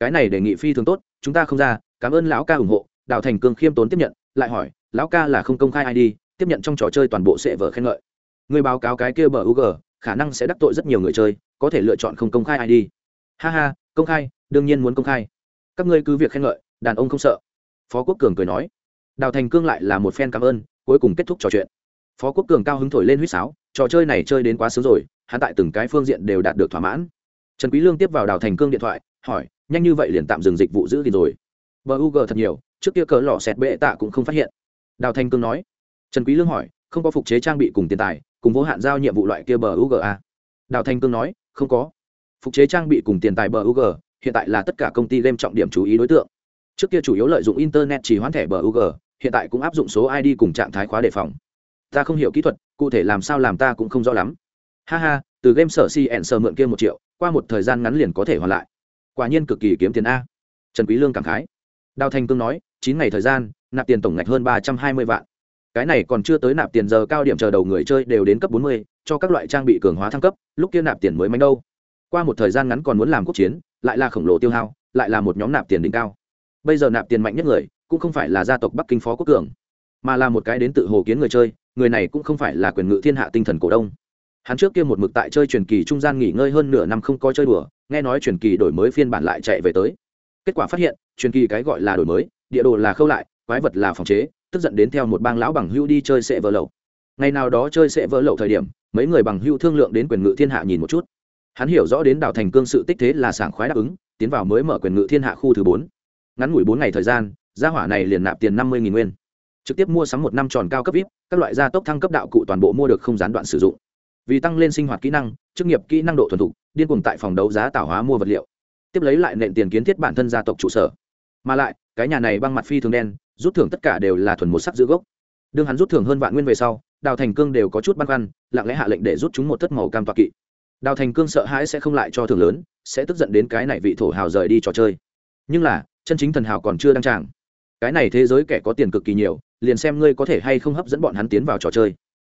Cái này đề nghị phi thường tốt, chúng ta không ra, cảm ơn lão ca ủng hộ, đào thành cương khiêm tốn tiếp nhận, lại hỏi, lão ca là không công khai id tiếp nhận trong trò chơi toàn bộ sẽ vở khen ngợi. Người báo cáo cái kia bờ ug khả năng sẽ đắc tội rất nhiều người chơi có thể lựa chọn không công khai id ha ha công khai đương nhiên muốn công khai. Các ngươi cứ việc khen ngợi đàn ông không sợ. Phó quốc cường cười nói. Đào thành cương lại là một phen cảm ơn cuối cùng kết thúc trò chuyện. Phó quốc cường cao hứng thổi lên huýt sáo trò chơi này chơi đến quá sớm rồi hắn tại từng cái phương diện đều đạt được thỏa mãn. Trần quý lương tiếp vào đào thành cương điện thoại hỏi nhanh như vậy liền tạm dừng dịch vụ giữ gìn rồi? Bờ u g thật nhiều trước kia cỡ lọ sẹt bệ tạ cũng không phát hiện. Đào thành cương nói. Trần quý lương hỏi không có phục chế trang bị cùng tiền tài cùng vô hạn giao nhiệm vụ loại kia bờ u g à, đào thành cương nói không có. Phục chế trang bị cùng tiền tài bờ ug hiện tại là tất cả công ty game trọng điểm chú ý đối tượng. Trước kia chủ yếu lợi dụng internet chỉ hoán thẻ bờ ug hiện tại cũng áp dụng số id cùng trạng thái khóa đề phòng. Ta không hiểu kỹ thuật, cụ thể làm sao làm ta cũng không rõ lắm. Ha ha, từ game sở si ẹn sờ mượn kia một triệu, qua một thời gian ngắn liền có thể hoàn lại. Quả nhiên cực kỳ kiếm tiền a. Trần quý lương cảm khái. Đào thành cương nói, chín ngày thời gian, nạp tiền tổng ngạch hơn ba trăm hai mươi vạn cái này còn chưa tới nạp tiền giờ cao điểm chờ đầu người chơi đều đến cấp bốn mươi, cho các loại trang bị cường hóa thăng cấp, lúc kia nạp tiền mới mạnh đâu. Qua một thời gian ngắn còn muốn làm quốc chiến, lại là khổng lồ tiêu hao, lại là một nhóm nạp tiền đỉnh cao. Bây giờ nạp tiền mạnh nhất người, cũng không phải là gia tộc bắc kinh phó quốc cường, mà là một cái đến tự hồ kiến người chơi, người này cũng không phải là quyền ngự thiên hạ tinh thần cổ đông. Hắn trước kia một mực tại chơi truyền kỳ trung gian nghỉ ngơi hơn nửa năm không có chơi đùa, nghe nói truyền kỳ đổi mới phiên bản lại chạy về tới. Kết quả phát hiện, truyền kỳ cái gọi là đổi mới, địa đồ là khâu lại, quái vật là phòng chế tức giận đến theo một bang lão bằng hưu đi chơi sệ vỡ lậu. Ngày nào đó chơi sệ vỡ lậu thời điểm, mấy người bằng hưu thương lượng đến quyền ngự thiên hạ nhìn một chút. Hắn hiểu rõ đến đảo thành cương sự tích thế là sảng khoái đáp ứng, tiến vào mới mở quyền ngự thiên hạ khu thứ bốn. Ngắn ngủi bốn ngày thời gian, gia hỏa này liền nạp tiền năm mươi nguyên. Trực tiếp mua sắm một năm tròn cao cấp vip, các loại gia tốc thăng cấp đạo cụ toàn bộ mua được không gián đoạn sử dụng. Vì tăng lên sinh hoạt kỹ năng, chức nghiệp kỹ năng độ thuần thục, điên cuồng tại phòng đấu giá tạo hóa mua vật liệu. Tiếp lấy lại nện tiền kiến thiết bản thân gia tộc trụ sở. Mà lại, cái nhà này băng mặt phi thường đen rút thưởng tất cả đều là thuần một sắc giữ gốc. Đương hắn rút thưởng hơn vạn nguyên về sau, đào thành cương đều có chút băn khoăn, lặng lẽ hạ lệnh để rút chúng một thất màu cam toạc kỵ. Đào thành cương sợ hãi sẽ không lại cho thưởng lớn, sẽ tức giận đến cái này vị thổ hào rời đi trò chơi. Nhưng là, chân chính thần hào còn chưa đăng tràng. Cái này thế giới kẻ có tiền cực kỳ nhiều, liền xem ngươi có thể hay không hấp dẫn bọn hắn tiến vào trò chơi.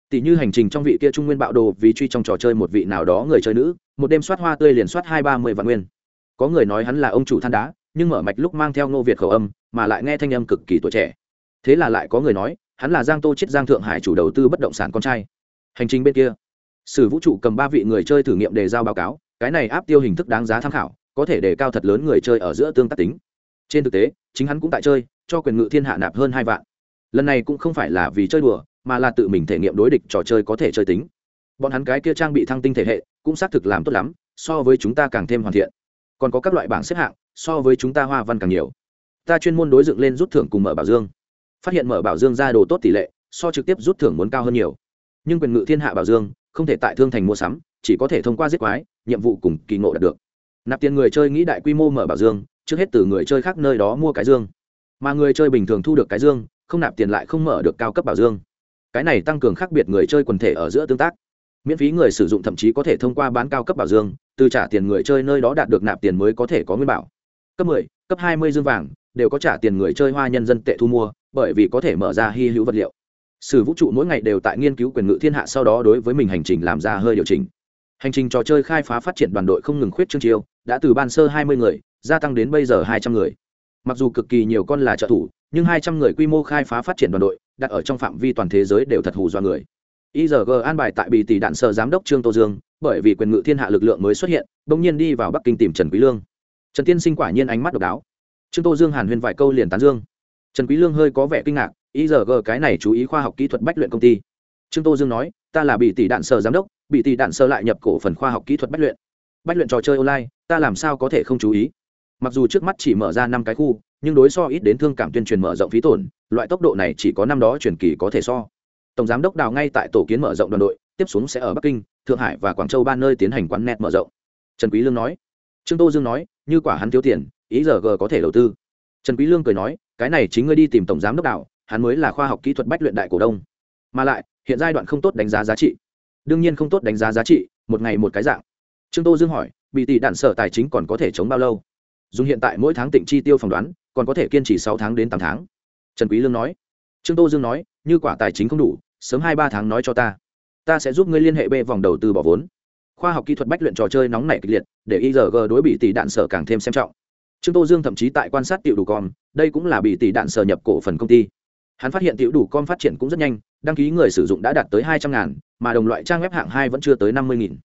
Tỷ như hành trình trong vị kia trung nguyên bạo đồ vì truy trong trò chơi một vị nào đó người chơi nữ, một đêm soát hoa tươi liền soát hai ba mươi vạn nguyên. Có người nói hắn là ông chủ than đá nhưng mở mạch lúc mang theo ngô việt khẩu âm, mà lại nghe thanh âm cực kỳ tuổi trẻ. Thế là lại có người nói, hắn là giang tô chết giang thượng hải chủ đầu tư bất động sản con trai. Hành trình bên kia, sử vũ trụ cầm ba vị người chơi thử nghiệm đề giao báo cáo, cái này áp tiêu hình thức đáng giá tham khảo, có thể đề cao thật lớn người chơi ở giữa tương tác tính. Trên thực tế, chính hắn cũng tại chơi, cho quyền ngự thiên hạ nạp hơn hai vạn. Lần này cũng không phải là vì chơi đùa, mà là tự mình thể nghiệm đối địch trò chơi có thể chơi tính. Bọn hắn cái kia trang bị thăng tinh thể hệ, cũng xác thực làm tốt lắm, so với chúng ta càng thêm hoàn thiện. Còn có các loại bảng xếp hạng so với chúng ta hoa văn càng nhiều. Ta chuyên môn đối dựng lên rút thưởng cùng mở bảo dương. Phát hiện mở bảo dương ra đồ tốt tỷ lệ, so trực tiếp rút thưởng muốn cao hơn nhiều. Nhưng quyền ngự thiên hạ bảo dương, không thể tại thương thành mua sắm, chỉ có thể thông qua giết quái, nhiệm vụ cùng kỳ ngộ đạt được. Nạp tiền người chơi nghĩ đại quy mô mở bảo dương, trước hết từ người chơi khác nơi đó mua cái dương. Mà người chơi bình thường thu được cái dương, không nạp tiền lại không mở được cao cấp bảo dương. Cái này tăng cường khác biệt người chơi quần thể ở giữa tương tác. Miễn phí người sử dụng thậm chí có thể thông qua bán cao cấp bảo dương, từ trả tiền người chơi nơi đó đạt được nạp tiền mới có thể có nguyên bảo cấp 10, cấp 20 dương vàng đều có trả tiền người chơi hoa nhân dân tệ thu mua bởi vì có thể mở ra hy hữu vật liệu. Sử vũ trụ mỗi ngày đều tại nghiên cứu quyền ngự thiên hạ sau đó đối với mình hành trình làm ra hơi điều chỉnh. Hành trình trò chơi khai phá phát triển đoàn đội không ngừng khuyết chương chiêu đã từ ban sơ 20 người gia tăng đến bây giờ 200 người. Mặc dù cực kỳ nhiều con là trợ thủ nhưng 200 người quy mô khai phá phát triển đoàn đội đặt ở trong phạm vi toàn thế giới đều thật hù do người. IZG an bài tại bì tỷ đạn sở giám đốc trương tô dương bởi vì quyền ngự thiên hạ lực lượng mới xuất hiện bỗng nhiên đi vào bắc kinh tìm trần quý lương trần tiên sinh quả nhiên ánh mắt độc đáo. Trương tô dương hàn huyên vài câu liền tán dương. Trần quý lương hơi có vẻ kinh ngạc, ý igg cái này chú ý khoa học kỹ thuật bách luyện công ty. Trương tô dương nói, ta là bị tỷ đạn sở giám đốc, bị tỷ đạn sở lại nhập cổ phần khoa học kỹ thuật bách luyện. Bách luyện trò chơi online, ta làm sao có thể không chú ý? Mặc dù trước mắt chỉ mở ra năm cái khu, nhưng đối so ít đến thương cảm tuyên truyền mở rộng phí tổn, loại tốc độ này chỉ có năm đó truyền kỳ có thể so. Tổng giám đốc đào ngay tại tổ kiến mở rộng đoàn đội, tiếp xuống sẽ ở bắc kinh, thượng hải và quảng châu ba nơi tiến hành quán net mở rộng. Trần quý lương nói. Trương tô dương nói như quả hắn thiếu tiền, ý giờ g có thể đầu tư. Trần quý lương cười nói, cái này chính ngươi đi tìm tổng giám đốc đạo, hắn mới là khoa học kỹ thuật bách luyện đại cổ đông. Mà lại, hiện giai đoạn không tốt đánh giá giá trị. Đương nhiên không tốt đánh giá giá trị, một ngày một cái dạng. Trương tô dương hỏi, bị tỷ đạn sở tài chính còn có thể chống bao lâu? Dùng hiện tại mỗi tháng tỉnh chi tiêu phỏng đoán, còn có thể kiên trì sáu tháng đến tám tháng. Trần quý lương nói. Trương tô dương nói, như quả tài chính không đủ, sớm hai ba tháng nói cho ta. Ta sẽ giúp ngươi liên hệ bê vòng đầu tư bỏ vốn khoa học kỹ thuật bách luyện trò chơi nóng nảy kịch liệt, để igg đối bị tỷ đạn sở càng thêm xem trọng. Trương tô dương thậm chí tại quan sát tiểu đủ com, đây cũng là bị tỷ đạn sở nhập cổ phần công ty. Hắn phát hiện tiểu đủ com phát triển cũng rất nhanh, đăng ký người sử dụng đã đạt tới hai trăm ngàn, mà đồng loại trang web hạng hai vẫn chưa tới năm mươi nghìn.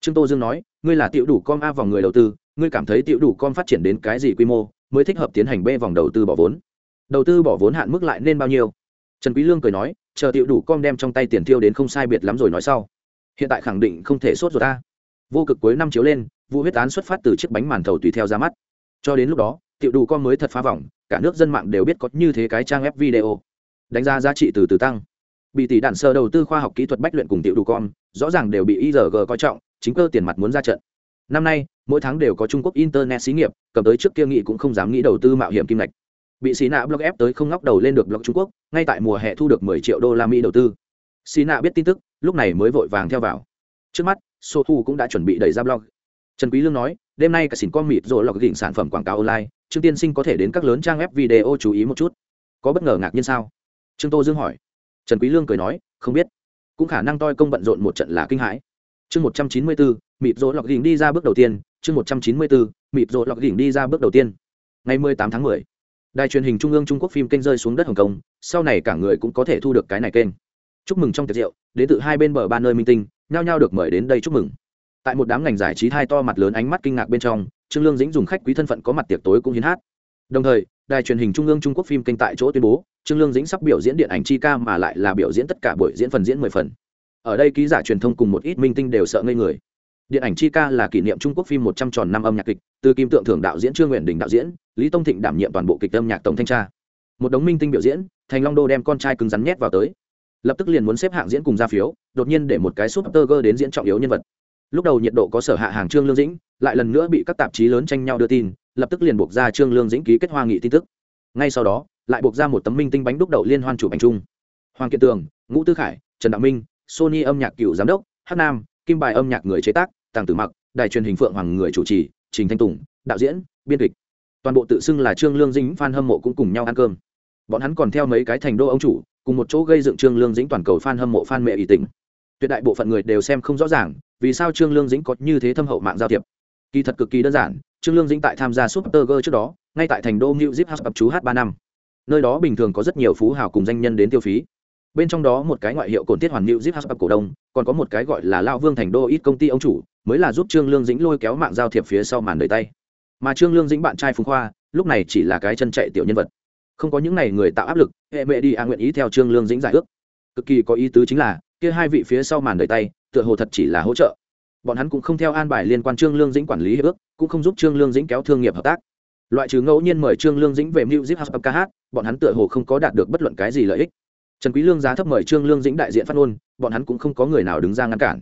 Trương tô dương nói, ngươi là tiểu đủ com a vòng người đầu tư, ngươi cảm thấy tiểu đủ com phát triển đến cái gì quy mô, mới thích hợp tiến hành b vòng đầu tư bỏ vốn? Đầu tư bỏ vốn hạn mức lại nên bao nhiêu? Trần quý lương cười nói, chờ tiểu đủ com đem trong tay tiền tiêu đến không sai biệt lắm rồi nói sau hiện tại khẳng định không thể sốt rồi ta. Vô cực cuối năm chiếu lên, vụ huyết án xuất phát từ chiếc bánh màn thầu tùy theo ra mắt. Cho đến lúc đó, tiểu đủ con mới thật phá vòng cả nước dân mạng đều biết có như thế cái trang web video. Đánh giá giá trị từ từ tăng. Bị tỷ đạn sơ đầu tư khoa học kỹ thuật bách luyện cùng tiểu đủ con, rõ ràng đều bị igg coi trọng, chính cơ tiền mặt muốn ra trận. Năm nay, mỗi tháng đều có trung quốc internet xí nghiệp, cầm tới trước kia nghị cũng không dám nghĩ đầu tư mạo hiểm kim ngạch. Bị xí nạ blog ép tới không ngóc đầu lên được blog trung quốc, ngay tại mùa hè thu được 10 triệu đô la mỹ đầu tư xì nạ biết tin tức lúc này mới vội vàng theo vào. Trước mắt số thu cũng đã chuẩn bị đẩy ra blog. Trần quý lương nói đêm nay cả xỉn con mịt rồi lọc đỉnh sản phẩm quảng cáo online trương tiên sinh có thể đến các lớn trang web video chú ý một chút. Có bất ngờ ngạc nhiên sao? Trương tô dương hỏi. Trần quý lương cười nói không biết. Cũng khả năng toi công bận rộn một trận là kinh hãi. Chương 194, mịt rồi lọc đỉnh đi ra bước đầu tiên. Chương 194, mịt rồi lọc đỉnh đi ra bước đầu tiên. Ngày 18 tháng 10 đài truyền hình trung ương trung quốc phim kênh rơi xuống đất hồng kông sau này cả người cũng có thể thu được cái này kênh chúc mừng trong tiệc rượu, đến từ hai bên bờ ba nơi minh tinh, nhao nhao được mời đến đây chúc mừng. Tại một đám ngành giải trí thai to mặt lớn ánh mắt kinh ngạc bên trong, trương lương dĩnh dùng khách quý thân phận có mặt tiệc tối cũng hiến hát. Đồng thời, đài truyền hình trung ương trung quốc phim kênh tại chỗ tuyên bố, trương lương dĩnh sắp biểu diễn điện ảnh chi ca mà lại là biểu diễn tất cả buổi diễn phần diễn mười phần. Ở đây ký giả truyền thông cùng một ít minh tinh đều sợ ngây người. Điện ảnh chi ca là kỷ niệm trung quốc phim một trăm tròn năm âm nhạc kịch, từ kim tượng thưởng đạo diễn trương nguyện đình đạo diễn, lý tông thịnh đảm nhiệm toàn bộ kịch âm nhạc tổng thanh tra. Một đống minh tinh biểu diễn, thành long đô đem con trai cứng rắn nhét vào tới lập tức liền muốn xếp hạng diễn cùng ra phiếu, đột nhiên để một cái súp tơ gơ đến diễn trọng yếu nhân vật. Lúc đầu nhiệt độ có sở hạ hàng trương lương dĩnh, lại lần nữa bị các tạp chí lớn tranh nhau đưa tin, lập tức liền buộc ra trương lương dĩnh ký kết hoa nghị tin tức. Ngay sau đó, lại buộc ra một tấm minh tinh bánh đúc đậu liên hoan chủ bánh chung. Hoàng kiện tường, ngũ tư khải, trần đạo minh, sony âm nhạc cựu giám đốc hát nam, kim bài âm nhạc người chế tác, tàng tử mặc, đài truyền hình phượng hoàng người chủ trì, trình thanh tùng, đạo diễn, biên kịch. Toàn bộ tự xưng là trương lương dĩnh phan hâm mộ cũng cùng nhau ăn cơm. Bọn hắn còn theo mấy cái thành đô ông chủ cùng một chỗ gây dựng trương lương dĩnh toàn cầu f hâm mộ f mẹ ý tình tuyệt đại bộ phận người đều xem không rõ ràng, vì sao trương lương dĩnh có như thế thâm hậu mạng giao thiệp. Kỳ thật cực kỳ đơn giản, trương lương dĩnh tại tham gia super girl trước đó, ngay tại thành đô new zip house ập chú h ba năm. Nơi đó bình thường có rất nhiều phú hào cùng danh nhân đến tiêu phí. Bên trong đó một cái ngoại hiệu cồn tiết hoàn new zip house ập cổ đông, còn có một cái gọi là lao vương thành đô ít công ty ông chủ, mới là giúp trương lương dĩnh lôi kéo mạng giao thiệp phía sau màn đời tay. Mà trương lương dĩnh bạn trai phùng khoa, lúc này chỉ là cái chân chạy tiểu nhân vật không có những n à y người tạo áp lực, hệ mẹ đi a nguyện ý theo trương lương dĩnh giải ước. Cực kỳ có ý tứ chính là, kia hai vị phía sau màn đời tay, tựa hồ thật chỉ là hỗ trợ. Bọn hắn cũng không theo an bài liên quan trương lương dĩnh quản lý hiệp ước, cũng không giúp trương lương dĩnh kéo thương nghiệp hợp tác. Loại trừ ngẫu nhiên mời trương lương dĩnh về music house ca hát, bọn hắn tựa hồ không có đạt được bất luận cái gì lợi ích. Trần quý lương giá thấp mời trương lương dĩnh đại diện phát ngôn, bọn hắn cũng không có người nào đứng ra ngăn cản.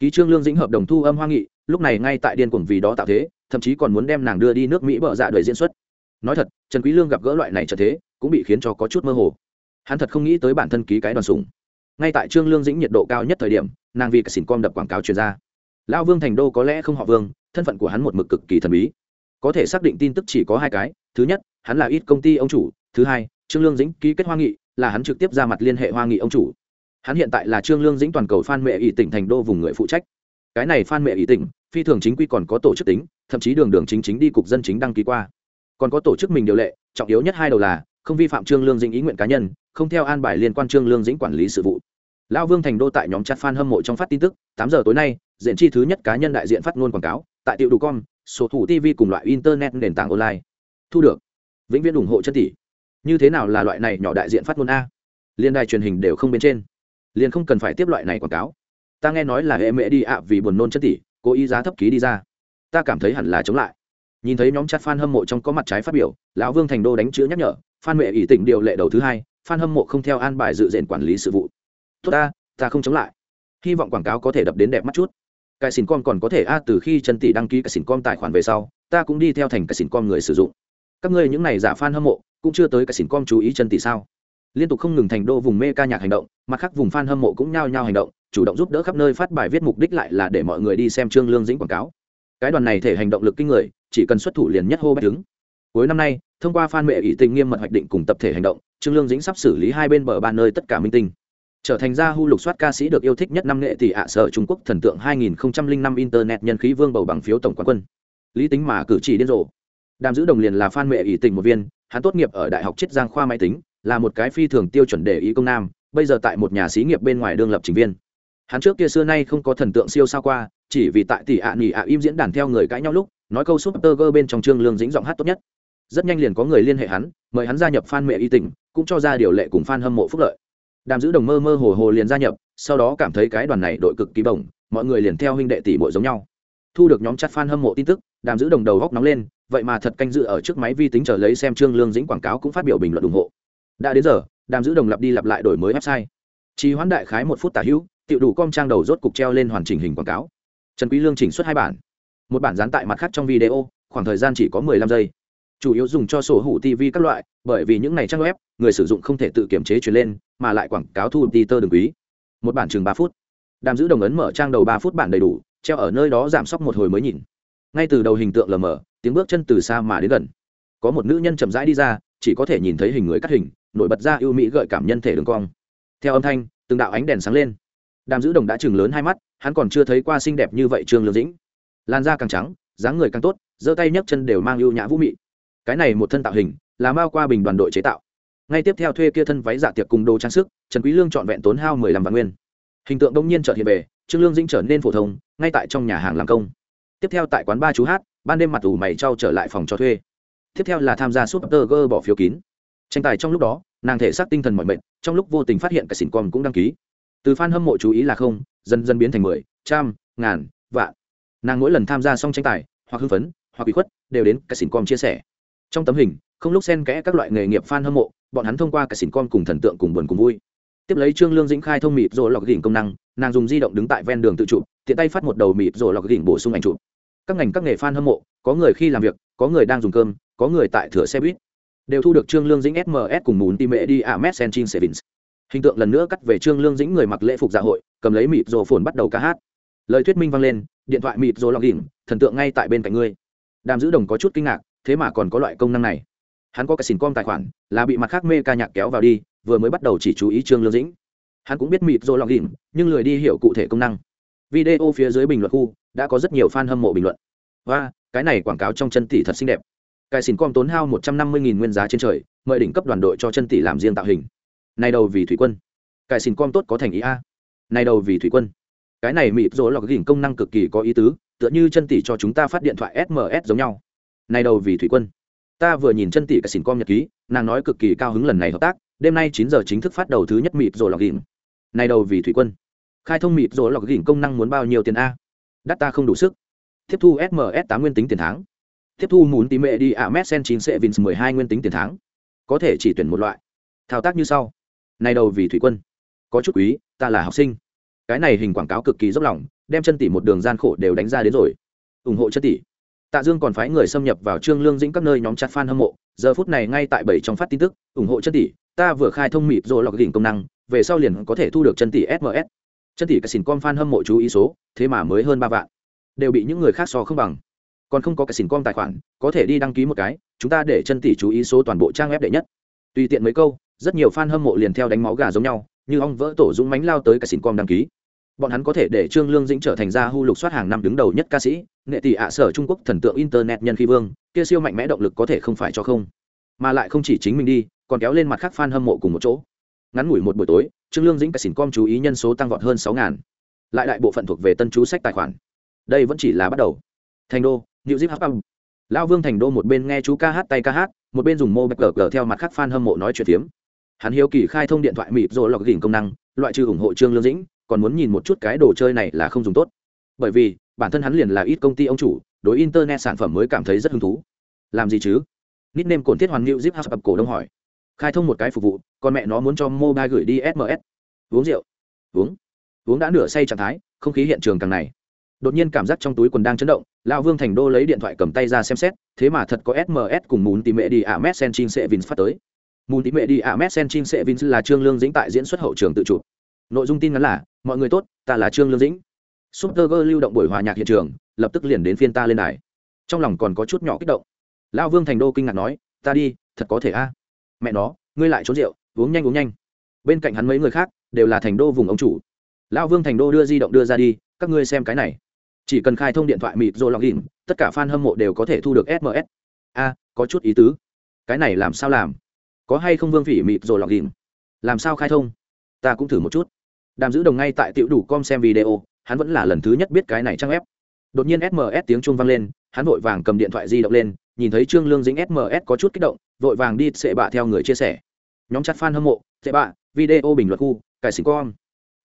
Ký trương lương dĩnh hợp đồng thu âm hoa nghị, lúc này ngay tại điên cuồng vì đó tạo thế, thậm chí còn muốn đem nàng đưa đi nước mỹ bợ dạ đời diễn xuất nói thật, trần quý lương gặp gỡ loại này trở thế, cũng bị khiến cho có chút mơ hồ. Hắn thật không nghĩ tới bản thân ký cái đoàn sủng. Ngay tại trương lương dĩnh nhiệt độ cao nhất thời điểm, nàng vì cả xỉn com đập quảng cáo truyền ra. Lão vương thành đô có lẽ không họ vương, thân phận của hắn một mực cực kỳ thần bí. Có thể xác định tin tức chỉ có hai cái, thứ nhất, hắn là ít công ty ông chủ, thứ hai, trương lương dĩnh ký kết hoa nghị, là hắn trực tiếp ra mặt liên hệ hoa nghị ông chủ. Hắn hiện tại là trương lương dĩnh toàn cầu phan mẹ ỷ tỉnh thành đô vùng người phụ trách. Cái này phan mẹ ỷ tỉnh, phi thường chính quy còn có tổ chức tính, thậm chí đường đường chính chính đi cục dân chính đăng ký qua còn có tổ chức mình điều lệ, trọng yếu nhất hai đầu là, không vi phạm trương lương dĩnh ý nguyện cá nhân, không theo an bài liên quan trương lương dĩnh quản lý sự vụ. Lão vương thành đô tại nhóm chat fan hâm mộ trong phát tin tức, tám giờ tối nay diện chi thứ nhất cá nhân đại diện phát ngôn quảng cáo, tại tiệu đủ com sổ thủ tv cùng loại internet nền tảng online. Thu được. Vĩnh viễn ủng hộ chân tỷ. Như thế nào là loại này nhỏ đại diện phát ngôn a? Liên đài truyền hình đều không bên trên. Liền không cần phải tiếp loại này quảng cáo. Ta nghe nói là hệ mẹ đi ạ vì buồn nôn chân tỷ, cố ý giá thấp ký đi ra. Ta cảm thấy hẳn là chống lại nhìn thấy nhóm chat fan hâm mộ trong có mặt trái phát biểu, lão vương thành đô đánh chữ nhắc nhở phan mẹ ỷ tỉnh điều lệ đầu thứ hai, fan hâm mộ không theo an bài dự diện quản lý sự vụ. Tốt ta ta không chống lại. Hy vọng quảng cáo có thể đập đến đẹp mắt chút. Cái xỉn con còn có thể, a, từ khi chân tỷ đăng ký cái xỉn con tài khoản về sau, ta cũng đi theo thành cái xỉn con người sử dụng. Các ngươi những này giả fan hâm mộ, cũng chưa tới cái xỉn con chú ý chân tỷ sao? Liên tục không ngừng thành đô vùng mê ca nhạc hành động, mặt khác vùng fan hâm mộ cũng nhao nhao hành động, chủ động giúp đỡ khắp nơi phát bài viết mục đích lại là để mọi người đi xem trương lương dĩnh quảng cáo. Cái đoàn này thể hành động lực kinh người chỉ cần xuất thủ liền nhất hô bách đứng. Cuối năm nay, thông qua fan mẹ ỷ tình nghiêm mật hoạch định cùng tập thể hành động, trương lương dĩnh sắp xử lý hai bên bờ ba nơi tất cả minh tinh. Trở thành gia hu lục soát ca sĩ được yêu thích nhất năm nghệ tỷ ạ sở trung quốc thần tượng 2005 internet nhân khí vương bầu bằng phiếu tổng quán quân. Lý tính mà cử chỉ điên rồ. Đàm giữ đồng liền là fan mẹ ỷ tình một viên, hắn tốt nghiệp ở đại học chiết giang khoa máy tính, là một cái phi thường tiêu chuẩn để ý công nam, bây giờ tại một nhà xí nghiệp bên ngoài đương lập trình viên. Hắn trước kia xưa nay không có thần tượng siêu sao qua, chỉ vì tại tỷ ạ à ạ im diễn đàn theo người cãi nhau lúc nói câu súp tơ gơ bên trong trương lương dĩnh giọng hát tốt nhất. Rất nhanh liền có người liên hệ hắn, mời hắn gia nhập fan mẹ y tình, cũng cho ra điều lệ cùng fan hâm mộ phúc lợi. Đàm giữ đồng mơ mơ hồ hồ liền gia nhập, sau đó cảm thấy cái đoàn này đội cực kỳ bổng, mọi người liền theo huynh đệ tỷ bội giống nhau. Thu được nhóm chặt fan hâm mộ tin tức, đàm giữ đồng đầu góc nóng lên, vậy mà thật canh dự ở trước máy vi tính chờ lấy xem trương lương dĩnh quảng cáo cũng phát biểu bình luận ủng hộ. Đã đến giờ, đàm giữ đồng lặp đi lặp lại đổi mới website. Trì hoãn đại khái một phút tả hữu, tiểu đủ com trang đầu rốt cục treo lên hoàn chỉnh hình quảng cáo. Trần quý lương chỉnh xuất hai bản một bản dán tại mặt khác trong video, khoảng thời gian chỉ có 15 giây. Chủ yếu dùng cho sổ hủ tv các loại, bởi vì những này trang web, người sử dụng không thể tự kiểm chế chuyển lên, mà lại quảng cáo thu ti tơ đường quý. Một bản chừng ba phút. Đàm giữ đồng ấn mở trang đầu ba phút bản đầy đủ, treo ở nơi đó giảm sốc một hồi mới nhìn. Ngay từ đầu hình tượng lờ mờ, tiếng bước chân từ xa mà đến gần. Có một nữ nhân chậm rãi đi ra, chỉ có thể nhìn thấy hình người cắt hình, nổi bật ra ưu mỹ gợi cảm nhân thể đường cong. Theo âm thanh, từng đạo ánh đèn sáng lên. Đàm giữ đồng đã chừng lớn hai mắt, hắn còn chưa thấy qua xinh đẹp như vậy trương lương dĩnh làn da càng trắng, dáng người càng tốt, giơ tay nhấc chân đều mang ưu nhã vũ mị. Cái này một thân tạo hình, là mao qua bình đoàn đội chế tạo. Ngay tiếp theo thuê kia thân váy dạ tiệc cùng đồ trang sức, trần quý lương chọn vẹn tốn hao mười lăm vạn nguyên. Hình tượng đông nhiên chợt hiện về, trương lương dĩnh trở nên phổ thông, ngay tại trong nhà hàng làm công. Tiếp theo tại quán ba chú hát, ban đêm mặt ủ mày trao trở lại phòng cho thuê. Tiếp theo là tham gia super gơ bỏ phiếu kín. Tranh tài trong lúc đó, nàng thể xác tinh thần mọi mệnh trong lúc vô tình phát hiện cả xỉn con cũng đăng ký. Từ fan hâm mộ chú ý là không, dần dần biến thành mười, trăm, ngàn, vạn nàng mỗi lần tham gia xong tranh tài, hoặc hưng phấn, hoặc bị khuất, đều đến cả xỉn com chia sẻ. Trong tấm hình, không lúc xen kẽ các loại nghề nghiệp fan hâm mộ, bọn hắn thông qua cả xỉn com cùng thần tượng cùng buồn cùng vui. Tiếp lấy trương lương dĩnh khai thông mịp rồi lọc đỉnh công năng, nàng dùng di động đứng tại ven đường tự chụp, tiện tay phát một đầu mịp rồi lọc đỉnh bổ sung ảnh chụp. Các ngành các nghề fan hâm mộ, có người khi làm việc, có người đang dùng cơm, có người tại thửa xe buýt. Đều thu được trương lương dĩnh sms cùng mùn tim mẹ đi à a messenger savings. Hình tượng lần nữa cắt về trương lương dĩnh người mặc lễ phục dạ hội, cầm lấy mịp rồ phồn bắt đầu ca hát. Lời thuyết minh vang lên điện thoại mịp rồi lọc đỉnh thần tượng ngay tại bên cạnh ngươi. Đàm giữ đồng có chút kinh ngạc, thế mà còn có loại công năng này. Hắn có cái xỉn com tài khoản, là bị mặt khác mê ca nhạc kéo vào đi, vừa mới bắt đầu chỉ chú ý trương lương dĩnh. Hắn cũng biết mịp rồi lọc đỉnh nhưng lười đi hiểu cụ thể công năng. Video phía dưới bình luận khu, đã có rất nhiều fan hâm mộ bình luận. Và, cái này quảng cáo trong chân tỷ thật xinh đẹp. Cái xỉn com tốn hao một trăm năm mươi nguyên giá trên trời, mời đỉnh cấp đoàn đội cho chân tỷ làm riêng tạo hình. Này đầu vì thủy quân. Cái xỉn com tốt có thành ý a. Này đầu vì thủy quân cái này mịp rồ lọc đỉnh công năng cực kỳ có ý tứ, tựa như chân tỷ cho chúng ta phát điện thoại sms giống nhau. Này đầu vì thủy quân, ta vừa nhìn chân tỷ cái xỉn com nhật ký, nàng nói cực kỳ cao hứng lần này hợp tác, đêm nay chín giờ chính thức phát đầu thứ nhất mịp rồi lọc gỉnh. Này đầu vì thủy quân, khai thông mịt rồi lọc gỉnh công năng muốn bao nhiêu tiền a? Đắt ta không đủ sức. Tiếp thu sms tám nguyên tính tiền tháng. Tiếp thu muốn tí mệ đi ạ, mét sen chín sẽ vins mười hai nguyên tính tiền tháng. Có thể chỉ tuyển một loại. Thao tác như sau. Này đầu vì thủy quân, có chút quý, ta là học sinh cái này hình quảng cáo cực kỳ dốc lòng, đem chân tỷ một đường gian khổ đều đánh ra đến rồi. Ủng hộ chân tỷ. Tạ dương còn phái người xâm nhập vào trương lương dĩnh các nơi nhóm chặt fan hâm mộ, giờ phút này ngay tại bảy trong phát tin tức, ủng hộ chân tỷ, ta vừa khai thông mịp rồi lọc đỉnh công năng, về sau liền có thể thu được chân tỷ sms chân tỷ cái xỉn com fan hâm mộ chú ý số, thế mà mới hơn ba vạn. Đều bị những người khác so không bằng. Còn không có cái xỉn com tài khoản, có thể đi đăng ký một cái, chúng ta để chân tỷ chú ý số toàn bộ trang web đệ nhất. Tùy tiện mấy câu, rất nhiều fan hâm mộ liền theo đánh máu gà giống nhau, như ong vỡ tổ dũng mánh lao tới cái xỉn com đăng ký bọn hắn có thể để trương lương dĩnh trở thành gia hu lục soát hàng năm đứng đầu nhất ca sĩ, nghệ tỷ ạ sở trung quốc thần tượng internet nhân khi vương, kia siêu mạnh mẽ động lực có thể không phải cho không. Mà lại không chỉ chính mình đi, còn kéo lên mặt khác fan hâm mộ cùng một chỗ. Ngắn ngủi một buổi tối, trương lương dĩnh cả xỉn com chú ý nhân số tăng vọt hơn sáu ngàn. Lại đại bộ phận thuộc về tân chú sách tài khoản. Đây vẫn chỉ là bắt đầu. Thành đô, new zip hấp lao vương thành đô một bên nghe chú ca hát tay ca hát, một bên dùng mô bạch gờ theo mặt khác fan hâm mộ nói chuyện phiếm. Hắn hiếu kỳ khai thông điện thoại mịp rồi lọc gỉnh công năng, loại trừ ủng hộ trương lương dĩnh còn muốn nhìn một chút cái đồ chơi này là không dùng tốt. Bởi vì, bản thân hắn liền là ít công ty ông chủ, đối internet sản phẩm mới cảm thấy rất hứng thú. Làm gì chứ? Nít nêm cồn thiết hoàn ngữ zip house ập cổ đông hỏi. Khai thông một cái phục vụ còn mẹ nó muốn cho mobile gửi đi sms uống rượu. Uống. Uống đã nửa say trạng thái, không khí hiện trường càng này. Đột nhiên cảm giác trong túi quần đang chấn động, lão vương thành đô lấy điện thoại cầm tay ra xem xét, thế mà thật có sms cùng muốn tìm mẹ đi ạ messen chin sẽ vins phát tới. Mún tìm mẹ đi ạ messen chin sẽ vins là trương lương dĩnh tại diễn xuất hậu trường tự chụp nội dung tin ngắn là, mọi người tốt, ta là trương lương dĩnh. Super girl lưu động buổi hòa nhạc hiện trường, lập tức liền đến phiên ta lên đài. Trong lòng còn có chút nhỏ kích động. Lão vương thành đô kinh ngạc nói, ta đi, thật có thể a. Mẹ nó, ngươi lại trốn rượu, uống nhanh uống nhanh. Bên cạnh hắn mấy người khác, đều là thành đô vùng ông chủ. Lão vương thành đô đưa di động đưa ra đi, các ngươi xem cái này. Chỉ cần khai thông điện thoại mịt rồi login, tất cả fan hâm mộ đều có thể thu được sms a, có chút ý tứ. Cái này làm sao làm? Có hay không vương phỉ mịt rồi login? Làm sao khai thông? Ta cũng thử một chút đàm giữ đồng ngay tại tiểu đủ com xem video, hắn vẫn là lần thứ nhất biết cái này trang ép đột nhiên sms tiếng chuông vang lên, hắn vội vàng cầm điện thoại di động lên, nhìn thấy trương lương dính sms có chút kích động, vội vàng đi sệ bạ theo người chia sẻ. Nhóm chat fan hâm mộ, sệ bạ, video bình luận khu, cải sinh con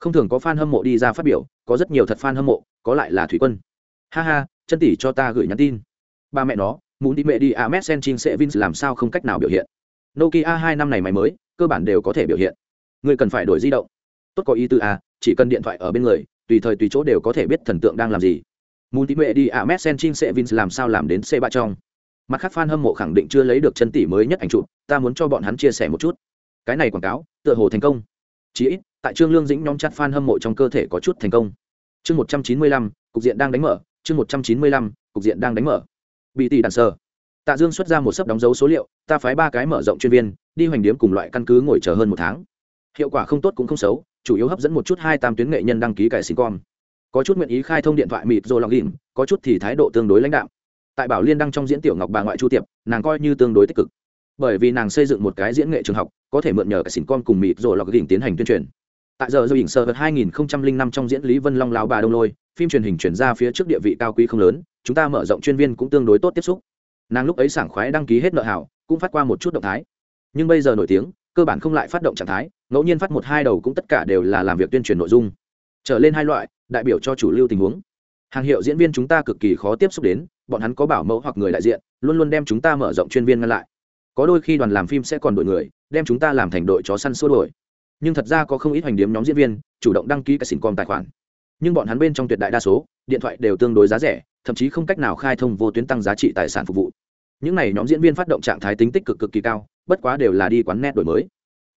không thường có fan hâm mộ đi ra phát biểu, có rất nhiều thật fan hâm mộ, có lại là thủy quân. Ha ha, chân tỷ cho ta gửi nhắn tin. Ba mẹ nó, muốn đi mẹ đi à, a messen chin sẽ vins làm sao không cách nào biểu hiện. Nokia hai năm này máy mới, cơ bản đều có thể biểu hiện. Người cần phải đổi di động tốt có ý tư à? chỉ cần điện thoại ở bên người, tùy thời tùy chỗ đều có thể biết thần tượng đang làm gì. Muốn tí mệ đi à mét sen sẽ vin làm sao làm đến c ba trong. Mặt khác fan hâm mộ khẳng định chưa lấy được chân tỷ mới nhất ảnh chụp, ta muốn cho bọn hắn chia sẻ một chút. Cái này quảng cáo, tựa hồ thành công. Chí ít, tại trương lương dĩnh nhóm chặt fan hâm mộ trong cơ thể có chút thành công. Chương một trăm chín mươi lăm, cục diện đang đánh mở. Chương một trăm chín mươi lăm, cục diện đang đánh mở. Bị tỷ đàn sơ tạ dương xuất ra một sấp đóng dấu số liệu, ta phái ba cái mở rộng chuyên viên, đi hoành điếm cùng loại căn cứ ngồi chờ hơn một tháng. Hiệu quả không tốt cũng không xấu chủ yếu hấp dẫn một chút hai tam tuyến nghệ nhân đăng ký cải sinh con có chút nguyện ý khai thông điện thoại mịt rồi login, có chút thì thái độ tương đối lãnh đạo tại bảo liên đăng trong diễn tiểu ngọc bà ngoại chu tiệp, nàng coi như tương đối tích cực. Bởi vì nàng xây dựng một cái diễn nghệ trường học, có thể mượn nhờ cải sinh con cùng mịt rồi login tiến hành tuyên truyền. Tại giờ do hình sơ vật 2005 trong diễn lý vân long lao bà đông lôi, phim truyền hình chuyển ra phía trước địa vị cao quý không lớn, chúng ta mở rộng chuyên viên cũng tương đối tốt tiếp xúc. Nàng lúc ấy sảng khoái đăng ký hết nợ hảo, cũng phát qua một chút động thái. Nhưng bây giờ nổi tiếng cơ bản không lại phát động trạng thái, ngẫu nhiên phát một hai đầu cũng tất cả đều là làm việc tuyên truyền nội dung. Trở lên hai loại, đại biểu cho chủ lưu tình huống. Hàng hiệu diễn viên chúng ta cực kỳ khó tiếp xúc đến, bọn hắn có bảo mẫu hoặc người đại diện, luôn luôn đem chúng ta mở rộng chuyên viên ngăn lại. Có đôi khi đoàn làm phim sẽ còn đội người, đem chúng ta làm thành đội chó săn xua đuổi. Nhưng thật ra có không ít hoành điếm nhóm diễn viên, chủ động đăng ký cái xỉn com tài khoản. Nhưng bọn hắn bên trong tuyệt đại đa số, điện thoại đều tương đối giá rẻ, thậm chí không cách nào khai thông vô tuyến tăng giá trị tài sản phục vụ. Những n à y nhóm diễn viên phát động trạng thái tính tích cực cực kỳ cao bất quá đều là đi quán nét đổi mới.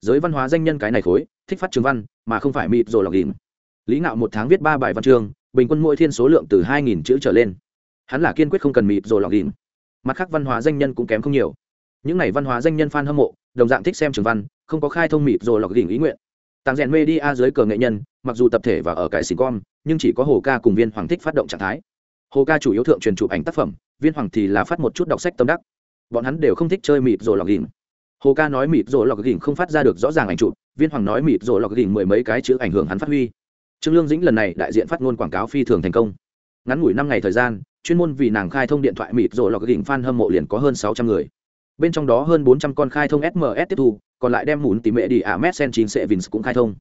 Giới văn hóa danh nhân cái này khối, thích phát trường văn, mà không phải mịt rồi lọc ghìm lý ngạo một tháng viết ba bài văn chương, bình quân mỗi thiên số lượng từ hai nghìn chữ trở lên. Hắn là kiên quyết không cần mịt rồi lọc ghìm mặt khác văn hóa danh nhân cũng kém không nhiều. Những n à y văn hóa danh nhân f a n hâm mộ, đồng dạng thích xem trường văn, không có khai thông mịt rồi lọc ghìm ý nguyện. Tàng rèn media dưới cờ nghệ nhân, mặc dù tập thể và ở cái xì con nhưng chỉ có hồ ca cùng viên hoàng thích phát động trạng thái. Hồ ca chủ yếu thượng truyền chụp ảnh tác phẩm, viên hoàng thì là phát một chút đọc sách tâm đắc. Bọn hắn đều không thích chơi mịt rồi lọc ghìm hồ ca nói mịt rồi lọc gỉnh không phát ra được rõ ràng ảnh chụp, viên hoàng nói mịt rồi lọc gỉnh mười mấy cái chữ ảnh hưởng hắn phát huy. Trương lương dĩnh lần này đại diện phát ngôn quảng cáo phi thường thành công. Ngắn ngủi năm ngày thời gian, chuyên môn vì nàng khai thông điện thoại mịt rồi lọc gỉnh fan hâm mộ liền có hơn sáu trăm người. Bên trong đó hơn bốn trăm con khai thông sms tiếp thu, còn lại đem muốn tỉ mệ đi ả mét chín sẽ vins cũng khai thông.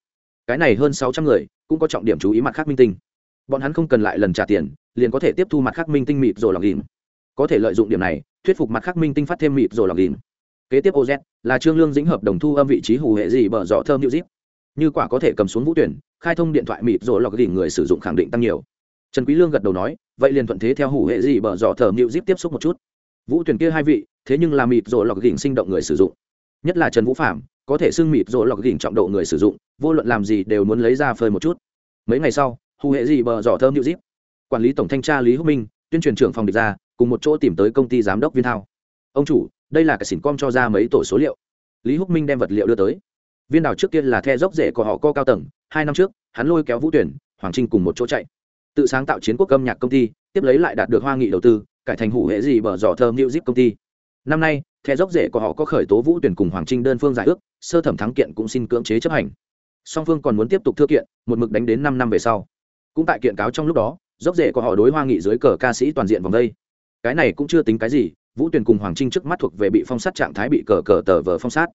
Cái này hơn sáu trăm người, cũng có trọng điểm chú ý mặt khác minh tinh. Bọn hắn không cần lại lần trả tiền, liền có thể tiếp thu mặt khác minh tinh mịt rồi lọc gỉnh. Có thể lợi dụng điểm này, thuyết phục mặt khác minh tinh phát thêm mịt rồi lọc gỉnh kế tiếp oz là trương lương dĩnh hợp đồng thu âm vị trí hù hệ gì bở dọ thơm new zip như quả có thể cầm xuống vũ tuyển, khai thông điện thoại mịt rồi lọc đỉnh người sử dụng khẳng định tăng nhiều. Trần quý lương gật đầu nói, vậy liền thuận thế theo hủ hệ gì bở dọ thơm new zip tiếp xúc một chút. Vũ tuyển kia hai vị, thế nhưng là mịt rồi lọc đỉnh sinh động người sử dụng. Nhất là trần vũ phạm có thể xưng mịt rồi lọc đỉnh trọng độ người sử dụng, vô luận làm gì đều muốn lấy ra phơi một chút. Mấy ngày sau, hù hệ gì bờ dọ thơm new zip quản lý tổng thanh tra lý hữu minh, tuyên truyền trưởng phòng địch ra, cùng một chỗ tìm tới công ty giám đốc viên thao. Ông chủ đây là cái xỉn com cho ra mấy tổ số liệu. Lý húc minh đem vật liệu đưa tới. Viên đào trước tiên là the dốc rễ của họ co cao tầng, hai năm trước, hắn lôi kéo vũ tuyển, hoàng trinh cùng một chỗ chạy. Tự sáng tạo chiến quốc âm nhạc công ty, tiếp lấy lại đạt được hoa nghị đầu tư, cải thành hủ hệ gì bở dò thơm new zip công ty. Năm nay, the dốc rễ của họ có khởi tố vũ tuyển cùng hoàng trinh đơn phương giải ước, sơ thẩm thắng kiện cũng xin cưỡng chế chấp hành. Song phương còn muốn tiếp tục thư kiện, một mực đánh đến năm năm về sau. Cũng tại kiện cáo trong lúc đó, dốc rễ của họ đối hoa nghị dưới cờ ca sĩ toàn diện vòng đây. Cái này cũng chưa tính cái gì vũ tuyền cùng hoàng trinh trước mắt thuộc về bị phong sát trạng thái bị cờ cờ tờ vờ phong sát.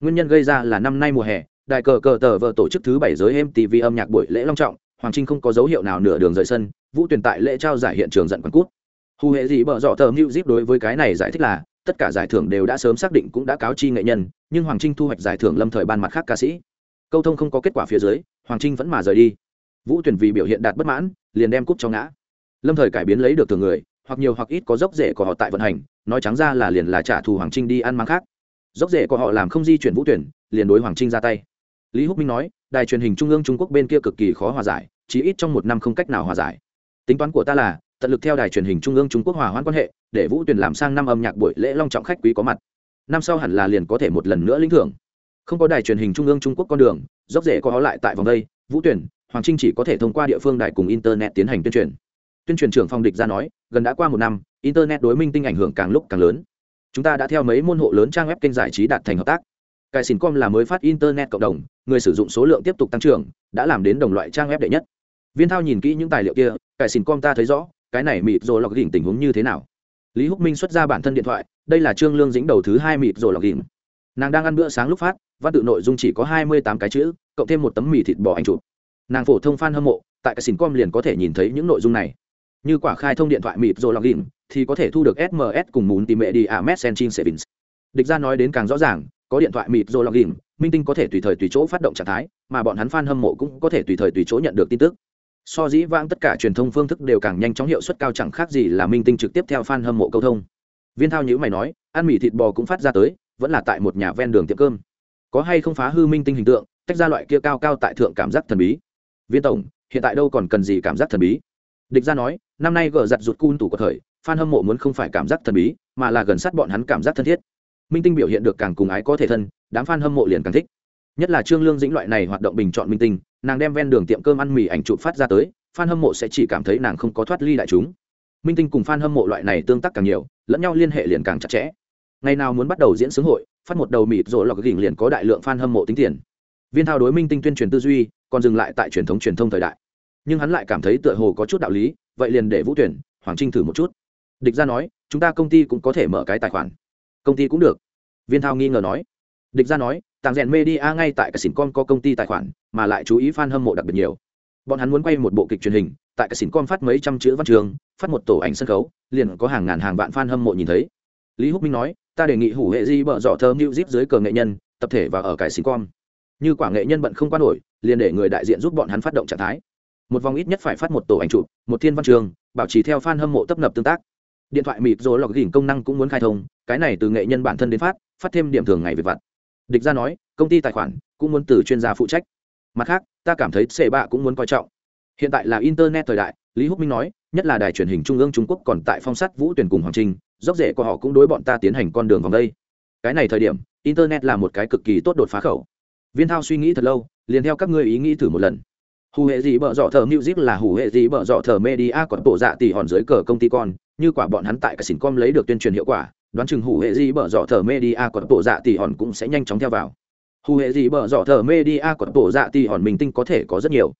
Nguyên nhân gây ra là năm nay mùa hè đại cờ cờ tờ vờ tổ chức thứ bảy giới mtv âm nhạc buổi lễ long trọng, hoàng trinh không có dấu hiệu nào nửa đường rời sân, vũ tuyền tại lễ trao giải hiện trường giận quần cút. Hù hệ gì bợ dọ tờ mưu zip đối với cái này giải thích là, tất cả giải thưởng đều đã sớm xác định cũng đã cáo chi nghệ nhân, nhưng hoàng trinh thu hoạch giải thưởng lâm thời ban mặt khác ca sĩ. Câu thông không có kết quả phía dưới, hoàng trinh vẫn mà rời đi. Vũ tuyển vì biểu hiện đạt bất mãn, liền đem cúp cho ngã. Lâm thời cải biến lấy được thường người, hoặc nhiều hoặc ít có dốc rễ của họ tại vận hành nói trắng ra là liền là trả thù hoàng trinh đi ăn mắng khác. Dốc rễ của họ làm không di chuyển vũ tuyển, liền đối hoàng trinh ra tay. Lý húc minh nói, đài truyền hình trung ương trung quốc bên kia cực kỳ khó hòa giải, chí ít trong một năm không cách nào hòa giải. Tính toán của ta là, tận lực theo đài truyền hình trung ương trung quốc hòa hoãn quan hệ, để vũ tuyển làm sang năm âm nhạc buổi lễ long trọng khách quý có mặt. Năm sau hẳn là liền có thể một lần nữa lĩnh thưởng. Không có đài truyền hình trung ương trung quốc con đường, dốc rễ có họ lại tại vòng đây, vũ tuyển, hoàng trinh chỉ có thể thông qua địa phương đài cùng internet tiến hành tuyên truyền tuyên truyền trưởng phòng địch ra nói, gần đã qua một năm, internet đối minh tinh ảnh hưởng càng lúc càng lớn. Chúng ta đã theo mấy môn hộ lớn trang web kênh giải trí đạt thành hợp tác. Cài xin com là mới phát internet cộng đồng, người sử dụng số lượng tiếp tục tăng trưởng, đã làm đến đồng loại trang web đệ nhất. Viên thao nhìn kỹ những tài liệu kia cài xin com ta thấy rõ, cái này mịt rồi lọc đỉnh tình huống như thế nào. Lý húc minh xuất ra bản thân điện thoại, đây là trương lương dính đầu thứ hai mịt rồi lọc đỉnh. Nàng đang ăn bữa sáng lúc phát, văn tự nội dung chỉ có hai mươi tám cái chữ, cộng thêm một tấm mì thịt bò anh chụp. Nàng phổ thông f a n hâm mộ, tại cái xin com liền có thể nhìn thấy những nội dung này như quả khai thông điện thoại mịp rồi login, thì có thể thu được sms cùng muốn tìm mẹ đi à messenger savings. Địch ra nói đến càng rõ ràng, có điện thoại mịp rồi login, minh tinh có thể tùy thời tùy chỗ phát động trạng thái, mà bọn hắn fan hâm mộ cũng có thể tùy thời tùy chỗ nhận được tin tức. So dĩ vãng tất cả truyền thông phương thức đều càng nhanh chóng hiệu suất cao chẳng khác gì là minh tinh trực tiếp theo fan hâm mộ câu thông. Viên thao nhữ mày nói, ăn mì thịt bò cũng phát ra tới, vẫn là tại một nhà ven đường tiệm cơm. Có hay không phá hư minh tinh hình tượng, tách ra loại kia cao cao tại thượng cảm giác thần bí. Viên tổng, hiện tại đâu còn cần gì cảm giác thần bí? Địch ra nói năm nay gờ giặt rụt cun tủ của thời, fan hâm mộ muốn không phải cảm giác thần bí, mà là gần sát bọn hắn cảm giác thân thiết. Minh tinh biểu hiện được càng cùng ái có thể thân, đám fan hâm mộ liền càng thích. Nhất là trương lương dĩnh loại này hoạt động bình chọn minh tinh, nàng đem ven đường tiệm cơm ăn mì ảnh chụp phát ra tới, fan hâm mộ sẽ chỉ cảm thấy nàng không có thoát ly đại chúng. Minh tinh cùng fan hâm mộ loại này tương tác càng nhiều, lẫn nhau liên hệ liền càng chặt chẽ. Ngày nào muốn bắt đầu diễn xướng hội, phát một đầu mịt rồi lọc gỉnh liền có đại lượng fan hâm mộ tính tiền. Viên thao đối minh tinh tuyên truyền tư duy, còn dừng lại tại truyền thống truyền thông thời đại. Nhưng hắn lại cảm thấy tựa hồ có chút đạo lý vậy liền để vũ tuyển, hoàng trinh thử một chút. Địch gia nói, chúng ta công ty cũng có thể mở cái tài khoản. Công ty cũng được. Viên thao nghi ngờ nói. Địch gia nói, tàng rèn media ngay tại cả xỉn con có công ty tài khoản, mà lại chú ý f a n hâm mộ đặc biệt nhiều. Bọn hắn muốn quay một bộ kịch truyền hình, tại cả xỉn con phát mấy trăm chữ văn trường, phát một tổ ảnh sân khấu, liền có hàng ngàn hàng vạn f a n hâm mộ nhìn thấy. Lý húc minh nói, ta đề nghị hủ hệ di bợ dọ thơm hữu zip dưới cờ nghệ nhân, tập thể và ở cái xỉn con như quả nghệ nhân bận không quan nổi, liền để người đại diện giúp bọn hắn phát động trạng thái một vòng ít nhất phải phát một tổ ảnh chụp, một thiên văn trường, bảo trì theo fan hâm mộ tấp nập tương tác. Điện thoại mịt rồi lọc gỉnh công năng cũng muốn khai thông, cái này từ nghệ nhân bản thân đến phát phát thêm điểm thường ngày về vặt. Địch ra nói, công ty tài khoản cũng muốn từ chuyên gia phụ trách. Mặt khác, ta cảm thấy c bạ cũng muốn coi trọng. Hiện tại là internet thời đại, lý húc minh nói, nhất là đài truyền hình trung ương trung quốc còn tại phong sát vũ tuyển cùng hoàng trinh dốc rễ của họ cũng đối bọn ta tiến hành con đường vòng đây. Cái này thời điểm, internet là một cái cực kỳ tốt đột phá khẩu. Viên thao suy nghĩ thật lâu, liền theo các ngươi ý nghĩ thử một lần hù hệ gì bợ dọ thờ music là hù hệ gì bợ dọ thờ media còn bộ dạ tỷ hòn dưới cờ công ty con, như quả bọn hắn tại cả xỉn com lấy được tuyên truyền hiệu quả, đoán chừng hù hệ gì bợ dọ thờ media còn bộ dạ tỷ hòn cũng sẽ nhanh chóng theo vào. Hù hệ gì bợ dọ thờ media còn bộ dạ tỷ hòn mình tinh có thể có rất nhiều.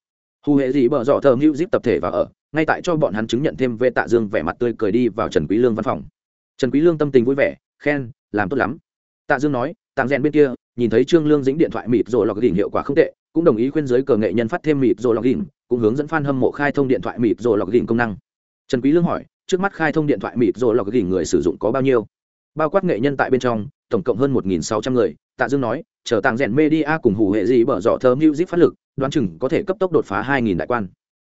Hù hệ gì bợ dọ thờ music tập thể và ở, ngay tại cho bọn hắn chứng nhận thêm về tạ dương vẻ mặt tươi cười đi vào trần quý lương văn phòng. Trần quý lương tâm tình vui vẻ, khen, làm tốt lắm. Tạ dương nói tàng rèn bên kia, nhìn thấy trương lương dính điện thoại mịt rồi lọc đỉnh hiệu quả không tệ cũng đồng ý khuyên giới cờ nghệ nhân phát thêm mịp rồi lọc đỉnh cũng hướng dẫn f a n hâm mộ khai thông điện thoại mịp rồi lọc đỉnh công năng. Trần quý lương hỏi trước mắt khai thông điện thoại mịp rồi lọc đỉnh người sử dụng có bao nhiêu? Bao quát nghệ nhân tại bên trong tổng cộng hơn 1.600 người tạ dương nói chờ tàng rèn media cùng hủ hệ gì bở dọ thơm hữu dít phát lực đoán chừng có thể cấp tốc đột phá 2.000 đại quan.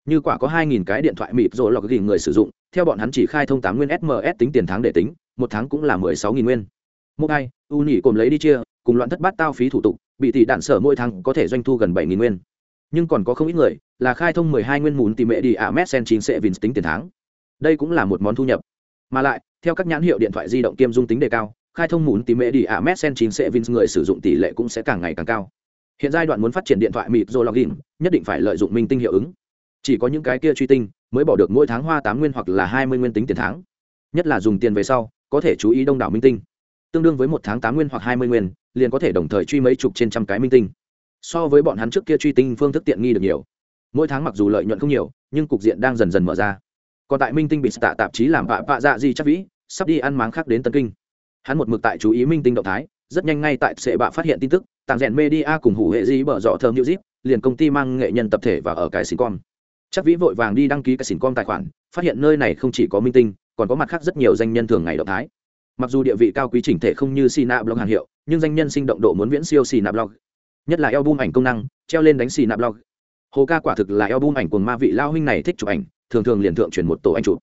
Như quả có 2.000 cái điện thoại mịp rồi lọc đỉnh người sử dụng theo bọn hắn chỉ khai thông 8 nguyên sms tính tiền tháng để tính một tháng cũng là 16.000 nguyên Một ai, u nhỉ cùng lấy đi chia cùng loạn thất bát tao phí thủ tục bị tỷ đạn sở mỗi tháng có thể doanh thu gần 7.000 nguyên. Nhưng còn có không ít người là khai thông 12 nguyên mùn tìm mẹ đi ạ, mét sen chín sẽ vinh tính tiền tháng. Đây cũng là một món thu nhập. Mà lại, theo các nhãn hiệu điện thoại di động kiêm dung tính đề cao, khai thông mùn tìm mẹ đi ạ, mét sen chín sẽ vinh người sử dụng tỷ lệ cũng sẽ càng ngày càng cao. Hiện giai đoạn muốn phát triển điện thoại mịp rồi login, nhất định phải lợi dụng minh tinh hiệu ứng. Chỉ có những cái kia truy tinh mới bỏ được mỗi tháng hoa tám nguyên hoặc là hai mươi nguyên tính tiền tháng. Nhất là dùng tiền về sau, có thể chú ý đông đảo minh tinh tương đương với một tháng tám nguyên hoặc hai mươi nguyên, liền có thể đồng thời truy mấy chục trên trăm cái minh tinh. So với bọn hắn trước kia truy tinh phương thức tiện nghi được nhiều. Mỗi tháng mặc dù lợi nhuận không nhiều, nhưng cục diện đang dần dần mở ra. Còn tại minh tinh bị tạ tạp chí làm vạ vạ dạ gì chắc vĩ, sắp đi ăn máng khác đến tân kinh. Hắn một mực tại chú ý minh tinh động thái, rất nhanh ngay tại sệ bạ phát hiện tin tức, tàng rèn media cùng hủ hệ di bở dọ thơm new zip liền công ty mang nghệ nhân tập thể và ở cái xin com. Chắc vĩ vội vàng đi đăng ký cái xin com tài khoản, phát hiện nơi này không chỉ có minh tinh, còn có mặt khác rất nhiều danh nhân thường ngày động thái mặc dù địa vị cao quý chỉnh thể không như xì nạ blog hàng hiệu, nhưng danh nhân sinh động độ muốn viễn siêu xì nạ blog nhất là album ảnh công năng, treo lên đánh xì nạ blog hồ ca quả thực là album ảnh của ma vị lao huynh này thích chụp ảnh, thường thường liền thượng chuyển một tổ anh chụp.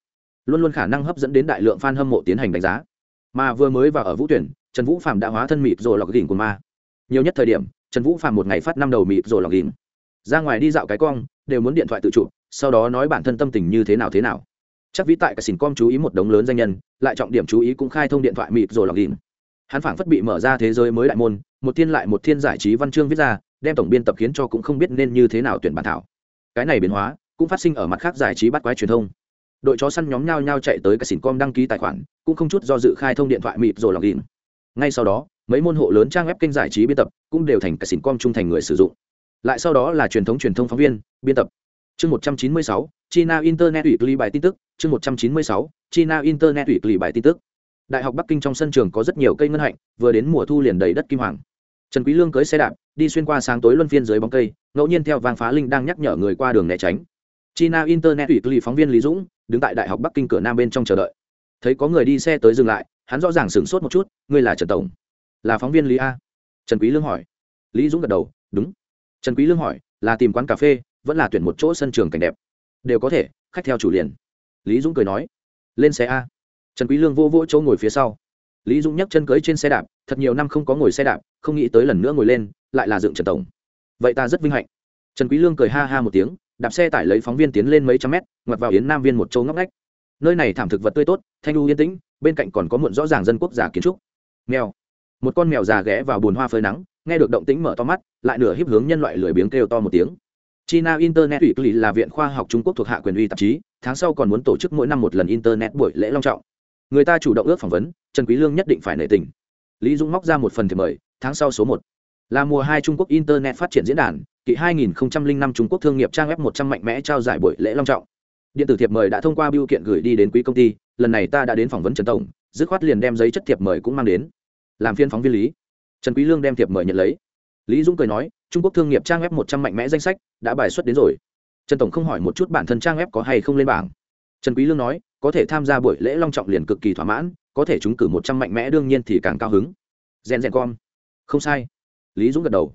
Luôn luôn khả năng hấp dẫn đến đại lượng fan hâm mộ tiến hành đánh giá. Mà vừa mới vào ở vũ tuyển, trần vũ phạm đã hóa thân mịt rồi lọc đỉnh của ma. Nhiều nhất thời điểm, trần vũ phạm một ngày phát năm đầu mịt rồi lọc đỉnh ra ngoài đi dạo cái cong, đều muốn điện thoại tự chụp, sau đó nói bản thân tâm tình như thế nào thế nào chắc vĩ tại cả xỉn com chú ý một đống lớn danh nhân, lại trọng điểm chú ý cũng khai thông điện thoại mịt rồi lọc đỉnh hắn phảng phất bị mở ra thế giới mới đại môn, một thiên lại một thiên giải trí văn chương viết ra, đem tổng biên tập khiến cho cũng không biết nên như thế nào tuyển bản thảo. Cái này biến hóa cũng phát sinh ở mặt khác giải trí bắt quái truyền thông. Đội chó săn nhóm nhau nhau chạy tới cả xỉn com đăng ký tài khoản, cũng không chút do dự khai thông điện thoại mịt rồi lọc đỉnh ngay sau đó, mấy môn hộ lớn trang web kênh giải trí biên tập cũng đều thành cả xỉn com trung thành người sử dụng. Lại sau đó là truyền thống truyền thông phóng viên, biên tập chương một trăm chín mươi sáu, china internet ủy lý bài tin tức. Chương một trăm chín mươi sáu, china internet ủy lý bài tin tức. Đại học bắc kinh trong sân trường có rất nhiều cây ngân hạnh, vừa đến mùa thu liền đầy đất kim hoàng. Trần quý lương cưỡi xe đạp, đi xuyên qua sáng tối luân phiên dưới bóng cây, ngẫu nhiên theo vàng phá linh đang nhắc nhở người qua đường né tránh. China internet ủy lý phóng viên lý dũng, đứng tại đại học bắc kinh cửa nam bên trong chờ đợi. Thấy có người đi xe tới dừng lại, hắn rõ ràng sửng sốt một chút, ngươi là trần tổng? Là phóng viên lý a. Trần quý lương hỏi. Lý dũng gật đầu, đúng. Trần quý lương hỏi, là tìm quán cà phê vẫn là tuyển một chỗ sân trường cảnh đẹp. Đều có thể, khách theo chủ liền. Lý dũng cười nói, lên xe a. Trần quý lương vô vô chỗ ngồi phía sau. Lý dũng nhấc chân cưới trên xe đạp, thật nhiều năm không có ngồi xe đạp, không nghĩ tới lần nữa ngồi lên, lại là dựng trần tổng. Vậy ta rất vinh hạnh. Trần quý lương cười ha ha một tiếng, đạp xe tải lấy phóng viên tiến lên mấy trăm mét, ngoặt vào yến nam viên một châu ngóc ngách. Nơi này thảm thực vật tươi tốt, thanh u yên tĩnh, bên cạnh còn có muộn rõ ràng dân quốc giả kiến trúc. Mèo. Một con mèo già ghé vào bồn hoa phơi nắng, nghe được động tĩnh mở to mắt, lại nửa hiếp hướng nhân loại lười biếng kêu to một tiếng china internet ủy lý là viện khoa học trung quốc thuộc hạ quyền uy tạp chí, tháng sau còn muốn tổ chức mỗi năm một lần internet buổi lễ long trọng. Người ta chủ động ước phỏng vấn, trần quý lương nhất định phải nể tình. Lý dũng móc ra một phần thiệp mời, tháng sau số một. Là mùa hai trung quốc internet phát triển diễn đàn, kỷ 2005 trung quốc thương nghiệp trang web 100 mạnh mẽ trao giải buổi lễ long trọng. Điện tử thiệp mời đã thông qua biêu kiện gửi đi đến quý công ty, lần này ta đã đến phỏng vấn trần tổng, dứt khoát liền đem giấy chất thiệp mời cũng mang đến. Làm phiên phóng viên lý. Trần quý lương đem thiệp mời nhận lấy. Lý dũng cười nói trung quốc thương nghiệp trang web 100 mạnh mẽ danh sách đã bài xuất đến rồi. Trần tổng không hỏi một chút bản thân trang web có hay không lên bảng. Trần quý lương nói, có thể tham gia buổi lễ long trọng liền cực kỳ thỏa mãn, có thể chúng cử 100 mạnh mẽ đương nhiên thì càng cao hứng. Rèn rèn com. Không sai. Lý dũng gật đầu.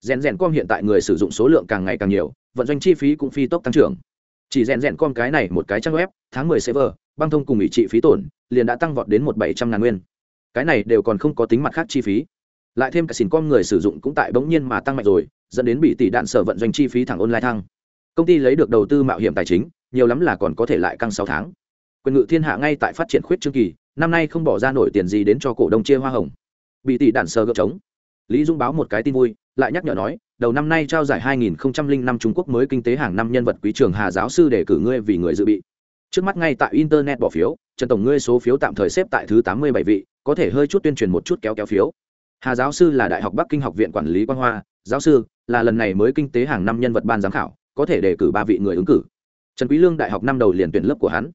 Rèn rèn com hiện tại người sử dụng số lượng càng ngày càng nhiều, vận doanh chi phí cũng phi tốc tăng trưởng. Chỉ rèn rèn com cái này một cái trang web, tháng 10 server, băng thông cùng ủy trị phí tổn, liền đã tăng vọt đến một bảy trăm ngàn nguyên. Cái này đều còn không có tính mặt khác chi phí lại thêm cả xin com người sử dụng cũng tại bỗng nhiên mà tăng mạnh rồi dẫn đến bị tỷ đạn sở vận doanh chi phí thẳng online thăng công ty lấy được đầu tư mạo hiểm tài chính nhiều lắm là còn có thể lại căng sáu tháng quyền ngự thiên hạ ngay tại phát triển khuyết chương kỳ năm nay không bỏ ra nổi tiền gì đến cho cổ đông chia hoa hồng bị tỷ đạn sơ gợp trống lý dung báo một cái tin vui lại nhắc nhở nói đầu năm nay trao giải 2005 Trung Quốc mới kinh tế hàng năm nhân vật quý trường Hà giáo sư để cử ngươi vì người dự bị. Trước mắt ngay tại internet bỏ phiếu, Trần tổng ngươi số phiếu tạm thời xếp tại thứ 87 vị, có thể hơi chút tuyên truyền một chút kéo kéo phiếu. Hà giáo sư là Đại học Bắc Kinh học viện quản lý Quang Hoa, giáo sư là lần này mới kinh tế hàng năm nhân vật ban giám khảo, có thể đề cử ba vị người ứng cử. Trần Quý Lương đại học năm đầu liền tuyển lớp của hắn.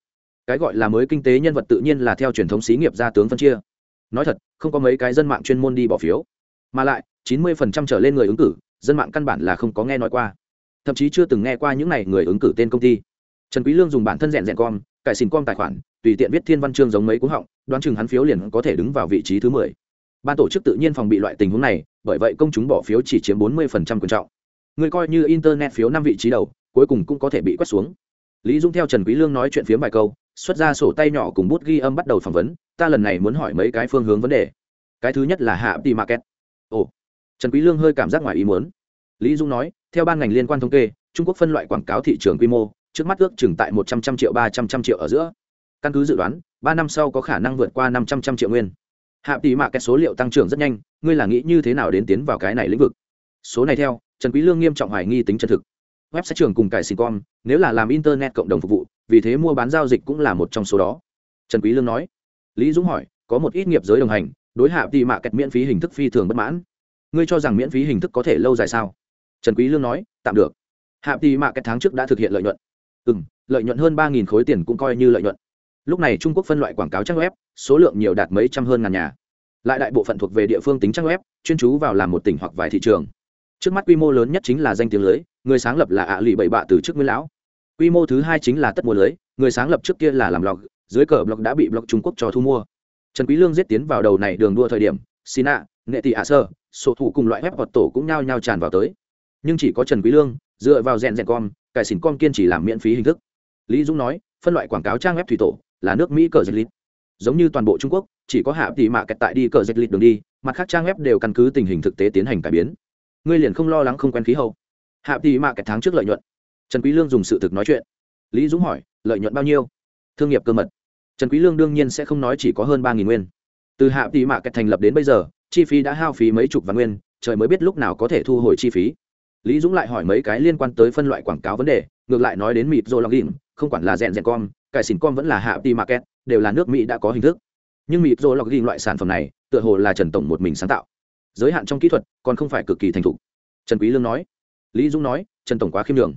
Cái gọi là mới kinh tế nhân vật tự nhiên là theo truyền thống xí nghiệp gia tướng phân chia. Nói thật, không có mấy cái dân mạng chuyên môn đi bỏ phiếu. Mà lại, 90% trở lên người ứng cử dân mạng căn bản là không có nghe nói qua thậm chí chưa từng nghe qua những này người ứng cử tên công ty trần quý lương dùng bản thân rèn rèn con cải xin con tài khoản tùy tiện viết thiên văn chương giống mấy cú họng đoán chừng hắn phiếu liền có thể đứng vào vị trí thứ mười ban tổ chức tự nhiên phòng bị loại tình huống này, bởi vậy công chúng bỏ phiếu chỉ chiếm bốn mươi phần trăm quan trọng. Người coi như internet phiếu năm vị trí đầu, cuối cùng cũng có thể bị quét xuống. Lý dung theo trần quý lương nói chuyện phiếm vài câu, xuất ra sổ tay nhỏ cùng bút ghi âm bắt đầu phỏng vấn, ta lần này muốn hỏi mấy cái phương hướng vấn đề. Cái thứ nhất là hạ đi market. Ồ, trần quý lương hơi cảm giác ngoài ý muốn. Lý dung nói, theo ban ngành liên quan thống kê, trung quốc phân loại quảng cáo thị trường quy mô, trước mắt ước chừng tại một trăm trăm triệu, ba trăm trăm triệu ở giữa. Căn cứ dự đoán, ba năm sau có khả năng vượt qua năm trăm trăm triệu nguyên hạ tỷ mạ cái số liệu tăng trưởng rất nhanh ngươi là nghĩ như thế nào đến tiến vào cái này lĩnh vực? Số này theo trần quý lương nghiêm trọng hoài nghi tính chân thực. Web sẽ trường cùng cải com nếu là làm internet cộng đồng phục vụ vì thế mua bán giao dịch cũng là một trong số đó. Trần quý lương nói. Lý dũng hỏi có một ít nghiệp giới đồng hành đối hạ tỷ mạ kẹt miễn phí hình thức phi thường bất mãn. Ngươi cho rằng miễn phí hình thức có thể lâu dài sao? Trần quý lương nói tạm được. Hạ tỷ mạ kẹt tháng trước đã thực hiện lợi nhuận. Ừm, lợi nhuận hơn ba khối tiền cũng coi như lợi nhuận lúc này trung quốc phân loại quảng cáo trang web, số lượng nhiều đạt mấy trăm hơn ngàn nhà. Lại đại bộ phận thuộc về địa phương tính trang web, chuyên chú vào làm một tỉnh hoặc vài thị trường. Trước mắt quy mô lớn nhất chính là danh tiếng lưới, người sáng lập là ạ lụy bảy bạ từ trước nguyên lão. Quy mô thứ hai chính là tất mùa lưới, người sáng lập trước kia là làm blog dưới cờ blog đã bị blog trung quốc cho thu mua. Trần quý lương giết tiến vào đầu này đường đua thời điểm sina nghệ tỷ ạ sơ, sổ thủ cùng loại web hoạt tổ cũng nhao nhao tràn vào tới. Nhưng chỉ có trần quý lương, dựa vào rèn rèn com, cải xỉn com kiên trì làm miễn phí hình thức. Lý dũng nói, phân loại quảng cáo trang web thủy tổ là nước mỹ cờ dịch lít giống như toàn bộ trung quốc, chỉ có hạ tỷ mạ kẹt tại đi cờ dịch lít đường đi, mặt khác trang web đều căn cứ tình hình thực tế tiến hành cải biến. Ngươi liền không lo lắng không quen khí hậu. Hạ tỷ mạ kẹt tháng trước lợi nhuận. Trần quý lương dùng sự thực nói chuyện. Lý dũng hỏi, lợi nhuận bao nhiêu? Thương nghiệp cơ mật. Trần quý lương đương nhiên sẽ không nói chỉ có hơn ba nghìn nguyên. Từ hạ tỷ mạ kẹt thành lập đến bây giờ, chi phí đã hao phí mấy chục vạn nguyên, trời mới biết lúc nào có thể thu hồi chi phí. Lý dũng lại hỏi mấy cái liên quan tới phân loại quảng cáo vấn đề, ngược lại nói đến mịt rồi login, không quản là rèn rèn com cải xỉn com vẫn là hạ đi market, đều là nước mỹ đã có hình thức. Nhưng mịp rô lọc ghi loại sản phẩm này, tựa hồ là trần tổng một mình sáng tạo. Giới hạn trong kỹ thuật, còn không phải cực kỳ thành thục. Trần quý lương nói. Lý dũng nói, trần tổng quá khiêm đường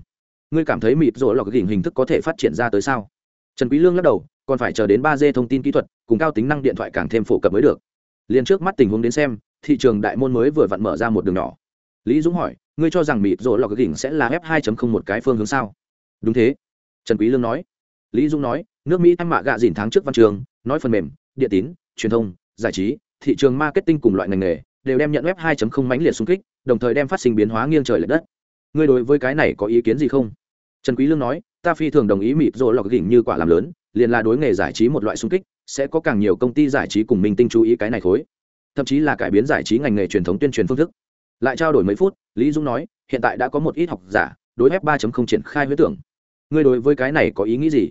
ngươi cảm thấy mịp rô lọc ghi hình thức có thể phát triển ra tới sao? Trần quý lương lắc đầu, còn phải chờ đến ba d thông tin kỹ thuật, cùng cao tính năng điện thoại càng thêm phổ cập mới được. Liền trước mắt tình huống đến xem, thị trường đại môn mới vừa vặn mở ra một đường nhỏ. Lý dũng hỏi, ngươi cho rằng mịp rô lọc ghi sẽ là f 2 một cái phương hướng sao? Đúng thế. Trần quý lương nói lý dũng nói, nước mỹ anh mạ gạ dìn tháng trước văn trường, nói phần mềm điện tín, truyền thông, giải trí, thị trường marketing cùng loại ngành nghề, đều đem nhận web 2.0 mãnh liệt xung kích, đồng thời đem phát sinh biến hóa nghiêng trời lệch đất. Ngươi đối với cái này có ý kiến gì không? Trần quý lương nói, ta phi thường đồng ý mịp rồi lọc gỉnh như quả làm lớn, liền là đối nghề giải trí một loại xung kích, sẽ có càng nhiều công ty giải trí cùng minh tinh chú ý cái này khối. Thậm chí là cải biến giải trí ngành nghề truyền thống tuyên truyền phương thức. Lại trao đổi mấy phút, lý dung nói, hiện tại đã có một ít học giả, đối f 3.0 triển khai huyết tưởng. Ngươi đối với cái này có ý nghĩ gì?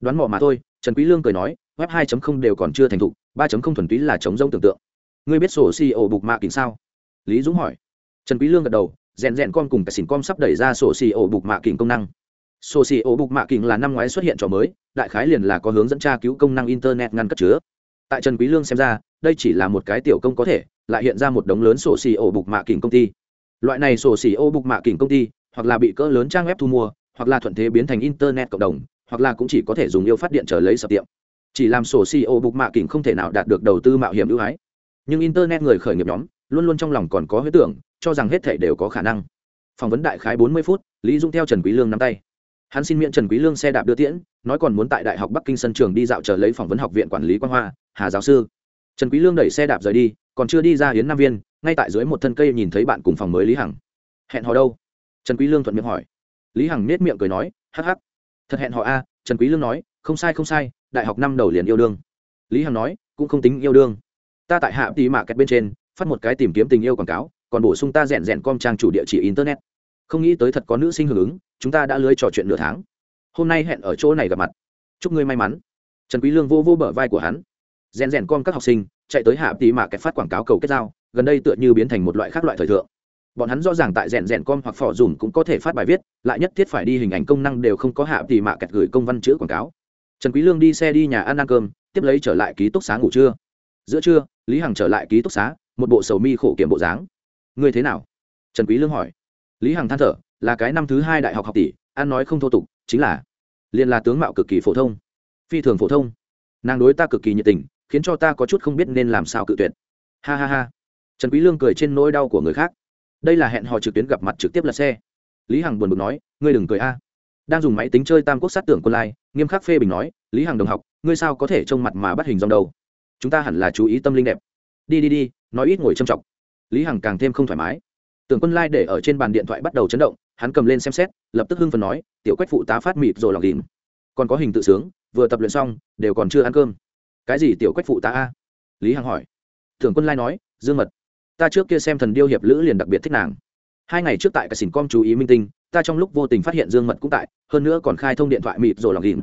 Đoán mò mà thôi, trần quý lương cười nói, web 2.0 đều còn chưa thành thục 3.0 thuần túy là chống rông tưởng tượng. Ngươi biết sổ CEO bục mạ kính sao? Lý dũng hỏi. Trần quý lương gật đầu, rèn rèn con cùng cả xỉn com sắp đẩy ra sổ CEO bục mạ kính công năng. Sổ CEO bục mạ kính là năm ngoái xuất hiện trò mới, đại khái liền là có hướng dẫn tra cứu công năng internet ngăn cất chứa. Tại trần quý lương xem ra, đây chỉ là một cái tiểu công có thể, lại hiện ra một đống lớn sổ xì ổ bục mạ kỉnh công ty. Loại này sổ xì ổ bục mạ kỉnh công ty, hoặc là bị cỡ lớn trang web thu mua, hoặc là thuận thế biến thành internet cộng đồng hoặc là cũng chỉ có thể dùng yêu phát điện trở lấy sập tiệm. Chỉ làm sổ CEO ô bục mạ kỉnh không thể nào đạt được đầu tư mạo hiểm ưu ái. Nhưng internet người khởi nghiệp nhóm luôn luôn trong lòng còn có huyết tưởng, cho rằng hết thể đều có khả năng. Phỏng vấn đại khái bốn mươi phút, lý dung theo trần quý lương nắm tay. Hắn xin miễn trần quý lương xe đạp đưa tiễn, nói còn muốn tại đại học bắc kinh sân trường đi dạo chờ lấy phỏng vấn học viện quản lý quan hoa, hà giáo sư. Trần quý lương đẩy xe đạp rời đi, còn chưa đi ra hiến nam viên, ngay tại dưới một thân cây nhìn thấy bạn cùng phòng mới lý hằng. Hẹn hò đâu? Trần quý lương thuận miệng hỏi. Lý hằng nét miệng cười nói, hắc hắc thật hẹn họ a, trần quý lương nói, không sai không sai, đại học năm đầu liền yêu đương. Lý hằng nói, cũng không tính yêu đương. Ta tại hạ tí mạ kẹt bên trên, phát một cái tìm kiếm tình yêu quảng cáo, còn bổ sung ta rèn rèn com trang chủ địa chỉ internet. Không nghĩ tới thật có nữ sinh hưởng ứng, chúng ta đã lưới trò chuyện nửa tháng. Hôm nay hẹn ở chỗ này gặp mặt. Chúc ngươi may mắn. Trần quý lương vô vô bờ vai của hắn. Rèn rèn com các học sinh, chạy tới hạ tí mạ kẹt phát quảng cáo cầu kết giao, gần đây tựa như biến thành một loại khác loại thời thượng bọn hắn rõ ràng tại rèn rèn com hoặc phò dùm cũng có thể phát bài viết, lại nhất thiết phải đi hình ảnh công năng đều không có hạ tí mạ kẹt gửi công văn chữ quảng cáo. Trần quý lương đi xe đi nhà ăn ăn cơm, tiếp lấy trở lại ký túc xá ngủ trưa. Giữa trưa, lý hằng trở lại ký túc xá, một bộ sầu mi khổ kiểm bộ dáng. Ngươi thế nào? Trần quý lương hỏi. Lý hằng than thở, là cái năm thứ hai đại học học tỷ, ăn nói không thô tục, chính là liền là tướng mạo cực kỳ phổ thông, phi thường phổ thông. Nàng đối ta cực kỳ nhiệt tình, khiến cho ta có chút không biết nên làm sao cự tuyệt. Ha ha ha. Trần quý lương cười trên nỗi đau của người khác đây là hẹn hò trực tuyến gặp mặt trực tiếp là xe. Lý hằng buồn bực nói, ngươi đừng cười a. Đang dùng máy tính chơi tam quốc sát tưởng quân lai, nghiêm khắc phê bình nói, lý hằng đồng học, ngươi sao có thể trông mặt mà bắt hình dòng đầu chúng ta hẳn là chú ý tâm linh đẹp. Đi đi đi, nói ít ngồi châm trọng lý hằng càng thêm không thoải mái. Tưởng quân lai để ở trên bàn điện thoại bắt đầu chấn động, hắn cầm lên xem xét, lập tức hưng phần nói, tiểu quách phụ tá phát mịt rồi lọc đìm còn có hình tự sướng, vừa tập luyện xong, đều còn chưa ăn cơm. Cái gì tiểu quách phụ tá a? Lý hằng hỏi. Tưởng quân lai nói, dương mật ta trước kia xem thần điêu hiệp lữ liền đặc biệt thích nàng. Hai ngày trước tại cả xỉn com chú ý minh tinh, ta trong lúc vô tình phát hiện dương mật cũng tại, hơn nữa còn khai thông điện thoại mịt rồi lòng ghìm.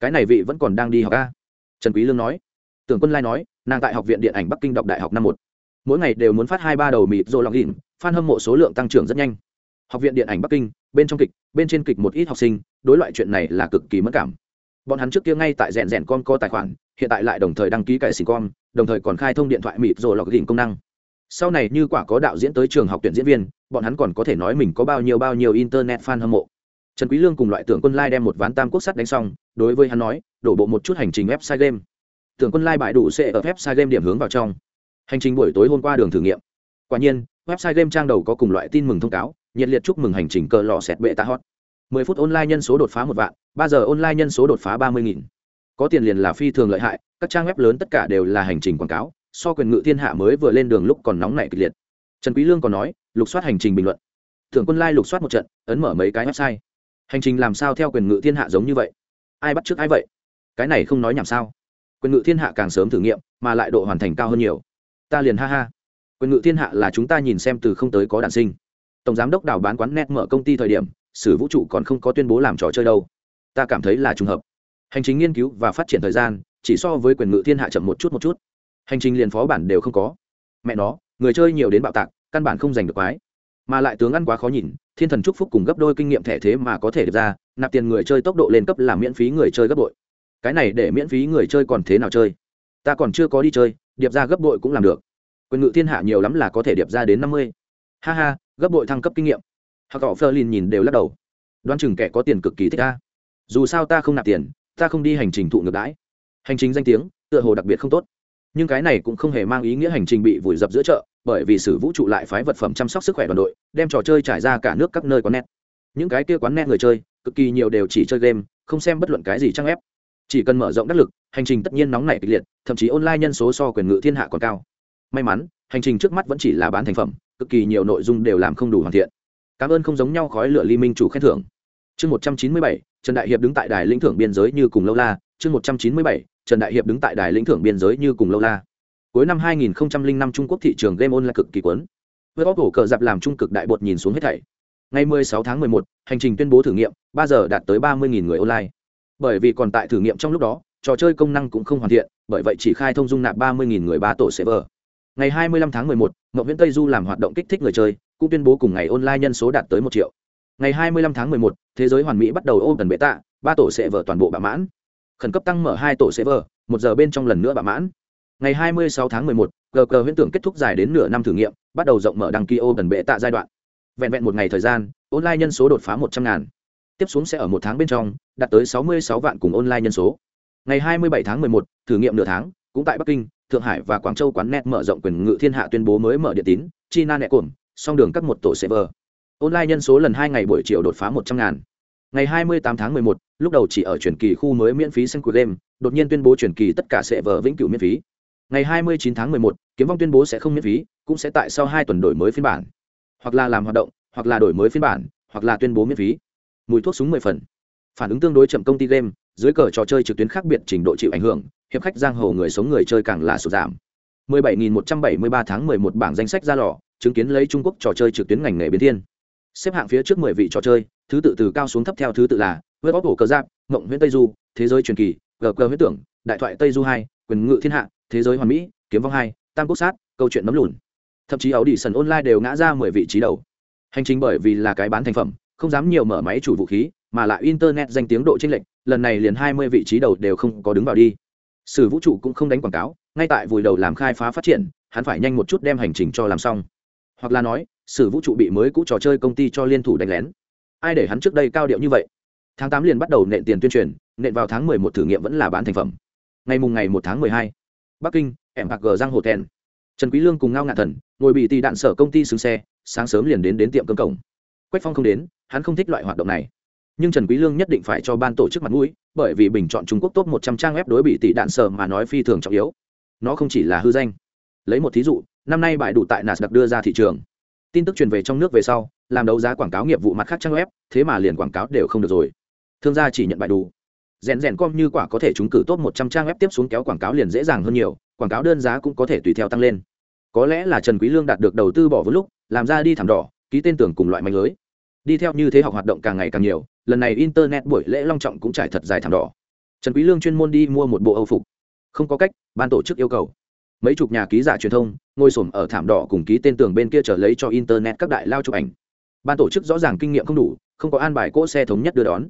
Cái này vị vẫn còn đang đi học ca trần quý lương nói. Tưởng quân lai nói, nàng tại học viện điện ảnh bắc kinh đọc đại học năm một. Mỗi ngày đều muốn phát hai ba đầu mịt rồi lòng ghìm, fan hâm mộ số lượng tăng trưởng rất nhanh. Học viện điện ảnh bắc kinh, bên trong kịch, bên trên kịch một ít học sinh, đối loại chuyện này là cực kỳ mất cảm. Bọn hắn trước kia ngay tại rèn rèn con có tài khoản, hiện tại lại đồng thời đăng ký cải xỉn con đồng thời còn khai thông điện thoại mịt rồi lọc ghìm công năng sau này như quả có đạo diễn tới trường học tuyển diễn viên, bọn hắn còn có thể nói mình có bao nhiêu bao nhiêu internet fan hâm mộ. Trần quý lương cùng loại tưởng quân lai đem một ván tam quốc sắt đánh xong, đối với hắn nói, đổ bộ một chút hành trình website game. Tưởng quân lai bại đủ sẽ ở website game điểm hướng vào trong. Hành trình buổi tối hôm qua đường thử nghiệm. Quả nhiên, website game trang đầu có cùng loại tin mừng thông cáo, nhiệt liệt chúc mừng hành trình cờ lò sẹt bệ tạ hot. 10 phút online nhân số đột phá một vạn, ba giờ online nhân số đột phá ba mươi nghìn. Có tiền liền là phi thường lợi hại, các trang web lớn tất cả đều là hành trình quảng cáo so quyền ngự thiên hạ mới vừa lên đường lúc còn nóng nảy kịch liệt. Trần quý lương còn nói, lục soát hành trình bình luận. Thượng quân lai lục soát một trận, ấn mở mấy cái website. Hành trình làm sao theo quyền ngự thiên hạ giống như vậy? Ai bắt trước ai vậy? Cái này không nói nhảm sao? Quyền ngự thiên hạ càng sớm thử nghiệm, mà lại độ hoàn thành cao hơn nhiều. Ta liền ha ha. Quyền ngự thiên hạ là chúng ta nhìn xem từ không tới có đạn sinh. Tổng giám đốc đào bán quán net mở công ty thời điểm, sử vũ trụ còn không có tuyên bố làm trò chơi đâu. Ta cảm thấy là trùng hợp. Hành trình nghiên cứu và phát triển thời gian, chỉ so với quyền ngự thiên hạ chậm một chút một chút hành trình liền phó bản đều không có. Mẹ nó, người chơi nhiều đến bạo tạc, căn bản không giành được quái. Mà lại tướng ăn quá khó nhìn, thiên thần chúc phúc cùng gấp đôi kinh nghiệm thẻ thế mà có thể được ra, nạp tiền người chơi tốc độ lên cấp làm miễn phí người chơi gấp bội. Cái này để miễn phí người chơi còn thế nào chơi? Ta còn chưa có đi chơi, điệp ra gấp bội cũng làm được. Quyền ngự thiên hạ nhiều lắm là có thể điệp ra đến năm mươi. Ha ha, gấp bội thăng cấp kinh nghiệm. Hạc họ phơ lin nhìn đều lắc đầu. Đoán chừng kẻ có tiền cực kỳ thích ta. Dù sao ta không nạp tiền, ta không đi hành trình thụ ngược đãi. Hành trình danh tiếng, tựa hồ đặc biệt không tốt nhưng cái này cũng không hề mang ý nghĩa hành trình bị vùi dập giữa chợ, bởi vì sử vũ trụ lại phái vật phẩm chăm sóc sức khỏe đoàn đội, đem trò chơi trải ra cả nước các nơi quán net. Những cái kia quán net người chơi, cực kỳ nhiều đều chỉ chơi game, không xem bất luận cái gì trang ép chỉ cần mở rộng đắc lực, hành trình tất nhiên nóng nảy kịch liệt, thậm chí online nhân số so quyền ngự thiên hạ còn cao. May mắn, hành trình trước mắt vẫn chỉ là bán thành phẩm, cực kỳ nhiều nội dung đều làm không đủ hoàn thiện. Cảm ơn không giống nhau khói lửa ly minh chủ khen thưởng. Chương một trăm chín mươi bảy, trần đại hiệp đứng tại đài lĩnh thưởng biên giới như cùng lâu la. Chương một trăm chín mươi bảy trần đại hiệp đứng tại đài lĩnh thưởng biên giới như cùng lâu la. Cuối năm 2005 trung quốc thị trường game online cực kỳ quấn với bóc cổ cờ dạp làm trung cực đại bột nhìn xuống hết thảy. Ngày 16 tháng 11, hành trình tuyên bố thử nghiệm ba giờ đạt tới 30.000 người online. Bởi vì còn tại thử nghiệm trong lúc đó trò chơi công năng cũng không hoàn thiện bởi vậy chỉ khai thông dung nạp 30.000 người ba tổ server. Ngày 25 tháng 11, Ngọc Viễn Tây Du làm hoạt động kích thích người chơi, cũng tuyên bố cùng ngày online nhân số đạt tới 1 triệu. Ngày 25 tháng 11, thế giới hoàn mỹ bắt đầu ôm cần bệ tạ, ba tổ server toàn bộ bạ mãn. Khẩn cấp tăng mở hai tổ server, một giờ bên trong lần nữa bạ mãn. Ngày 26 tháng 11, GG huyễn tưởng kết thúc dài đến nửa năm thử nghiệm, bắt đầu rộng mở đăng ký ô gần bệ tạ giai đoạn. Vẹn vẹn một ngày thời gian, online nhân số đột phá 100 ngàn. Tiếp xuống sẽ ở một tháng bên trong, đạt tới 66 vạn cùng online nhân số. Ngày 27 tháng 11, thử nghiệm nửa tháng, cũng tại Bắc Kinh, thượng hải và quảng châu quán net mở rộng quyền ngự thiên hạ tuyên bố mới mở điện tín china nẹ cồn song đường các một tổ server online nhân số lần hai ngày buổi chiều đột phá một trăm ngàn ngày 28 tháng 11, lúc đầu chỉ ở chuyển kỳ khu mới miễn phí sân của game đột nhiên tuyên bố chuyển kỳ tất cả sẽ vở vĩnh cửu miễn phí. Ngày 29 tháng 11, kiếm vong tuyên bố sẽ không miễn phí cũng sẽ tại sau hai tuần đổi mới phiên bản. Hoặc là làm hoạt động hoặc là đổi mới phiên bản hoặc là tuyên bố miễn phí. Mùi thuốc súng 10 phần. Phản ứng tương đối chậm công ty game dưới cờ trò chơi trực tuyến khác biệt trình độ chịu ảnh hưởng hiệp khách giang hồ người sống người chơi càng là sụt giảm. 17.173 tháng 11 bảng danh sách ra lò chứng kiến lấy trung quốc trò chơi trực tuyến ngành nghề biến thiên xếp hạng phía trước 10 vị trò chơi, thứ tự từ cao xuống thấp theo thứ tự là vớt bóp cổ cờ giáp mộng nguyễn tây du, thế giới truyền kỳ gờ cờ huyết tưởng, đại thoại tây du hai, quyền ngự thiên hạ, thế giới hoàn mỹ, kiếm vong hai, tam quốc sát, câu chuyện nấm lùn. Thậm chí áo đi sần online đều ngã ra 10 vị trí đầu. Hành trình bởi vì là cái bán thành phẩm, không dám nhiều mở máy chủ vũ khí, mà lại internet danh tiếng độ chênh lệch, lần này liền 20 vị trí đầu đều không có đứng vào đi. Sử vũ trụ cũng không đánh quảng cáo, ngay tại vùi đầu làm khai phá phát triển, hắn phải nhanh một chút đem hành trình cho làm xong. Hoặc là nói sử vũ trụ bị mới cũ trò chơi công ty cho liên thủ đánh lén. Ai để hắn trước đây cao điệu như vậy? Tháng tám liền bắt đầu nện tiền tuyên truyền, nện vào tháng mười một thử nghiệm vẫn là bán thành phẩm. Ngày mùng ngày một tháng mười hai, bắc kinh, em bạc g giang hồ thèn trần quý lương cùng ngao ngạn thần ngồi bị tì đạn sở công ty xứng xe, sáng sớm liền đến đến tiệm cơm cổng. Quách phong không đến, hắn không thích loại hoạt động này. Nhưng trần quý lương nhất định phải cho ban tổ chức mặt mũi, bởi vì bình chọn trung quốc top 100 trang web đối bị tỷ đạn sở mà nói phi thường trọng yếu. Nó không chỉ là hư danh. Lấy một thí dụ, năm nay bài đủ tại nas đặc đưa ra thị trường tin tức truyền về trong nước về sau, làm đấu giá quảng cáo nghiệp vụ mặt khác trang web, thế mà liền quảng cáo đều không được rồi. Thương gia chỉ nhận bại đủ. Rèn rèn com như quả có thể trúng cử top 100 trang web tiếp xuống kéo quảng cáo liền dễ dàng hơn nhiều, quảng cáo đơn giá cũng có thể tùy theo tăng lên. Có lẽ là trần quý lương đạt được đầu tư bỏ vốn lúc, làm ra đi thảm đỏ, ký tên tưởng cùng loại manh lưới. Đi theo như thế học hoạt động càng ngày càng nhiều, lần này internet buổi lễ long trọng cũng trải thật dài thảm đỏ. Trần quý lương chuyên môn đi mua một bộ âu phục. Không có cách, ban tổ chức yêu cầu mấy chục nhà ký giả truyền thông ngồi xổm ở thảm đỏ cùng ký tên tường bên kia trở lấy cho internet các đại lao chụp ảnh. Ban tổ chức rõ ràng kinh nghiệm không đủ, không có an bài cỗ xe thống nhất đưa đón.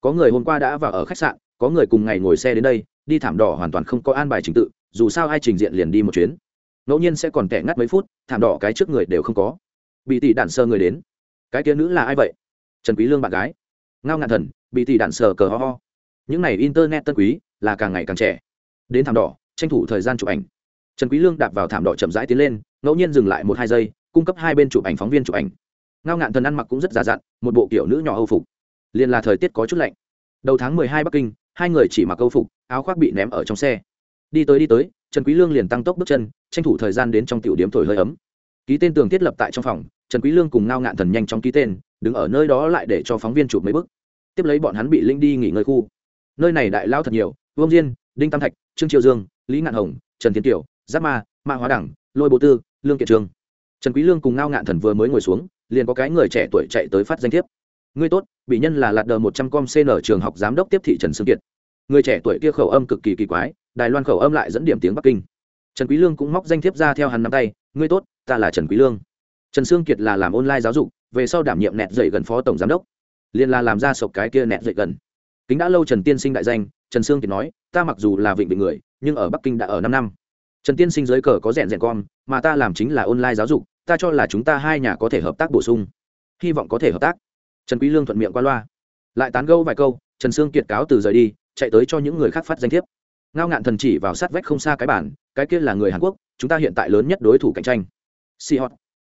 Có người hôm qua đã vào ở khách sạn, có người cùng ngày ngồi xe đến đây, đi thảm đỏ hoàn toàn không có an bài trình tự, dù sao ai trình diện liền đi một chuyến. Ngẫu nhiên sẽ còn tẻ ngắt mấy phút, thảm đỏ cái trước người đều không có. Bị tỷ đạn sơ người đến. Cái kia nữ là ai vậy? Trần quý lương bạn gái. Ngao ngạn thần, bị tỷ đạn sờ cờ ho ho. Những này internet tân quý là càng ngày càng trẻ. Đến thảm đỏ, tranh thủ thời gian chụp ảnh trần quý lương đạp vào thảm đỏ chậm rãi tiến lên, ngẫu nhiên dừng lại một hai giây, cung cấp hai bên chụp ảnh phóng viên chụp ảnh. Ngao ngạn thần ăn mặc cũng rất già dặn, một bộ kiểu nữ nhỏ âu phục. Liền là thời tiết có chút lạnh. Đầu tháng mười hai bắc kinh, hai người chỉ mặc âu phục, áo khoác bị ném ở trong xe. Đi tới đi tới, trần quý lương liền tăng tốc bước chân, tranh thủ thời gian đến trong tiểu điểm thổi hơi ấm. Ký tên tường thiết lập tại trong phòng, trần quý lương cùng ngao ngạn thần nhanh chóng ký tên, đứng ở nơi đó lại để cho phóng viên chụp mấy bức tiếp lấy bọn hắn bị linh đi nghỉ ngơi khu. Nơi này đại lao thật nhiều, vương diên, đinh tam thạch, trương triều dương, lý ngạn hồng, trần tiến tiểu giáp ma ma hóa đẳng, lôi bộ tư, lương kiệt trương trần quý lương cùng ngao ngạn thần vừa mới ngồi xuống, liền có cái người trẻ tuổi chạy tới phát danh thiếp. Ngươi tốt, bị nhân là lạt đờ một trăm com cn trường học giám đốc tiếp thị trần sương kiệt. Người trẻ tuổi kia khẩu âm cực kỳ kỳ quái, đài loan khẩu âm lại dẫn điểm tiếng bắc kinh. Trần quý lương cũng móc danh thiếp ra theo hắn nắm tay, ngươi tốt, ta là trần quý lương. Trần sương kiệt là làm online giáo dục, về sau đảm nhiệm nẹt dậy gần phó tổng giám đốc. Liền là làm ra sộc cái kia nẹt dậy gần. Kính đã lâu trần tiên sinh đại danh, trần sương kiệt nói, ta mặc dù là vịnh vịnh người, nhưng ở bắc kinh đã ở năm năm trần tiên sinh dưới cờ có rèn rèn con, mà ta làm chính là online giáo dục, ta cho là chúng ta hai nhà có thể hợp tác bổ sung. Hy vọng có thể hợp tác. Trần quý lương thuận miệng qua loa. Lại tán gẫu vài câu, trần sương kiệt cáo từ rời đi, chạy tới cho những người khác phát danh thiếp. Ngao ngạn thần chỉ vào sát vách không xa cái bản cái kia là người hàn quốc, chúng ta hiện tại lớn nhất đối thủ cạnh tranh. Si hot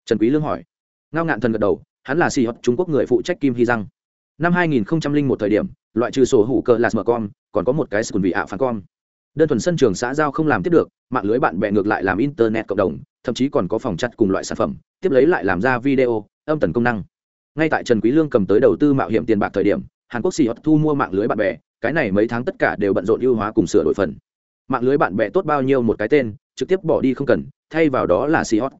trần quý lương hỏi. Ngao ngạn thần gật đầu, hắn là si hot trung quốc người phụ trách kim hy răng năm 2001 thời điểm, loại trừ sổ hủ cờ là com, còn có một cái sùn vị ạ phản com đơn thuần sân trường xã giao không làm tiếp được, mạng lưới bạn bè ngược lại làm internet cộng đồng, thậm chí còn có phòng chặt cùng loại sản phẩm, tiếp lấy lại làm ra video, âm tần công năng. Ngay tại trần quý lương cầm tới đầu tư mạo hiểm tiền bạc thời điểm, hàn quốc xì thu mua mạng lưới bạn bè, cái này mấy tháng tất cả đều bận rộn ưu hóa cùng sửa đổi phần. Mạng lưới bạn bè tốt bao nhiêu một cái tên, trực tiếp bỏ đi không cần, thay vào đó là xì hot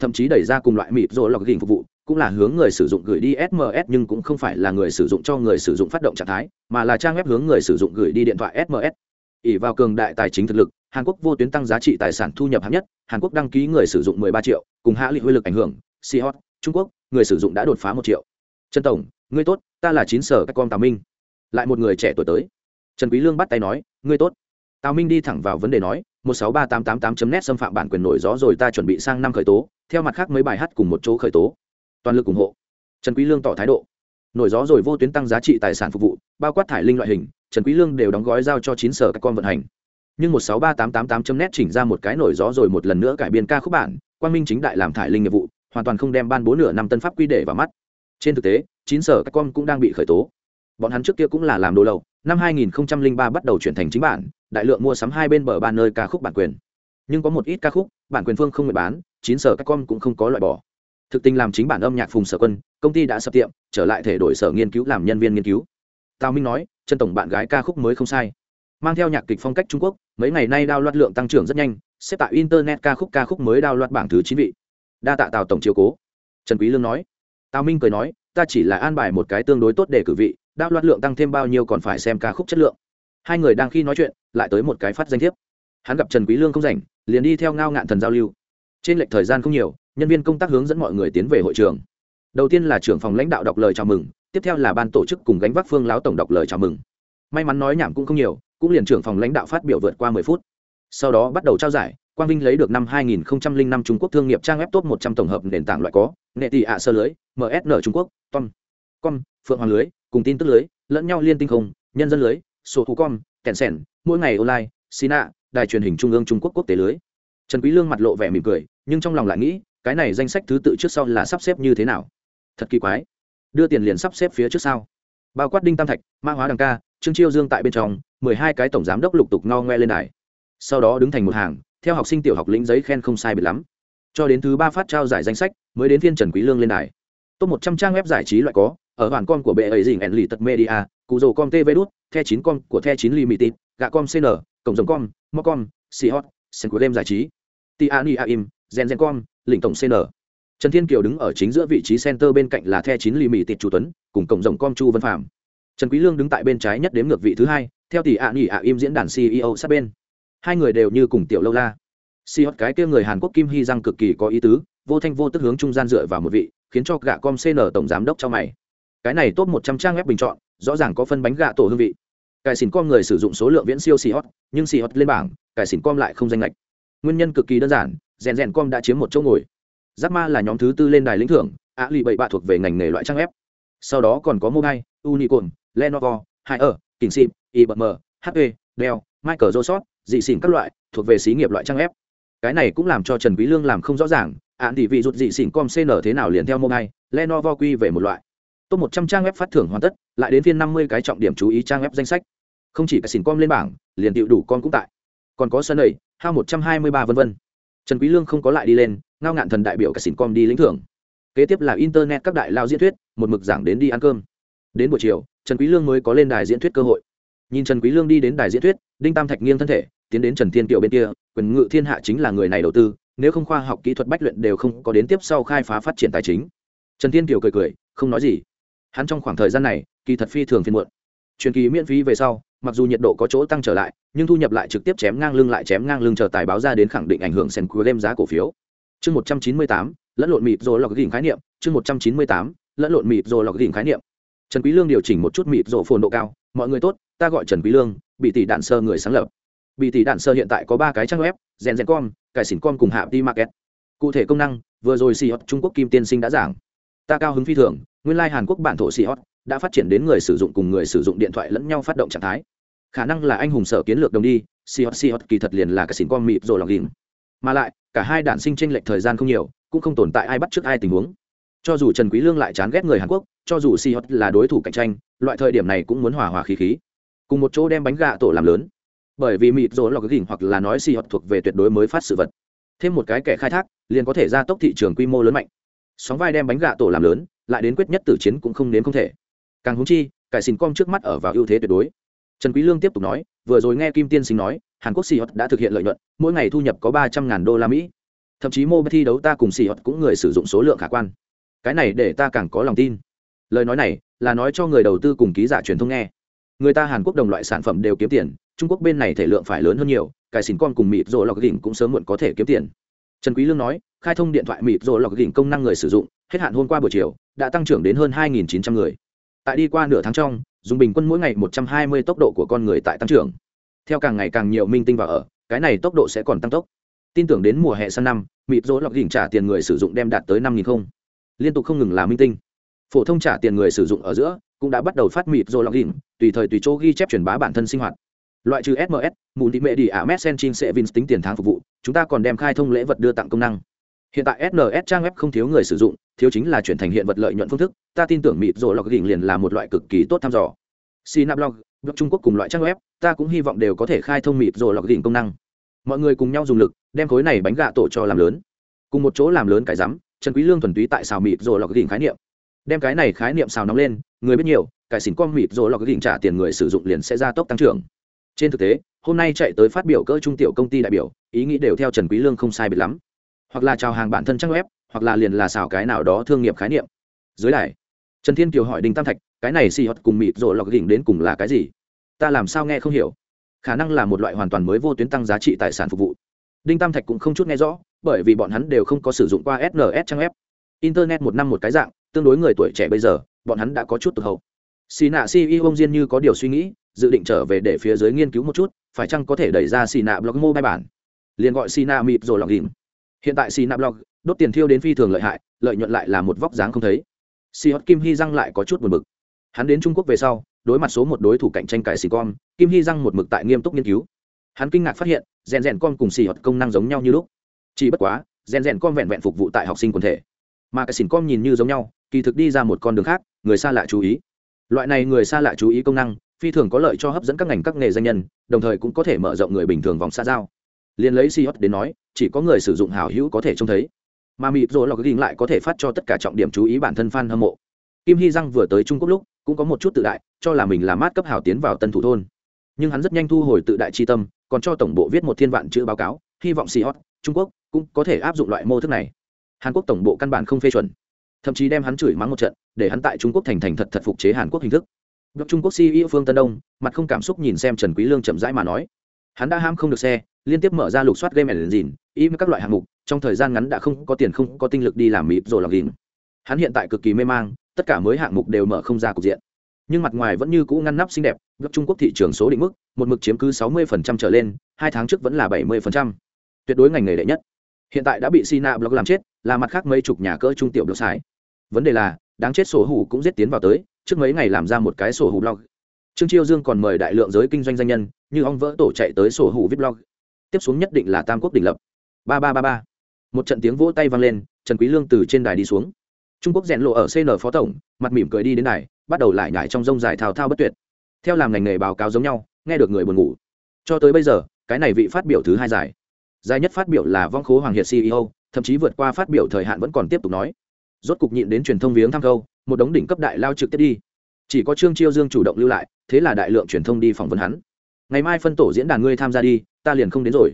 thậm chí đẩy ra cùng loại mịp rồi lọc gỉnh phục vụ, cũng là hướng người sử dụng gửi đi sms nhưng cũng không phải là người sử dụng cho người sử dụng phát động trạng thái, mà là trang web hướng người sử dụng gửi đi điện thoại sms ỉ vào cường đại tài chính thực lực, hàn quốc vô tuyến tăng giá trị tài sản thu nhập hạng nhất, hàn quốc đăng ký người sử dụng 13 triệu, cùng hạ lị huy lực ảnh hưởng si hot trung quốc, người sử dụng đã đột phá một triệu. Trần tổng, ngươi tốt, ta là chín sở các con tào minh. Lại một người trẻ tuổi tới. Trần quý lương bắt tay nói, ngươi tốt. Tào minh đi thẳng vào vấn đề nói, một sáu ba tám tám tám net xâm phạm bản quyền nổi gió rồi ta chuẩn bị sang năm khởi tố, theo mặt khác mấy bài hát cùng một chỗ khởi tố. Toàn lực ủng hộ. Trần quý lương tỏ thái độ. Nổi gió rồi vô tuyến tăng giá trị tài sản phục vụ, bao quát thải linh loại hình trần quý lương đều đóng gói giao cho chín sở các con vận hành. Nhưng một sáu ba tám tám tám net chỉnh ra một cái nổi gió rồi một lần nữa cải biên ca khúc bản, quang minh chính đại làm thải linh nghiệp vụ, hoàn toàn không đem ban bố nửa năm tân pháp quy để vào mắt. Trên thực tế, chín sở các con cũng đang bị khởi tố. Bọn hắn trước kia cũng là làm đồ lậu, năm 2003 bắt đầu chuyển thành chính bản, đại lượng mua sắm hai bên bờ ba nơi ca khúc bản quyền. Nhưng có một ít ca khúc, bản quyền phương không nguyện bán, chín sở các con cũng không có loại bỏ. Thực tình làm chính bản âm nhạc phùng sở quân, công ty đã sập tiệm, trở lại thể đổi sở nghiên cứu làm nhân viên nghiên cứu tào minh nói chân tổng bạn gái ca khúc mới không sai. Mang theo nhạc kịch phong cách trung quốc, mấy ngày nay đao loạt lượng tăng trưởng rất nhanh, xếp tại internet ca khúc ca khúc mới đao loạt bảng thứ chín vị. Đa tạ tào tổng chiếu cố. Trần quý lương nói, tào minh cười nói, ta chỉ là an bài một cái tương đối tốt để cử vị, đao loạt lượng tăng thêm bao nhiêu còn phải xem ca khúc chất lượng. Hai người đang khi nói chuyện, lại tới một cái phát danh thiếp. Hắn gặp trần quý lương không rảnh, liền đi theo ngao ngạn thần giao lưu. Trên lệch thời gian không nhiều, nhân viên công tác hướng dẫn mọi người tiến về hội trường. Đầu tiên là trưởng phòng lãnh đạo đọc lời chào mừng tiếp theo là ban tổ chức cùng gánh vác phương lão tổng đọc lời chào mừng. May mắn nói nhảm cũng không nhiều, cũng liền trưởng phòng lãnh đạo phát biểu vượt qua mười phút. Sau đó bắt đầu trao giải, quang vinh lấy được năm 2005 trung quốc thương nghiệp trang web top 100 tổng hợp nền tảng loại có nệ tỷ ạ sơ lưới msn trung quốc tom com, phượng hoàng lưới, cùng tin tức lưới, lẫn nhau liên tinh không, nhân dân lưới, sổ thủ com, kèn sèn, mỗi ngày online sina đài truyền hình trung ương trung quốc quốc tế lưới. Trần quý lương mặt lộ vẻ mỉm cười, nhưng trong lòng lại nghĩ, cái này danh sách thứ tự trước sau là sắp xếp như thế nào? Thật kỳ quái đưa tiền liền sắp xếp phía trước sau bao quát đinh tam thạch, ma hóa đằng ca, trương chiêu dương tại bên trong, mười hai cái tổng giám đốc lục tục no ngoe lên đài. Sau đó đứng thành một hàng, theo học sinh tiểu học lĩnh giấy khen không sai biệt lắm. Cho đến thứ ba phát trao giải danh sách, mới đến phiên trần quý lương lên đài. Top một trăm trang web giải trí loại có, ở hoàn con của bệ ấy dình ẩn lì tật media, cụ dầu com tv đút, the chín con của the chín limited gạ com cn cộng giống com mocom hot, sen của game giải trí. Tiani aim gen gen com lĩnh tổng cn trần thiên kiều đứng ở chính giữa vị trí center bên cạnh là the chín Tịt chu tuấn cùng cộng rộng com chu văn phạm. Trần quý lương đứng tại bên trái nhất đếm ngược vị thứ hai theo tỷ ạ nghỉ ạ im diễn đàn ceo sát bên. Hai người đều như cùng tiểu lâu la. Si hót cái kia người hàn quốc kim hy răng cực kỳ có ý tứ vô thanh vô tức hướng trung gian dựa vào một vị khiến cho gạ com cn tổng giám đốc cho mày. Cái này top một trăm trang web bình chọn rõ ràng có phân bánh gạ tổ hương vị. Cải xỉn com người sử dụng số lượng viễn siêu si hót, nhưng si hót lên bảng cải xỉn com lại không danh lệch. Nguyên nhân cực kỳ đơn giản rèn rèn com đã chiếm một chỗ ngồi giáp ma là nhóm thứ tư lên đài lĩnh thưởng á lì bảy bạ thuộc về ngành nghề loại trang web sau đó còn có mobile, unicorn, lenovo hai ở kỉnh sim ibm hp dell, microsoft, dị xỉn các loại, thuộc về xí nghiệp loại trang web cái này cũng làm cho trần quý lương làm không rõ ràng án tỷ vị rụt dị xỉn com cn thế nào liền theo mobile, lenovo quy về một loại. Top 100 trang web phát thưởng hoàn tất, lại đến phiên 50 cái trọng điểm chú ý trang web danh sách. Không chỉ cả xỉn com lên bảng, liền tiệu đủ con cũng tại. Còn có sân ấy hao 123 vân vân. Trần quý lương không có lại đi lên ngao ngạn thần đại biểu cả xin com đi lĩnh thưởng. Kế tiếp là internet các đại lao diễn thuyết, một mực giảng đến đi ăn cơm. Đến buổi chiều, trần quý lương mới có lên đài diễn thuyết cơ hội. Nhìn trần quý lương đi đến đài diễn thuyết, đinh tam thạch nghiêng thân thể, tiến đến trần thiên kiều bên kia, quyền ngự thiên hạ chính là người này đầu tư, nếu không khoa học kỹ thuật bách luyện đều không có đến tiếp sau khai phá phát triển tài chính. Trần thiên kiều cười cười, không nói gì. Hắn trong khoảng thời gian này, kỳ thật phi thường phiền muộn. Truyền kỳ miễn phí về sau, mặc dù nhiệt độ có chỗ tăng trở lại, nhưng thu nhập lại trực tiếp chém ngang lưng lại chém ngang lưng chờ tài báo ra đến khẳng định ảnh hưởng sen cuối game giá cổ phiếu chương một trăm chín mươi tám, lẫn lộn mịt rồi lọc đỉnh khái niệm. Chương một trăm chín mươi tám, lẫn lộn mịt rồi lọc đỉnh khái niệm. Trần quý lương điều chỉnh một chút mịt rộ phồn độ cao. Mọi người tốt, ta gọi trần quý lương, bị tỷ đạn sơ người sáng lập. Bị tỷ đạn sơ hiện tại có ba cái trang web, gen gen com, cải xỉn com cùng hạ đi market. Cụ thể công năng, vừa rồi xì hot trung quốc kim tiên sinh đã giảng. Ta cao hứng phi thường, nguyên lai like hàn quốc bản thổ xì hot đã phát triển đến người sử dụng cùng người sử dụng điện thoại lẫn nhau phát động trạng thái. Khả năng là anh hùng sở kiến lược đồng đi xì hot hot kỳ thật liền là cải xỉn com mịt rồi lọc đỉnh mà lại cả hai đạn sinh tranh lệch thời gian không nhiều, cũng không tồn tại ai bắt trước ai tình huống. Cho dù trần quý lương lại chán ghét người hàn quốc, cho dù si hot là đối thủ cạnh tranh, loại thời điểm này cũng muốn hòa hòa khí khí. Cùng một chỗ đem bánh gạ tổ làm lớn. Bởi vì mịt rồi lọc gỉnh hoặc là nói si hot thuộc về tuyệt đối mới phát sự vật. Thêm một cái kẻ khai thác, liền có thể gia tốc thị trường quy mô lớn mạnh. Sóng vai đem bánh gạ tổ làm lớn, lại đến quyết nhất tử chiến cũng không đến không thể. Càng húng chi, cải xin com trước mắt ở vào ưu thế tuyệt đối. Trần quý lương tiếp tục nói, vừa rồi nghe kim tiên sinh nói hàn quốc si đã thực hiện lợi nhuận, mỗi ngày thu nhập có ba trăm ngàn đô la mỹ. Thậm chí mô thi đấu ta cùng si cũng người sử dụng số lượng khả quan. Cái này để ta càng có lòng tin. Lời nói này là nói cho người đầu tư cùng ký giả truyền thông nghe. Người ta hàn quốc đồng loại sản phẩm đều kiếm tiền, trung quốc bên này thể lượng phải lớn hơn nhiều, Cái xỉn con cùng mịt rồi lọc đỉnh cũng sớm muộn có thể kiếm tiền. Trần quý lương nói, khai thông điện thoại mịt rồi lọc đỉnh công năng người sử dụng, hết hạn hôm qua buổi chiều, đã tăng trưởng đến hơn 2.900 người. Tại đi qua nửa tháng trong, dùng bình quân mỗi ngày 120 tốc độ của con người tại tăng trưởng theo càng ngày càng nhiều minh tinh vào ở, cái này tốc độ sẽ còn tăng tốc. Tin tưởng đến mùa hè sang năm, mịt rỗ lọc đỉnh trả tiền người sử dụng đem đạt tới 5.000 không. Liên tục không ngừng là minh tinh. Phổ thông trả tiền người sử dụng ở giữa, cũng đã bắt đầu phát mịt lọc đỉnh, tùy thời tùy chỗ ghi chép truyền bá bản thân sinh hoạt. Loại trừ sms mùn thị mệ đi ả messenger sẽ vin tính tiền tháng phục vụ, chúng ta còn đem khai thông lễ vật đưa tặng công năng. Hiện tại sns trang web không thiếu người sử dụng, thiếu chính là chuyển thành hiện vật lợi nhuận phương thức, ta tin tưởng mịt lọc đỉnh liền là một loại cực kỳ tốt thăm dò. Sinablog blog trung quốc cùng loại trang web, ta cũng hy vọng đều có thể khai thông mịt rồi lọc đỉnh công năng. Mọi người cùng nhau dùng lực, đem khối này bánh gạ tổ cho làm lớn. Cùng một chỗ làm lớn cái rắm, trần quý lương thuần túy tại xào mịt rồi lọc đỉnh khái niệm. Đem cái này khái niệm xào nóng lên, người biết nhiều cải xỉn con mịt rồi lọc đỉnh trả tiền người sử dụng liền sẽ gia tốc tăng trưởng. Trên thực tế, hôm nay chạy tới phát biểu cỡ trung tiểu công ty đại biểu, ý nghĩ đều theo trần quý lương không sai biệt lắm. Hoặc là chào hàng bản thân trang web, hoặc là liền là xào cái nào đó thương nghiệp khái niệm. Dưới đài trần thiên kiều hỏi đinh tam thạch, cái này xì hót cùng mịt rồi lọc đỉnh đến cùng là cái gì? Ta làm sao nghe không hiểu? Khả năng là một loại hoàn toàn mới vô tuyến tăng giá trị tài sản phục vụ. Đinh tam thạch cũng không chút nghe rõ, bởi vì bọn hắn đều không có sử dụng qua sns trang web. Internet một năm một cái dạng, tương đối người tuổi trẻ bây giờ, bọn hắn đã có chút tụt hậu. Xì nạ ceo ông diên như có điều suy nghĩ, dự định trở về để phía dưới nghiên cứu một chút, phải chăng có thể đẩy ra xì nạ blog mobile bản? Liền gọi xì nạ mịt rồi lọc đỉnh. Hiện tại xì nạ blog, đốt tiền thiêu đến phi thường lợi hại, lợi nhuận lại là một vóc dáng không thấy. Si hot kim hy răng lại có chút buồn bực. Hắn đến trung quốc về sau, đối mặt số một đối thủ cạnh tranh cải xì con, kim hy răng một mực tại nghiêm túc nghiên cứu. Hắn kinh ngạc phát hiện, rèn rèn con cùng xì hot công năng giống nhau như lúc. Chỉ bất quá, rèn rèn con vẹn vẹn phục vụ tại học sinh quần thể. Mà cái xỉn con nhìn như giống nhau, kỳ thực đi ra một con đường khác, người xa lạ chú ý. Loại này người xa lạ chú ý công năng, phi thường có lợi cho hấp dẫn các ngành các nghề danh nhân, đồng thời cũng có thể mở rộng người bình thường vòng xa giao. Liên lấy si hot đến nói, chỉ có người sử dụng hảo hữu có thể trông thấy mà mịp rồi lọc ghi lại có thể phát cho tất cả trọng điểm chú ý bản thân fan hâm mộ. Kim hy răng vừa tới trung quốc lúc cũng có một chút tự đại cho là mình là mát cấp hảo tiến vào tân thủ thôn. Nhưng hắn rất nhanh thu hồi tự đại chi tâm còn cho tổng bộ viết một thiên vạn chữ báo cáo hy vọng xì hót trung quốc cũng có thể áp dụng loại mô thức này. Hàn quốc tổng bộ căn bản không phê chuẩn. Thậm chí đem hắn chửi mắng một trận để hắn tại trung quốc thành thành thật thật phục chế hàn quốc hình thức. Blog Trung Quốc CEO Phương Tân Đông, mặt không cảm xúc nhìn xem Trần Quý Lương chậm rãi mà nói, hắn đã ham không được xe, liên tiếp mở ra lục soát game engine, im các loại hạng mục, trong thời gian ngắn đã không có tiền không có tinh lực đi làm mịp rồi làm gìn. Hắn hiện tại cực kỳ mê mang, tất cả mới hạng mục đều mở không ra cục diện. Nhưng mặt ngoài vẫn như cũ ngăn nắp xinh đẹp, gấp Trung Quốc thị trường số định mức, một mực chiếm cứ 60% trở lên, hai tháng trước vẫn là 70%. Tuyệt đối ngành nghề đệ nhất. Hiện tại đã bị Sina Blog làm chết, là mặt khác mấy chục nhà cỡ trung tiểu được xài. Vấn đề là, đáng chết sổ hủ cũng giết tiến vào tới, trước mấy ngày làm ra một cái sổ hủ blog trương chiêu dương còn mời đại lượng giới kinh doanh danh nhân như ông vỡ tổ chạy tới sổ hủ viết blog tiếp xuống nhất định là tam quốc đỉnh lập. Ba ba ba ba. Một trận tiếng vỗ tay vang lên, trần quý lương từ trên đài đi xuống. Trung quốc rèn lộ ở cn phó tổng, mặt mỉm cười đi đến đài, bắt đầu lại nhảy trong rông dài thao thao bất tuyệt. Theo làm ngành nghề báo cáo giống nhau, nghe được người buồn ngủ. Cho tới bây giờ, cái này vị phát biểu thứ hai giải. Dài nhất phát biểu là vong khố hoàng hiệt ceo thậm chí vượt qua phát biểu thời hạn vẫn còn tiếp tục nói. Rốt cục nhịn đến truyền thông viếng thăm câu, một đống đỉnh cấp đại lao trực tiếp đi. Chỉ có trương chiêu dương chủ động lưu lại, thế là đại lượng truyền thông đi phỏng vấn hắn. Ngày mai phân tổ diễn đàn ngươi tham gia đi ta liền không đến rồi.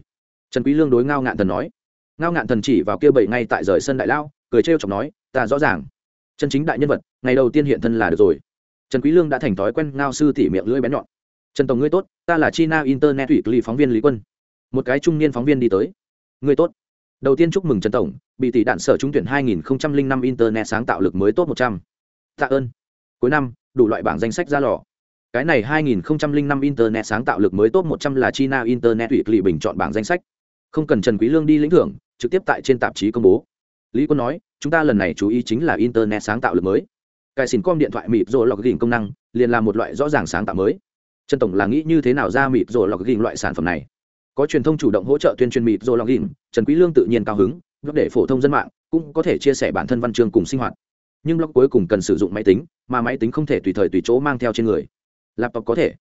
Trần quý lương đối ngao ngạn thần nói. Ngao ngạn thần chỉ vào kia bảy ngay tại rời sân đại lao cười trêu chọc nói, ta rõ ràng. Chân chính đại nhân vật, ngày đầu tiên hiện thân là được rồi. Trần quý lương đã thành thói quen ngao sư tỉ miệng lưỡi bén nhọn. Trần tổng ngươi tốt, ta là china internet ủy cli phóng viên lý quân. Một cái trung niên phóng viên đi tới. Ngươi tốt. Đầu tiên chúc mừng trần tổng, bị tỷ đạn sở trúng tuyển 2005 internet sáng tạo lực mới tốt 100. tạ ơn. Cuối năm, đủ loại bảng danh sách ra lò cái này 2005 internet sáng tạo lực mới tốt 100 là china internet ủy lì bình chọn bảng danh sách. Không cần trần quý lương đi lĩnh thưởng, trực tiếp tại trên tạp chí công bố. Lý quân nói, chúng ta lần này chú ý chính là internet sáng tạo lực mới. Cái xin com điện thoại mịp rồi lọc gỉnh công năng, liền là một loại rõ ràng sáng tạo mới. Trần tổng là nghĩ như thế nào ra mịp rồi lọc gỉnh loại sản phẩm này? Có truyền thông chủ động hỗ trợ tuyên truyền mịp rồi lọc gỉnh, trần quý lương tự nhiên cao hứng, giúp để phổ thông dân mạng cũng có thể chia sẻ bản thân văn chương cùng sinh hoạt. Nhưng blog cuối cùng cần sử dụng máy tính, mà máy tính không thể tùy thời tùy chỗ mang theo trên người laptop có thể.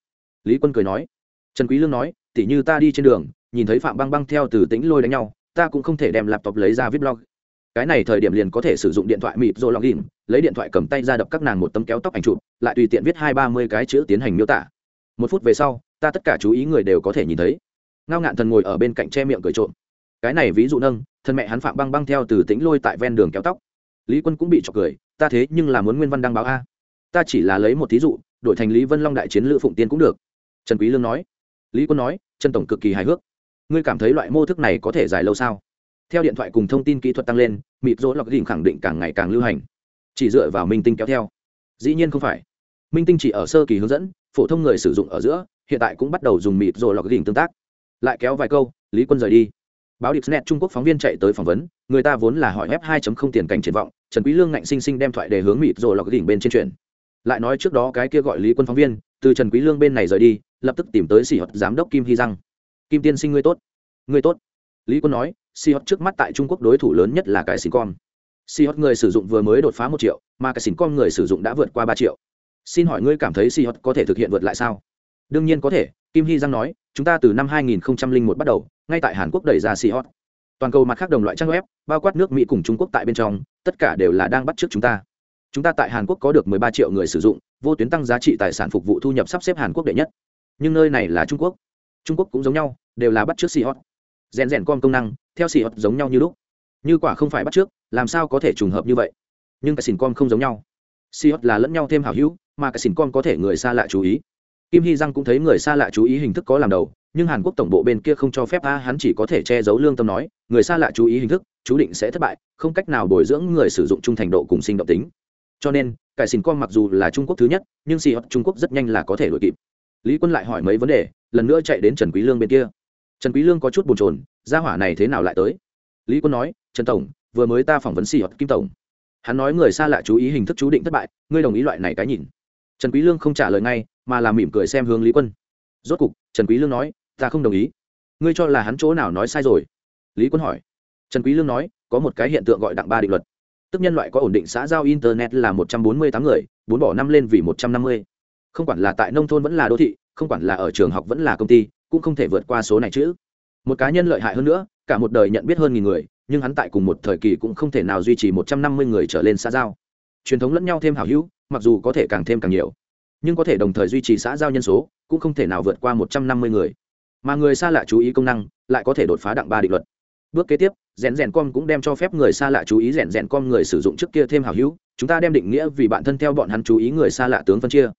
Lý quân cười nói. Trần quý lương nói tỉ như ta đi trên đường, nhìn thấy phạm băng băng theo từ tĩnh lôi đánh nhau, ta cũng không thể đem laptop lấy ra viết blog. Cái này thời điểm liền có thể sử dụng điện thoại mịp rồi login, lấy điện thoại cầm tay ra đập các nàng một tấm kéo tóc ảnh chụp, lại tùy tiện viết hai ba mươi cái chữ tiến hành miêu tả. Một phút về sau, ta tất cả chú ý người đều có thể nhìn thấy. Ngao ngạn thần ngồi ở bên cạnh che miệng cười trộm. Cái này ví dụ nâng, thân mẹ hắn phạm băng băng theo từ tĩnh lôi tại ven đường kéo tóc. Lý quân cũng bị chọc cười, ta thế nhưng là muốn nguyên văn đăng báo a. Ta chỉ là lấy một thí dụ đổi thành lý vân long đại chiến lữ phụng tiên cũng được. Trần quý lương nói. Lý quân nói trần tổng cực kỳ hài hước. Ngươi cảm thấy loại mô thức này có thể dài lâu sao? Theo điện thoại cùng thông tin kỹ thuật tăng lên mịp rỗ lọc đỉnh khẳng định càng ngày càng lưu hành. Chỉ dựa vào minh tinh kéo theo. Dĩ nhiên không phải. Minh tinh chỉ ở sơ kỳ hướng dẫn phổ thông người sử dụng ở giữa hiện tại cũng bắt đầu dùng mịp rỗ lọc đỉnh tương tác. Lại kéo vài câu lý quân rời đi. Báo Dipsnet Trung Quốc phóng viên chạy tới phỏng vấn, người ta vốn là hỏi f 2.0 tiền cảnh triển vọng, Trần Quý Lương ngạnh sinh sinh đem thoại đề hướng mịp rỗ lọc đỉnh bên trên chuyện. Lại nói trước đó cái kia gọi Lý Quân phóng viên, từ Trần Quý Lương bên này rời đi, lập tức tìm tới Sĩ Hoạt giám đốc Kim Hy Răng. Kim tiên sinh ngươi tốt. Ngươi tốt. Lý Quân nói, Sĩ Hoạt trước mắt tại Trung Quốc đối thủ lớn nhất là cái Sincom. Sĩ Hoạt người sử dụng vừa mới đột phá một triệu, mà cái Sincom người sử dụng đã vượt qua ba triệu. Xin hỏi ngươi cảm thấy Sĩ Hoạt có thể thực hiện vượt lại sao? Đương nhiên có thể, Kim Hy Giang nói, chúng ta từ năm 2001 bắt đầu, ngay tại Hàn Quốc đẩy ra Sĩ Hoạt toàn cầu mặt khác đồng loại trang web bao quát nước mỹ cùng trung quốc tại bên trong tất cả đều là đang bắt trước chúng ta chúng ta tại hàn quốc có được 13 triệu người sử dụng, vô tuyến tăng giá trị tài sản phục vụ thu nhập sắp xếp hàn quốc đệ nhất. Nhưng nơi này là trung quốc. Trung quốc cũng giống nhau, đều là bắt trước xì hot rèn rèn com công năng, theo xì hot giống nhau như lúc. Như quả không phải bắt trước, làm sao có thể trùng hợp như vậy? Nhưng cái xìn com không giống nhau. Xì hot là lẫn nhau thêm hảo hữu, mà cái xìn com có thể người xa lạ chú ý. Kim hy giang cũng thấy người xa lạ chú ý hình thức có làm đầu, nhưng hàn quốc tổng bộ bên kia không cho phép, a, hắn chỉ có thể che giấu lương tâm nói, người xa lạ chú ý hình thức, chú định sẽ thất bại, không cách nào bồi dưỡng người sử dụng trung thành độ cùng sinh động tính cho nên, cải xin com mặc dù là trung quốc thứ nhất, nhưng xì hot trung quốc rất nhanh là có thể đuổi kịp. Lý quân lại hỏi mấy vấn đề, lần nữa chạy đến trần quý lương bên kia. Trần quý lương có chút buồn chồn, gia hỏa này thế nào lại tới? Lý quân nói, trần tổng, vừa mới ta phỏng vấn xì hot kim tổng. Hắn nói người xa lạ chú ý hình thức chú định thất bại, ngươi đồng ý loại này cái nhìn. Trần quý lương không trả lời ngay, mà là mỉm cười xem hướng lý quân. Rốt cục, trần quý lương nói, ta không đồng ý. Ngươi cho là hắn chỗ nào nói sai rồi? Lý quân hỏi. Trần quý lương nói, có một cái hiện tượng gọi đặng ba định luật tức nhân loại có ổn định xã giao internet là một trăm bốn mươi tám người, bốn bỏ năm lên vì một trăm năm mươi. Không quản là tại nông thôn vẫn là đô thị, không quản là ở trường học vẫn là công ty, cũng không thể vượt qua số này chứ. Một cá nhân lợi hại hơn nữa, cả một đời nhận biết hơn nghìn người, nhưng hắn tại cùng một thời kỳ cũng không thể nào duy trì một trăm năm mươi người trở lên xã giao. Truyền thống lẫn nhau thêm hảo hữu, mặc dù có thể càng thêm càng nhiều, nhưng có thể đồng thời duy trì xã giao nhân số, cũng không thể nào vượt qua một trăm năm mươi người. Mà người xa lạ chú ý công năng, lại có thể đột phá đặng ba định luật. Bước kế tiếp rèn rèn com cũng đem cho phép người xa lạ chú ý rèn rèn com người sử dụng trước kia thêm hảo hữu. Chúng ta đem định nghĩa vì bản thân theo bọn hắn chú ý người xa lạ tướng phân chia.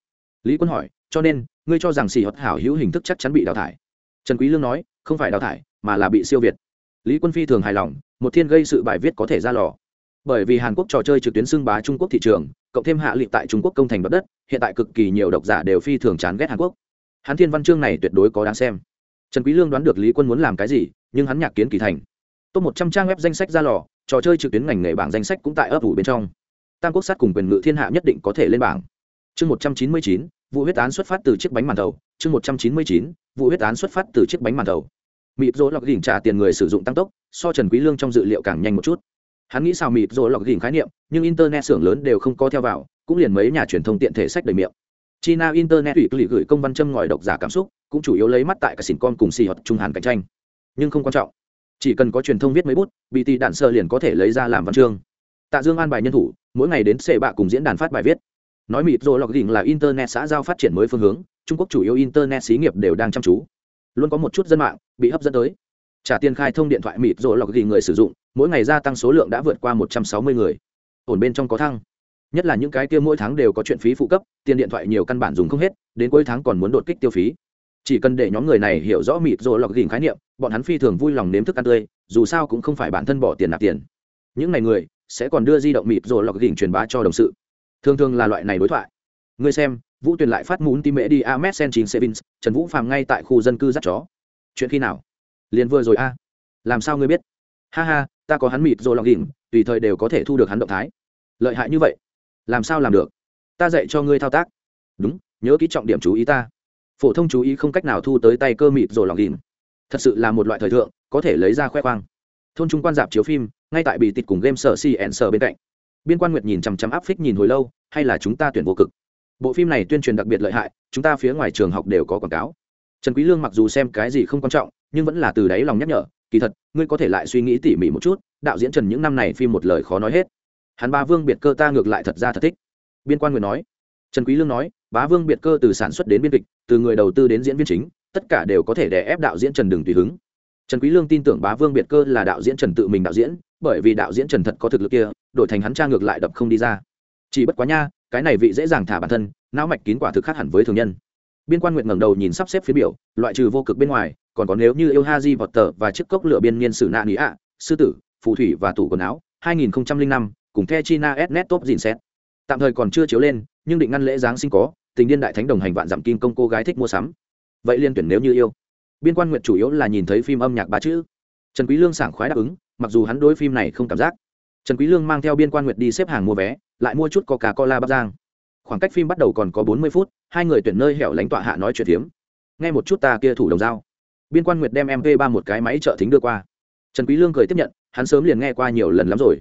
Lý quân hỏi, cho nên, ngươi cho rằng xì hợp hảo hữu hình thức chắc chắn bị đào thải? Trần quý lương nói, không phải đào thải, mà là bị siêu việt. Lý quân phi thường hài lòng, một thiên gây sự bài viết có thể ra lò. Bởi vì hàn quốc trò chơi trực tuyến xưng bá trung quốc thị trường, cộng thêm hạ lị tại trung quốc công thành bất đất, hiện tại cực kỳ nhiều độc giả đều phi thường chán ghét hàn quốc. Hắn thiên văn chương này tuyệt đối có đáng xem. Trần quý lương đoán được lý quân muốn làm cái gì, nhưng hắn nhạc kiến kỳ thành top một trăm trang web danh sách ra lò, trò chơi trực tuyến ngành nghề bảng danh sách cũng tại ấp ủ bên trong. Tam quốc sát cùng quyền ngự thiên hạ nhất định có thể lên bảng. Chương một trăm chín mươi chín, vụ huyết án xuất phát từ chiếc bánh màn thầu. Chương một trăm chín mươi chín, vụ huyết án xuất phát từ chiếc bánh màn thầu. Mịp rỗ lọc đỉnh trả tiền người sử dụng tăng tốc, so trần quý lương trong dự liệu càng nhanh một chút. Hắn nghĩ sao mịp rỗ lọc đỉnh khái niệm, nhưng internet xưởng lớn đều không có theo vào, cũng liền mấy nhà truyền thông tiện thể sách đầy miệng. China internet ủy lì gửi công văn châm ngòi độc giả cảm xúc, cũng chủ yếu lấy mắt tại cả xỉn con cùng xì hoặc trung hàn cạnh tranh. Nhưng không quan trọng chỉ cần có truyền thông viết mấy bút, bị tì đạn sơ liền có thể lấy ra làm văn chương. Tạ dương an bài nhân thủ, mỗi ngày đến xệ bạ cùng diễn đàn phát bài viết. Nói mịt rồi lọc đỉnh là internet xã giao phát triển mới phương hướng, trung quốc chủ yếu internet xí nghiệp đều đang chăm chú. Luôn có một chút dân mạng bị hấp dẫn tới. Trả tiền khai thông điện thoại mịt rồi lọc đỉnh người sử dụng, mỗi ngày gia tăng số lượng đã vượt qua một trăm sáu mươi người. Ổn bên trong có thăng. Nhất là những cái kia mỗi tháng đều có chuyện phí phụ cấp, tiền điện thoại nhiều căn bản dùng không hết, đến cuối tháng còn muốn đột kích tiêu phí chỉ cần để nhóm người này hiểu rõ mịt rồi lọc đỉnh khái niệm, bọn hắn phi thường vui lòng nếm thức ăn tươi, dù sao cũng không phải bản thân bỏ tiền nạp tiền. Những ngày người sẽ còn đưa di động mịt rồi lọc đỉnh truyền bá cho đồng sự. Thường thường là loại này đối thoại. Ngươi xem, vũ tuyền lại phát mún tim mễ đi a met sen chín sevins, trần vũ phàm ngay tại khu dân cư dắt chó. Chuyện khi nào? Liền vừa rồi a. Làm sao ngươi biết? Ha ha, ta có hắn mịt rồi lọc đỉnh tùy thời đều có thể thu được hắn động thái. Lợi hại như vậy, làm sao làm được? Ta dạy cho ngươi thao tác. Đúng, nhớ kỹ trọng điểm chú ý ta phổ thông chú ý không cách nào thu tới tay cơ mịt rồi lòng đỉnh thật sự là một loại thời thượng, có thể lấy ra khoe khoang. Thôn trung quan dạp chiếu phim, ngay tại bị tịt cùng game sở si cn sở bên cạnh. Biên quan nguyệt nhìn chằm chằm áp phích nhìn hồi lâu, hay là chúng ta tuyển vô cực? Bộ phim này tuyên truyền đặc biệt lợi hại, chúng ta phía ngoài trường học đều có quảng cáo. Trần quý lương mặc dù xem cái gì không quan trọng, nhưng vẫn là từ đáy lòng nhắc nhở, kỳ thật, ngươi có thể lại suy nghĩ tỉ mỉ một chút, đạo diễn trần những năm này phim một lời khó nói hết. Hắn ba vương biệt cơ ta ngược lại thật ra thật thích. Biên quan nguyệt nói trần quý lương nói, bá vương biệt cơ từ sản xuất đến biên kịch, từ người đầu tư đến diễn viên chính, tất cả đều có thể đè ép đạo diễn trần đường tùy hứng. Trần quý lương tin tưởng bá vương biệt cơ là đạo diễn trần tự mình đạo diễn, bởi vì đạo diễn trần thật có thực lực kia, đổi thành hắn trang ngược lại đập không đi ra. Chỉ bất quá nha, cái này vị dễ dàng thả bản thân, não mạch kín quả thực khác hẳn với thường nhân. Biên quan nguyện ngẩng đầu nhìn sắp xếp phía biểu, loại trừ vô cực bên ngoài, còn có nếu như yêu ha di vọt tờ và chiếc cốc lửa biên niên sử nạn ý ạ, sư tử, phù thủy và tủ quần áo 2005 cùng the china s net top dìn xét tạm thời còn chưa chiếu lên, nhưng định ngăn lễ giáng sinh có, tình điên đại thánh đồng hành vạn dặm kim công cô gái thích mua sắm. Vậy liên tuyển nếu như yêu. Biên quan nguyện chủ yếu là nhìn thấy phim âm nhạc ba chữ. Trần quý lương sảng khoái đáp ứng, mặc dù hắn đối phim này không cảm giác. Trần quý lương mang theo biên quan nguyệt đi xếp hàng mua vé, lại mua chút coca cola bắc giang. Khoảng cách phim bắt đầu còn có bốn mươi phút, hai người tuyển nơi hẻo lánh tọa hạ nói chuyện tiếm nghe một chút ta kia thủ đồng dao biên quan nguyệt đem mv ba một cái máy trợ thính đưa qua. Trần quý lương cười tiếp nhận, hắn sớm liền nghe qua nhiều lần lắm rồi.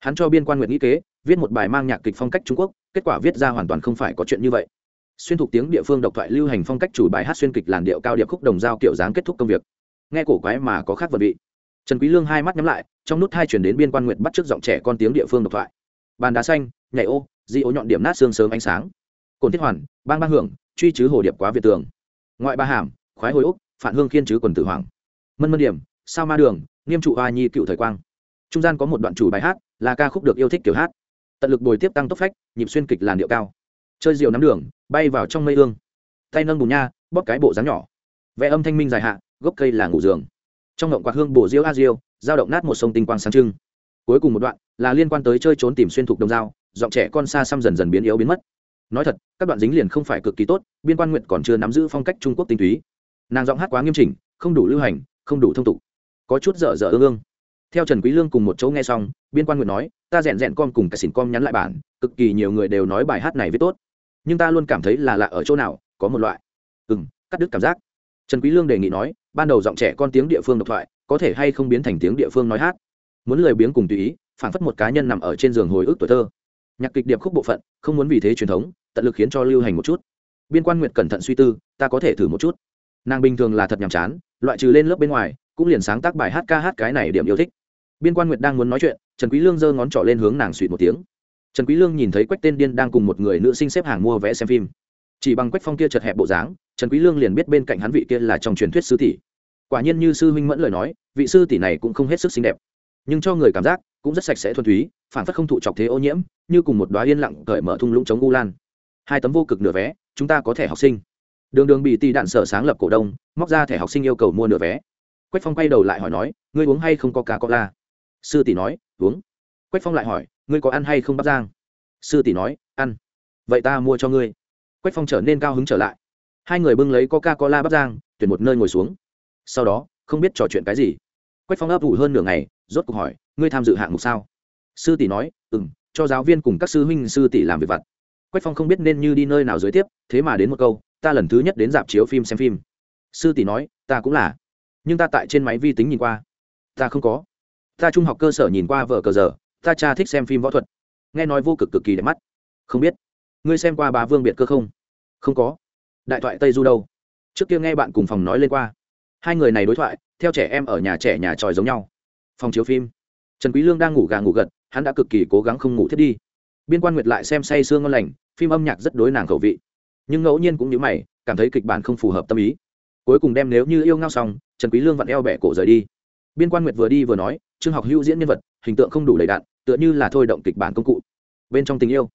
Hắn cho biên quan nguyệt nghĩ kế viết một bài mang nhạc kịch phong cách trung quốc, kết quả viết ra hoàn toàn không phải có chuyện như vậy. Xuyên thuộc tiếng địa phương độc thoại lưu hành phong cách chủ bài hát xuyên kịch làn điệu cao điệp khúc đồng dao kiểu dáng kết thúc công việc. Nghe cổ quái mà có khác vật vị. Trần quý lương hai mắt nhắm lại, trong nút hai chuyển đến biên quan nguyệt bắt trước giọng trẻ con tiếng địa phương độc thoại. Bàn đá xanh, nhảy ô, di ô nhọn điểm nát xương sớm ánh sáng. Cồn thiết hoàn, bang bang hưởng, truy chứ hồ điệp quá việt tường. Ngoại ba hàm, khoái hồi úc, phản hương khiên chứ quần tử hoàng. Mân mân điểm, sao ma đường, nghiêm trụ hoa nhi cựu thời quang. Trung gian có một đoạn chủ bài hát, là ca khúc được yêu thích kiểu hát tận lực bồi tiếp tăng tốc phách, nhịp xuyên kịch làn điệu cao. Chơi rượu nắm đường, bay vào trong mây ương tay nâng bùn nha, bóp cái bộ dáng nhỏ. Vẽ âm thanh minh dài hạ, gốc cây là ngủ giường. Trong ngộng quạt hương bổ diêu a diêu, dao động nát một sông tinh quang sáng trưng. Cuối cùng một đoạn là liên quan tới chơi trốn tìm xuyên thục đồng dao, giọng trẻ con xa xăm dần dần biến yếu biến mất. Nói thật, các đoạn dính liền không phải cực kỳ tốt, biên quan nguyện còn chưa nắm giữ phong cách trung quốc tinh túy. Nàng giọng hát quá nghiêm chỉnh, không đủ lưu hành, không đủ thông tục. Có chút dở dở ương ương theo trần quý lương cùng một chỗ nghe xong, biên quan nguyện nói, ta rèn rèn con cùng cả xỉn con nhắn lại bản, cực kỳ nhiều người đều nói bài hát này viết tốt. Nhưng ta luôn cảm thấy là lạ ở chỗ nào, có một loại. Ừm, cắt đứt cảm giác. Trần quý lương đề nghị nói, ban đầu giọng trẻ con tiếng địa phương độc thoại, có thể hay không biến thành tiếng địa phương nói hát? Muốn lười biếng cùng tùy ý phản phất một cá nhân nằm ở trên giường hồi ức tuổi thơ. Nhạc kịch điệp khúc bộ phận, không muốn vì thế truyền thống, tận lực khiến cho lưu hành một chút. Biên quan nguyệt cẩn thận suy tư, ta có thể thử một chút. Nàng bình thường là thật nhàm chán, loại trừ lên lớp bên ngoài, cũng liền sáng tác bài hát ca hát cái này điểm yêu thích biên quan nguyệt đang muốn nói chuyện, trần quý lương giơ ngón trỏ lên hướng nàng suy một tiếng. Trần quý lương nhìn thấy quách tên điên đang cùng một người nữ sinh xếp hàng mua vé xem phim. Chỉ bằng quách phong kia chật hẹp bộ dáng, trần quý lương liền biết bên cạnh hắn vị kia là trong truyền thuyết sư tỷ. Quả nhiên như sư huynh mẫn lời nói, vị sư tỷ này cũng không hết sức xinh đẹp. Nhưng cho người cảm giác, cũng rất sạch sẽ thuần túy, phản phất không thụ chọc thế ô nhiễm, như cùng một đóa yên lặng cởi mở thung lũng chống u lan. Hai tấm vô cực nửa vé, chúng ta có thẻ học sinh. Đường đường bị tỷ đạn sở sáng lập cổ đông, móc ra thẻ học sinh yêu cầu mua nửa vé. Quách phong quay đầu lại hỏi nói, ngươi uống hay không có cà cola sư tỷ nói, uống. Quách phong lại hỏi, ngươi có ăn hay không bắp giang sư tỷ nói, ăn. Vậy ta mua cho ngươi. Quách phong trở nên cao hứng trở lại. Hai người bưng lấy coca cola bắp giang tuyển một nơi ngồi xuống. Sau đó, không biết trò chuyện cái gì. Quách phong ấp ủ hơn nửa ngày, rốt cuộc hỏi, ngươi tham dự hạng mục sao? Sư tỷ nói ừ m cho giáo viên cùng các sư huynh sư tỷ làm việc vặt. Quách phong không biết nên như đi nơi nào dưới tiếp, thế mà đến một câu, ta lần thứ nhất đến dạp chiếu phim xem phim. Sư tỷ nói, ta cũng là. Nhưng ta tại trên máy vi tính nhìn qua. Ta không có ta trung học cơ sở nhìn qua vở cờ giờ, ta cha thích xem phim võ thuật. Nghe nói vô cực cực kỳ đẹp mắt. Không biết, ngươi xem qua bá vương biệt cơ không? Không có. Đại thoại tây du đâu? Trước kia nghe bạn cùng phòng nói lên qua. Hai người này đối thoại, theo trẻ em ở nhà trẻ nhà tròi giống nhau. Phòng chiếu phim. Trần quý lương đang ngủ gà ngủ gật, hắn đã cực kỳ cố gắng không ngủ thiết đi. Biên quan nguyệt lại xem say sương ngon lành, phim âm nhạc rất đối nàng khẩu vị. Nhưng ngẫu nhiên cũng như mày, cảm thấy kịch bản không phù hợp tâm ý. Cuối cùng đem nếu như yêu ngao xong, trần quý lương vặn eo bẻ cổ rời đi. Biên quan nguyệt vừa đi vừa nói trương học hữu diễn nhân vật, hình tượng không đủ đầy đạn tựa như là thôi động kịch bản công cụ. Bên trong tình yêu,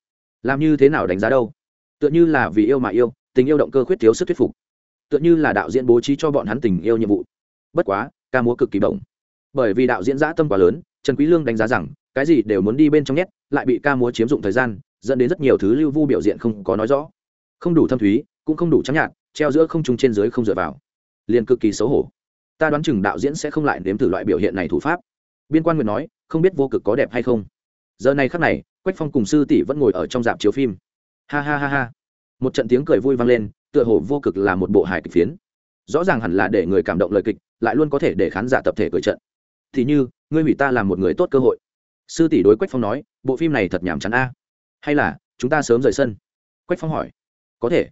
làm như thế nào đánh giá đâu? Tựa như là vì yêu mà yêu, tình yêu động cơ khuyết thiếu sức thuyết phục. Tựa như là đạo diễn bố trí cho bọn hắn tình yêu nhiệm vụ. Bất quá, ca múa cực kỳ bổng. Bởi vì đạo diễn giã tâm quá lớn, trần quý lương đánh giá rằng, cái gì đều muốn đi bên trong nhét, lại bị ca múa chiếm dụng thời gian, dẫn đến rất nhiều thứ lưu vu biểu diện không có nói rõ. Không đủ thâm thúy, cũng không đủ trắng nhạt, treo giữa không trung trên dưới không dựa vào. Liền cực kỳ xấu hổ. Ta đoán chừng đạo diễn sẽ không lại nếm thử loại biểu hiện này thủ pháp biên quan nguyện nói, không biết vô cực có đẹp hay không. Giờ này khắc này, quách phong cùng sư tỷ vẫn ngồi ở trong dạp chiếu phim. Ha ha ha ha. Một trận tiếng cười vui vang lên, tựa hồ vô cực là một bộ hài kịch phiến. Rõ ràng hẳn là để người cảm động lời kịch, lại luôn có thể để khán giả tập thể cười trận. Thì như, ngươi hủy ta làm một người tốt cơ hội. Sư tỷ đối quách phong nói, bộ phim này thật nhàm chán a. Hay là, chúng ta sớm rời sân? Quách phong hỏi. Có thể.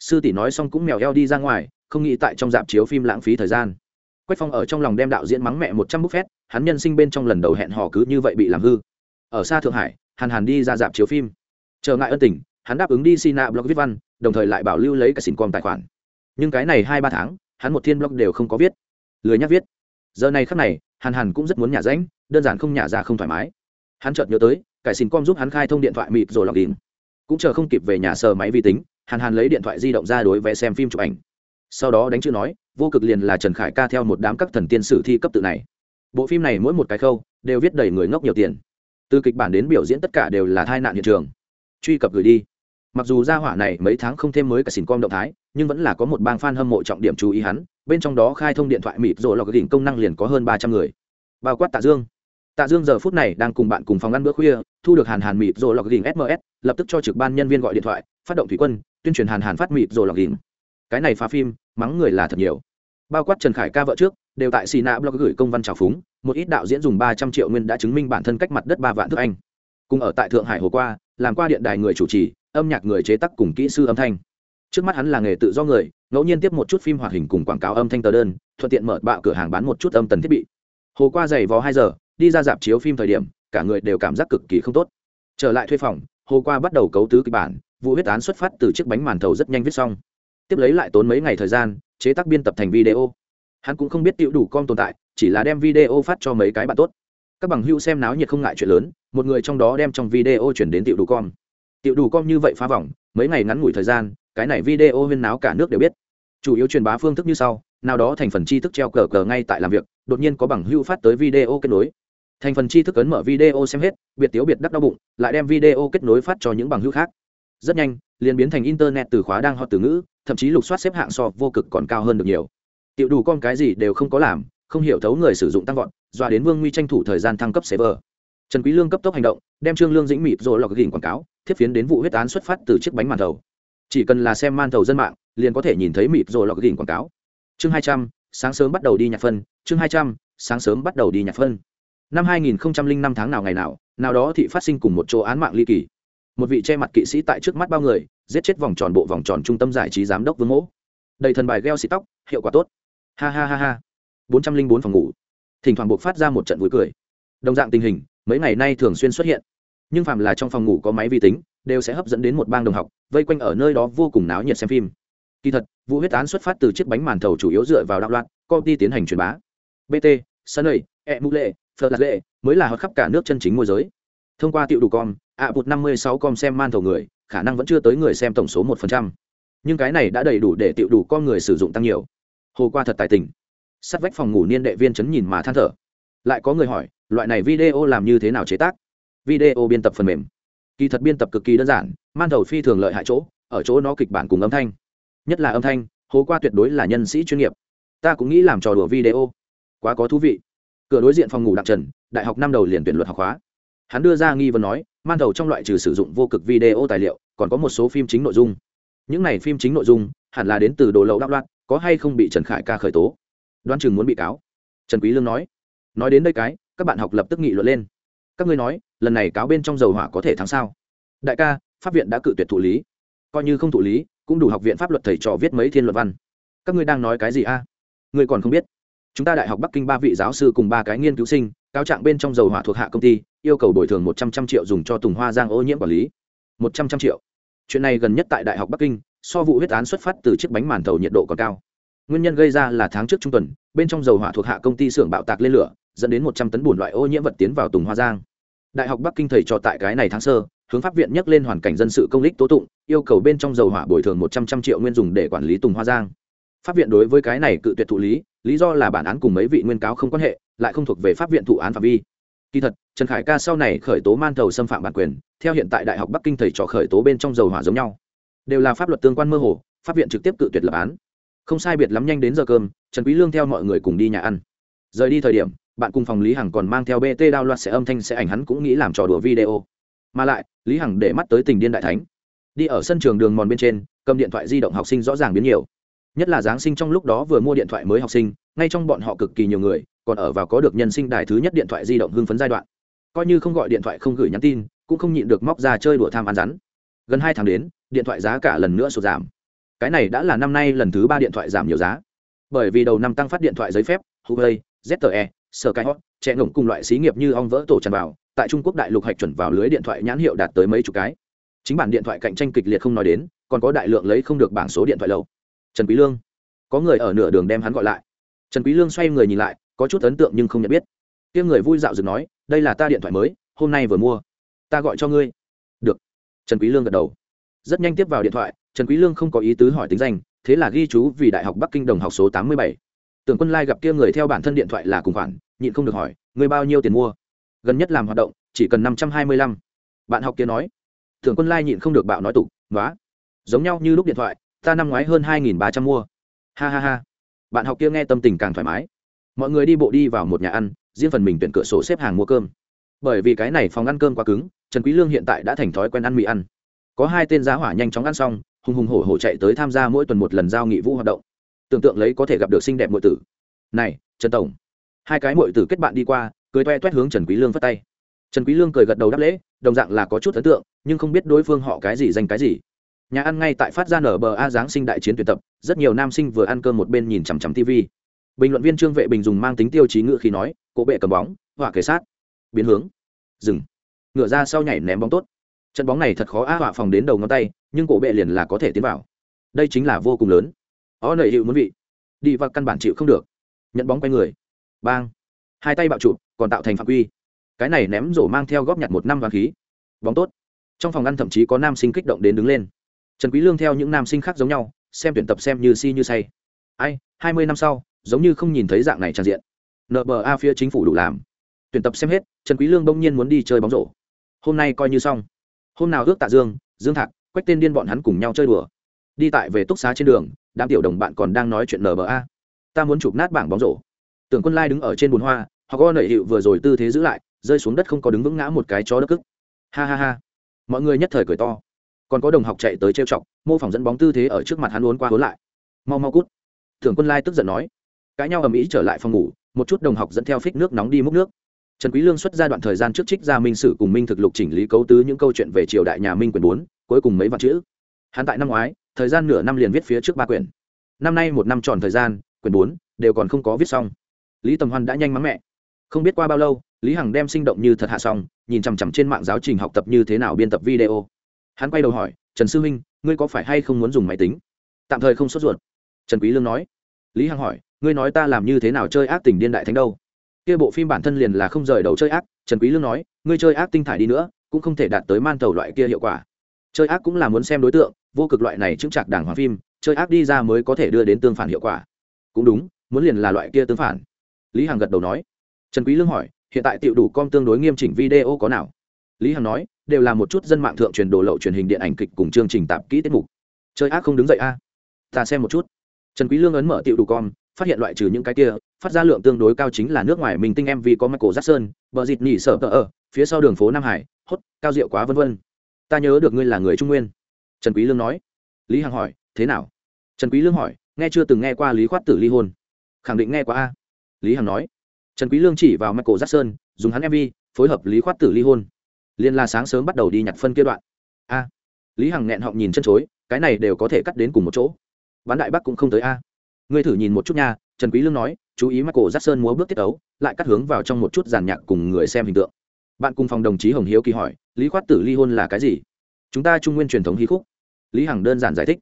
Sư tỷ nói xong cũng mèo eo đi ra ngoài, không nghĩ tại trong dạp chiếu phim lãng phí thời gian quách phong ở trong lòng đem đạo diễn mắng mẹ một trăm bút phét, hắn nhân sinh bên trong lần đầu hẹn hò cứ như vậy bị làm hư. Ở xa thượng hải, hàn hàn đi ra dạp chiếu phim. Chờ ngại ân tình, hắn đáp ứng đi xin blog viết văn, đồng thời lại bảo lưu lấy cả xin com tài khoản. Nhưng cái này hai ba tháng, hắn một thiên blog đều không có viết. Lười nhắc viết. Giờ này khắc này, hàn hàn cũng rất muốn nhả ránh đơn giản không nhả ra không thoải mái. Hắn chợt nhớ tới cải xin com giúp hắn khai thông điện thoại mịt rồi lọc đỉnh cũng chờ không kịp về nhà sờ máy vi tính, hàn hàn lấy điện thoại di động ra đối vé xem phim chụp ảnh sau đó đánh chữ nói, vô cực liền là trần khải ca theo một đám các thần tiên sử thi cấp tự này. Bộ phim này mỗi một cái khâu đều viết đầy người ngốc nhiều tiền. Từ kịch bản đến biểu diễn tất cả đều là tai nạn hiện trường. Truy cập gửi đi. Mặc dù gia hỏa này mấy tháng không thêm mới cả xỉn com động thái, nhưng vẫn là có một bang fan hâm mộ trọng điểm chú ý hắn, bên trong đó khai thông điện thoại mịt rồi lọc đỉnh công năng liền có hơn ba trăm người. Bao quát tạ dương. Tạ dương giờ phút này đang cùng bạn cùng phòng ăn bữa khuya, thu được hàn hàn mịt rồi lọc đỉnh sms lập tức cho trực ban nhân viên gọi điện thoại, phát động thủy quân, tuyên truyền hàn hàn phát mịt rồi lọc đỉnh cái này phá phim, mắng người là thật nhiều. Bao quát trần khải ca vợ trước, đều tại xì nạ blog gửi công văn trào phúng, một ít đạo diễn dùng ba trăm triệu nguyên đã chứng minh bản thân cách mặt đất ba vạn thước anh. Cùng ở tại thượng hải hồ qua, làm qua điện đài người chủ trì, âm nhạc người chế tác cùng kỹ sư âm thanh. Trước mắt hắn là nghề tự do người, ngẫu nhiên tiếp một chút phim hoạt hình cùng quảng cáo âm thanh tờ đơn, thuận tiện mở bạo cửa hàng bán một chút âm tần thiết bị. Hồ qua giày vò hai giờ, đi ra dạp chiếu phim thời điểm, cả người đều cảm giác cực kỳ không tốt. Trở lại thuê phòng, hồ qua bắt đầu cấu tứ kịch bản, vụ huyết án xuất phát từ chiếc bánh màn thầu rất nhanh viết xong tiếp lấy lại tốn mấy ngày thời gian, chế tác biên tập thành video. Hắn cũng không biết tiểu đủ con tồn tại, chỉ là đem video phát cho mấy cái bạn tốt. Các bằng hữu xem náo nhiệt không ngại chuyện lớn, một người trong đó đem trong video chuyển đến tiểu đủ con. Tiểu đủ con như vậy phá vòng, mấy ngày ngắn ngủi thời gian, cái này video huyên náo cả nước đều biết. Chủ yếu truyền bá phương thức như sau, nào đó thành phần tri thức treo cờ cờ ngay tại làm việc, đột nhiên có bằng hữu phát tới video kết nối. Thành phần tri thức ấn mở video xem hết, biệt tiếu biệt đắc đau bụng, lại đem video kết nối phát cho những bằng hữu khác. Rất nhanh, liền biến thành internet từ khóa đang hot từ ngữ thậm chí lục soát xếp hạng so vô cực còn cao hơn được nhiều. Tiểu đủ con cái gì đều không có làm không hiểu thấu người sử dụng tăng vọt dọa đến vương nguy tranh thủ thời gian thăng cấp server. Trần quý lương cấp tốc hành động đem trương lương dĩnh mịt rồi lọc gỉnh quảng cáo thiết phiến đến vụ huyết án xuất phát từ chiếc bánh màn thầu. Chỉ cần là xem man thầu dân mạng liền có thể nhìn thấy mịt rồi lọc gỉnh quảng cáo. Chương 200, sáng sớm bắt đầu đi nhạc phân chương 200, sáng sớm bắt đầu đi nhạc phân. Năm 2005 tháng nào ngày nào nào đó thị phát sinh cùng một chỗ án mạng ly kỳ một vị che mặt kỵ sĩ tại trước mắt bao người, giết chết vòng tròn bộ vòng tròn trung tâm giải trí giám đốc vương mỗ. Đầy thần bài gheo xịt tóc, hiệu quả tốt. Ha ha ha ha. Bốn trăm linh bốn phòng ngủ. Thỉnh thoảng buộc phát ra một trận vui cười. Đồng dạng tình hình, mấy ngày nay thường xuyên xuất hiện. Nhưng phàm là trong phòng ngủ có máy vi tính, đều sẽ hấp dẫn đến một bang đồng học, vây quanh ở nơi đó vô cùng náo nhiệt xem phim. Kỳ thật, vụ huyết án xuất phát từ chiếc bánh màn thầu chủ yếu dựa vào đạo loạn công ty tiến hành truyền bá. Bt sunny e mũ lệ phật lạc lệ mới là hot khắp cả nước chân chính môi giới. Thông qua tiệu đủ con ạ bụt năm mươi sáu com xem man thầu người, khả năng vẫn chưa tới người xem tổng số một phần trăm. Nhưng cái này đã đầy đủ để tiệu đủ con người sử dụng tăng nhiều. Hồ qua thật tài tình. Sắt vách phòng ngủ niên đệ viên chấn nhìn mà than thở. Lại có người hỏi, loại này video làm như thế nào chế tác? Video biên tập phần mềm. Kỳ thật biên tập cực kỳ đơn giản, man thầu phi thường lợi hại chỗ, ở chỗ nó kịch bản cùng âm thanh. Nhất là âm thanh, hồ qua tuyệt đối là nhân sĩ chuyên nghiệp. Ta cũng nghĩ làm trò đùa video. Quá có thú vị. Cửa đối diện phòng ngủ đặc trần, đại học năm đầu liền tuyển luật học hóa hắn đưa ra nghi vấn nói, man thầu trong loại trừ sử dụng vô cực video tài liệu, còn có một số phim chính nội dung. Những này phim chính nội dung, hẳn là đến từ đồ lậu đáp loạn, có hay không bị trần khải ca khởi tố? Đoan chừng muốn bị cáo. Trần quý lương nói nói đến đây cái, các bạn học lập tức nghị luận lên. Các ngươi nói, lần này cáo bên trong dầu hỏa có thể thắng sao? Đại ca, pháp viện đã cự tuyệt thụ lý. Coi như không thụ lý, cũng đủ học viện pháp luật thầy trò viết mấy thiên luận văn. Các ngươi đang nói cái gì a? Ngươi còn không biết chúng ta đại học bắc kinh ba vị giáo sư cùng ba cái nghiên cứu sinh, cáo trạng bên trong dầu hỏa thuộc hạ công ty, yêu cầu bồi thường một trăm trăm triệu dùng cho tùng hoa giang ô nhiễm quản lý. Một trăm trăm triệu. Chuyện này gần nhất tại đại học bắc kinh, so vụ huyết án xuất phát từ chiếc bánh màn thầu nhiệt độ còn cao. Nguyên nhân gây ra là tháng trước trung tuần, bên trong dầu hỏa thuộc hạ công ty xưởng bạo tạc lên lửa, dẫn đến một trăm tấn bùn loại ô nhiễm vật tiến vào tùng hoa giang. Đại học bắc kinh thầy cho tại cái này tháng sơ, hướng pháp viện nhắc lên hoàn cảnh dân sự công lý tố tụng, yêu cầu bên trong dầu hỏa bồi thường một trăm trăm triệu nguyên dùng để quản lý tùng hoa giang. Pháp viện đối với cái này cự tuyệt thụ lý lý do là bản án cùng mấy vị nguyên cáo không quan hệ, lại không thuộc về pháp viện thụ án phạm vi. Kỳ thật, trần khải ca sau này khởi tố man thầu xâm phạm bản quyền, theo hiện tại đại học bắc kinh thầy trò khởi tố bên trong dầu hỏa giống nhau. Đều là pháp luật tương quan mơ hồ, pháp viện trực tiếp cự tuyệt lập án. Không sai biệt lắm nhanh đến giờ cơm, trần quý lương theo mọi người cùng đi nhà ăn. Rời đi thời điểm, bạn cùng phòng lý hằng còn mang theo bt đao loạt sẽ âm thanh sẽ ảnh hắn cũng nghĩ làm trò đùa video. Mà lại, lý hằng để mắt tới tình điên đại thánh. Đi ở sân trường đường mòn bên trên, cầm điện thoại di động học sinh rõ ràng biến nhiều nhất là giáng sinh trong lúc đó vừa mua điện thoại mới học sinh, ngay trong bọn họ cực kỳ nhiều người, còn ở vào có được nhân sinh đài thứ nhất điện thoại di động hưng phấn giai đoạn. Coi như không gọi điện thoại không gửi nhắn tin, cũng không nhịn được móc ra chơi đùa tham ăn rắn. Gần hai tháng đến, điện thoại giá cả lần nữa sụt giảm. Cái này đã là năm nay lần thứ ba điện thoại giảm nhiều giá. Bởi vì đầu năm tăng phát điện thoại giấy phép, huawei zte sơ hot trẻ ngổng cùng loại xí nghiệp như ong vỡ tổ tràn vào, tại trung quốc đại lục hạch chuẩn vào lưới điện thoại nhãn hiệu đạt tới mấy chục cái. Chính bản điện thoại cạnh tranh kịch liệt không nói đến, còn có đại lượng lấy không được bảng số điện thoại lâu trần quý lương. Có người ở nửa đường đem hắn gọi lại. Trần quý lương xoay người nhìn lại, có chút ấn tượng nhưng không nhận biết. Kia người vui dạo dừng nói, đây là ta điện thoại mới, hôm nay vừa mua. Ta gọi cho ngươi. Được. Trần quý lương gật đầu. Rất nhanh tiếp vào điện thoại, trần quý lương không có ý tứ hỏi tính danh, thế là ghi chú vì đại học bắc kinh đồng học số tám mươi bảy. tưởng quân lai gặp kia người theo bản thân điện thoại là cùng khoản, nhịn không được hỏi người bao nhiêu tiền mua? Gần nhất làm hoạt động, chỉ cần năm trăm hai mươi lăm. bạn học kia nói. Tưởng quân lai nhịn không được bạo nói tục quá giống nhau như lúc điện thoại ta năm ngoái hơn hai nghìn ba trăm mua. Ha ha ha. Bạn học kia nghe tâm tình càng thoải mái. Mọi người đi bộ đi vào một nhà ăn, riêng phần mình tuyển cửa sổ xếp hàng mua cơm. Bởi vì cái này phòng ăn cơm quá cứng, trần quý lương hiện tại đã thành thói quen ăn mì ăn. Có hai tên giá hỏa nhanh chóng ăn xong, hùng hùng hổ hổ chạy tới tham gia mỗi tuần một lần giao nghị vũ hoạt động. Tưởng tượng lấy có thể gặp được xinh đẹp muội tử. Này, trần tổng. Hai cái muội tử kết bạn đi qua, cười toe toét hướng trần quý lương phất tay. Trần quý lương cười gật đầu đáp lễ, đồng dạng là có chút ấn tượng, nhưng không biết đối phương họ cái gì danh cái gì nhà ăn ngay tại phát ra nở bờ a giáng sinh đại chiến tuyển tập, rất nhiều nam sinh vừa ăn cơm một bên nhìn chằm chằm tv bình luận viên trương vệ bình dùng mang tính tiêu chí ngựa khi nói, cổ bệ cầm bóng, họa kề sát. Biến hướng. Dừng. Ngựa ra sau nhảy ném bóng tốt. Trận bóng này thật khó á họa phòng đến đầu ngón tay, nhưng cổ bệ liền là có thể tiến vào. Đây chính là vô cùng lớn. Ó nợ hiệu muốn vị. Đi vào căn bản chịu không được. Nhận bóng quay người. Bang. Hai tay bạo trụ còn tạo thành phạm quy. Cái này ném rổ mang theo góp nhặt một năm vàng khí. Bóng tốt. Trong phòng ăn thậm chí có nam sinh kích động đến đứng lên trần quý lương theo những nam sinh khác giống nhau, xem tuyển tập xem như si như say. Ai, hai mươi năm sau, giống như không nhìn thấy dạng này trang diện. Nba phía chính phủ đủ làm. Tuyển tập xem hết, trần quý lương bỗng nhiên muốn đi chơi bóng rổ. Hôm nay coi như xong. Hôm nào ước tạ dương dương thạc, quách tên điên bọn hắn cùng nhau chơi đùa. Đi tại về túc xá trên đường, đám tiểu đồng bạn còn đang nói chuyện nba ta muốn chụp nát bảng bóng rổ. Tưởng quân lai đứng ở trên bùn hoa, họ có nảy hiệu vừa rồi tư thế giữ lại, rơi xuống đất không có đứng vững ngã một cái chó đất cức. Ha ha ha. Mọi người nhất thời cười to còn có đồng học chạy tới trêu chọc, mô phỏng dẫn bóng tư thế ở trước mặt hắn uốn qua uốn lại. Mau mau cút. Thường quân lai tức giận nói. Cãi nhau ầm ĩ trở lại phòng ngủ, một chút đồng học dẫn theo phích nước nóng đi múc nước. Trần quý lương xuất ra đoạn thời gian trước trích ra minh sử cùng minh thực lục chỉnh lý cấu tứ những câu chuyện về triều đại nhà minh quyển bốn, cuối cùng mấy vạn chữ. Hắn tại năm ngoái, thời gian nửa năm liền viết phía trước ba quyển. Năm nay một năm tròn thời gian, quyển bốn, đều còn không có viết xong. Lý tầm hoan đã nhanh mắng mẹ. Không biết qua bao lâu, lý hằng đem sinh động như thật hạ xong, nhìn chằm chằm trên mạng giáo trình học tập như thế nào biên tập video hắn quay đầu hỏi, trần sư huynh, ngươi có phải hay không muốn dùng máy tính? Tạm thời không sốt ruột. Trần quý lương nói. Lý hằng hỏi, ngươi nói ta làm như thế nào chơi ác tình điên đại thánh đâu? Kia bộ phim bản thân liền là không rời đầu chơi ác. Trần quý lương nói, ngươi chơi ác tinh thải đi nữa, cũng không thể đạt tới man tàu loại kia hiệu quả. Chơi ác cũng là muốn xem đối tượng, vô cực loại này chứng chặt đảng hoàng phim, chơi ác đi ra mới có thể đưa đến tương phản hiệu quả. Cũng đúng, muốn liền là loại kia tương phản. Lý hằng gật đầu nói. Trần quý lương hỏi, hiện tại tiểu đủ com tương đối nghiêm chỉnh video có nào? Lý hằng nói đều là một chút dân mạng thượng truyền đồ lậu truyền hình điện ảnh kịch cùng chương trình tạp kỹ tiết mục. Chơi ác không đứng dậy a. Ta xem một chút. Trần quý lương ấn mở tiểu đủ con phát hiện loại trừ những cái kia, phát ra lượng tương đối cao chính là nước ngoài mình tinh em vì có michael jackson, bờ dịt nhỉ sở tờ ở, phía sau đường phố nam hải, hốt, cao diệu quá vân vân. Ta nhớ được ngươi là người trung nguyên. Trần quý lương nói. Lý hằng hỏi, thế nào? Trần quý lương hỏi, nghe chưa từng nghe qua lý khoát tử ly hôn. Khẳng định nghe qua a. Lý hằng nói. Trần quý lương chỉ vào michael jackson, dùng hắn mv phối hợp lý khoát tử ly hôn liên la sáng sớm bắt đầu đi nhặt phân kia đoạn. A, lý hằng nghẹn họng nhìn chân chối, cái này đều có thể cắt đến cùng một chỗ. Bán đại bắc cũng không tới a. Ngươi thử nhìn một chút nha, trần quý lương nói, chú ý michael jackson múa bước tiết ấu, lại cắt hướng vào trong một chút giàn nhạc cùng người xem hình tượng. Bạn cùng phòng đồng chí hồng hiếu kỳ hỏi, lý khoát tử ly hôn là cái gì? Chúng ta trung nguyên truyền thống hí khúc. Lý hằng đơn giản giải thích.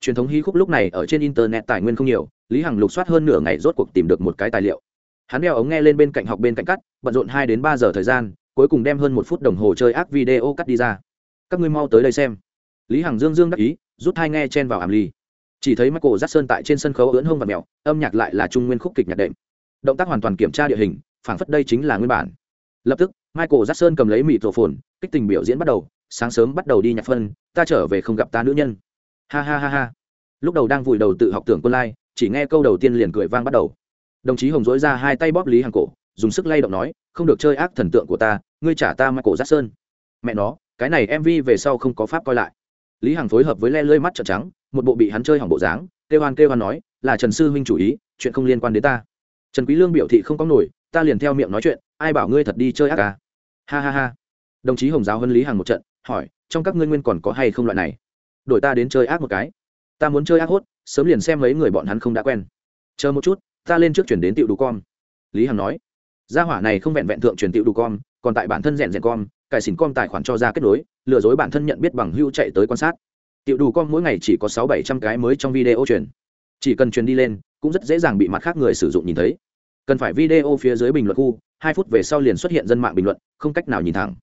Truyền thống hí khúc lúc này ở trên internet tài nguyên không nhiều, lý hằng lục soát hơn nửa ngày rốt cuộc tìm được một cái tài liệu. Hắn đeo ống nghe lên bên cạnh học bên cạnh cắt, bận rộn hai đến ba giờ thời gian cuối cùng đem hơn một phút đồng hồ chơi ác video cắt đi ra. Các ngươi mau tới đây xem. Lý hằng dương dương đắc ý, rút hai nghe chen vào ảm ly. Chỉ thấy michael jackson tại trên sân khấu ưỡn hông và mèo, âm nhạc lại là trung nguyên khúc kịch nhạc đệm. Động tác hoàn toàn kiểm tra địa hình, phảng phất đây chính là nguyên bản. Lập tức, michael jackson cầm lấy mịt rổ phồn kích tình biểu diễn bắt đầu, sáng sớm bắt đầu đi nhạc phân, ta trở về không gặp ta nữ nhân. Ha ha ha ha. Lúc đầu đang vùi đầu tự học tưởng quân lai, chỉ nghe câu đầu tiên liền cười vang bắt đầu. Đồng chí hồng dối ra hai tay bóp lý hàng cổ, dùng sức lay động nói không được chơi ác thần tượng của ta, ngươi trả ta michael jackson. Mẹ nó, cái này mv về sau không có pháp coi lại. Lý hằng phối hợp với le lơi mắt trợn trắng, một bộ bị hắn chơi hỏng bộ dáng, kêu hoan kêu hoan nói, là trần sư huynh chủ ý, chuyện không liên quan đến ta. Trần quý lương biểu thị không có nổi, ta liền theo miệng nói chuyện, ai bảo ngươi thật đi chơi ác à? Ha ha ha. Đồng chí hồng giáo hơn lý hằng một trận, hỏi, trong các ngươi nguyên còn có hay không loại này? Đổi ta đến chơi ác một cái. Ta muốn chơi ác hốt, sớm liền xem mấy người bọn hắn không đã quen. Chờ một chút, ta lên trước chuyển đến tiệu đủ con lý hằng nói gia hỏa này không vẹn vẹn thượng truyền tiệu đủ con còn tại bản thân rèn rèn con cải xỉn con tài khoản cho ra kết nối, lừa dối bản thân nhận biết bằng hưu chạy tới quan sát. Tiệu đủ con mỗi ngày chỉ có sáu bảy trăm cái mới trong video truyền. Chỉ cần truyền đi lên, cũng rất dễ dàng bị mặt khác người sử dụng nhìn thấy. Cần phải video phía dưới bình luận khu, hai phút về sau liền xuất hiện dân mạng bình luận, không cách nào nhìn thẳng.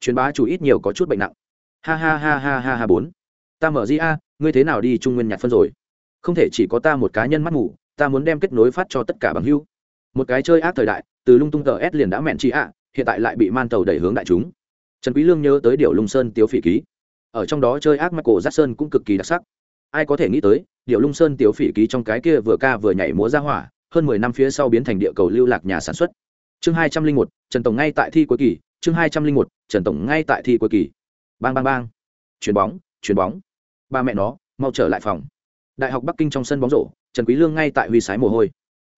Truyền bá chủ ít nhiều có chút bệnh nặng. Ha ha ha ha ha ha bốn. Ta mở di a ngươi thế nào đi trung nguyên nhạc phân rồi? Không thể chỉ có ta một cá nhân mắt ngủ ta muốn đem kết nối phát cho tất cả bằng hưu một cái chơi ác thời đại từ lung tung tờ s liền đã mẹn chị ạ, hiện tại lại bị man tàu đẩy hướng đại chúng. Trần quý lương nhớ tới điều lung sơn tiếu phỉ ký. Ở trong đó chơi ác michael jackson cũng cực kỳ đặc sắc. Ai có thể nghĩ tới, điều lung sơn tiếu phỉ ký trong cái kia vừa ca vừa nhảy múa ra hỏa, hơn mười năm phía sau biến thành địa cầu lưu lạc nhà sản xuất. Chương hai trăm linh một, trần tổng ngay tại thi cuối kỳ, chương hai trăm linh một, trần tổng ngay tại thi cuối kỳ. Bang bang bang. Chuyền bóng chuyền bóng. Ba mẹ nó, mau trở lại phòng. Đại học bắc kinh trong sân bóng rổ, trần quý lương ngay tại huy sái mồ hôi.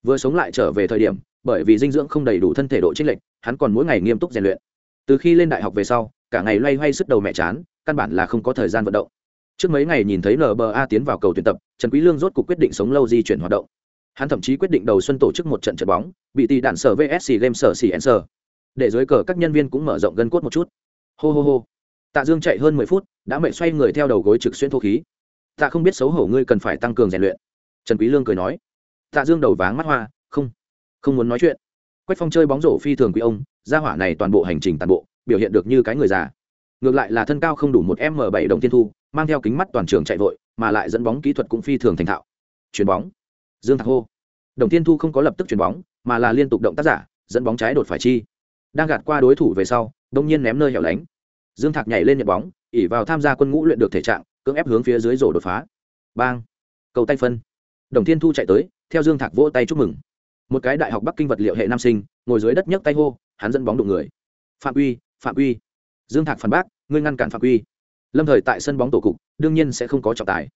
Vừa sống lại trở về thời điểm bởi vì dinh dưỡng không đầy đủ thân thể độ trích lệnh hắn còn mỗi ngày nghiêm túc rèn luyện. Từ khi lên đại học về sau, cả ngày loay hoay sức đầu mẹ chán, căn bản là không có thời gian vận động. Trước mấy ngày nhìn thấy nba tiến vào cầu tuyển tập, trần quý lương rốt cuộc quyết định sống lâu di chuyển hoạt động. Hắn thậm chí quyết định đầu xuân tổ chức một trận trận bóng, bị tỷ đạn sở vsc game sở xì sở để dưới cờ các nhân viên cũng mở rộng gân cốt một chút. Hô hô hô. Tạ dương chạy hơn mười phút, đã mệt xoay người theo đầu gối trực xuyên thô khí. Tạ không biết xấu hổ ngươi cần phải tăng cường rèn luyện. Trần quý lương cười nói. Tạ dương đầu váng mắt hoa không muốn nói chuyện. Quách phong chơi bóng rổ phi thường quý ông, gia hỏa này toàn bộ hành trình toàn bộ, biểu hiện được như cái người già. Ngược lại là thân cao không đủ một m bảy đồng tiên thu, mang theo kính mắt toàn trường chạy vội, mà lại dẫn bóng kỹ thuật cũng phi thường thành thạo. Chuyền bóng. Dương thạc hô. Đồng tiên thu không có lập tức chuyền bóng, mà là liên tục động tác giả, dẫn bóng trái đột phải chi. Đang gạt qua đối thủ về sau, đông nhiên ném nơi hẻo lánh. Dương thạc nhảy lên nhận bóng, ỉ vào tham gia quân ngũ luyện được thể trạng, cưỡng ép hướng phía dưới rổ đột phá. Bang. Cầu tay phân. Đồng thiên thu chạy tới, theo dương thạc vỗ tay chúc mừng một cái đại học bắc kinh vật liệu hệ nam sinh, ngồi dưới đất nhấc tay hô, hắn dẫn bóng đụng người. Phạm uy phạm uy. Dương thạc phản bác, ngươi ngăn cản phạm uy. Lâm thời tại sân bóng tổ cục, đương nhiên sẽ không có trọng tài.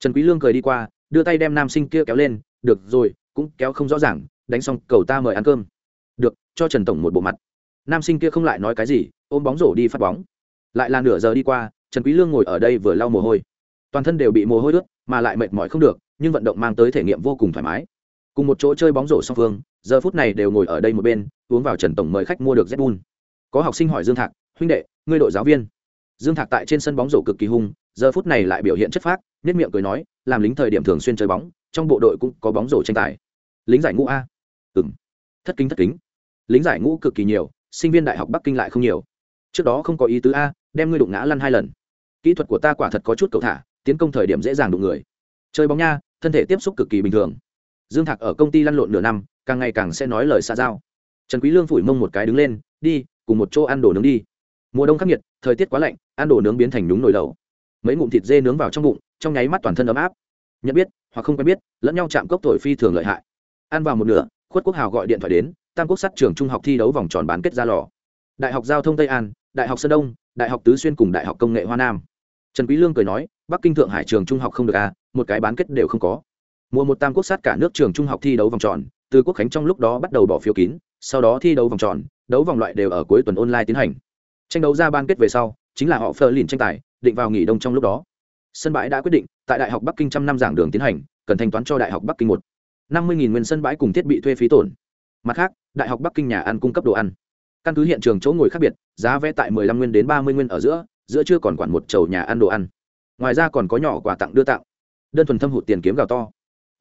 Trần quý lương cười đi qua, đưa tay đem nam sinh kia kéo lên, được rồi, cũng kéo không rõ ràng, đánh xong, cầu ta mời ăn cơm. Được, cho trần tổng một bộ mặt. Nam sinh kia không lại nói cái gì, ôm bóng rổ đi phát bóng. Lại là nửa giờ đi qua, trần quý lương ngồi ở đây vừa lau mồ hôi. Toàn thân đều bị mồ hôi ướt, mà lại mệt mỏi không được, nhưng vận động mang tới thể nghiệm vô cùng thoải mái cùng một chỗ chơi bóng rổ song phương, giờ phút này đều ngồi ở đây một bên, uống vào trần tổng mời khách mua được z bun có học sinh hỏi dương thạc, huynh đệ, ngươi đội giáo viên? Dương thạc tại trên sân bóng rổ cực kỳ hung, giờ phút này lại biểu hiện chất phác nhất miệng cười nói, làm lính thời điểm thường xuyên chơi bóng, trong bộ đội cũng có bóng rổ tranh tài. Lính giải ngũ a? Ừng thất kính thất kính. Lính giải ngũ cực kỳ nhiều, sinh viên đại học bắc kinh lại không nhiều. Trước đó không có ý tứ a, đem ngươi đụng ngã lăn hai lần. Kỹ thuật của ta quả thật có chút cầu thả, tiến công thời điểm dễ dàng đụng người. Chơi bóng nha, thân thể tiếp xúc cực kỳ bình thường dương thạc ở công ty lăn lộn nửa năm, càng ngày càng sẽ nói lời xa giao. Trần quý lương phủi mông một cái đứng lên, đi, cùng một chỗ ăn đồ nướng đi. Mùa đông khắc nghiệt, thời tiết quá lạnh, ăn đồ nướng biến thành đúng nồi lẩu. Mấy ngụm thịt dê nướng vào trong bụng, trong nháy mắt toàn thân ấm áp. Nhận biết, hoặc không quen biết, lẫn nhau chạm cốc thổi phi thường lợi hại. Ăn vào một nửa, khuất quốc hào gọi điện thoại đến, tam quốc sát trường trung học thi đấu vòng tròn bán kết ra lò. Đại học giao thông tây an, đại học sơn đông, đại học tứ xuyên cùng đại học công nghệ hoa nam. Trần quý lương cười nói, bắc kinh thượng hải trường trung học không được à một cái bán kết đều không có mùa một tam quốc sát cả nước trường trung học thi đấu vòng tròn, từ quốc khánh trong lúc đó bắt đầu bỏ phiếu kín, sau đó thi đấu vòng tròn, đấu vòng loại đều ở cuối tuần online tiến hành. Tranh đấu ra ban kết về sau, chính là họ phơ lìn tranh tài, định vào nghỉ đông trong lúc đó. Sân bãi đã quyết định, tại đại học bắc kinh trăm năm giảng đường tiến hành, cần thanh toán cho đại học bắc kinh một. năm mươi nguyên sân bãi cùng thiết bị thuê phí tổn. Mặt khác, đại học bắc kinh nhà ăn cung cấp đồ ăn. Căn cứ hiện trường chỗ ngồi khác biệt, giá vé tại mười lăm nguyên đến ba mươi nguyên ở giữa giữa chưa còn quản một chầu nhà ăn đồ ăn. Ngoài ra còn có nhỏ quà tặng đưa tặng. Đơn thuần thâm hụt tiền kiếm gào to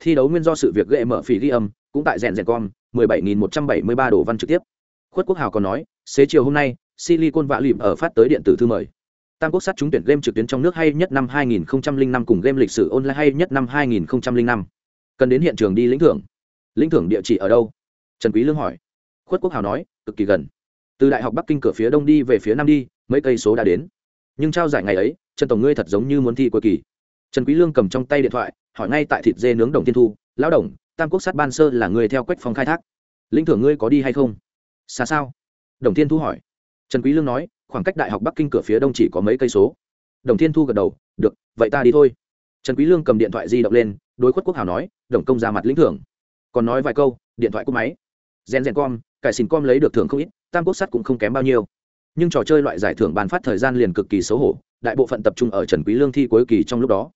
thi đấu nguyên do sự việc gây mở phỉ ghi âm, cũng tại rèn rèn com 17.173 đồ văn trực tiếp. Khuất quốc hào còn nói, xế chiều hôm nay, silicon vạ lìm ở phát tới điện tử thư mời. Tam quốc sát trúng tuyển game trực tuyến trong nước hay nhất năm 2005 cùng game lịch sử online hay nhất năm 2005. cần đến hiện trường đi lĩnh thưởng. Lĩnh thưởng địa chỉ ở đâu? Trần quý lương hỏi. Khuất quốc hào nói, cực kỳ gần. Từ đại học bắc kinh cửa phía đông đi về phía nam đi, mấy cây số đã đến. Nhưng trao giải ngày ấy, trần tổng ngươi thật giống như muốn thi cuối kỳ. Trần quý lương cầm trong tay điện thoại hỏi ngay tại thịt dê nướng đồng tiên thu, lão đồng, tam quốc sát ban sơ là người theo quách phong khai thác. Lĩnh thưởng ngươi có đi hay không? Xa sao? Đồng tiên thu hỏi. Trần quý lương nói, khoảng cách đại học bắc kinh cửa phía đông chỉ có mấy cây số. Đồng thiên thu gật đầu, được, vậy ta đi thôi. Trần quý lương cầm điện thoại di động lên, đối khuất quốc hào nói, đồng công ra mặt lĩnh thưởng. Còn nói vài câu, điện thoại cúp máy. Gen gen com, cải xin com lấy được thưởng không ít, tam quốc sắt cũng không kém bao nhiêu. Nhưng trò chơi loại giải thưởng bàn phát thời gian liền cực kỳ xấu hổ, đại bộ phận tập trung ở trần quý lương thi cuối kỳ trong lúc đó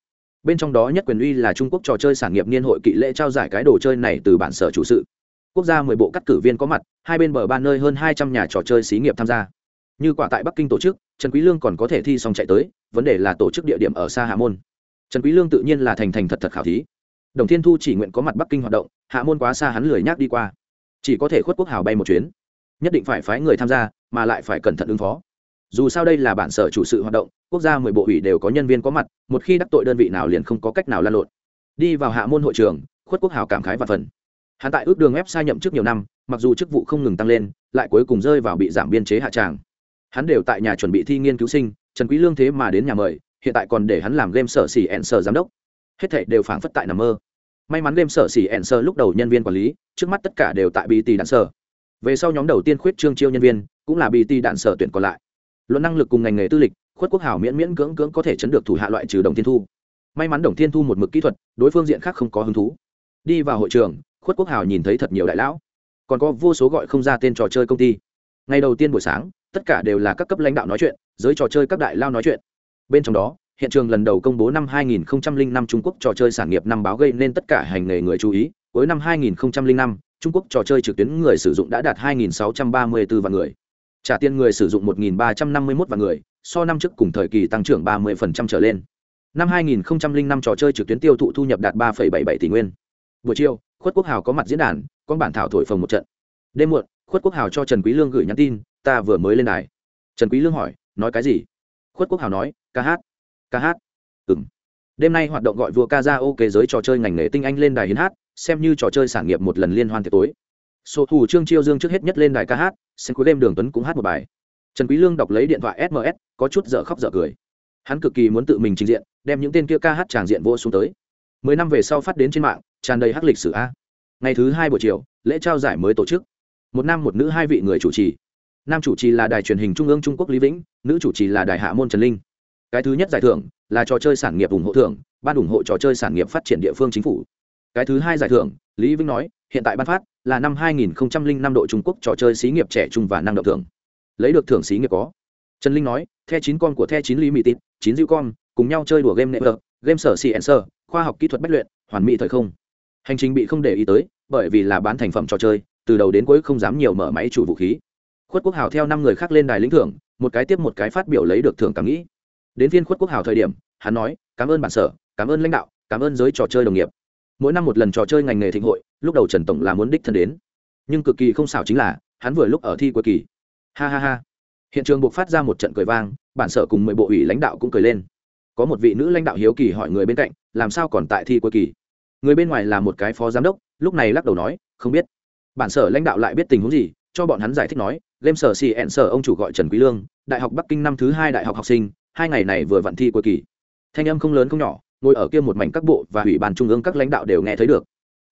bên trong đó nhất quyền uy là trung quốc trò chơi sản nghiệp niên hội kỵ lễ trao giải cái đồ chơi này từ bản sở chủ sự. Quốc gia mười bộ cắt cử viên có mặt, hai bên bờ ba nơi hơn hai trăm nhà trò chơi xí nghiệp tham gia. Như quả tại bắc kinh tổ chức, trần quý lương còn có thể thi xong chạy tới, vấn đề là tổ chức địa điểm ở xa hạ môn. Trần quý lương tự nhiên là thành thành thật thật khảo thí. Đồng thiên thu chỉ nguyện có mặt bắc kinh hoạt động, hạ môn quá xa hắn lười nhác đi qua. Chỉ có thể khuất quốc hào bay một chuyến. Nhất định phải phái người tham gia, mà lại phải cẩn thận ứng phó dù sao đây là bản sở chủ sự hoạt động, quốc gia mười bộ ủy đều có nhân viên có mặt, một khi đắc tội đơn vị nào liền không có cách nào lan lộn. Đi vào hạ môn hội trường, khuất quốc hào cảm khái và phần. Hắn tại ước đường ép sai nhậm chức nhiều năm, mặc dù chức vụ không ngừng tăng lên, lại cuối cùng rơi vào bị giảm biên chế hạ tràng. Hắn đều tại nhà chuẩn bị thi nghiên cứu sinh, trần quý lương thế mà đến nhà mời, hiện tại còn để hắn làm game sở xỉ ẹn sở giám đốc. Hết thảy đều phảng phất tại nằm mơ. May mắn game sở xỉ ẹn sở lúc đầu nhân viên quản lý, trước mắt tất cả đều tại bt đạn sở. Về sau nhóm đầu tiên khuyết trương chiêu nhân viên, cũng là bt đạn sở tuyển còn lại luận năng lực cùng ngành nghề tư lịch, khuất quốc hảo miễn miễn cưỡng cưỡng có thể chấn được thủ hạ loại trừ đồng thiên thu. May mắn đồng thiên thu một mực kỹ thuật, đối phương diện khác không có hứng thú. Đi vào hội trường, khuất quốc hảo nhìn thấy thật nhiều đại lão. Còn có vô số gọi không ra tên trò chơi công ty. Ngày đầu tiên buổi sáng, tất cả đều là các cấp lãnh đạo nói chuyện, giới trò chơi các đại lao nói chuyện. Bên trong đó, hiện trường lần đầu công bố năm 2005 Trung Quốc trò chơi sản nghiệp năm báo gây nên tất cả hành nghề người chú ý. Cuối năm 2005 Trung Quốc trò chơi trực tuyến người sử dụng đã đạt 2.634 vạn người trả tiền người sử dụng 1.351 vạn người so năm trước cùng thời kỳ tăng trưởng 30% trở lên. Năm 2005 trò chơi trực tuyến tiêu thụ thu nhập đạt 3,77 tỷ nguyên. Buổi chiều khuất quốc hào có mặt diễn đàn con bản thảo thổi phồng một trận. Đêm muộn khuất quốc hào cho trần quý lương gửi nhắn tin ta vừa mới lên đài. Trần quý lương hỏi nói cái gì? Khuất quốc hào nói ca hát ca hát. Ừm. Đêm nay hoạt động gọi vua ca ra ok giới trò chơi ngành nghề tinh anh lên đài hiến hát xem như trò chơi sản nghiệp một lần liên hoan tiệc tối. Sổ thủ trương chiêu dương trước hết nhất lên đài ca hát xem cuối đêm đường tuấn cũng hát một bài. Trần quý lương đọc lấy điện thoại sms có chút dở khóc dở cười. Hắn cực kỳ muốn tự mình trình diện, đem những tên kia ca hát tràng diện vô xuống tới. Mười năm về sau phát đến trên mạng, tràn đầy hắc lịch sử a. Ngày thứ hai buổi chiều, lễ trao giải mới tổ chức. Một nam một nữ hai vị người chủ trì. Nam chủ trì là đài truyền hình trung ương trung quốc lý vĩnh, nữ chủ trì là đài hạ môn trần linh. Cái thứ nhất giải thưởng là trò chơi sản nghiệp ủng hộ thưởng, ban ủng hộ trò chơi sản nghiệp phát triển địa phương chính phủ. Cái thứ hai giải thưởng, lý vĩnh nói, hiện tại ban phát là năm 2005 độ trung quốc trò chơi xí nghiệp trẻ trung và năng động thưởng. Lấy được thưởng xí nghiệp có. Trần linh nói, the chín con của the chín limited, chín dịu con, cùng nhau chơi đùa game network game sở cnc khoa học kỹ thuật bách luyện, hoàn mỹ thời không. Hành trình bị không để ý tới, bởi vì là bán thành phẩm trò chơi, từ đầu đến cuối không dám nhiều mở máy chủ vũ khí. Khuất quốc hào theo năm người khác lên đài lĩnh thưởng, một cái tiếp một cái phát biểu lấy được thưởng cảm nghĩ. Đến phiên khuất quốc hào thời điểm, hắn nói, cảm ơn bản sở, cảm ơn lãnh đạo, cảm ơn giới trò chơi đồng nghiệp. Mỗi năm một lần trò chơi ngành nghề thịnh hội lúc đầu trần tổng là muốn đích thân đến, nhưng cực kỳ không xảo chính là, hắn vừa lúc ở thi cuối kỳ. Ha ha ha. Hiện trường buộc phát ra một trận cười vang, bản sở cùng mười bộ ủy lãnh đạo cũng cười lên. Có một vị nữ lãnh đạo hiếu kỳ hỏi người bên cạnh, làm sao còn tại thi cuối kỳ? Người bên ngoài là một cái phó giám đốc, lúc này lắc đầu nói, không biết. Bản sở lãnh đạo lại biết tình huống gì, cho bọn hắn giải thích nói, game sở xì ẹn sở ông chủ gọi trần quý lương, đại học bắc kinh năm thứ hai đại học học sinh, hai ngày này vừa vặn thi cuối kỳ. Thanh âm không lớn không nhỏ, ngồi ở kia một mảnh các bộ và ủy ban trung ương các lãnh đạo đều nghe thấy được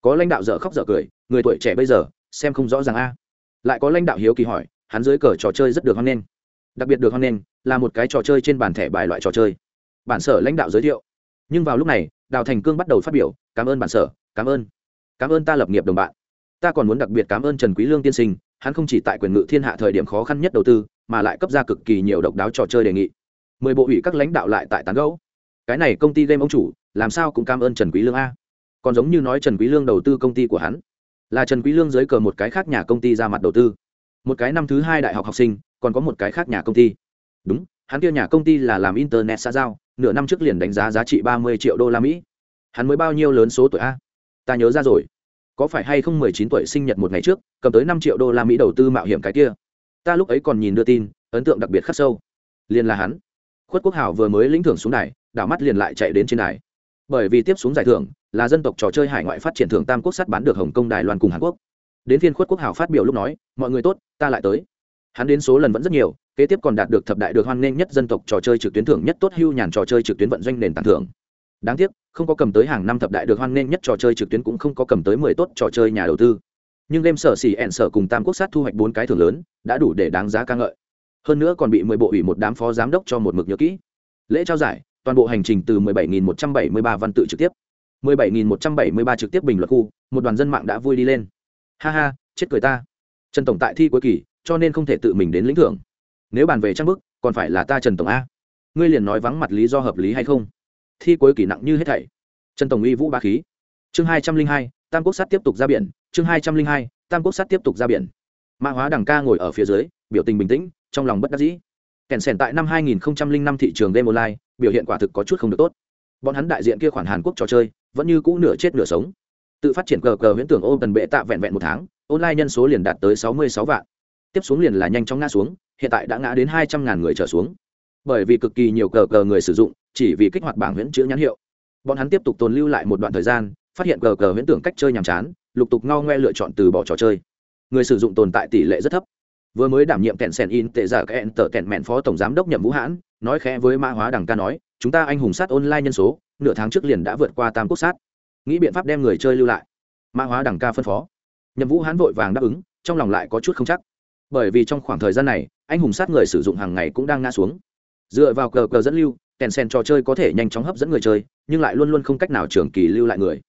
có lãnh đạo dở khóc dở cười, người tuổi trẻ bây giờ, xem không rõ ràng a. Lại có lãnh đạo hiếu kỳ hỏi, hắn dưới cờ trò chơi rất được hoan nghênh. Đặc biệt được hoan nghênh là một cái trò chơi trên bàn thẻ bài loại trò chơi. Bản sở lãnh đạo giới thiệu. Nhưng vào lúc này, đào thành cương bắt đầu phát biểu, cảm ơn bản sở, cảm ơn. Cảm ơn ta lập nghiệp đồng bạn. Ta còn muốn đặc biệt cảm ơn trần quý lương tiên sinh, hắn không chỉ tại quyền ngự thiên hạ thời điểm khó khăn nhất đầu tư, mà lại cấp ra cực kỳ nhiều độc đáo trò chơi đề nghị. Mười bộ ủy các lãnh đạo lại tại tán gẫu. Cái này công ty game ông chủ, làm sao cũng cảm ơn trần quý lương a còn giống như nói trần quý lương đầu tư công ty của hắn. Là trần quý lương dưới cờ một cái khác nhà công ty ra mặt đầu tư. Một cái năm thứ hai đại học học sinh, còn có một cái khác nhà công ty. Đúng, hắn kia nhà công ty là làm internet xã giao, nửa năm trước liền đánh giá giá trị ba mươi triệu đô la mỹ. Hắn mới bao nhiêu lớn số tuổi a? Ta nhớ ra rồi. Có phải hay không mười chín tuổi sinh nhật một ngày trước, cầm tới năm triệu đô la mỹ đầu tư mạo hiểm cái kia? Ta lúc ấy còn nhìn đưa tin, ấn tượng đặc biệt khắc sâu. Liền là hắn. Khuất quốc hảo vừa mới lĩnh thưởng xuống đài, đảo mắt liền lại chạy đến trên đài bởi vì tiếp xuống giải thưởng là dân tộc trò chơi hải ngoại phát triển thưởng tam quốc sắt bán được hồng kông đài loan cùng hàn quốc đến phiên khuất quốc hảo phát biểu lúc nói mọi người tốt ta lại tới hắn đến số lần vẫn rất nhiều kế tiếp còn đạt được thập đại được hoan nghênh nhất dân tộc trò chơi trực tuyến thưởng nhất tốt hưu nhàn trò chơi trực tuyến vận doanh nền tảng thưởng đáng tiếc không có cầm tới hàng năm thập đại được hoan nghênh nhất trò chơi trực tuyến cũng không có cầm tới mười tốt trò chơi nhà đầu tư nhưng game sở xỉ ẹn sở cùng tam quốc sát thu hoạch bốn cái thưởng lớn đã đủ để đáng giá ca ngợi hơn nữa còn bị mười bộ ủy một đám phó giám đốc cho một mực nhớ kỹ lễ trao giải toàn bộ hành trình từ 17.173 văn tự trực tiếp 17.173 trực tiếp bình luận khu, một đoàn dân mạng đã vui đi lên. Ha ha, chết cười ta. Trần tổng tại thi cuối kỳ, cho nên không thể tự mình đến lĩnh thưởng. Nếu bàn về trang bức, còn phải là ta trần tổng a. Ngươi liền nói vắng mặt lý do hợp lý hay không? Thi cuối kỳ nặng như hết thảy. Trần tổng uy vũ ba khí. Chương hai trăm linh hai, tam quốc sát tiếp tục ra biển. Chương hai trăm linh hai, tam quốc sát tiếp tục ra biển. Mã hóa đằng ca ngồi ở phía dưới, biểu tình bình tĩnh, trong lòng bất đắc dĩ kèn sèn tại năm 2005 thị trường game online, biểu hiện quả thực có chút không được tốt. Bọn hắn đại diện kia khoản hàn quốc trò chơi, vẫn như cũ nửa chết nửa sống. Tự phát triển cờ cờ huyễn tưởng ôm tần bệ tạ vẹn vẹn một tháng, online nhân số liền đạt tới 66 vạn. Tiếp xuống liền là nhanh chóng ngã xuống, hiện tại đã ngã đến hai trăm ngàn người trở xuống. Bởi vì cực kỳ nhiều cờ cờ người sử dụng, chỉ vì kích hoạt bảng huyễn chữ nhãn hiệu. Bọn hắn tiếp tục tồn lưu lại một đoạn thời gian, phát hiện cờ cờ huyễn tưởng cách chơi nhàm chán, lục tục ngao ngoe lựa chọn từ bỏ trò chơi. Người sử dụng tồn tại tỷ lệ rất thấp vừa mới đảm nhiệm kẹn sèn in tệ giả kẹn tờ kẹn mẹn phó tổng giám đốc nhậm vũ hãn, nói khẽ với mã hóa đằng ca nói, chúng ta anh hùng sát online nhân số, nửa tháng trước liền đã vượt qua tam quốc sát. Nghĩ biện pháp đem người chơi lưu lại. Mã hóa đằng ca phân phó. Nhậm vũ hãn vội vàng đáp ứng, trong lòng lại có chút không chắc. Bởi vì trong khoảng thời gian này, anh hùng sát người sử dụng hàng ngày cũng đang ngã xuống. Dựa vào cờ cờ dẫn lưu kèn sen trò chơi có thể nhanh chóng hấp dẫn người chơi, nhưng lại luôn luôn không cách nào trường kỳ lưu lại người.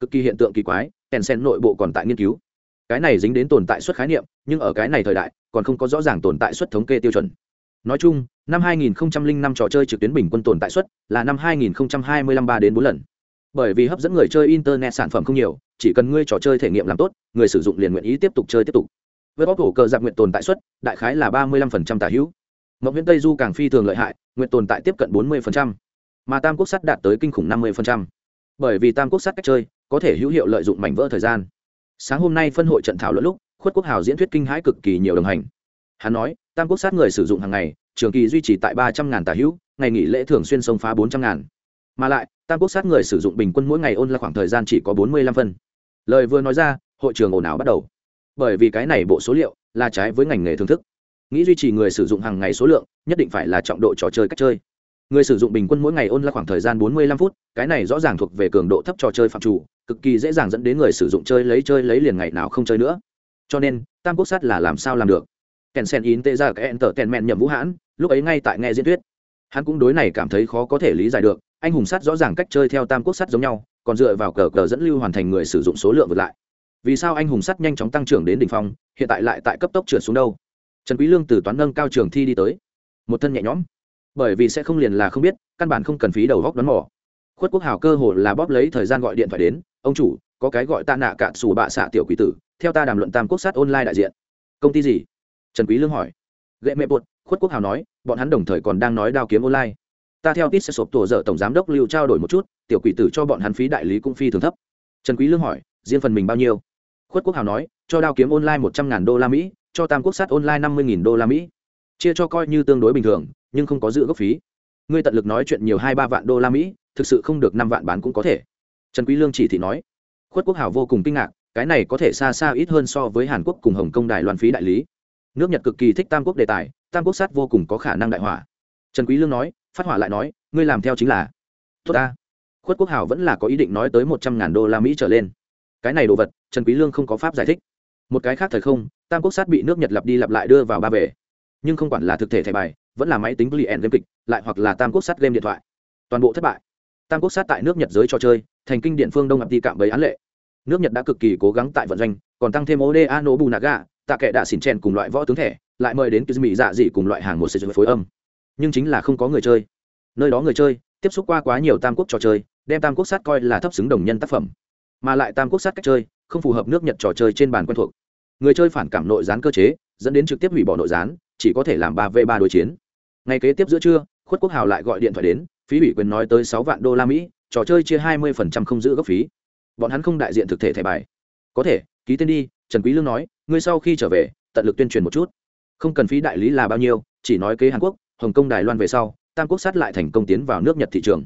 Cực kỳ hiện tượng kỳ quái kèn sen nội bộ còn tại nghiên cứu. Cái này dính đến tồn tại suất khái niệm, nhưng ở cái này thời đại còn không có rõ ràng tồn tại suất thống kê tiêu chuẩn. Nói chung năm 2005 trò chơi trực tuyến bình quân tồn tại suất là năm 2025 3 đến 4 lần. Bởi vì hấp dẫn người chơi internet sản phẩm không nhiều chỉ cần ngươi trò chơi thể nghiệm làm tốt người sử dụng liền nguyện ý tiếp tục chơi tiếp tục. Với bóc hổ cờ giặc nguyện tồn tại suất đại khái là 35% tả hữu. Mộng viễn tây du càng phi thường lợi hại nguyện tồn tại tiếp cận 40%, mà tam quốc sắt đạt tới kinh khủng 50%. bởi vì tam quốc sắt cách chơi có thể hữu hiệu lợi dụng mảnh vỡ thời gian. Sáng hôm nay phân hội trận thảo luận lúc khuất quốc hào diễn thuyết kinh hãi cực kỳ nhiều đồng hành. Hắn nói, tam quốc sát người sử dụng hàng ngày, trường kỳ duy trì tại ba trăm ngàn tà hữu, ngày nghỉ lễ thường xuyên sông phá bốn trăm ngàn. Mà lại, tam quốc sát người sử dụng bình quân mỗi ngày ôn là khoảng thời gian chỉ có bốn mươi lăm phân. Lời vừa nói ra, hội trường ồn ào bắt đầu. Bởi vì cái này bộ số liệu là trái với ngành nghề thưởng thức. Nghĩ duy trì người sử dụng hàng ngày số lượng, nhất định phải là trọng độ trò chơi cách chơi. Người sử dụng bình quân mỗi ngày ôn là khoảng thời gian bốn mươi lăm phút, cái này rõ ràng thuộc về cường độ thấp trò chơi phạm chủ, cực kỳ dễ dàng dẫn đến người sử dụng chơi lấy chơi lấy liền ngày nào không chơi nữa cho nên, tam quốc sát là làm sao làm được? Kèn sen in tê ra cái enter tèn mẹn nhậm vũ hãn, lúc ấy ngay tại nghe diễn thuyết. Hắn cũng đối này cảm thấy khó có thể lý giải được, anh hùng sát rõ ràng cách chơi theo tam quốc sát giống nhau, còn dựa vào cờ cờ dẫn lưu hoàn thành người sử dụng số lượng vượt lại. Vì sao anh hùng sắt nhanh chóng tăng trưởng đến đỉnh phong, hiện tại lại tại cấp tốc trượt xuống đâu? Trần quý lương từ toán nâng cao trường thi đi tới. Một thân nhẹ nhõm. Bởi vì sẽ không liền là không biết, căn bản không cần phí đầu góc đoán mò. Khuất quốc hào cơ hồ là bóp lấy thời gian gọi điện thoại đến, ông chủ có cái gọi ta nạ cạn xù bạ xạ tiểu quỷ tử, theo ta đàm luận tam quốc sát online đại diện. Công ty gì? Trần quý lương hỏi. Gậy mẹ bột khuất quốc hào nói, bọn hắn đồng thời còn đang nói đao kiếm online. Ta theo tít sẽ sộp tổ dở tổng giám đốc lưu trao đổi một chút, tiểu quỷ tử cho bọn hắn phí đại lý cũng phi thường thấp. Trần quý lương hỏi, riêng phần mình bao nhiêu? Khuất quốc hào nói, cho đao kiếm online một trăm ngàn đô la mỹ, cho tam quốc sát online năm mươi nghìn đô la mỹ. Chia cho coi như tương đối bình thường, nhưng không có dự gốc phí. Ngươi tận lực nói chuyện nhiều hai ba vạn đô la mỹ, thực sự không được năm vạn bán cũng có thể. Trần quý lương chỉ thị nói khuất quốc hào vô cùng kinh ngạc, cái này có thể xa xa ít hơn so với hàn quốc cùng hồng kông đài loan phí đại lý. Nước nhật cực kỳ thích tam quốc đề tài, tam quốc sát vô cùng có khả năng đại hỏa. Trần quý lương nói, phát hỏa lại nói, ngươi làm theo chính là tốt ta. Khuất quốc hào vẫn là có ý định nói tới một trăm ngàn đô la mỹ trở lên. Cái này đồ vật, trần quý lương không có pháp giải thích. Một cái khác thời không, tam quốc sát bị nước nhật lặp đi lặp lại đưa vào ba bể. Nhưng không quản là thực thể thẻ bài, vẫn là máy tính client game kịch, lại hoặc là tam quốc sát game điện thoại. Toàn bộ thất bại tam quốc sát tại nước nhật giới trò chơi thành kinh điện phương đông ập đi cạm bấy án lệ nước nhật đã cực kỳ cố gắng tại vận doanh còn tăng thêm oda Nobunaga, bù naga tạ kệ đã xỉn chen cùng loại võ tướng thẻ lại mời đến mỹ dạ dị cùng loại hàng một sử phối âm nhưng chính là không có người chơi nơi đó người chơi tiếp xúc qua quá nhiều tam quốc trò chơi đem tam quốc sát coi là thấp xứng đồng nhân tác phẩm mà lại tam quốc sát cách chơi không phù hợp nước nhật trò chơi trên bàn quen thuộc người chơi phản cảm nội gián cơ chế dẫn đến trực tiếp hủy bỏ nội gián chỉ có thể làm ba v ba đối chiến ngày kế tiếp giữa trưa khuất quốc hào lại gọi điện thoại đến phí ủy quyền nói tới sáu vạn đô la mỹ, trò chơi chia hai mươi không giữ gốc phí. Bọn hắn không đại diện thực thể thẻ bài. Có thể, ký tên đi, trần quý lương nói, ngươi sau khi trở về, tận lực tuyên truyền một chút. Không cần phí đại lý là bao nhiêu, chỉ nói kế hàn quốc, hồng kông, đài loan về sau, tam quốc sát lại thành công tiến vào nước nhật thị trường.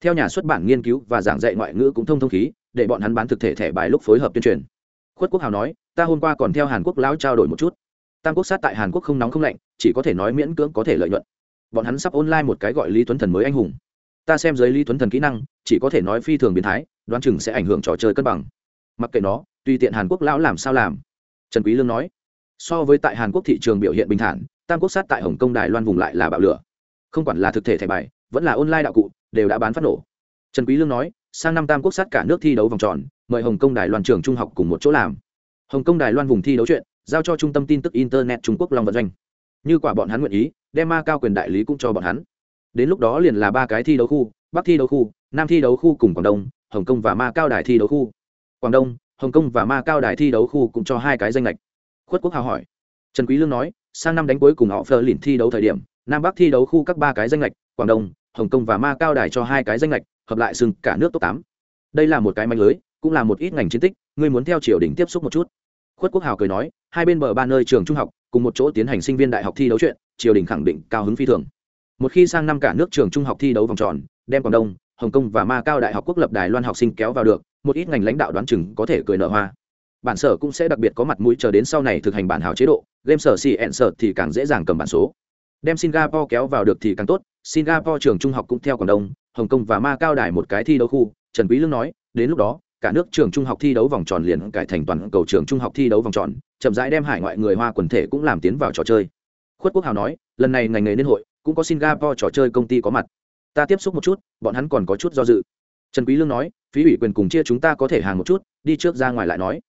Theo nhà xuất bản nghiên cứu và giảng dạy ngoại ngữ cũng thông thông khí, để bọn hắn bán thực thể thẻ bài lúc phối hợp tuyên truyền. Khuất quốc hào nói, ta hôm qua còn theo hàn quốc lão trao đổi một chút. Tam quốc sát tại hàn quốc không nóng không lạnh, chỉ có thể nói miễn cưỡng có thể lợi nhuận bọn hắn sắp online một cái gọi lý tuấn thần mới anh hùng. Ta xem giới lý tuấn thần kỹ năng, chỉ có thể nói phi thường biến thái, đoán chừng sẽ ảnh hưởng trò chơi cân bằng. Mặc kệ nó, tùy tiện hàn quốc lão làm sao làm. Trần quý lương nói, so với tại hàn quốc thị trường biểu hiện bình thản, tam quốc sát tại hồng kông, đài loan vùng lại là bạo lửa. Không quản là thực thể thẻ bài, vẫn là online đạo cụ, đều đã bán phát nổ. Trần quý lương nói, sang năm tam quốc sát cả nước thi đấu vòng tròn, mời hồng kông, đài loan trường trung học cùng một chỗ làm. Hồng kông, đài loan vùng thi đấu chuyện, giao cho trung tâm tin tức internet trung quốc long vận doanh. Như quả bọn hắn nguyện ý đem ma cao quyền đại lý cũng cho bọn hắn. Đến lúc đó liền là ba cái thi đấu khu, bắc thi đấu khu, nam thi đấu khu cùng quảng đông, hồng kông và ma cao đài thi đấu khu. Quảng đông, hồng kông và ma cao đài thi đấu khu cũng cho hai cái danh lệch. Khuất quốc hào hỏi. Trần quý lương nói, sang năm đánh cuối cùng họ phờ lìn thi đấu thời điểm, nam bắc thi đấu khu các ba cái danh lệch, quảng đông, hồng kông và ma cao đài cho hai cái danh lệch, hợp lại sừng cả nước top tám. Đây là một cái manh lưới, cũng là một ít ngành chiến tích, ngươi muốn theo triều đình tiếp xúc một chút. Khuất quốc hào cười nói, hai bên bờ ba nơi trường trung học, cùng một chỗ tiến hành sinh viên đại học thi đấu chuyện triều đình khẳng định cao hứng phi thường. Một khi sang năm cả nước trường trung học thi đấu vòng tròn, đem quảng đông, hồng kông và ma cao đại học quốc lập đài loan học sinh kéo vào được, một ít ngành lãnh đạo đoán chừng có thể cười nở hoa. Bản sở cũng sẽ đặc biệt có mặt mũi chờ đến sau này thực hành bản hào chế độ, game sở xì ẹn sở thì càng dễ dàng cầm bản số. Đem singapore kéo vào được thì càng tốt, singapore trường trung học cũng theo quảng đông, hồng kông và ma cao đài một cái thi đấu khu, trần quý lương nói, đến lúc đó, cả nước trường trung học thi đấu vòng tròn liền cải thành toàn cầu trường trung học thi đấu vòng tròn, chậm rãi đem hải ngoại người hoa quần thể cũng làm tiến vào trò chơi khuất quốc hào nói, lần này ngành nghề liên hội, cũng có singapore trò chơi công ty có mặt. Ta tiếp xúc một chút, bọn hắn còn có chút do dự. Trần quý lương nói, phí ủy quyền cùng chia chúng ta có thể hàng một chút, đi trước ra ngoài lại nói.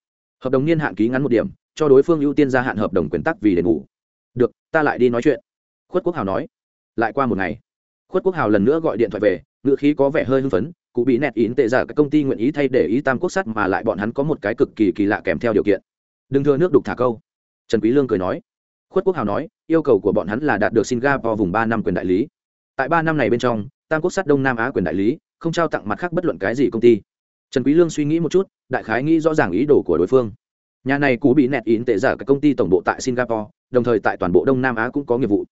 Hợp đồng niên hạn ký ngắn một điểm, cho đối phương ưu tiên gia hạn hợp đồng quyền tắc vì đền ngủ được, ta lại đi nói chuyện. Khuất quốc hào nói, lại qua một ngày. Khuất quốc hào lần nữa gọi điện thoại về ngựa khí có vẻ hơi hưng phấn, cụ bị nẹt ín tệ giả các công ty nguyện ý thay để ý tam quốc sắt mà lại bọn hắn có một cái cực kỳ kỳ lạ kèm theo điều kiện. Đừng thưa nước đục thả câu. Trần quý lương cười nói khuất quốc hào nói, yêu cầu của bọn hắn là đạt được singapore vùng ba năm quyền đại lý. Tại ba năm này bên trong, tam quốc sắt đông nam á quyền đại lý, không trao tặng mặt khác bất luận cái gì công ty. Trần quý lương suy nghĩ một chút, đại khái nghĩ rõ ràng ý đồ của đối phương. Nhà này cú bị nẹt ín tệ giả các công ty tổng bộ tại singapore, đồng thời tại toàn bộ đông nam á cũng có nghiệp vụ.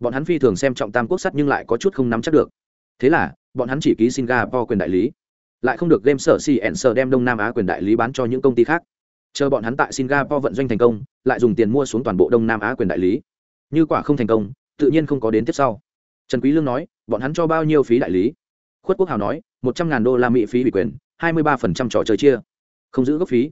Bọn hắn phi thường xem trọng tam quốc sắt nhưng lại có chút không nắm chắc được. Thế là, bọn hắn chỉ ký singapore quyền đại lý. Lại không được game sở cn sở đem đông nam á quyền đại lý bán cho những công ty khác chờ bọn hắn tại singapore vận doanh thành công, lại dùng tiền mua xuống toàn bộ đông nam á quyền đại lý. Như quả không thành công, tự nhiên không có đến tiếp sau. Trần quý lương nói, bọn hắn cho bao nhiêu phí đại lý? Khuất quốc hào nói, một trăm ngàn đô la mỹ phí ủy quyền, hai mươi ba phần trăm trò chơi chia. Không giữ gốc phí.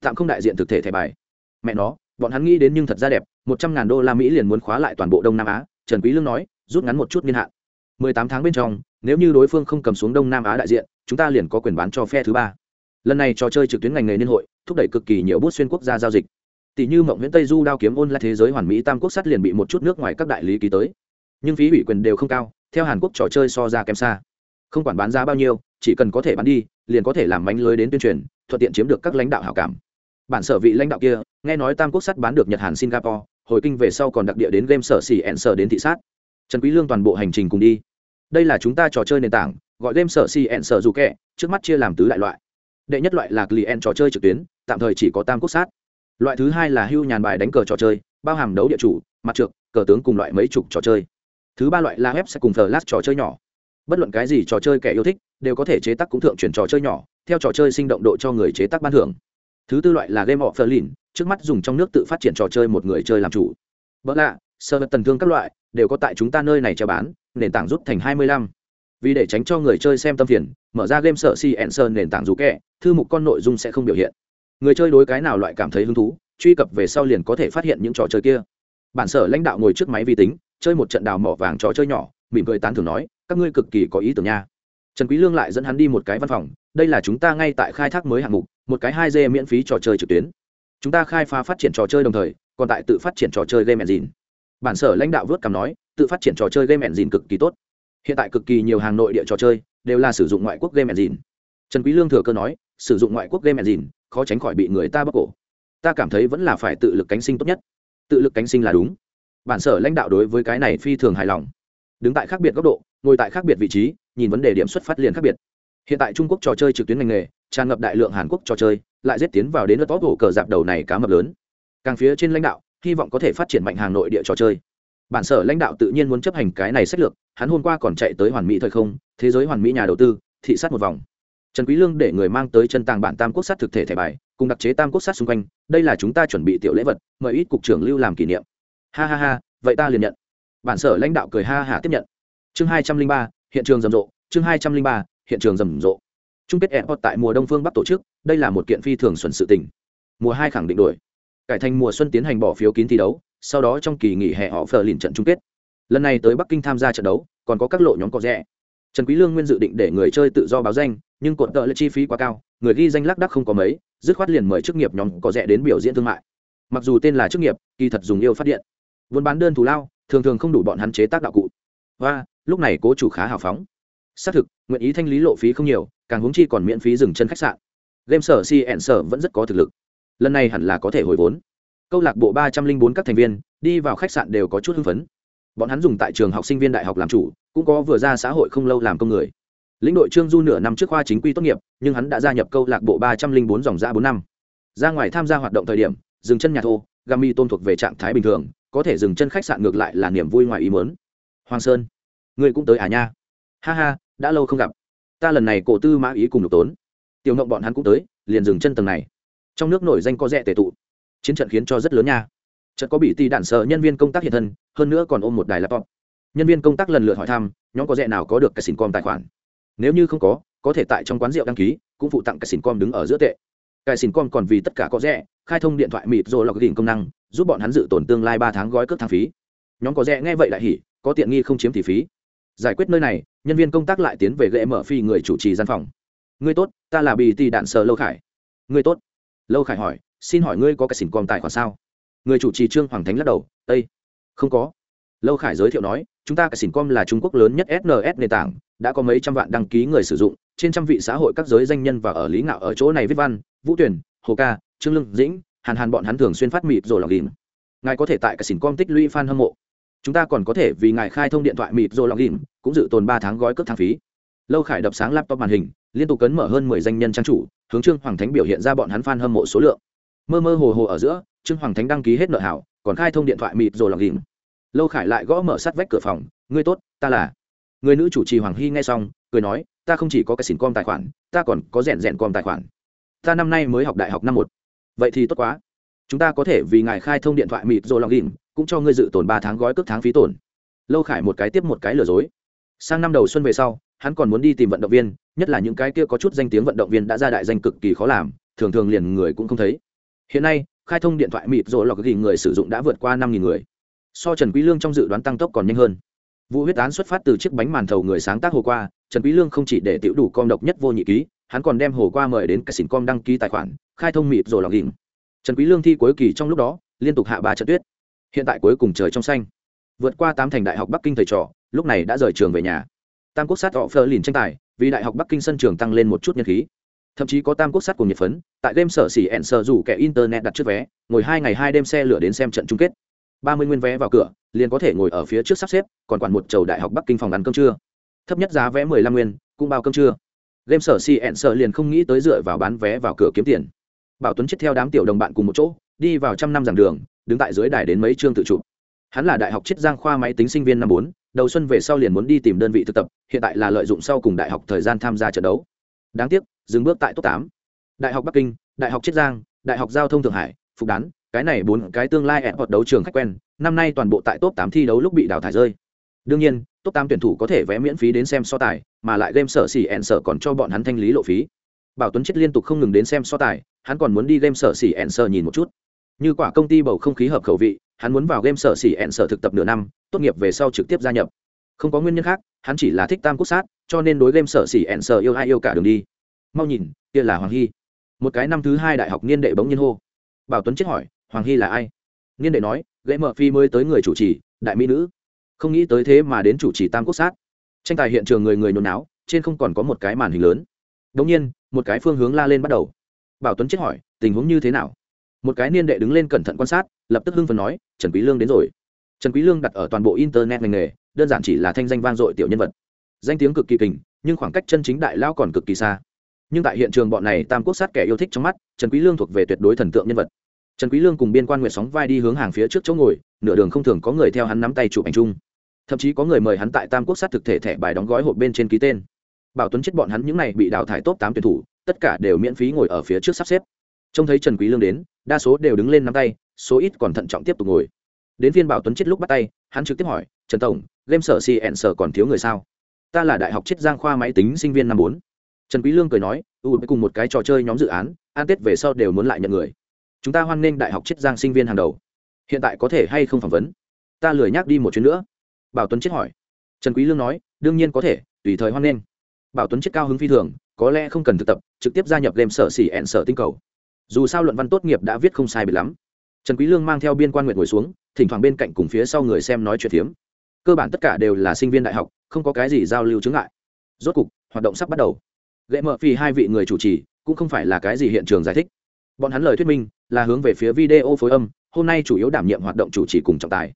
Tạm không đại diện thực thể thẻ bài. Mẹ nó, bọn hắn nghĩ đến nhưng thật ra đẹp, một trăm ngàn đô la mỹ liền muốn khóa lại toàn bộ đông nam á. Trần quý lương nói, rút ngắn một chút niên hạn. Mười tám tháng bên trong, nếu như đối phương không cầm xuống đông nam á đại diện, chúng ta liền có quyền bán cho phe thứ ba lần này trò chơi trực tuyến ngành nghề liên hội, thúc đẩy cực kỳ nhiều bút xuyên quốc gia giao dịch. Tỷ như mộng nguyễn tây du đao kiếm ôn là thế giới hoàn mỹ tam quốc sắt liền bị một chút nước ngoài các đại lý ký tới. Nhưng phí ủy quyền đều không cao, theo hàn quốc trò chơi so ra kém xa. Không quản bán giá bao nhiêu, chỉ cần có thể bán đi, liền có thể làm mánh lưới đến tuyên truyền, thuận tiện chiếm được các lãnh đạo hảo cảm. Bản sở vị lãnh đạo kia, nghe nói tam quốc sắt bán được nhật, hàn, singapore, hồi kinh về sau còn đặc địa đến game sở xỉ ẹn sở đến thị sát. Trần quý lương toàn bộ hành trình cùng đi. Đây là chúng ta trò chơi nền tảng, gọi game sở xỉ ẹn sở dù kẹ, trước mắt chia làm tứ đại loại đệ nhất loại là client trò chơi trực tuyến, tạm thời chỉ có tam quốc sát. Loại thứ hai là hưu nhàn bài đánh cờ trò chơi, bao hàm đấu địa chủ, mặt trượt cờ tướng cùng loại mấy chục trò chơi. Thứ ba loại là web sẽ cùng flash trò chơi nhỏ. Bất luận cái gì trò chơi kẻ yêu thích, đều có thể chế tác cũng thượng chuyển trò chơi nhỏ, theo trò chơi sinh động độ cho người chế tác ban thưởng. Thứ tư loại là game of berlin trước mắt dùng trong nước tự phát triển trò chơi một người chơi làm chủ. Vợ lạ, sơ vật tần thương các loại, đều có tại chúng ta nơi này cho bán, nền tảng rút thành hai mươi lăm. Vì để tránh cho người chơi xem tâm phiền, mở ra game sợ si ẹn sơn nền tảng dù kẹ thư mục con nội dung sẽ không biểu hiện. Người chơi đối cái nào loại cảm thấy hứng thú, truy cập về sau liền có thể phát hiện những trò chơi kia. Bản sở lãnh đạo ngồi trước máy vi tính, chơi một trận đào mỏ vàng trò chơi nhỏ, mỉm cười tán thường nói, các ngươi cực kỳ có ý tưởng nha. Trần quý lương lại dẫn hắn đi một cái văn phòng, đây là chúng ta ngay tại khai thác mới hạng mục, một cái hai d miễn phí trò chơi trực tuyến. Chúng ta khai phá phát triển trò chơi đồng thời, còn tại tự phát triển trò chơi game engine. Bản sở lãnh đạo vớt cằm nói, tự phát triển trò chơi game engine cực kỳ tốt. Hiện tại cực kỳ nhiều hàng nội địa trò chơi đều là sử dụng ngoại quốc game engine. Trần quý lương thừa cơ nói sử dụng ngoại quốc game engine, khó tránh khỏi bị người ta bóc cổ. Ta cảm thấy vẫn là phải tự lực cánh sinh tốt nhất. Tự lực cánh sinh là đúng. Bản sở lãnh đạo đối với cái này phi thường hài lòng. Đứng tại khác biệt góc độ, ngồi tại khác biệt vị trí, nhìn vấn đề điểm xuất phát liền khác biệt. Hiện tại trung quốc trò chơi trực tuyến ngành nghề, tràn ngập đại lượng hàn quốc trò chơi, lại giết tiến vào đến lớp hổ cờ dạp đầu này cá mập lớn. Càng phía trên lãnh đạo, hy vọng có thể phát triển mạnh hàng nội địa trò chơi. Bản sở lãnh đạo tự nhiên muốn chấp hành cái này sách lược, hắn hôm qua còn chạy tới hoàn mỹ thời không, thế giới hoàn mỹ nhà đầu tư, thị sát một vòng trần quý lương để người mang tới chân tàng bản tam quốc sát thực thể thẻ bài, cùng đặc chế tam quốc sát xung quanh, đây là chúng ta chuẩn bị tiểu lễ vật, mời ít cục trưởng lưu làm kỷ niệm. Ha ha ha, vậy ta liền nhận. Bản sở lãnh đạo cười ha hả tiếp nhận. Chương hai trăm linh ba, hiện trường rầm rộ, chương hai trăm linh ba, hiện trường rầm rộ. Chung kết airport tại mùa đông phương bắc tổ chức, đây là một kiện phi thường xuẩn sự tình. Mùa hai khẳng định đổi. Cải thành mùa xuân tiến hành bỏ phiếu kín thi đấu, sau đó trong kỳ nghỉ hè họ phờ lìn trận chung kết. Lần này tới bắc kinh tham gia trận đấu, còn có các lộ nhóm có rẻ trần quý lương nguyên dự định để người chơi tự do báo danh, nhưng cột tợ lại chi phí quá cao, người ghi danh lác đắc không có mấy, dứt khoát liền mời chức nghiệp nhóm có rẻ đến biểu diễn thương mại. Mặc dù tên là chức nghiệp, kỳ thật dùng yêu phát điện. Buôn bán đơn thù lao, thường thường không đủ bọn hắn chế tác đạo cụ. Và, lúc này cố chủ khá hào phóng. Xác thực, nguyện ý thanh lý lộ phí không nhiều, càng huống chi còn miễn phí dừng chân khách sạn. Game sở si ẹn sở vẫn rất có thực lực. Lần này hẳn là có thể hồi vốn. Câu lạc bộ ba trăm linh bốn các thành viên, đi vào khách sạn đều có chút hưng phấn bọn hắn dùng tại trường học sinh viên đại học làm chủ, cũng có vừa ra xã hội không lâu làm công người. Lĩnh đội trương du nửa năm trước khoa chính quy tốt nghiệp, nhưng hắn đã gia nhập câu lạc bộ ba trăm linh bốn dòng ra bốn năm. Ra ngoài tham gia hoạt động thời điểm, dừng chân nhà thô gami tôn thuộc về trạng thái bình thường, có thể dừng chân khách sạn ngược lại là niềm vui ngoài ý mớn hoàng sơn người cũng tới à nha? Ha ha, đã lâu không gặp. Ta lần này cổ tư mã ý cùng lục tốn. Tiểu ngộng bọn hắn cũng tới, liền dừng chân tầng này. Trong nước nổi danh có rẻ tệ tụ. Chiến trận khiến cho rất lớn nha. Chợt có bị tì đạn sợ nhân viên công tác hiện thân hơn nữa còn ôm một đài laptop. Nhân viên công tác lần lượt hỏi thăm, nhóm có rẻ nào có được cái xỉn com tài khoản? Nếu như không có có thể tại trong quán rượu đăng ký, cũng phụ tặng cái xỉn com đứng ở giữa tệ. Cái xỉn com còn vì tất cả có rẻ, khai thông điện thoại mịt rồi lọc đỉnh công năng, giúp bọn hắn dự tổn tương lai ba tháng gói cước thang phí. Nhóm có rẻ, nghe vậy lại hỉ, có tiện nghi không chiếm thì phí. Giải quyết nơi này, nhân viên công tác lại tiến về ghệ mở phi người chủ trì gian phòng. Ngươi tốt, ta là bì tì đạn sờ lâu khải. Ngươi tốt. Lâu khải hỏi, xin hỏi ngươi có cái xỉn com tài khoản sao? Người chủ trì trương hoàng thánh lắc đầu đây không có. Lâu khải giới thiệu nói, chúng ta Cả xỉn com là trung quốc lớn nhất sns nền tảng, đã có mấy trăm vạn đăng ký người sử dụng, trên trăm vị xã hội các giới danh nhân và ở lý ngạo ở chỗ này viết văn, vũ tuyển, hồ ca, trương lương, dĩnh, hàn hàn bọn hắn thường xuyên phát mịt rồi lòng ghìm ngài có thể tại Cả xỉn com tích lũy fan hâm mộ. Chúng ta còn có thể vì ngài khai thông điện thoại mịt rồi lòng ghìm cũng dự tồn ba tháng gói cước thang phí. Lâu khải đập sáng laptop màn hình, liên tục cấn mở hơn mười danh nhân trang chủ, hướng trương hoàng thánh biểu hiện ra bọn hắn fan hâm mộ số lượng. Mơ mơ hồ hồ ở giữa, trương hoàng thánh đăng ký hết nợ hảo còn khai thông điện thoại mịt rồi lòng ghìm. Lâu khải lại gõ mở sát vách cửa phòng, ngươi tốt, ta là. Người nữ chủ trì hoàng hy nghe xong, cười nói, ta không chỉ có cái xỉn com tài khoản, ta còn có rèn rèn com tài khoản. Ta năm nay mới học đại học năm một. Vậy thì tốt quá. Chúng ta có thể vì ngài khai thông điện thoại mịt rồi lòng ghìm, cũng cho ngươi dự tồn ba tháng gói cước tháng phí tổn. Lâu khải một cái tiếp một cái lừa dối. Sang năm đầu xuân về sau, hắn còn muốn đi tìm vận động viên, nhất là những cái kia có chút danh tiếng vận động viên đã ra đại danh cực kỳ khó làm, thường thường liền người cũng không thấy. Hiện nay khai thông điện thoại mịt rồi lọc ghi người sử dụng đã vượt qua năm người. So trần quý lương trong dự đoán tăng tốc còn nhanh hơn. Vụ huyết án xuất phát từ chiếc bánh màn thầu người sáng tác hồ qua, trần quý lương không chỉ để tiểu đủ com độc nhất vô nhị ký, hắn còn đem hồ qua mời đến cả xỉn com đăng ký tài khoản, khai thông mịt rồi lọc ghi. Trần quý lương thi cuối kỳ trong lúc đó, liên tục hạ ba trận tuyết. Hiện tại cuối cùng trời trong xanh. Vượt qua tám thành đại học bắc kinh thầy trò, lúc này đã rời trường về nhà. Tam quốc sát họ phơ lìn tranh tài, vì đại học bắc kinh sân trường tăng lên một chút nhân khí thậm chí có tam quốc sát cùng nhiệt phấn, tại game sở xỉ ẹn sở rủ kẻ internet đặt trước vé, ngồi hai ngày hai đêm xe lửa đến xem trận chung kết. ba mươi nguyên vé vào cửa, liền có thể ngồi ở phía trước sắp xếp, còn quản một chầu đại học bắc kinh phòng ăn cơm trưa. Thấp nhất giá vé mười lăm nguyên, cũng bao cơm trưa. Game sở xỉ ẹn sở liền không nghĩ tới dựa vào bán vé vào cửa kiếm tiền. Bảo tuấn chết theo đám tiểu đồng bạn cùng một chỗ, đi vào trăm năm giảng đường, đứng tại dưới đài đến mấy chương tự chụp. Hắn là đại học chiết giang khoa máy tính sinh viên năm bốn, đầu xuân về sau liền muốn đi tìm đơn vị thực tập, hiện tại là lợi dụng sau cùng đại học thời gian tham gia trận đấu. Đáng tiếc dừng bước tại top tám. Đại học bắc kinh, đại học chiết giang, đại học giao thông thượng hải, phục đán, cái này bốn cái tương lai ẹn hoạt đấu trường khách quen, năm nay toàn bộ tại top tám thi đấu lúc bị đào thải rơi. Đương nhiên, top tám tuyển thủ có thể vé miễn phí đến xem so tài, mà lại game sở xỉ ẹn sở còn cho bọn hắn thanh lý lộ phí. Bảo tuấn chết liên tục không ngừng đến xem so tài, hắn còn muốn đi game sở xỉ ẹn sở nhìn một chút. Như quả công ty bầu không khí hợp khẩu vị, hắn muốn vào game sở xỉ ẹn sở thực tập nửa năm, tốt nghiệp về sau trực tiếp gia nhập. Không có nguyên nhân khác, hắn chỉ là thích tam quốc sát, cho nên đối game sở xỉ ẹn sở yêu ai yêu cả đường đi mau nhìn, kia là hoàng hy. Một cái năm thứ hai đại học niên đệ bỗng nhiên hô. Bảo tuấn chết hỏi, hoàng hy là ai? Niên đệ nói lễ mở phi mới tới người chủ trì, đại mỹ nữ. Không nghĩ tới thế mà đến chủ trì tam quốc sát. Tranh tài hiện trường người người nôn náo, trên không còn có một cái màn hình lớn. Đống nhiên, một cái phương hướng la lên bắt đầu. Bảo tuấn chết hỏi, tình huống như thế nào? Một cái niên đệ đứng lên cẩn thận quan sát, lập tức hưng phần nói, trần quý lương đến rồi. Trần quý lương đặt ở toàn bộ internet ngành nghề, đơn giản chỉ là thanh danh vang dội tiểu nhân vật. Danh tiếng cực kỳ kình, nhưng khoảng cách chân chính đại lao còn cực kỳ xa nhưng tại hiện trường bọn này tam quốc sát kẻ yêu thích trong mắt, trần quý lương thuộc về tuyệt đối thần tượng nhân vật. Trần quý lương cùng biên quan nguyệt sóng vai đi hướng hàng phía trước chỗ ngồi, nửa đường không thường có người theo hắn nắm tay chụp ảnh chung. Thậm chí có người mời hắn tại tam quốc sát thực thể thẻ bài đóng gói hộp bên trên ký tên. Bảo tuấn chết bọn hắn những này bị đào thải top tám tuyển thủ, tất cả đều miễn phí ngồi ở phía trước sắp xếp. Trông thấy trần quý lương đến, đa số đều đứng lên nắm tay, số ít còn thận trọng tiếp tục ngồi. Đến phiên bảo tuấn chết lúc bắt tay, hắn trực tiếp hỏi, trần tổng, game sở cn sở còn thiếu người sao? Ta là đại học chiết giang khoa máy tính sinh viên năm bốn trần quý lương cười nói, u cùng một cái trò chơi nhóm dự án an tết về sau đều muốn lại nhận người. Chúng ta hoan nghênh đại học chiết giang sinh viên hàng đầu. Hiện tại có thể hay không phỏng vấn? Ta lười nhắc đi một chuyến nữa. Bảo tuấn chết hỏi. Trần quý lương nói, đương nhiên có thể, tùy thời hoan nghênh. Bảo tuấn chết cao hứng phi thường, có lẽ không cần thực tập, trực tiếp gia nhập game sở xỉ ẹn sở tinh cầu. Dù sao luận văn tốt nghiệp đã viết không sai biệt lắm. Trần quý lương mang theo biên quan nguyện ngồi xuống, thỉnh thoảng bên cạnh cùng phía sau người xem nói chuyện hiếm. cơ bản tất cả đều là sinh viên đại học, không có cái gì giao lưu chứng ngại. Rốt cục, hoạt động sắp bắt đầu gậy mở phi hai vị người chủ trì cũng không phải là cái gì hiện trường giải thích. Bọn hắn lời thuyết minh là hướng về phía video phối âm, hôm nay chủ yếu đảm nhiệm hoạt động chủ trì cùng trọng tài.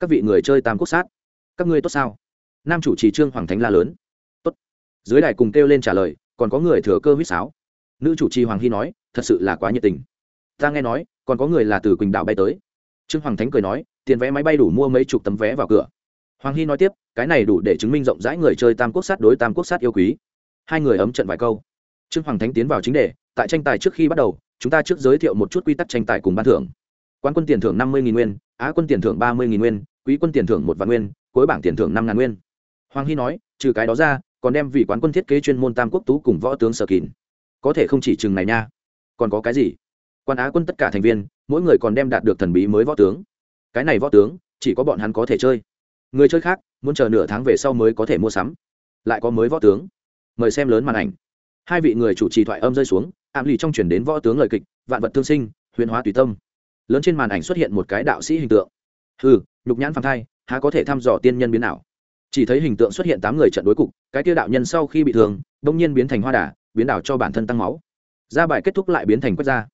Các vị người chơi tam quốc sát, các ngươi tốt sao? Nam chủ trì trương hoàng thánh la lớn. Tốt. Dưới đài cùng kêu lên trả lời, còn có người thừa cơ huýt sáo. Nữ chủ trì hoàng hy nói, thật sự là quá nhiệt tình. Ta nghe nói, còn có người là từ quỳnh đảo bay tới. Trương hoàng thánh cười nói, tiền vé máy bay đủ mua mấy chục tấm vé vào cửa. Hoàng hy nói tiếp, cái này đủ để chứng minh rộng rãi người chơi tam quốc sát đối tam quốc sát yêu quý hai người ấm trận vài câu. Trương hoàng thánh tiến vào chính đề, tại tranh tài trước khi bắt đầu, chúng ta trước giới thiệu một chút quy tắc tranh tài cùng ban thưởng. Quán quân tiền thưởng năm mươi nguyên, á quân tiền thưởng ba mươi nguyên, quý quân tiền thưởng một vạn nguyên, cuối bảng tiền thưởng năm ngàn nguyên. Hoàng hy nói, trừ cái đó ra, còn đem vị quán quân thiết kế chuyên môn tam quốc tú cùng võ tướng sở kín. Có thể không chỉ chừng này nha. Còn có cái gì? Quan á quân tất cả thành viên, mỗi người còn đem đạt được thần bí mới võ tướng. Cái này võ tướng, chỉ có bọn hắn có thể chơi. Người chơi khác, muốn chờ nửa tháng về sau mới có thể mua sắm. Lại có mới võ tướng mời xem lớn màn ảnh. Hai vị người chủ trì thoại âm rơi xuống ảm lì trong chuyển đến võ tướng lời kịch, vạn vật thương sinh, huyền hóa tùy tâm. Lớn trên màn ảnh xuất hiện một cái đạo sĩ hình tượng. Ừ nhục nhãn phàng thai, há có thể thăm dò tiên nhân biến nào chỉ thấy hình tượng xuất hiện tám người trận đối cục, cái tiêu đạo nhân sau khi bị thương đông nhiên biến thành hoa đà, biến đảo cho bản thân tăng máu. Ra bài kết thúc lại biến thành quét ra.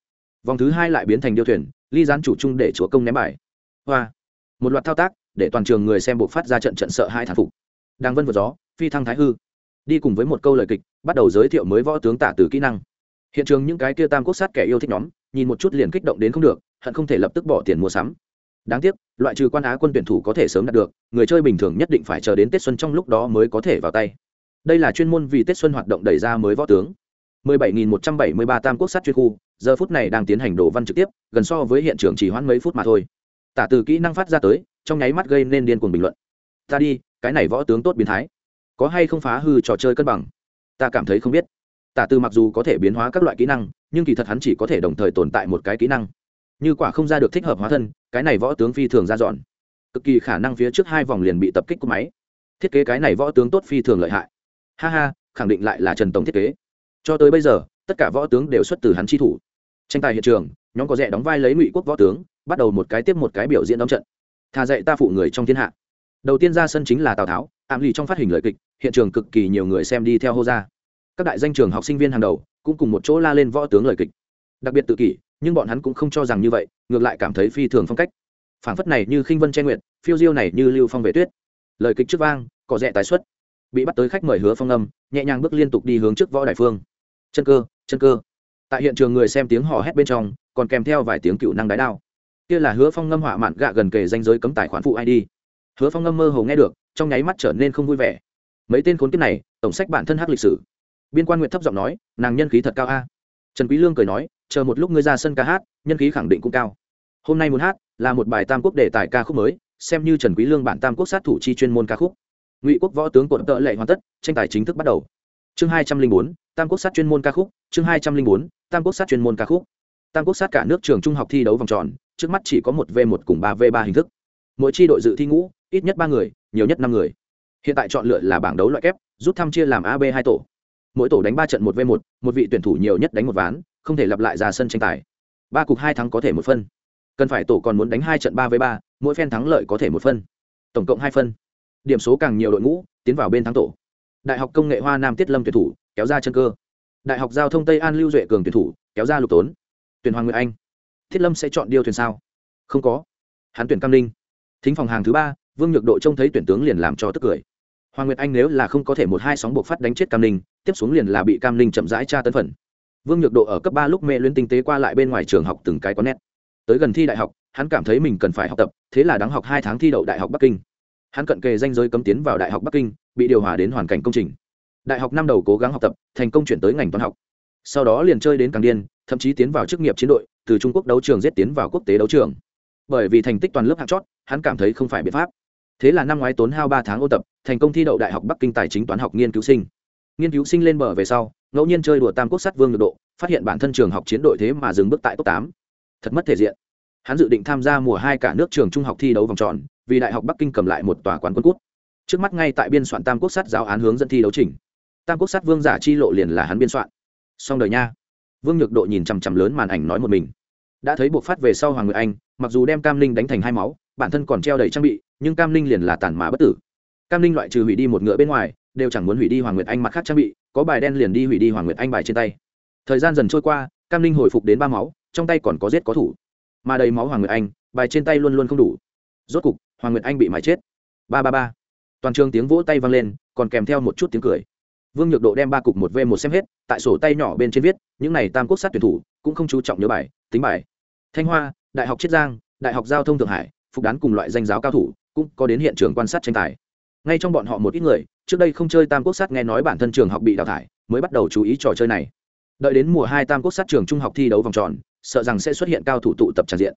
Vòng thứ hai lại biến thành điêu thuyền, ly gián chủ trung để chúa công ném bài. Hoa. Một loạt thao tác, để toàn trường người xem buộc phát ra trận trận sợ hai thản phục. Đang vân vượt gió, phi thăng thái hư đi cùng với một câu lời kịch, bắt đầu giới thiệu mới võ tướng tả từ kỹ năng. Hiện trường những cái kia tam quốc sát kẻ yêu thích nhóm, nhìn một chút liền kích động đến không được, hận không thể lập tức bỏ tiền mua sắm. Đáng tiếc, loại trừ quan á quân tuyển thủ có thể sớm đạt được, người chơi bình thường nhất định phải chờ đến tết xuân trong lúc đó mới có thể vào tay. Đây là chuyên môn vì tết xuân hoạt động đẩy ra mới võ tướng. 17.173 tam quốc sát chuyên khu, giờ phút này đang tiến hành đổ văn trực tiếp, gần so với hiện trường chỉ hoãn mấy phút mà thôi. Tả từ kỹ năng phát ra tới, trong nháy mắt gây nên điên cuồng bình luận. Ta đi, cái này võ tướng tốt biến thái có hay không phá hư trò chơi cân bằng? Ta cảm thấy không biết. Tả từ mặc dù có thể biến hóa các loại kỹ năng, nhưng kỳ thật hắn chỉ có thể đồng thời tồn tại một cái kỹ năng. Như quả không ra được thích hợp hóa thân, cái này võ tướng phi thường ra dọn. Cực kỳ khả năng phía trước hai vòng liền bị tập kích của máy. Thiết kế cái này võ tướng tốt phi thường lợi hại. Ha ha, khẳng định lại là trần tổng thiết kế. Cho tới bây giờ, tất cả võ tướng đều xuất từ hắn chi thủ. Tranh tài hiện trường, nhóm có rẻ đóng vai lấy ngụy quốc võ tướng, bắt đầu một cái tiếp một cái biểu diễn đóng trận. Thà dạy ta phụ người trong thiên hạ. Đầu tiên ra sân chính là tào tháo ảm lì trong phát hình lời kịch hiện trường cực kỳ nhiều người xem đi theo hô ra. Các đại danh trường học sinh viên hàng đầu cũng cùng một chỗ la lên võ tướng lời kịch. Đặc biệt tự kỷ, nhưng bọn hắn cũng không cho rằng như vậy, ngược lại cảm thấy phi thường phong cách. Phảng phất này như khinh vân che nguyện phiêu diêu này như lưu phong vệ tuyết. Lời kịch trước vang, có rẻ tái xuất. Bị bắt tới khách mời hứa phong âm, nhẹ nhàng bước liên tục đi hướng trước võ đại phương. Chân cơ chân cơ. Tại hiện trường người xem tiếng hò hét bên trong, còn kèm theo vài tiếng cựu năng đái đao. Kia là hứa phong ngâm hỏa mạn gạ gần kề danh giới cấm tài khoản phụ id hứa phong ngâm mơ hồ nghe được, trong nháy mắt trở nên không vui vẻ mấy tên khốn kiếp này, tổng sách bản thân hát lịch sử. Biên quan nguyện thấp giọng nói, nàng nhân khí thật cao a. Trần quý lương cười nói, chờ một lúc ngươi ra sân ca hát, nhân khí khẳng định cũng cao. Hôm nay muốn hát, là một bài tam quốc đề tài ca khúc mới, xem như trần quý lương bản tam quốc sát thủ chi chuyên môn ca khúc. Ngụy quốc võ tướng cuộn tợ lệ hoàn tất, tranh tài chính thức bắt đầu. Chương hai trăm linh bốn, tam quốc sát chuyên môn ca khúc, chương hai trăm linh bốn, tam quốc sát chuyên môn ca khúc. Tam quốc sát cả nước trường trung học thi đấu vòng tròn, trước mắt chỉ có một v một cùng ba v ba hình thức. Mỗi tri đội dự thi ngũ, ít nhất ba người, nhiều nhất năm người hiện tại chọn lựa là bảng đấu loại kép, rút thăm chia làm ab hai tổ. Mỗi tổ đánh ba trận một v một một vị tuyển thủ nhiều nhất đánh một ván, không thể lặp lại ra sân tranh tài. Ba cục hai thắng có thể một phân. Cần phải tổ còn muốn đánh hai trận ba v ba, mỗi phen thắng lợi có thể một phân. Tổng cộng hai phân. Điểm số càng nhiều đội ngũ, tiến vào bên thắng tổ. Đại học công nghệ hoa nam tiết lâm tuyển thủ, kéo ra chân cơ. Đại học giao thông tây an lưu duệ cường tuyển thủ, kéo ra lục tốn. Tuyển hoàng nguyệt anh. Thiết lâm sẽ chọn điêu thuyền sao? Không có. Hắn tuyển cam Linh thính phòng hàng thứ ba, vương nhược độ trông thấy tuyển tướng liền làm cho tức cười hoàng nguyệt anh nếu là không có thể một hai sóng buộc phát đánh chết cam ninh, tiếp xuống liền là bị cam ninh chậm rãi tra tấn phần. Vương nhược độ ở cấp ba lúc mê luyến tinh tế qua lại bên ngoài trường học từng cái có nét tới gần thi đại học, hắn cảm thấy mình cần phải học tập, thế là đáng học hai tháng thi đậu đại học bắc kinh. Hắn cận kề danh giới cấm tiến vào đại học bắc kinh, bị điều hòa đến hoàn cảnh công trình. Đại học năm đầu cố gắng học tập, thành công chuyển tới ngành toán học. Sau đó liền chơi đến càng điên, thậm chí tiến vào chức nghiệp chiến đội, từ trung quốc đấu trường giết tiến vào quốc tế đấu trường. Bởi vì thành tích toàn lớp hạng chót, hắn cảm thấy không phải biện pháp thế là năm ngoái tốn hao ba tháng ôn tập, thành công thi đậu đại học bắc kinh tài chính toán học nghiên cứu sinh. Nghiên cứu sinh lên bờ về sau, ngẫu nhiên chơi đùa tam quốc sát vương được độ, phát hiện bản thân trường học chiến đội thế mà dừng bước tại top tám. Thật mất thể diện. Hắn dự định tham gia mùa hai cả nước trường trung học thi đấu vòng tròn, vì đại học bắc kinh cầm lại một tòa quán quân cút. Trước mắt ngay tại biên soạn tam quốc sát giáo án hướng dẫn thi đấu trình tam quốc sát vương giả chi lộ liền là hắn biên soạn. Xong đời nha. Vương nhược độ nhìn chằm chằm lớn màn ảnh nói một mình. Đã thấy buộc phát về sau hoàng nguyệt anh, mặc dù đem cam linh đánh thành hai máu, bản thân còn treo đầy trang bị nhưng cam linh liền là tàn mã bất tử. Cam linh loại trừ hủy đi một ngựa bên ngoài, đều chẳng muốn hủy đi hoàng nguyệt anh mặt khác trang bị, có bài đen liền đi hủy đi hoàng nguyệt anh bài trên tay. Thời gian dần trôi qua, cam linh hồi phục đến ba máu, trong tay còn có giết có thủ. Mà đầy máu hoàng nguyệt anh, bài trên tay luôn luôn không đủ. Rốt cục, hoàng nguyệt anh bị mái chết. Ba ba ba. Toàn trường tiếng vỗ tay vang lên, còn kèm theo một chút tiếng cười. Vương nhược độ đem ba cục một v một xem hết, tại sổ tay nhỏ bên trên viết, những này tam quốc sát tuyển thủ, cũng không chú trọng nhớ bài, tính bài. Thanh hoa, đại học chiết giang, đại học giao thông thượng hải, phục đán cùng loại danh giáo cao thủ cũng có đến hiện trường quan sát tranh tài. Ngay trong bọn họ một ít người, trước đây không chơi tam quốc sát nghe nói bản thân trường học bị đào thải, mới bắt đầu chú ý trò chơi này. Đợi đến mùa hai tam quốc sát trường trung học thi đấu vòng tròn, sợ rằng sẽ xuất hiện cao thủ tụ tập tràn diện.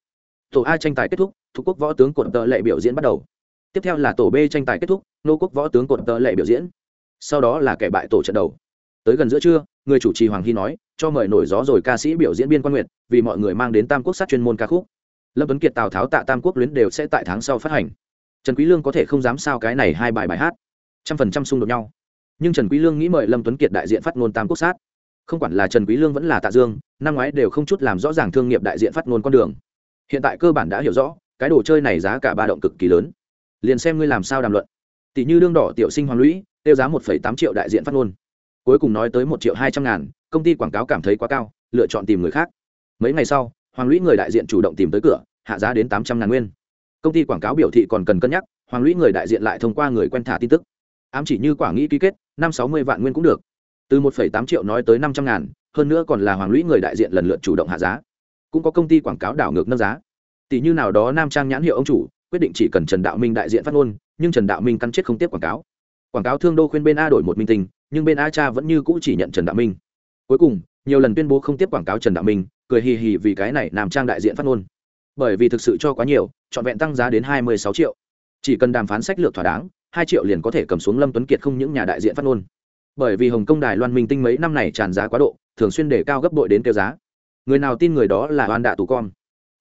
Tổ a tranh tài kết thúc, thủ quốc võ tướng cột tờ lệ biểu diễn bắt đầu. Tiếp theo là tổ b tranh tài kết thúc, nô quốc võ tướng cột tờ lệ biểu diễn. Sau đó là kẻ bại tổ trận đầu. Tới gần giữa trưa, người chủ trì hoàng hy nói, cho mời nổi gió rồi ca sĩ biểu diễn biên quan nguyệt, vì mọi người mang đến tam quốc sát chuyên môn ca khúc. Lâm tuấn kiệt, tào tháo tạ tam quốc luyến đều sẽ tại tháng sau phát hành trần quý lương có thể không dám sao cái này hai bài bài hát. Trăm phần trăm xung đột nhau. Nhưng trần quý lương nghĩ mời lâm tuấn kiệt đại diện phát ngôn tam quốc sát. Không quản là trần quý lương vẫn là tạ dương, năm ngoái đều không chút làm rõ ràng thương nghiệp đại diện phát ngôn con đường. Hiện tại cơ bản đã hiểu rõ, cái đồ chơi này giá cả ba động cực kỳ lớn. Liền xem ngươi làm sao đàm luận. Tỷ như đương đỏ tiểu sinh hoàng lũy, tiêu giá một tám triệu đại diện phát ngôn. Cuối cùng nói tới một triệu hai trăm ngàn, công ty quảng cáo cảm thấy quá cao, lựa chọn tìm người khác. Mấy ngày sau, hoàng lũy người đại diện chủ động tìm tới cửa, hạ giá đến tám trăm ngàn nguyên công ty quảng cáo biểu thị còn cần cân nhắc, hoàng lũy người đại diện lại thông qua người quen thả tin tức. Ám chỉ như quả nghĩ ký kết, năm sáu mươi vạn nguyên cũng được. Từ một tám triệu nói tới năm trăm ngàn, hơn nữa còn là hoàng lũy người đại diện lần lượt chủ động hạ giá. Cũng có công ty quảng cáo đảo ngược nâng giá. Tỷ như nào đó nam trang nhãn hiệu ông chủ, quyết định chỉ cần trần đạo minh đại diện phát ngôn, nhưng trần đạo minh căn chết không tiếp quảng cáo. Quảng cáo thương đô khuyên bên a đổi một minh tình, nhưng bên a cha vẫn như cũ chỉ nhận trần đạo minh. Cuối cùng, nhiều lần tuyên bố không tiếp quảng cáo trần đạo minh, cười hì hì vì cái này nam trang đại diện phát ngôn. Bởi vì thực sự cho quá nhiều trọn vẹn tăng giá đến hai mươi sáu triệu. Chỉ cần đàm phán sách lược thỏa đáng, hai triệu liền có thể cầm xuống lâm tuấn kiệt không những nhà đại diện phát ngôn. Bởi vì hồng kông đài loan minh tinh mấy năm này tràn giá quá độ, thường xuyên để cao gấp bội đến tiêu giá. Người nào tin người đó là oan đạ tù con.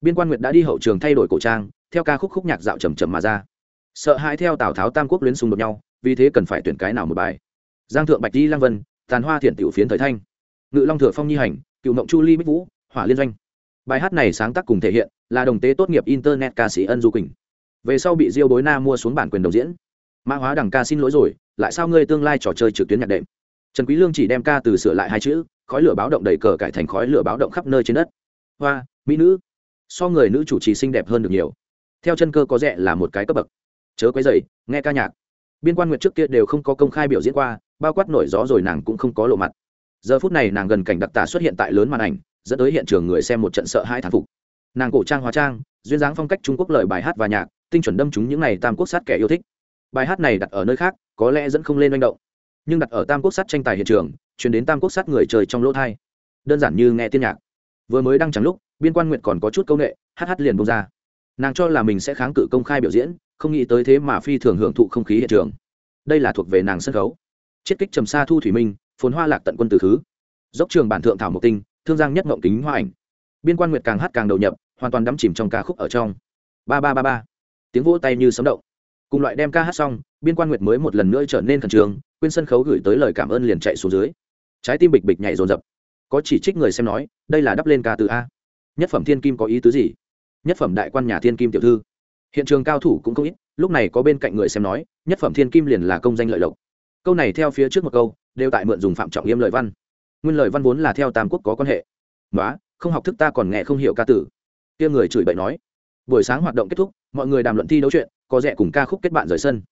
Biên quan nguyệt đã đi hậu trường thay đổi cổ trang, theo ca khúc khúc nhạc dạo trầm trầm mà ra. Sợ hãi theo tào tháo tam quốc luyến xung đột nhau, vì thế cần phải tuyển cái nào một bài. Giang thượng bạch di lang vân, tàn hoa thiện tiểu phiến thời thanh. Ngự long thừa phong nhi hành, cựu mộng chu ly bích vũ, hỏa liên doanh bài hát này sáng tác cùng thể hiện là đồng tế tốt nghiệp internet ca sĩ ân du quỳnh. Về sau bị diêu bối na mua xuống bản quyền đồng diễn. Mã hóa đằng ca xin lỗi rồi, lại sao ngươi tương lai trò chơi trực tuyến nhạc đệm? Trần quý lương chỉ đem ca từ sửa lại hai chữ, khói lửa báo động đầy cờ cải thành khói lửa báo động khắp nơi trên đất. Hoa, mỹ nữ. So người nữ chủ trì xinh đẹp hơn được nhiều. Theo chân cơ có rẻ là một cái cấp bậc. Chớ quấy dày nghe ca nhạc. Biên quan nguyệt trước kia đều không có công khai biểu diễn qua, bao quát nổi gió rồi nàng cũng không có lộ mặt. Giờ phút này nàng gần cảnh đặc tả xuất hiện tại lớn màn ảnh dẫn tới hiện trường người xem một trận sợ hai thán phục. Nàng cổ trang hóa trang, duyên dáng phong cách trung quốc lời bài hát và nhạc, tinh chuẩn đâm chúng những n à y tam quốc sát kẻ yêu thích. Bài hát này đặt ở nơi khác, có lẽ dẫn không lên manh động. Nhưng đặt ở tam quốc sát tranh tài hiện trường, chuyển đến tam quốc sát người trời trong lỗ thai. Đơn giản như nghe tiên nhạc. Vừa mới đăng chẳng lúc, biên quan nguyện còn có chút c â u n ệ hát hát liền bông ra. Nàng cho là mình sẽ kháng cự công khai biểu diễn, không nghĩ tới thế mà phi thường hưởng thụ không khí hiện trường. Đây là thuộc về nàng sân khấu. Chiết kích trầm xa thu thủy minh, phồn hoa lạc tận quân từ thứ. Dốc trường bản thượng thảo mộc tinh thương giang nhất ngộng kính hoa ảnh. Biên quan nguyệt càng hát càng đầu nhập, hoàn toàn đắm chìm trong ca khúc ở trong. Ba ba ba ba. Tiếng vỗ tay như sấm động. Cùng loại đem ca hát xong, biên quan nguyệt mới một lần nữa trở nên khẩn trương, quên sân khấu gửi tới lời cảm ơn liền chạy xuống dưới. Trái tim bịch bịch nhảy rồn rập có chỉ trích người xem nói, đây là đắp lên ca từ a. Nhất phẩm thiên kim có ý tứ gì? Nhất phẩm đại quan nhà thiên kim tiểu thư. Hiện trường cao thủ cũng không ít, lúc này có bên cạnh người xem nói, nhất phẩm thiên kim liền là công danh lợi lộc. Câu này theo phía trước một câu, đều tại mượn dùng phạm trọng yêm lợi văn nguyên lời văn vốn là theo tam quốc có quan hệ. Nói không học thức ta còn nghe không hiểu ca tử. Kia người chửi bậy nói. Buổi sáng hoạt động kết thúc, mọi người đàm luận thi đấu chuyện, có rẻ cùng ca khúc kết bạn rời sân.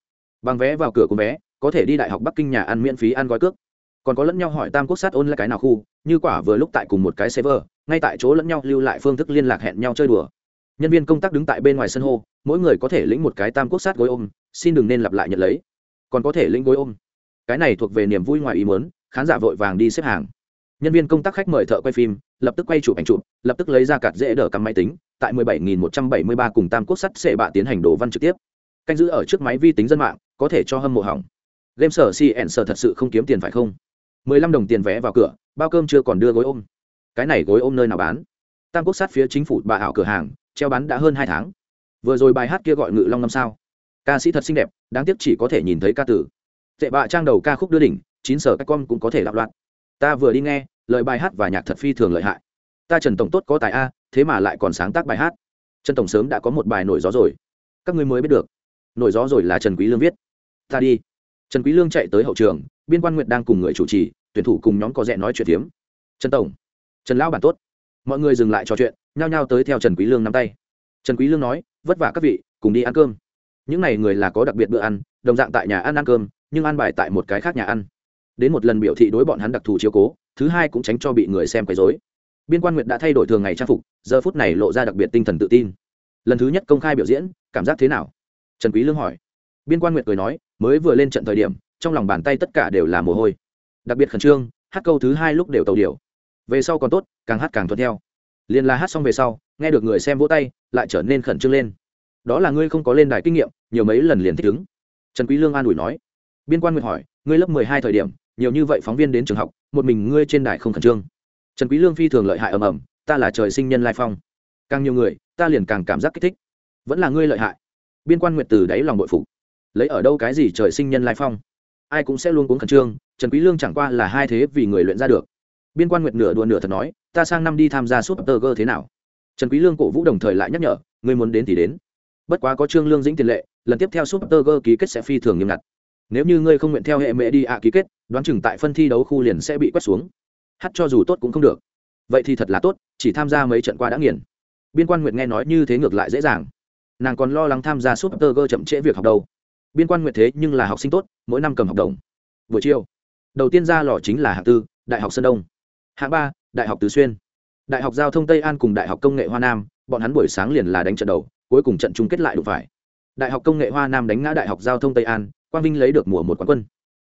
Bằng vé vào cửa của vé, có thể đi đại học bắc kinh nhà ăn miễn phí ăn gói cước. Còn có lẫn nhau hỏi tam quốc sát ôn là cái nào khu, như quả vừa lúc tại cùng một cái server, ngay tại chỗ lẫn nhau lưu lại phương thức liên lạc hẹn nhau chơi đùa. Nhân viên công tác đứng tại bên ngoài sân hô, mỗi người có thể lĩnh một cái tam quốc sát gối ôm, xin đừng nên lặp lại nhận lấy. Còn có thể lĩnh gối ôm. Cái này thuộc về niềm vui ngoài ý muốn, khán giả vội vàng đi xếp hàng nhân viên công tác khách mời thợ quay phim, lập tức quay chụp ảnh chụp, lập tức lấy ra cạt dễ đỡ cắm máy tính, tại 17.173 cùng tam quốc sắt sẽ bạ tiến hành đồ văn trực tiếp. Canh giữ ở trước máy vi tính dân mạng, có thể cho hâm mộ hỏng. Game sở cn sở thật sự không kiếm tiền phải không? 15 đồng tiền vé vào cửa, bao cơm chưa còn đưa gối ôm. Cái này gối ôm nơi nào bán? Tam quốc sát phía chính phủ bà ảo cửa hàng, treo bán đã hơn hai tháng. Vừa rồi bài hát kia gọi ngự long năm sao? Ca sĩ thật xinh đẹp, đáng tiếc chỉ có thể nhìn thấy ca tử. Tệ bạ trang đầu ca khúc đưa đỉnh, chín sở các con cũng có thể lặp loạn ta vừa đi nghe, lời bài hát và nhạc thật phi thường lợi hại. Ta trần tổng tốt có tài a, thế mà lại còn sáng tác bài hát. Trần tổng sớm đã có một bài nổi gió rồi. Các ngươi mới biết được. Nổi gió rồi là trần quý lương viết. Ta đi. Trần quý lương chạy tới hậu trường, biên quan nguyệt đang cùng người chủ trì, tuyển thủ cùng nhóm có rẻ nói chuyện tiếm trần tổng. Trần lão bản tốt. Mọi người dừng lại trò chuyện, nhao nhao tới theo trần quý lương nắm tay. Trần quý lương nói, vất vả các vị, cùng đi ăn cơm. Những này người là có đặc biệt bữa ăn, đồng dạng tại nhà ăn ăn cơm, nhưng ăn bài tại một cái khác nhà ăn đến một lần biểu thị đối bọn hắn đặc thù chiếu cố, thứ hai cũng tránh cho bị người xem quấy rối. Biên quan nguyệt đã thay đổi thường ngày trang phục, giờ phút này lộ ra đặc biệt tinh thần tự tin. Lần thứ nhất công khai biểu diễn, cảm giác thế nào? Trần quý lương hỏi. Biên quan nguyệt cười nói, mới vừa lên trận thời điểm, trong lòng bàn tay tất cả đều là mồ hôi. Đặc biệt khẩn trương, hát câu thứ hai lúc đều tàu điều về sau còn tốt, càng hát càng thuận theo. Liền là hát xong về sau, nghe được người xem vỗ tay, lại trở nên khẩn trương lên. Đó là ngươi không có lên đài kinh nghiệm, nhiều mấy lần liền thích ứng. Trần quý lương an ủi nói. Biên quan nguyệt hỏi, ngươi lớp mười hai thời điểm nhiều như vậy phóng viên đến trường học, một mình ngươi trên đài không khẩn trương. Trần quý lương phi thường lợi hại ầm ầm, ta là trời sinh nhân lai phong. Càng nhiều người, ta liền càng cảm giác kích thích. Vẫn là ngươi lợi hại. Biên quan nguyệt từ đáy lòng bội phục. Lấy ở đâu cái gì trời sinh nhân lai phong? Ai cũng sẽ luôn cuống khẩn trương, trần quý lương chẳng qua là hai thế vì người luyện ra được. Biên quan nguyệt nửa đùa nửa thật nói, ta sang năm đi tham gia suốt tơ gơ thế nào? Trần quý lương cổ vũ đồng thời lại nhắc nhở, ngươi muốn đến thì đến. Bất quá có trương lương dĩnh tiền lệ, lần tiếp theo suốt tơ gơ ký kết sẽ phi thường nghiêm ngặt nếu như ngươi không nguyện theo hệ mẹ đi ạ ký kết, đoán chừng tại phân thi đấu khu liền sẽ bị quét xuống. Hát cho dù tốt cũng không được. Vậy thì thật là tốt, chỉ tham gia mấy trận qua đã nghiền. Biên quan nguyệt nghe nói như thế ngược lại dễ dàng. Nàng còn lo lắng tham gia súp tơ gơ chậm trễ việc học đâu. Biên quan nguyệt thế nhưng là học sinh tốt, mỗi năm cầm học đồng. Buổi chiều, đầu tiên ra lò chính là hạng tư, đại học sơn đông. Hạng ba, đại học tứ xuyên. Đại học giao thông tây an cùng đại học công nghệ hoa nam, bọn hắn buổi sáng liền là đánh trận đầu, cuối cùng trận chung kết lại đủ phải. Đại học công nghệ hoa nam đánh ngã đại học giao thông tây an quang vinh lấy được mùa một quán quân.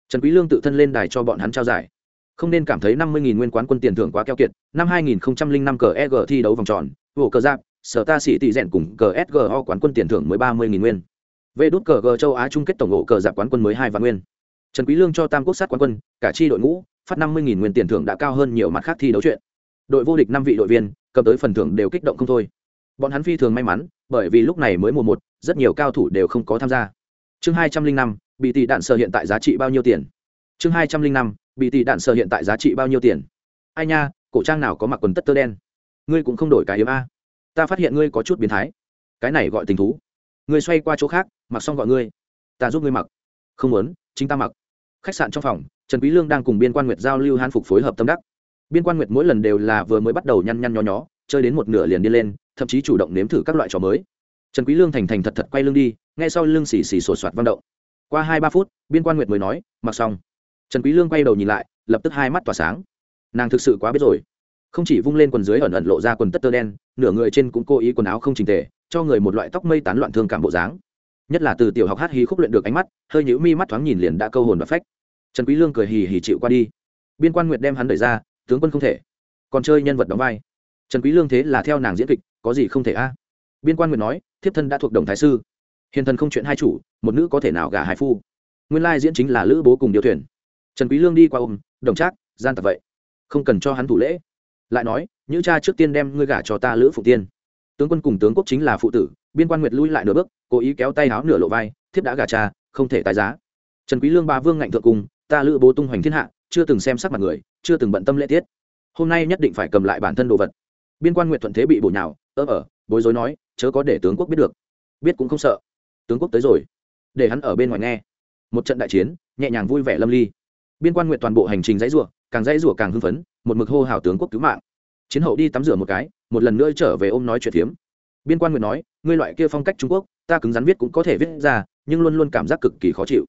Trần quý lương tự thân lên đài cho bọn hắn trao giải. Không nên cảm thấy năm mươi nguyên quán quân tiền thưởng quá keo kiệt, năm hai nghìn năm cờ eg thi đấu vòng tròn vụ cờ giáp, sở ta sĩ tỷ rèn cùng cờ sgo quán quân tiền thưởng mới ba mươi nguyên. Về đút cờ g châu á chung kết tổng ổ cờ giáp quán quân mới hai vạn nguyên. Trần quý lương cho tam quốc sát quán quân, cả chi đội ngũ, phát năm mươi nguyên tiền thưởng đã cao hơn nhiều mặt khác thi đấu chuyện. Đội vô địch năm vị đội viên, cầm tới phần thưởng đều kích động không thôi. Bọn hắn phi thường may mắn, bởi vì lúc này mới mùa một, rất nhiều cao thủ đều không có tham gia. Chương hai trăm linh năm bị tỷ đạn sở hiện tại giá trị bao nhiêu tiền? Chương hai trăm linh năm bị tỷ đạn sở hiện tại giá trị bao nhiêu tiền? Ai nha, cổ trang nào có mặc quần tất tơ đen? Ngươi cũng không đổi cái yếm a. Ta phát hiện ngươi có chút biến thái. Cái này gọi tình thú. Ngươi xoay qua chỗ khác, mặc xong gọi ngươi. Ta giúp ngươi mặc. Không muốn, chính ta mặc. Khách sạn trong phòng, trần quý lương đang cùng biên quan nguyệt giao lưu hàn phục phối hợp tâm đắc. Biên quan nguyệt mỗi lần đều là vừa mới bắt đầu nhăn nhăn nhó nhó, chơi đến một nửa liền đi lên, thậm chí chủ động nếm thử các loại trò mới. Trần quý lương thành thành thật thật quay lưng đi ngay sau lưng xì xì sột soạt vang động qua hai ba phút, biên quan nguyệt mới nói, mặc xong. Trần quý lương quay đầu nhìn lại, lập tức hai mắt tỏa sáng. Nàng thực sự quá biết rồi. Không chỉ vung lên quần dưới ẩn ẩn lộ ra quần tất tơ đen, nửa người trên cũng cố ý quần áo không chỉnh tề, cho người một loại tóc mây tán loạn thương cảm bộ dáng. Nhất là từ tiểu học hát hí khúc luyện được ánh mắt, hơi nhũ mi mắt thoáng nhìn liền đã câu hồn và phách. Trần quý lương cười hì hì chịu qua đi. Biên quan nguyệt đem hắn đẩy ra, tướng quân không thể. Còn chơi nhân vật đóng vai. Trần quý lương thế là theo nàng diễn kịch, có gì không thể a? Biên quan nguyệt nói, thiếp thân đã thuộc đồng thái sư hiền thần không chuyện hai chủ, một nữ có thể nào gả hai phu? Nguyên lai diễn chính là lữ bố cùng điều thuyền. Trần quý lương đi qua ôm, đồng trác, gian tập vậy. Không cần cho hắn thủ lễ. Lại nói nữ cha trước tiên đem ngươi gả cho ta lữ phụ tiên. Tướng quân cùng tướng quốc chính là phụ tử, biên quan nguyệt lui lại nửa bước, cố ý kéo tay áo nửa lộ vai, thiếp đã gả cha, không thể tái giá. Trần quý lương ba vương ngạnh thượng cùng, ta lữ bố tung hoành thiên hạ, chưa từng xem sắc mặt người, chưa từng bận tâm lễ tiết. Hôm nay nhất định phải cầm lại bản thân đồ vật. Biên quan nguyệt thuận thế bị bổ nhào ớ ở bối rối nói, chớ có để tướng quốc biết được. Biết cũng không sợ tướng quốc tới rồi. Để hắn ở bên ngoài nghe. Một trận đại chiến, nhẹ nhàng vui vẻ lâm ly. Biên quan nguyện toàn bộ hành trình dãy rủa, càng dãy rủa càng hưng phấn, một mực hô hào tướng quốc cứu mạng. Chiến hậu đi tắm rửa một cái, một lần nữa trở về ôm nói chuyện phiếm biên quan nguyện nói, ngươi loại kia phong cách trung quốc, ta cứng rắn viết cũng có thể viết ra, nhưng luôn luôn cảm giác cực kỳ khó chịu.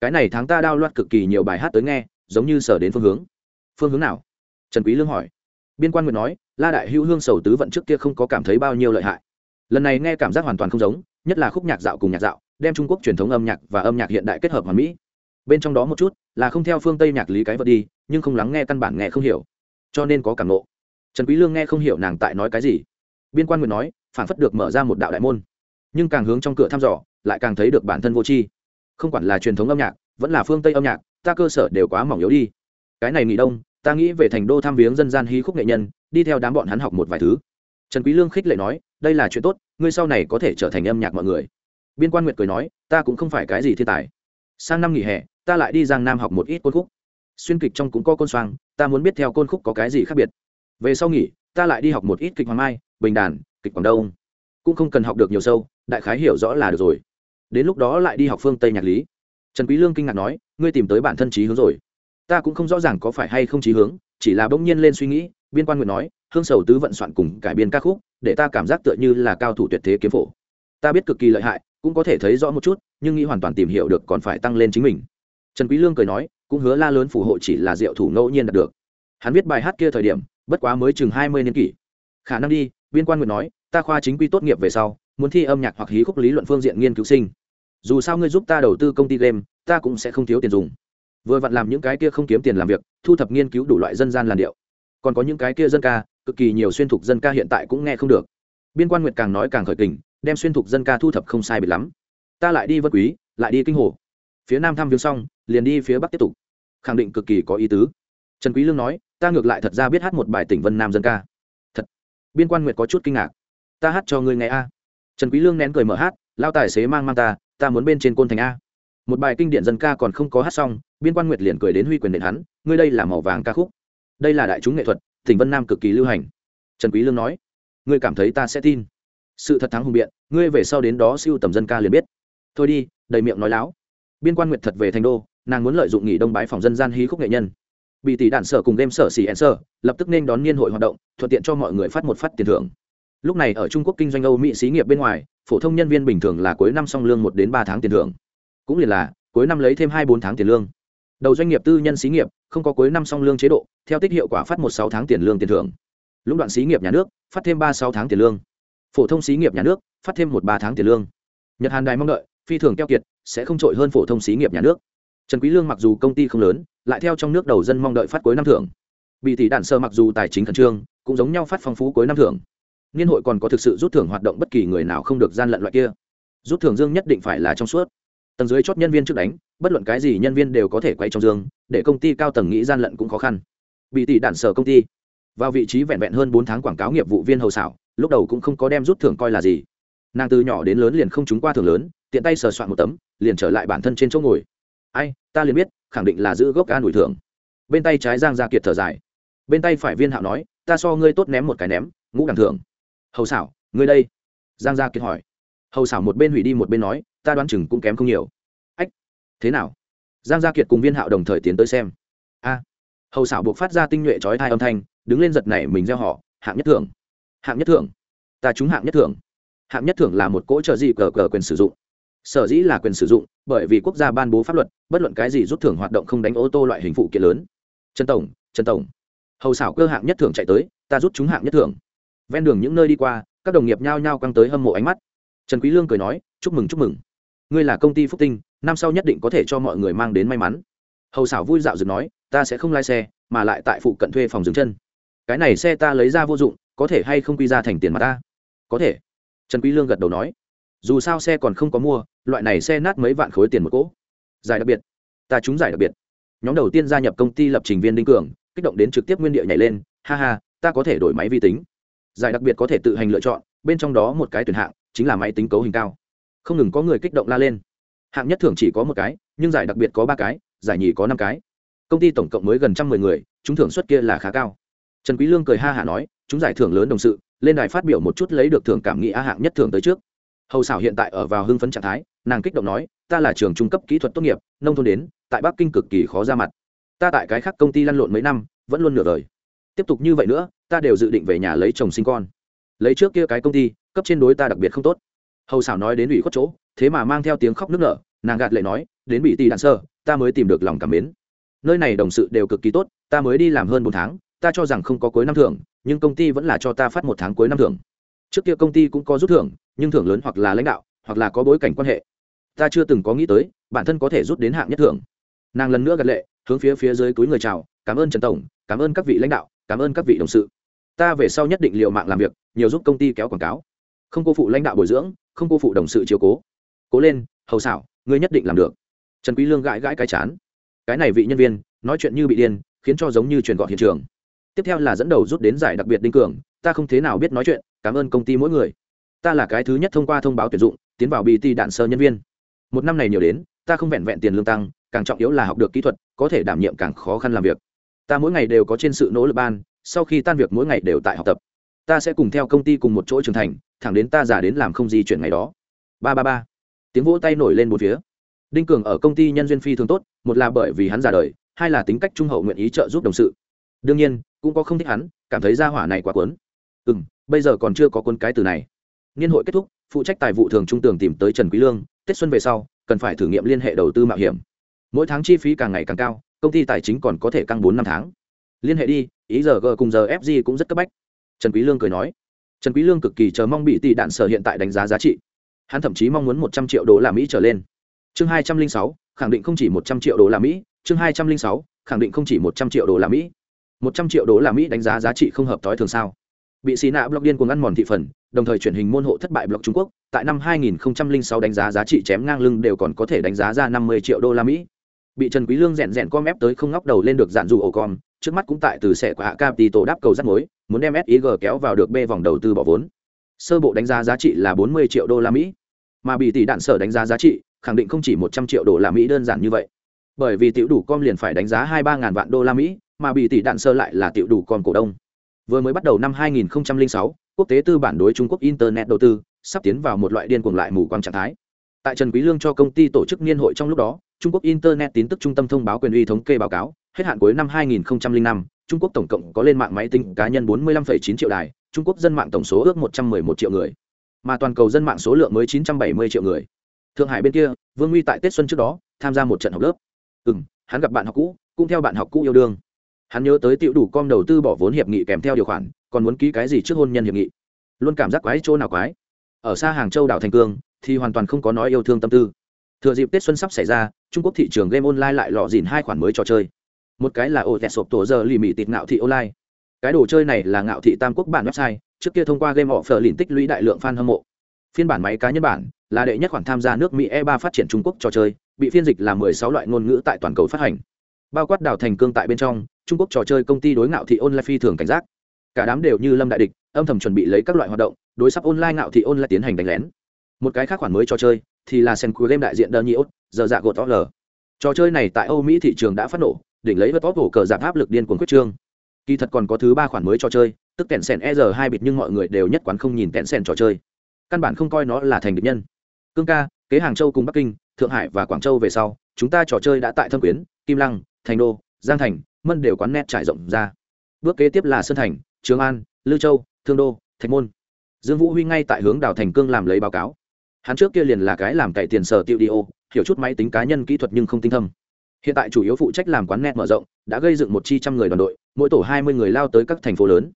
Cái này tháng ta đao loạt cực kỳ nhiều bài hát tới nghe, giống như sở đến phương hướng. Phương hướng nào? Trần quý lương hỏi. Biên quan nguyện nói, la đại hữu hương sầu tứ vận trước kia không có cảm thấy bao nhiêu lợi hại. Lần này nghe cảm giác hoàn toàn không giống nhất là khúc nhạc dạo cùng nhạc dạo, đem trung quốc truyền thống âm nhạc và âm nhạc hiện đại kết hợp hoàn mỹ. Bên trong đó một chút là không theo phương tây nhạc lý cái vật đi, nhưng không lắng nghe căn bản nghe không hiểu. Cho nên có cảm nộ trần quý lương nghe không hiểu nàng tại nói cái gì. Biên quan nguyện nói phản phất được mở ra một đạo đại môn. Nhưng càng hướng trong cửa thăm dò, lại càng thấy được bản thân vô tri. Không quản là truyền thống âm nhạc, vẫn là phương tây âm nhạc, ta cơ sở đều quá mỏng yếu đi. Cái này nghỉ đông, ta nghĩ về thành đô tham viếng dân gian hí khúc nghệ nhân, đi theo đám bọn hắn học một vài thứ. Trần quý lương khích lệ nói, đây là chuyện tốt ngươi sau này có thể trở thành âm nhạc mọi người. Biên quan nguyệt cười nói, ta cũng không phải cái gì thiên tài. Sang năm nghỉ hè, ta lại đi giang nam học một ít côn khúc. Xuyên kịch trong cũng có côn xoang, ta muốn biết theo côn khúc có cái gì khác biệt. Về sau nghỉ, ta lại đi học một ít kịch hoàng mai, bình đàn, kịch quảng đông. Cũng không cần học được nhiều sâu, đại khái hiểu rõ là được rồi. Đến lúc đó lại đi học phương tây nhạc lý. Trần quý lương kinh ngạc nói, ngươi tìm tới bản thân trí hướng rồi. Ta cũng không rõ ràng có phải hay không trí hướng, chỉ là bỗng nhiên lên suy nghĩ, biên quan nguyện nói, hương sầu tứ vận soạn cùng cải biên ca khúc để ta cảm giác tựa như là cao thủ tuyệt thế kiếm phổ. Ta biết cực kỳ lợi hại, cũng có thể thấy rõ một chút, nhưng nghĩ hoàn toàn tìm hiểu được còn phải tăng lên chính mình. Trần quý lương cười nói, cũng hứa la lớn phù hộ chỉ là diệu thủ ngẫu nhiên đạt được. Hắn viết bài hát kia thời điểm, bất quá mới chừng hai mươi niên kỷ. Khả năng đi biên quan nguyện nói, ta khoa chính quy tốt nghiệp về sau, muốn thi âm nhạc hoặc hí khúc lý luận phương diện nghiên cứu sinh. Dù sao ngươi giúp ta đầu tư công ty game, ta cũng sẽ không thiếu tiền dùng. Vừa vặn làm những cái kia không kiếm tiền làm việc, thu thập nghiên cứu đủ loại dân gian làn điệu. Còn có những cái kia dân ca cực kỳ nhiều xuyên thục dân ca hiện tại cũng nghe không được. Biên quan nguyệt càng nói càng khởi tình đem xuyên thục dân ca thu thập không sai biệt lắm. Ta lại đi vân quý, lại đi kinh hồ. Phía nam thăm viếng xong, liền đi phía bắc tiếp tục. Khẳng định cực kỳ có ý tứ. Trần quý lương nói, ta ngược lại thật ra biết hát một bài tỉnh vân nam dân ca. Thật. Biên quan nguyệt có chút kinh ngạc. Ta hát cho ngươi nghe a. Trần quý lương nén cười mở hát, lao tài xế mang mang ta ta muốn bên trên côn thành a. Một bài kinh điển dân ca còn không có hát xong, biên quan nguyệt liền cười đến huy quyền đến hắn, ngươi đây là màu vàng ca khúc. Đây là đại chúng nghệ thuật tỉnh vân nam cực kỳ lưu hành. Trần quý lương nói, ngươi cảm thấy ta sẽ tin. Sự thật thắng hùng biện, ngươi về sau đến đó siêu tầm dân ca liền biết. Thôi đi, đầy miệng nói láo. Biên quan nguyệt thật về thành đô, nàng muốn lợi dụng nghỉ đông bái phòng dân gian hí khúc nghệ nhân. Bị tỷ đạn sở cùng đêm sở xỉ en sở, lập tức nên đón niên hội hoạt động, thuận tiện cho mọi người phát một phát tiền thưởng. Lúc này ở trung quốc kinh doanh âu mỹ xí nghiệp bên ngoài, phổ thông nhân viên bình thường là cuối năm xong lương một đến ba tháng tiền thưởng. Cũng liền là, cuối năm lấy thêm hai bốn tháng tiền lương đầu doanh nghiệp tư nhân xí nghiệp, không có cuối năm song lương chế độ, theo tích hiệu quả phát một sáu tháng tiền lương tiền thưởng. Lũng đoạn xí nghiệp nhà nước, phát thêm ba sáu tháng tiền lương. Phổ thông xí nghiệp nhà nước, phát thêm một ba tháng tiền lương. Nhật hàn đài mong đợi, phi thường keo kiệt, sẽ không trội hơn phổ thông xí nghiệp nhà nước. Trần quý lương mặc dù công ty không lớn, lại theo trong nước đầu dân mong đợi phát cuối năm thưởng. Bị tỷ đạn sơ mặc dù tài chính khẩn trương, cũng giống nhau phát phong phú cuối năm thưởng. Niên hội còn có thực sự rút thưởng hoạt động bất kỳ người nào không được gian lận loại kia. Rút thưởng dương nhất định phải là trong suốt. Tầng dưới chốt nhân viên trước đánh bất luận cái gì nhân viên đều có thể quay trong dương, để công ty cao tầng nghĩ gian lận cũng khó khăn. Bị tỷ đạn sở công ty vào vị trí vẹn vẹn hơn bốn tháng quảng cáo nghiệp vụ viên hầu xảo, lúc đầu cũng không có đem rút thưởng coi là gì. Nàng từ nhỏ đến lớn liền không trúng qua thưởng lớn, tiện tay sờ soạn một tấm, liền trở lại bản thân trên chỗ ngồi. Ai, ta liền biết, khẳng định là giữ gốc an ủi thưởng. Bên tay trái giang gia kiệt thở dài. Bên tay phải viên hạo nói, ta so ngươi tốt ném một cái ném, ngũ đẳng thưởng. Hầu xảo, ngươi đây? Giang gia kiệt hỏi. Hầu xảo một bên hủy đi một bên nói, ta đoán chừng cũng kém không nhiều thế nào? Giang gia kiệt cùng viên hạo đồng thời tiến tới xem. A, hầu xảo buộc phát ra tinh nhuệ trói thai âm thanh, đứng lên giật nảy mình gieo họ, hạng nhất thưởng, hạng nhất thưởng, ta trúng hạng nhất thưởng. Hạng nhất thưởng là một cỗ trợ gì cờ cờ quyền sử dụng. Sở dĩ là quyền sử dụng, bởi vì quốc gia ban bố pháp luật, bất luận cái gì rút thưởng hoạt động không đánh ô tô loại hình phụ kiện lớn. Trần tổng trần tổng. Hầu xảo cơ hạng nhất thưởng chạy tới, ta rút chúng hạng nhất thưởng. Ven đường những nơi đi qua, các đồng nghiệp nhao nhao căng tới hâm mộ ánh mắt. Trần quý lương cười nói, chúc mừng chúc mừng ngươi là công ty phúc tinh, năm sau nhất định có thể cho mọi người mang đến may mắn. Hầu xảo vui dạo dừng nói, ta sẽ không lái xe, mà lại tại phụ cận thuê phòng dừng chân. Cái này xe ta lấy ra vô dụng, có thể hay không quy ra thành tiền mà ta? Có thể. Trần quý lương gật đầu nói. Dù sao xe còn không có mua, loại này xe nát mấy vạn khối tiền một cỗ. Giải đặc biệt. Ta trúng giải đặc biệt. Nhóm đầu tiên gia nhập công ty lập trình viên đinh cường, kích động đến trực tiếp nguyên địa nhảy lên. Ha ha, ta có thể đổi máy vi tính. Giải đặc biệt có thể tự hành lựa chọn, bên trong đó một cái tuyển hạng, chính là máy tính cấu hình cao không ngừng có người kích động la lên. Hạng nhất thường chỉ có một cái, nhưng giải đặc biệt có ba cái, giải nhì có năm cái. Công ty tổng cộng mới gần trăm mười người, chúng thưởng suất kia là khá cao. Trần quý lương cười ha hả nói, chúng giải thưởng lớn đồng sự, lên đài phát biểu một chút lấy được thưởng cảm nghĩ a hạng nhất thưởng tới trước. Hầu xảo hiện tại ở vào hưng phấn trạng thái, nàng kích động nói, ta là trường trung cấp kỹ thuật tốt nghiệp, nông thôn đến, tại bắc kinh cực kỳ khó ra mặt. Ta tại cái khác công ty lăn lộn mấy năm, vẫn luôn nửa đời. Tiếp tục như vậy nữa, ta đều dự định về nhà lấy chồng sinh con. Lấy trước kia cái công ty, cấp trên đối ta đặc biệt không tốt hầu xảo nói đến ủy khuất chỗ, thế mà mang theo tiếng khóc nức nở, nàng gạt lệ nói, đến bị tỷ đạn sơ, ta mới tìm được lòng cảm mến. Nơi này đồng sự đều cực kỳ tốt, ta mới đi làm hơn một tháng, ta cho rằng không có cuối năm thưởng, nhưng công ty vẫn là cho ta phát một tháng cuối năm thưởng. Trước kia công ty cũng có rút thưởng, nhưng thưởng lớn hoặc là lãnh đạo, hoặc là có bối cảnh quan hệ. Ta chưa từng có nghĩ tới, bản thân có thể rút đến hạng nhất thưởng. Nàng lần nữa gật lệ, hướng phía phía dưới túi người chào, cảm ơn trần tổng, cảm ơn các vị lãnh đạo, cảm ơn các vị đồng sự. Ta về sau nhất định liệu mạng làm việc, nhiều giúp công ty kéo quảng cáo không cô phụ lãnh đạo bồi dưỡng, không cô phụ đồng sự chiều cố. Cố lên, hầu xảo, ngươi nhất định làm được. Trần quý lương gãi gãi cái chán. Cái này vị nhân viên, nói chuyện như bị điên, khiến cho giống như truyền gọn hiện trường. Tiếp theo là dẫn đầu rút đến giải đặc biệt đinh cường, ta không thế nào biết nói chuyện, cảm ơn công ty mỗi người. Ta là cái thứ nhất thông qua thông báo tuyển dụng, tiến vào bt đạn sơ nhân viên. Một năm này nhiều đến, ta không vẹn vẹn tiền lương tăng, càng trọng yếu là học được kỹ thuật, có thể đảm nhiệm càng khó khăn làm việc. Ta mỗi ngày đều có trên sự nỗ lực ban, sau khi tan việc mỗi ngày đều tại học tập. Ta sẽ cùng theo công ty cùng một chỗ trưởng thành thẳng đến ta già đến làm không di chuyển ngày đó. Ba ba ba. Tiếng vỗ tay nổi lên một phía. Đinh cường ở công ty nhân duyên phi thường tốt, một là bởi vì hắn già đời, hai là tính cách trung hậu nguyện ý trợ giúp đồng sự. Đương nhiên, cũng có không thích hắn, cảm thấy gia hỏa này quá cuốn. Ừ m bây giờ còn chưa có quân cái từ này. Niên hội kết thúc, phụ trách tài vụ thường trung tường tìm tới trần quý lương, tết xuân về sau, cần phải thử nghiệm liên hệ đầu tư mạo hiểm. Mỗi tháng chi phí càng ngày càng cao, công ty tài chính còn có thể căng bốn năm tháng. Liên hệ đi, ý giờ g cùng giờ fg cũng rất cấp bách. Trần quý lương cười nói trần quý lương cực kỳ chờ mong bị tỷ đạn sở hiện tại đánh giá giá trị. Hắn thậm chí mong muốn một trăm triệu đô la mỹ trở lên. Chương hai trăm linh sáu, khẳng định không chỉ một trăm triệu đô la mỹ. Chương hai trăm linh sáu, khẳng định không chỉ một trăm triệu đô la mỹ. Một trăm triệu đô la mỹ đánh giá giá trị không hợp tối thường sao? Bị xì nạ block điên cuồng ăn mòn thị phần, đồng thời chuyển hình môn hộ thất bại block trung quốc, tại năm 2006 đánh giá giá trị chém ngang lưng đều còn có thể đánh giá ra 50 triệu đô la mỹ. Bị trần quý lương rèn rèn com ép tới không ngóc đầu lên được dạn dù ổ com trước mắt cũng tại từ sẻ của hạ capital đáp cầu rắc mối muốn đem sig kéo vào được b vòng đầu tư bỏ vốn. Sơ bộ đánh giá giá trị là 40 triệu đô la mỹ. Mà bị tỷ đạn sở đánh giá giá trị khẳng định không chỉ 100 triệu đô la mỹ đơn giản như vậy. Bởi vì tiểu đủ com liền phải đánh giá hai ba ngàn vạn đô la mỹ mà bị tỷ đạn sơ lại là tiểu đủ com cổ đông. Vừa mới bắt đầu năm 2006, quốc tế tư bản đối trung quốc internet đầu tư sắp tiến vào một loại điên cuồng lại mù quang trạng thái. Tại trần quý lương cho công ty tổ chức niên hội trong lúc đó trung quốc internet tin tức trung tâm thông báo quyền uy thống kê báo cáo hết hạn cuối năm 2005, trung quốc tổng cộng có lên mạng máy tính cá nhân 45,9 triệu đài trung quốc dân mạng tổng số ước 111 triệu người. Mà toàn cầu dân mạng số lượng mới 970 triệu người. Thượng hải bên kia vương Huy tại tết xuân trước đó tham gia một trận học lớp. Ừm hắn gặp bạn học cũ cũng theo bạn học cũ yêu đương. Hắn nhớ tới tiểu đủ com đầu tư bỏ vốn hiệp nghị kèm theo điều khoản còn muốn ký cái gì trước hôn nhân hiệp nghị. Luôn cảm giác quái chỗ nào quái. Ở xa hàng châu đảo thành cương thì hoàn toàn không có nói yêu thương tâm tư. Thừa dịp tết xuân sắp xảy ra trung quốc thị trường game online lại lọ dìn hai khoản mới trò chơi một cái là ô tẹt sộp tổ giờ lì mì tịt ngạo thị online. Cái đồ chơi này là ngạo thị tam quốc bản website, trước kia thông qua game họ phờ lìn tích lũy đại lượng fan hâm mộ. Phiên bản máy cá nhân bản là đệ nhất khoản tham gia nước mỹ e 3 phát triển trung quốc trò chơi, bị phiên dịch là 16 loại ngôn ngữ tại toàn cầu phát hành. Bao quát đảo thành cương tại bên trong, trung quốc trò chơi công ty đối ngạo thị online phi thường cảnh giác. Cả đám đều như lâm đại địch, âm thầm chuẩn bị lấy các loại hoạt động, đối sắp online ngạo thị online tiến hành đánh lén. Một cái khác khoản mới trò chơi thì là sen game đại diện đơn nhiễu giờ dạ gột l trò chơi này tại âu mỹ thị trường đã phát nổ đỉnh lấy vật tốt hổ cờ giảm áp lực điên cuồng quyết trương. Kỳ thật còn có thứ ba khoản mới trò chơi, tức kẹn sẻn e r hai bịt nhưng mọi người đều nhất quán không nhìn kẹn sẻn trò chơi. Căn bản không coi nó là thành địch nhân. Cương ca, kế hàng châu cùng bắc kinh, thượng hải và quảng châu về sau, chúng ta trò chơi đã tại thâm quyến, kim lăng, thành đô, giang thành, mân đều quán nét trải rộng ra. Bước kế tiếp là sơn thành, trường an, lư châu, thương đô, thạch môn. Dương vũ huy ngay tại hướng đào thành cương làm lấy báo cáo. Hắn trước kia liền là cái làm cậy tiền sở tiêu đi ô, hiểu chút máy tính cá nhân kỹ thuật nhưng không tinh thâm hiện tại chủ yếu phụ trách làm quán net mở rộng, đã gây dựng một chi trăm người đoàn đội, mỗi tổ hai mươi người lao tới các thành phố lớn.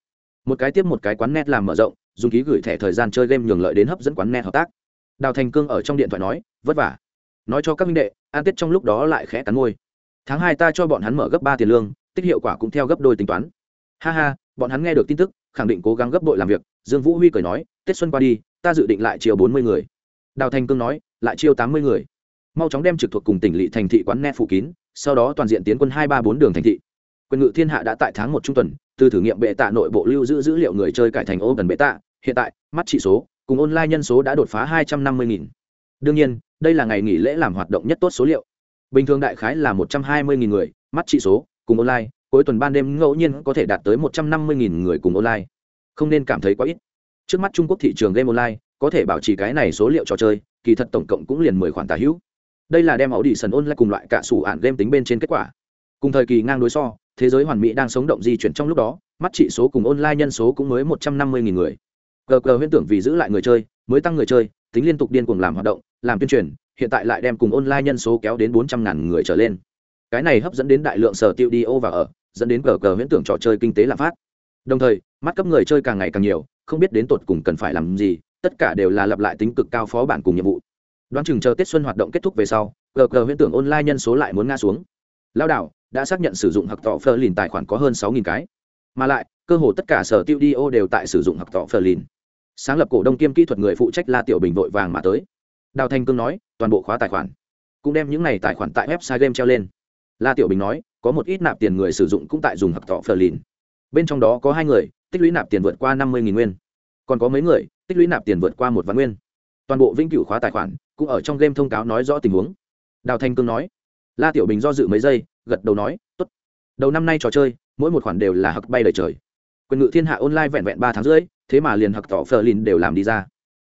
Một cái tiếp một cái quán net làm mở rộng, dùng ký gửi thẻ thời gian chơi game nhường lợi đến hấp dẫn quán net hợp tác. Đào thành cương ở trong điện thoại nói, vất vả. Nói cho các minh đệ, an tết trong lúc đó lại khẽ cắn môi. Tháng hai ta cho bọn hắn mở gấp ba tiền lương, tích hiệu quả cũng theo gấp đôi tính toán. Ha ha, bọn hắn nghe được tin tức, khẳng định cố gắng gấp đội làm việc. Dương vũ huy cười nói, tết xuân qua đi, ta dự định lại chiều bốn mươi người. Đào thành cương nói, lại chiều tám mươi người mau chóng đem trực thuộc cùng tỉnh lỵ thành thị quán net phủ kín, sau đó toàn diện tiến quân hai ba bốn đường thành thị. Quyền ngự thiên hạ đã tại tháng một trung tuần, từ thử nghiệm bệ tạ nội bộ lưu giữ dữ liệu người chơi cải thành ô gần bệ tạ, hiện tại, mắt trị số, cùng online nhân số đã đột phá hai trăm năm mươi nghìn. Đương nhiên, đây là ngày nghỉ lễ làm hoạt động nhất tốt số liệu. Bình thường đại khái là một trăm hai mươi nghìn người, mắt trị số, cùng online, cuối tuần ban đêm ngẫu nhiên có thể đạt tới một trăm năm mươi nghìn người cùng online. Không nên cảm thấy quá ít. Trước mắt trung quốc thị trường game online, có thể bảo trì cái này số liệu trò chơi, kỳ thật tổng cộng cũng liền mười khoản tả hữu đây là đem ảo đi sần online cùng loại cả sủ ản game tính bên trên kết quả. Cùng thời kỳ ngang đối so, thế giới hoàn mỹ đang sống động di chuyển trong lúc đó, mắt trị số cùng online nhân số cũng mới một trăm năm mươi nghìn người. Cờ cờ huyễn tưởng vì giữ lại người chơi, mới tăng người chơi, tính liên tục điên cuồng làm hoạt động, làm tuyên truyền, hiện tại lại đem cùng online nhân số kéo đến bốn trăm ngàn người trở lên. Cái này hấp dẫn đến đại lượng sở tiêu đi ô và ở, dẫn đến cờ cờ huyễn tưởng trò chơi kinh tế lạm phát. Đồng thời, mắt cấp người chơi càng ngày càng nhiều, không biết đến tột cùng cần phải làm gì, tất cả đều là lặp lại tính cực cao phó bản cùng nhiệm vụ đoán chừng chờ tết xuân hoạt động kết thúc về sau gờ gờ huyễn tưởng online nhân số lại muốn nga xuống. Lao đảo đã xác nhận sử dụng hặc tỏ phờ lìn tài khoản có hơn sáu cái. Mà lại, cơ hồ tất cả sở tiêu đi ô đều tại sử dụng hặc tỏ phờ lìn. Sáng lập cổ đông kiêm kỹ thuật người phụ trách la tiểu bình vội vàng mà tới. Đào thanh cương nói, toàn bộ khóa tài khoản. Cũng đem những này tài khoản tại website game treo lên. La tiểu bình nói, có một ít nạp tiền người sử dụng cũng tại dùng hặc tỏ phờ lìn. Bên trong đó có hai người, tích lũy nạp tiền vượt qua năm mươi nguyên. Còn có mấy người, tích lũy nạp tiền vượt qua một vạn nguyên toàn bộ vĩnh cửu khóa tài khoản, cũng ở trong game thông cáo nói rõ tình huống. Đào thanh cương nói. La tiểu bình do dự mấy giây, gật đầu nói, tốt. Đầu năm nay trò chơi, mỗi một khoản đều là hặc bay lời trời. Quyền ngự thiên hạ online vẹn vẹn ba tháng rưỡi, thế mà liền hặc tỏ phờ lìn đều làm đi ra.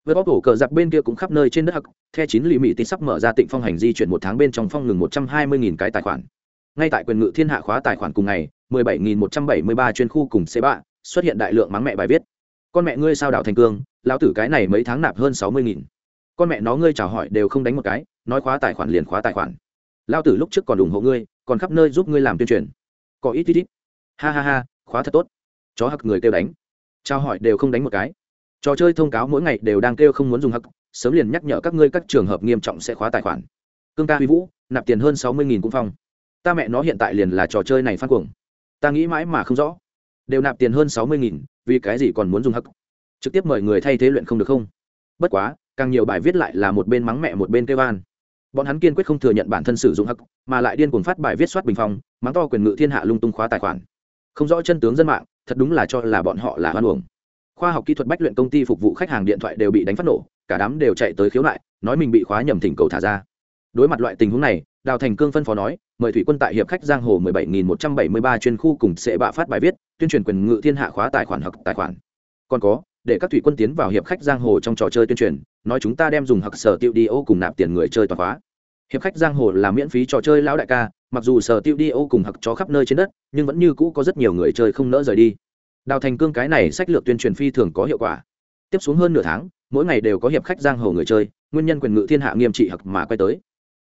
Với bóc cổ cờ giặc bên kia cũng khắp nơi trên đất hặc, the chín lì mỹ tít sắp mở ra tịnh phong hành di chuyển một tháng bên trong phong ngừng một trăm hai mươi nghìn cái tài khoản. Ngay tại quyền ngự thiên hạ khóa tài khoản cùng ngày, mười bảy nghìn một trăm bảy mươi ba chuyên khu cùng c ba xuất hiện đại lượng mắng mẹ bài viết con mẹ ngươi sao đảo thành cương, lão tử cái này mấy tháng nạp hơn sáu mươi nghìn. Con mẹ nó ngươi chào hỏi đều không đánh một cái, nói khóa tài khoản liền khóa tài khoản. Lão tử lúc trước còn ủng hộ ngươi, còn khắp nơi giúp ngươi làm tuyên truyền. Có ít ít ít. Ha ha ha, khóa thật tốt. Chó hặc người kêu đánh. Trao hỏi đều không đánh một cái. Trò chơi thông cáo mỗi ngày đều đang kêu không muốn dùng hặc, sớm liền nhắc nhở các ngươi các trường hợp nghiêm trọng sẽ khóa tài khoản. Cương ca huy vũ, nạp tiền hơn sáu mươi nghìn cũng phong. Ta mẹ nó hiện tại liền là trò chơi này phát cuồng. Ta nghĩ mãi mà không rõ đều nạp tiền hơn sáu mươi nghìn, vì cái gì còn muốn dùng hắc? Trực tiếp mời người thay thế luyện không được không? Bất quá, càng nhiều bài viết lại là một bên mắng mẹ một bên kêu an. Bọn hắn kiên quyết không thừa nhận bản thân sử dụng hắc, mà lại điên cuồng phát bài viết soát bình phong, mắng to quyền ngự thiên hạ lung tung khóa tài khoản. Không rõ chân tướng dân mạng, thật đúng là cho là bọn họ là hoan uổng. Khoa học kỹ thuật bách luyện công ty phục vụ khách hàng điện thoại đều bị đánh phát nổ, cả đám đều chạy tới khiếu nại, nói mình bị khóa nhầm thỉnh cầu thả ra. Đối mặt loại tình huống này, đào thành cương phân phó nói mời thủy quân tại hiệp khách giang hồ 17.173 chuyên khu cùng sẽ bạ phát bài viết, tuyên truyền quyền ngự thiên hạ khóa tài khoản hoặc tài khoản. Còn có, để các thủy quân tiến vào hiệp khách giang hồ trong trò chơi tuyên truyền, nói chúng ta đem dùng hoặc sở tiêu đi ô cùng nạp tiền người chơi toàn khóa. Hiệp khách giang hồ là miễn phí trò chơi lão đại ca, mặc dù sở tiêu đi ô cùng hặc chó khắp nơi trên đất, nhưng vẫn như cũ có rất nhiều người chơi không nỡ rời đi. Đào thành cương cái này sách lược tuyên truyền phi thường có hiệu quả. Tiếp xuống hơn nửa tháng, mỗi ngày đều có hiệp khách giang hồ người chơi, nguyên nhân quyền ngự thiên hạ nghiêm trị hoặc mà quay tới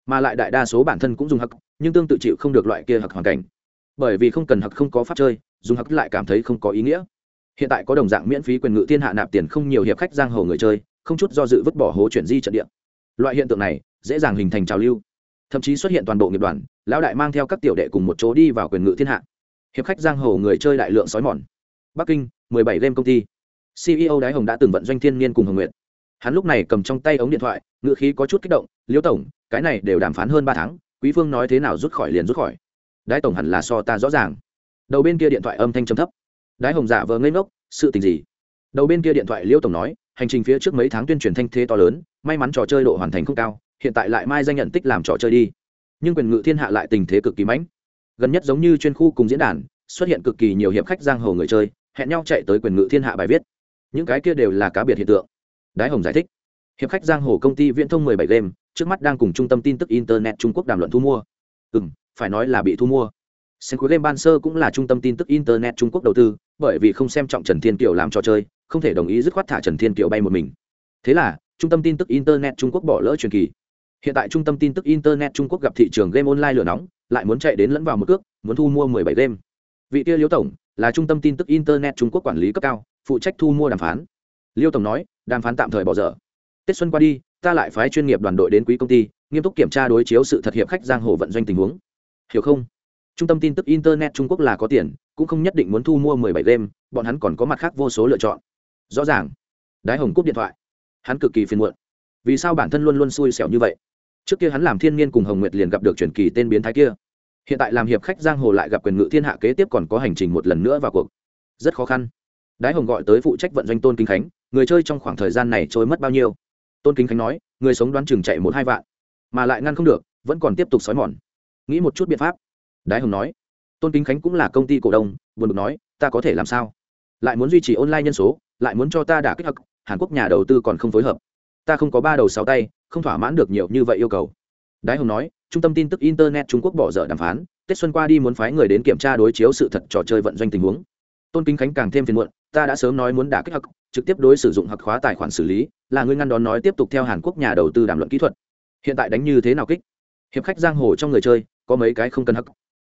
mà lại đại đa số bản thân cũng dùng hặc nhưng tương tự chịu không được loại kia hặc hoàn cảnh. Bởi vì không cần hặc không có pháp chơi, dùng hặc lại cảm thấy không có ý nghĩa. Hiện tại có đồng dạng miễn phí quyền ngự thiên hạ nạp tiền không nhiều hiệp khách giang hồ người chơi, không chút do dự vứt bỏ hố chuyển di trận địa. Loại hiện tượng này, dễ dàng hình thành trào lưu. Thậm chí xuất hiện toàn bộ nghiệp đoàn, lão đại mang theo các tiểu đệ cùng một chỗ đi vào quyền ngự thiên hạ. Hiệp khách giang hồ người chơi đại lượng sói mòn. Bắc kinh 17 game công ty. Ceo đái hồng đã từng vận doanh thiên niên cùng hồng nguyện hắn lúc này cầm trong tay ống điện thoại ngự khí có chút kích động liễu tổng cái này đều đàm phán hơn ba tháng, quý phương nói thế nào rút khỏi liền rút khỏi. Đái tổng hẳn là so ta rõ ràng. Đầu bên kia điện thoại âm thanh trầm thấp. Đái hồng giả vờ ngây ngốc, sự tình gì? Đầu bên kia điện thoại liêu tổng nói, hành trình phía trước mấy tháng tuyên truyền thanh thế to lớn, may mắn trò chơi độ hoàn thành không cao, hiện tại lại mai danh nhận tích làm trò chơi đi. Nhưng quyền ngự thiên hạ lại tình thế cực kỳ mãnh. Gần nhất giống như chuyên khu cùng diễn đàn, xuất hiện cực kỳ nhiều hiệp khách giang hồ người chơi, hẹn nhau chạy tới quyền ngự thiên hạ bài viết. Những cái kia đều là cá biệt hiện tượng. Đái hồng giải thích. Hiệp khách giang hồ công ty viễn thông 17 game trước mắt đang cùng trung tâm tin tức internet trung quốc đàm luận thu mua. Ừ m phải nói là bị thu mua. Sen cuối game ban sơ cũng là trung tâm tin tức internet trung quốc đầu tư, bởi vì không xem trọng trần thiên kiều làm trò chơi, không thể đồng ý dứt khoát thả trần thiên kiều bay một mình. Thế là, trung tâm tin tức internet trung quốc bỏ lỡ truyền kỳ. Hiện tại trung tâm tin tức internet trung quốc gặp thị trường game online lửa nóng, lại muốn chạy đến lẫn vào một cước, muốn thu mua 17 game. Vị kia liêu tổng, là trung tâm tin tức internet trung quốc quản lý cấp cao, phụ trách thu mua đàm phán. Liêu tổng nói, đàm phán tạm thời bỏ dở. Tết xuân qua đi ta lại phái chuyên nghiệp đoàn đội đến quý công ty, nghiêm túc kiểm tra đối chiếu sự thật hiệp khách giang hồ vận doanh tình huống. Hiểu không? Trung tâm tin tức internet trung quốc là có tiền, cũng không nhất định muốn thu mua 17 game, bọn hắn còn có mặt khác vô số lựa chọn. Rõ ràng. Đái hồng cúp điện thoại. Hắn cực kỳ phiền muộn. Vì sao bản thân luôn luôn xui xẻo như vậy? Trước kia hắn làm thiên niên cùng hồng nguyệt liền gặp được truyền kỳ tên biến thái kia. Hiện tại làm hiệp khách giang hồ lại gặp quyền ngự thiên hạ kế tiếp còn có hành trình một lần nữa vào cuộc. Rất khó khăn. Đái hồng gọi tới phụ trách vận doanh tôn kinh khánh, người chơi trong khoảng thời gian này trôi mất bao nhiêu? Tôn kính khánh nói, người sống đoán chừng chạy một hai vạn, mà lại ngăn không được, vẫn còn tiếp tục xói mòn. Nghĩ một chút biện pháp. Đái hồng nói, tôn kính khánh cũng là công ty cổ đông, buồn bực nói, ta có thể làm sao? Lại muốn duy trì online nhân số, lại muốn cho ta đả kích hắc, hàn quốc nhà đầu tư còn không phối hợp. Ta không có ba đầu sáu tay, không thỏa mãn được nhiều như vậy yêu cầu. Đái hồng nói, trung tâm tin tức internet trung quốc bỏ dở đàm phán, tết xuân qua đi muốn phái người đến kiểm tra đối chiếu sự thật trò chơi vận doanh tình huống. Tôn kính khánh càng thêm phiền muộn ta đã sớm nói muốn đả kích hắc, trực tiếp đối sử dụng hắc khóa tài khoản xử lý, là ngươi ngăn đón nói tiếp tục theo hàn quốc nhà đầu tư đàm luận kỹ thuật. Hiện tại đánh như thế nào kích? Hiệp khách giang hồ trong người chơi, có mấy cái không cần hắc.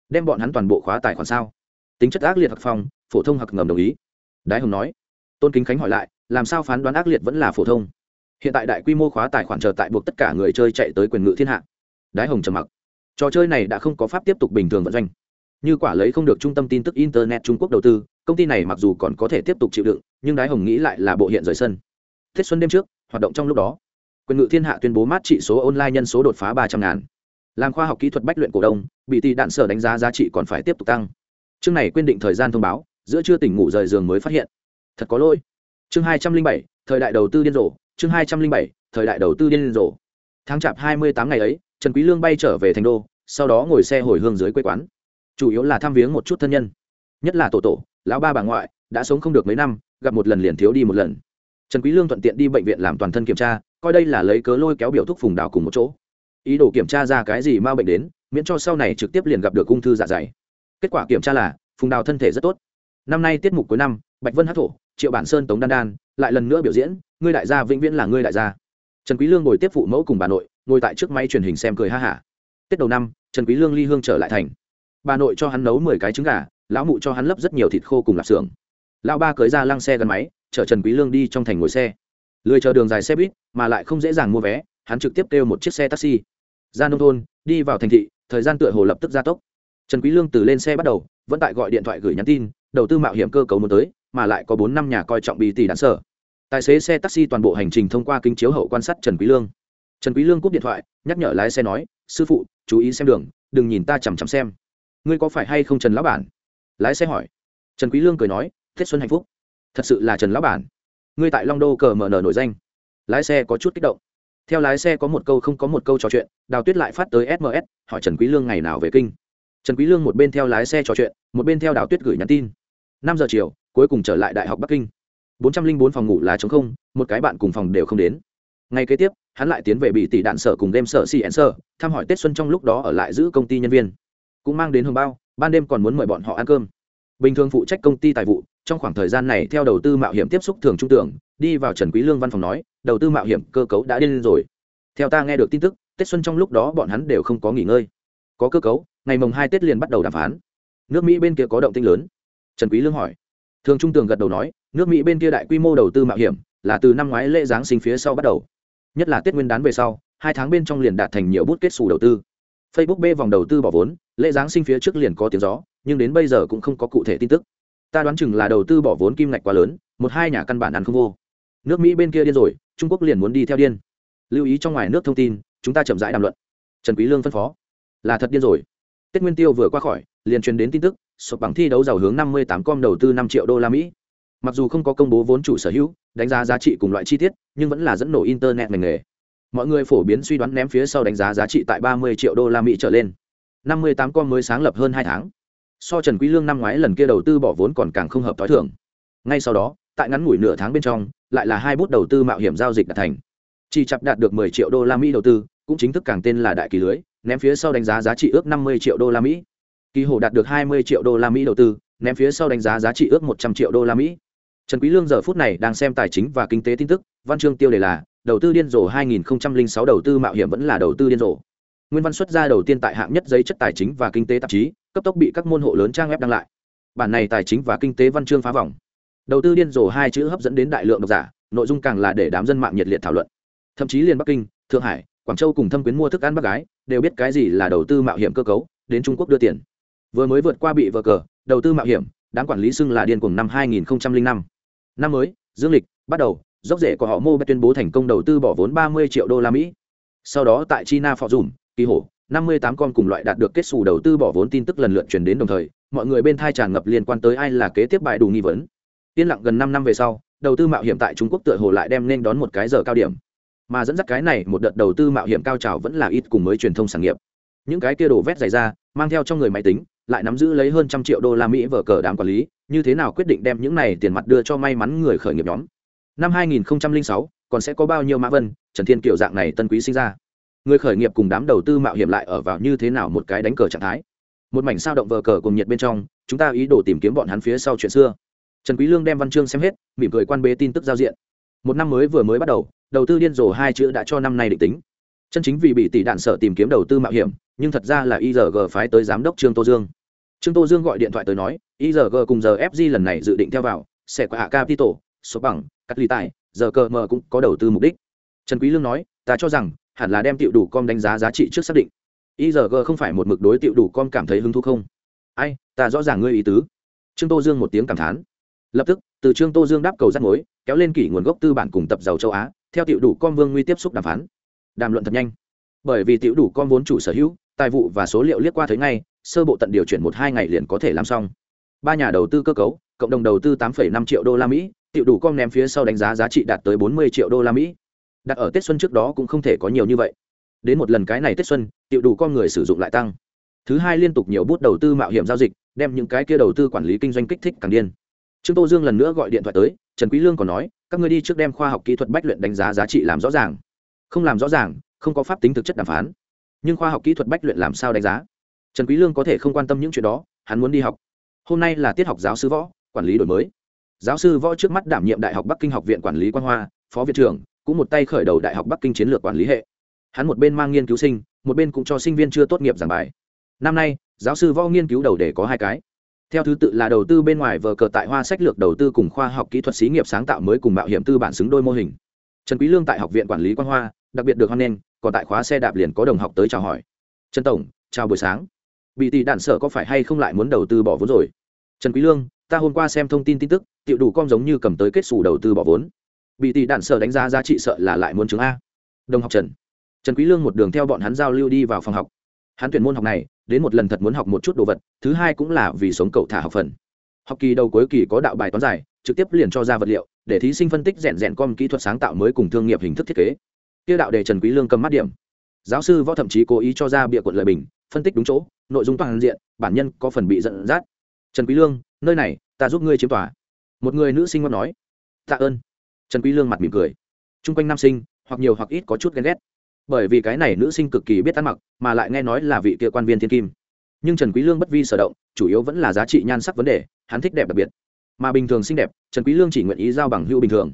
Đem bọn hắn toàn bộ khóa tài khoản sao? Tính chất ác liệt hắc phòng phổ thông hoặc ngầm đồng ý. Đái hồng nói. Tôn kính khánh hỏi lại, làm sao phán đoán ác liệt vẫn là phổ thông? Hiện tại đại quy mô khóa tài khoản chờ tại buộc tất cả người chơi chạy tới quyền ngự thiên hạ. Đái hồng trầm mặc. Trò chơi này đã không có pháp tiếp tục bình thường vận doanh. Như quả lấy không được trung tâm tin tức internet trung quốc đầu tư công ty này mặc dù còn có thể tiếp tục chịu đựng, nhưng đái hồng nghĩ lại là bộ hiện rời sân. Tết xuân đêm trước, hoạt động trong lúc đó, quyền ngự thiên hạ tuyên bố mát trị số online nhân số đột phá ba trăm ngàn. Làm khoa học kỹ thuật bách luyện cổ đông, bị tỷ đạn sở đánh giá giá trị còn phải tiếp tục tăng. Chương này quyết định thời gian thông báo, giữa trưa tỉnh ngủ rời giường mới phát hiện. Thật có lỗi. Chương hai trăm linh bảy, thời đại đầu tư điên rồ. Chương hai trăm linh bảy, thời đại đầu tư điên rồ. Tháng chạp hai mươi tám ngày ấy, trần quý lương bay trở về thành đô, sau đó ngồi xe hồi hương dưới quê quán. Chủ yếu là thăm viếng một chút thân nhân nhất là tổ tổ, lão ba bà ngoại, đã sống không được mấy năm, gặp một lần liền thiếu đi một lần. Trần quý lương thuận tiện đi bệnh viện làm toàn thân kiểm tra, coi đây là lấy cớ lôi kéo biểu thuốc phùng đào cùng một chỗ. Ý đồ kiểm tra ra cái gì ma bệnh đến, miễn cho sau này trực tiếp liền gặp được ung thư dạ dày. Kết quả kiểm tra là, phùng đào thân thể rất tốt. Năm nay tiết mục cuối năm, bạch vân hát thổ, triệu bản sơn tống đan đan, lại lần nữa biểu diễn, ngươi đại gia vĩnh viễn là ngươi đại gia. Trần quý lương ngồi tiếp phụ mẫu cùng bà nội, ngồi tại trước máy truyền hình xem cười ha ha tết đầu năm, trần quý lương ly hương trở lại thành. Bà nội cho hắn nấu mười cái trứng gà lão mụ cho hắn lấp rất nhiều thịt khô cùng lạp xưởng. Lão ba cưới ra lăng xe gắn máy, chở trần quý lương đi trong thành ngồi xe. Lười chờ đường dài xe buýt, mà lại không dễ dàng mua vé, hắn trực tiếp kêu một chiếc xe taxi. Ra nông thôn, đi vào thành thị, thời gian tựa hồ lập tức gia tốc. Trần quý lương từ lên xe bắt đầu, vẫn tại gọi điện thoại gửi nhắn tin, đầu tư mạo hiểm cơ cấu muốn tới, mà lại có bốn năm nhà coi trọng bì tỷ đạn sở. Tài xế xe taxi toàn bộ hành trình thông qua kính chiếu hậu quan sát trần quý lương. Trần quý lương cúp điện thoại, nhắc nhở lái xe nói, sư phụ, chú ý xem đường, đừng nhìn ta chằm chằm xem. Ngươi có phải hay không trần lão bản? Lái xe hỏi. Trần quý lương cười nói, tết xuân hạnh phúc. Thật sự là trần lão bản. Ngươi tại long đô cờ mở nở nổi danh. Lái xe có chút kích động. Theo lái xe có một câu không có một câu trò chuyện, đào tuyết lại phát tới sms hỏi trần quý lương ngày nào về kinh. Trần quý lương một bên theo lái xe trò chuyện, một bên theo đào tuyết gửi nhắn tin. Năm giờ chiều, cuối cùng trở lại đại học bắc kinh. Bốn trăm linh bốn phòng ngủ là trống không, một cái bạn cùng phòng đều không đến. Ngay kế tiếp, hắn lại tiến về bị tỷ đạn sở cùng đêm sở si sở, thăm hỏi tết xuân trong lúc đó ở lại giữ công ty nhân viên. Cũng mang đến hương bao ban đêm còn muốn mời bọn họ ăn cơm. Bình thường phụ trách công ty tài vụ, trong khoảng thời gian này theo đầu tư mạo hiểm tiếp xúc thường trung tưởng, đi vào trần quý lương văn phòng nói, đầu tư mạo hiểm cơ cấu đã điên rồi. Theo ta nghe được tin tức, tết xuân trong lúc đó bọn hắn đều không có nghỉ ngơi. Có cơ cấu, ngày mồng hai tết liền bắt đầu đàm phán. Nước mỹ bên kia có động tĩnh lớn. Trần quý lương hỏi. Thường trung tường gật đầu nói, nước mỹ bên kia đại quy mô đầu tư mạo hiểm, là từ năm ngoái lễ giáng sinh phía sau bắt đầu. Nhất là tết nguyên đán về sau, hai tháng bên trong liền đạt thành nhiều bút kết xù đầu tư facebook b vòng đầu tư bỏ vốn, lễ giáng sinh phía trước liền có tiếng gió, nhưng đến bây giờ cũng không có cụ thể tin tức. Ta đoán chừng là đầu tư bỏ vốn kim ngạch quá lớn, một hai nhà căn bản ăn không vô. Nước mỹ bên kia điên rồi, trung quốc liền muốn đi theo điên. Lưu ý trong ngoài nước thông tin, chúng ta chậm rãi đàm luận. Trần quý lương phân phó. Là thật điên rồi. Tết nguyên tiêu vừa qua khỏi, liền truyền đến tin tức, sụp bằng thi đấu giàu hướng 58 com đầu tư 5 triệu đô la mỹ. Mặc dù không có công bố vốn chủ sở hữu, đánh giá giá trị cùng loại chi tiết, nhưng vẫn là dẫn nổ internet ngành nghề mọi người phổ biến suy đoán ném phía sau đánh giá giá trị tại 30 triệu đô la mỹ trở lên. 58 con mới sáng lập hơn hai tháng. So trần quý lương năm ngoái lần kia đầu tư bỏ vốn còn càng không hợp tối thượng ngay sau đó, tại ngắn ngủi nửa tháng bên trong, lại là hai bút đầu tư mạo hiểm giao dịch đạt thành. Chỉ chập đạt được 10 triệu đô la mỹ đầu tư, cũng chính thức càng tên là đại kỳ lưới, ném phía sau đánh giá giá trị ước 50 triệu đô la mỹ. Kỳ hồ đạt được 20 triệu đô la mỹ đầu tư, ném phía sau đánh giá giá trị ước 100 triệu đô la mỹ. Trần quý lương giờ phút này đang xem tài chính và kinh tế tin tức, văn chương tiêu đề là đầu tư điên rồ 2006 đầu tư mạo hiểm vẫn là đầu tư điên rồ. Nguyên văn xuất ra đầu tiên tại hạng nhất giấy chất tài chính và kinh tế tạp chí, cấp tốc bị các môn hộ lớn trang web đăng lại. Bản này tài chính và kinh tế văn chương phá vòng. Đầu tư điên rồ hai chữ hấp dẫn đến đại lượng độc giả, nội dung càng là để đám dân mạng nhiệt liệt thảo luận. Thậm chí liền bắc kinh, thượng hải, quảng châu cùng thâm quyến mua thức ăn bác gái, đều biết cái gì là đầu tư mạo hiểm cơ cấu, đến trung quốc đưa tiền. Vừa mới vượt qua bị vờ cờ, đầu tư mạo hiểm đáng quản lý xưng là điên cuồng năm 2005. năm mới, dương lịch, bắt đầu dốc rễ của họ mô tuyên bố thành công đầu tư bỏ vốn 30 triệu đô la mỹ. Sau đó tại china phò dùm, kỳ hổ 58 con cùng loại đạt được kết xù đầu tư bỏ vốn tin tức lần lượt truyền đến đồng thời, mọi người bên thai tràn ngập liên quan tới ai là kế tiếp bài đủ nghi vấn. Tiên lặng gần năm năm về sau, đầu tư mạo hiểm tại trung quốc tựa hồ lại đem nên đón một cái giờ cao điểm. Mà dẫn dắt cái này, một đợt đầu tư mạo hiểm cao trào vẫn là ít cùng mới truyền thông sản nghiệp. Những cái kia đổ vét dày ra, mang theo trong người máy tính, lại nắm giữ lấy hơn trăm triệu đô la mỹ vở cờ đám quản lý, như thế nào quyết định đem những này tiền mặt đưa cho may mắn người khởi nghiệp nhóm? Năm 2006 còn sẽ có bao nhiêu mã vân, trần thiên kiều dạng này tân quý sinh ra? Người khởi nghiệp cùng đám đầu tư mạo hiểm lại ở vào như thế nào một cái đánh cờ trạng thái? Một mảnh sao động vờ cờ cùng nhiệt bên trong, chúng ta ý đồ tìm kiếm bọn hắn phía sau chuyện xưa. Trần quý lương đem văn chương xem hết, mỉm cười quan bế tin tức giao diện. Một năm mới vừa mới bắt đầu đầu tư điên rồ hai chữ đã cho năm nay định tính. Chân chính vì bị tỷ đạn sợ tìm kiếm đầu tư mạo hiểm, nhưng thật ra là igg phái tới giám đốc trương tô dương. Trương tô dương gọi điện thoại tới nói igg cùng giờ fg lần này dự định theo vào, sẽ qua hạ capital số bằng cắt ly tài, giờ cờ mờ cũng có đầu tư mục đích. Trần quý lương nói, ta cho rằng, hẳn là đem tiểu đủ com đánh giá giá trị trước xác định. Igg không phải một mực đối tiểu đủ com cảm thấy hứng thú không? Ai, ta rõ ràng ngươi ý tứ. Trương tô dương một tiếng cảm thán. Lập tức, từ trương tô dương đáp cầu rắt mối, kéo lên kỷ nguồn gốc tư bản cùng tập giàu châu á, theo tiểu đủ com vương nguy tiếp xúc đàm phán. Đàm luận thật nhanh. Bởi vì tiểu đủ com vốn chủ sở hữu, tài vụ và số liệu liếc qua thấy ngay, sơ bộ tận điều chuyển một hai ngày liền có thể làm xong. Ba nhà đầu tư cơ cấu cộng đồng đầu tư 8,5 triệu đô la mỹ tiểu đủ com ném phía sau đánh giá giá trị đạt tới 40 triệu đô la mỹ. Đặt ở tết xuân trước đó cũng không thể có nhiều như vậy. Đến một lần cái này tết xuân tiểu đủ con người sử dụng lại tăng. Thứ hai liên tục nhiều bút đầu tư mạo hiểm giao dịch đem những cái kia đầu tư quản lý kinh doanh kích thích càng điên. Trương tô dương lần nữa gọi điện thoại tới trần quý lương còn nói các ngươi đi trước đem khoa học kỹ thuật bách luyện đánh giá giá trị làm rõ ràng. Không làm rõ ràng không có pháp tính thực chất đàm phán. Nhưng khoa học kỹ thuật bách luyện làm sao đánh giá? Trần quý lương có thể không quan tâm những chuyện đó hắn muốn đi học. Hôm nay là tiết học giáo sư võ quản lý đổi mới. Giáo sư võ trước mắt đảm nhiệm đại học bắc kinh học viện quản lý quan hoa, phó viện trưởng, cũng một tay khởi đầu đại học bắc kinh chiến lược quản lý hệ. Hắn một bên mang nghiên cứu sinh, một bên cũng cho sinh viên chưa tốt nghiệp giảng bài. Năm nay, giáo sư võ nghiên cứu đầu để có hai cái. Theo thứ tự là đầu tư bên ngoài vờ cờ tại hoa sách lược đầu tư cùng khoa học kỹ thuật xí nghiệp sáng tạo mới cùng mạo hiểm tư bản xứng đôi mô hình. Trần quý lương tại học viện quản lý quan hoa, đặc biệt được hoan nghênh, còn tại khóa xe đạp liền có đồng học tới chào hỏi. Trần tổng, chào buổi sáng. Bị tỷ đạn sở có phải hay không lại muốn đầu tư bỏ vốn rồi? Trần quý lương ta hôm qua xem thông tin tin tức, tiểu đủ com giống như cầm tới kết xù đầu tư bỏ vốn. Bị tỷ đạn sở đánh giá giá trị sợ là lại muốn chứng a. Đồng học trần. Trần quý lương một đường theo bọn hắn giao lưu đi vào phòng học. Hắn tuyển môn học này, đến một lần thật muốn học một chút đồ vật, thứ hai cũng là vì sống cậu thả học phần. Học kỳ đầu cuối kỳ có đạo bài toán giải trực tiếp liền cho ra vật liệu, để thí sinh phân tích rèn rèn com kỹ thuật sáng tạo mới cùng thương nghiệp hình thức thiết kế. Kia đạo đề trần quý lương cầm mắt điểm. Giáo sư võ thậm chí cố ý cho ra bịa cuộn lời bình, phân tích đúng chỗ, nội dung toàn diện, bản nhân có phần bị giận dắt. Trần quý lương nơi này, ta giúp ngươi chiếm tòa. Một người nữ sinh ngót nói, tạ ơn. Trần quý lương mặt mỉm cười. Trung quanh nam sinh, hoặc nhiều hoặc ít có chút ghen ghét. Bởi vì cái này nữ sinh cực kỳ biết ăn mặc, mà lại nghe nói là vị kia quan viên thiên kim. Nhưng trần quý lương bất vi sở động, chủ yếu vẫn là giá trị nhan sắc vấn đề, hắn thích đẹp đặc biệt. Mà bình thường xinh đẹp, trần quý lương chỉ nguyện ý giao bằng hữu bình thường.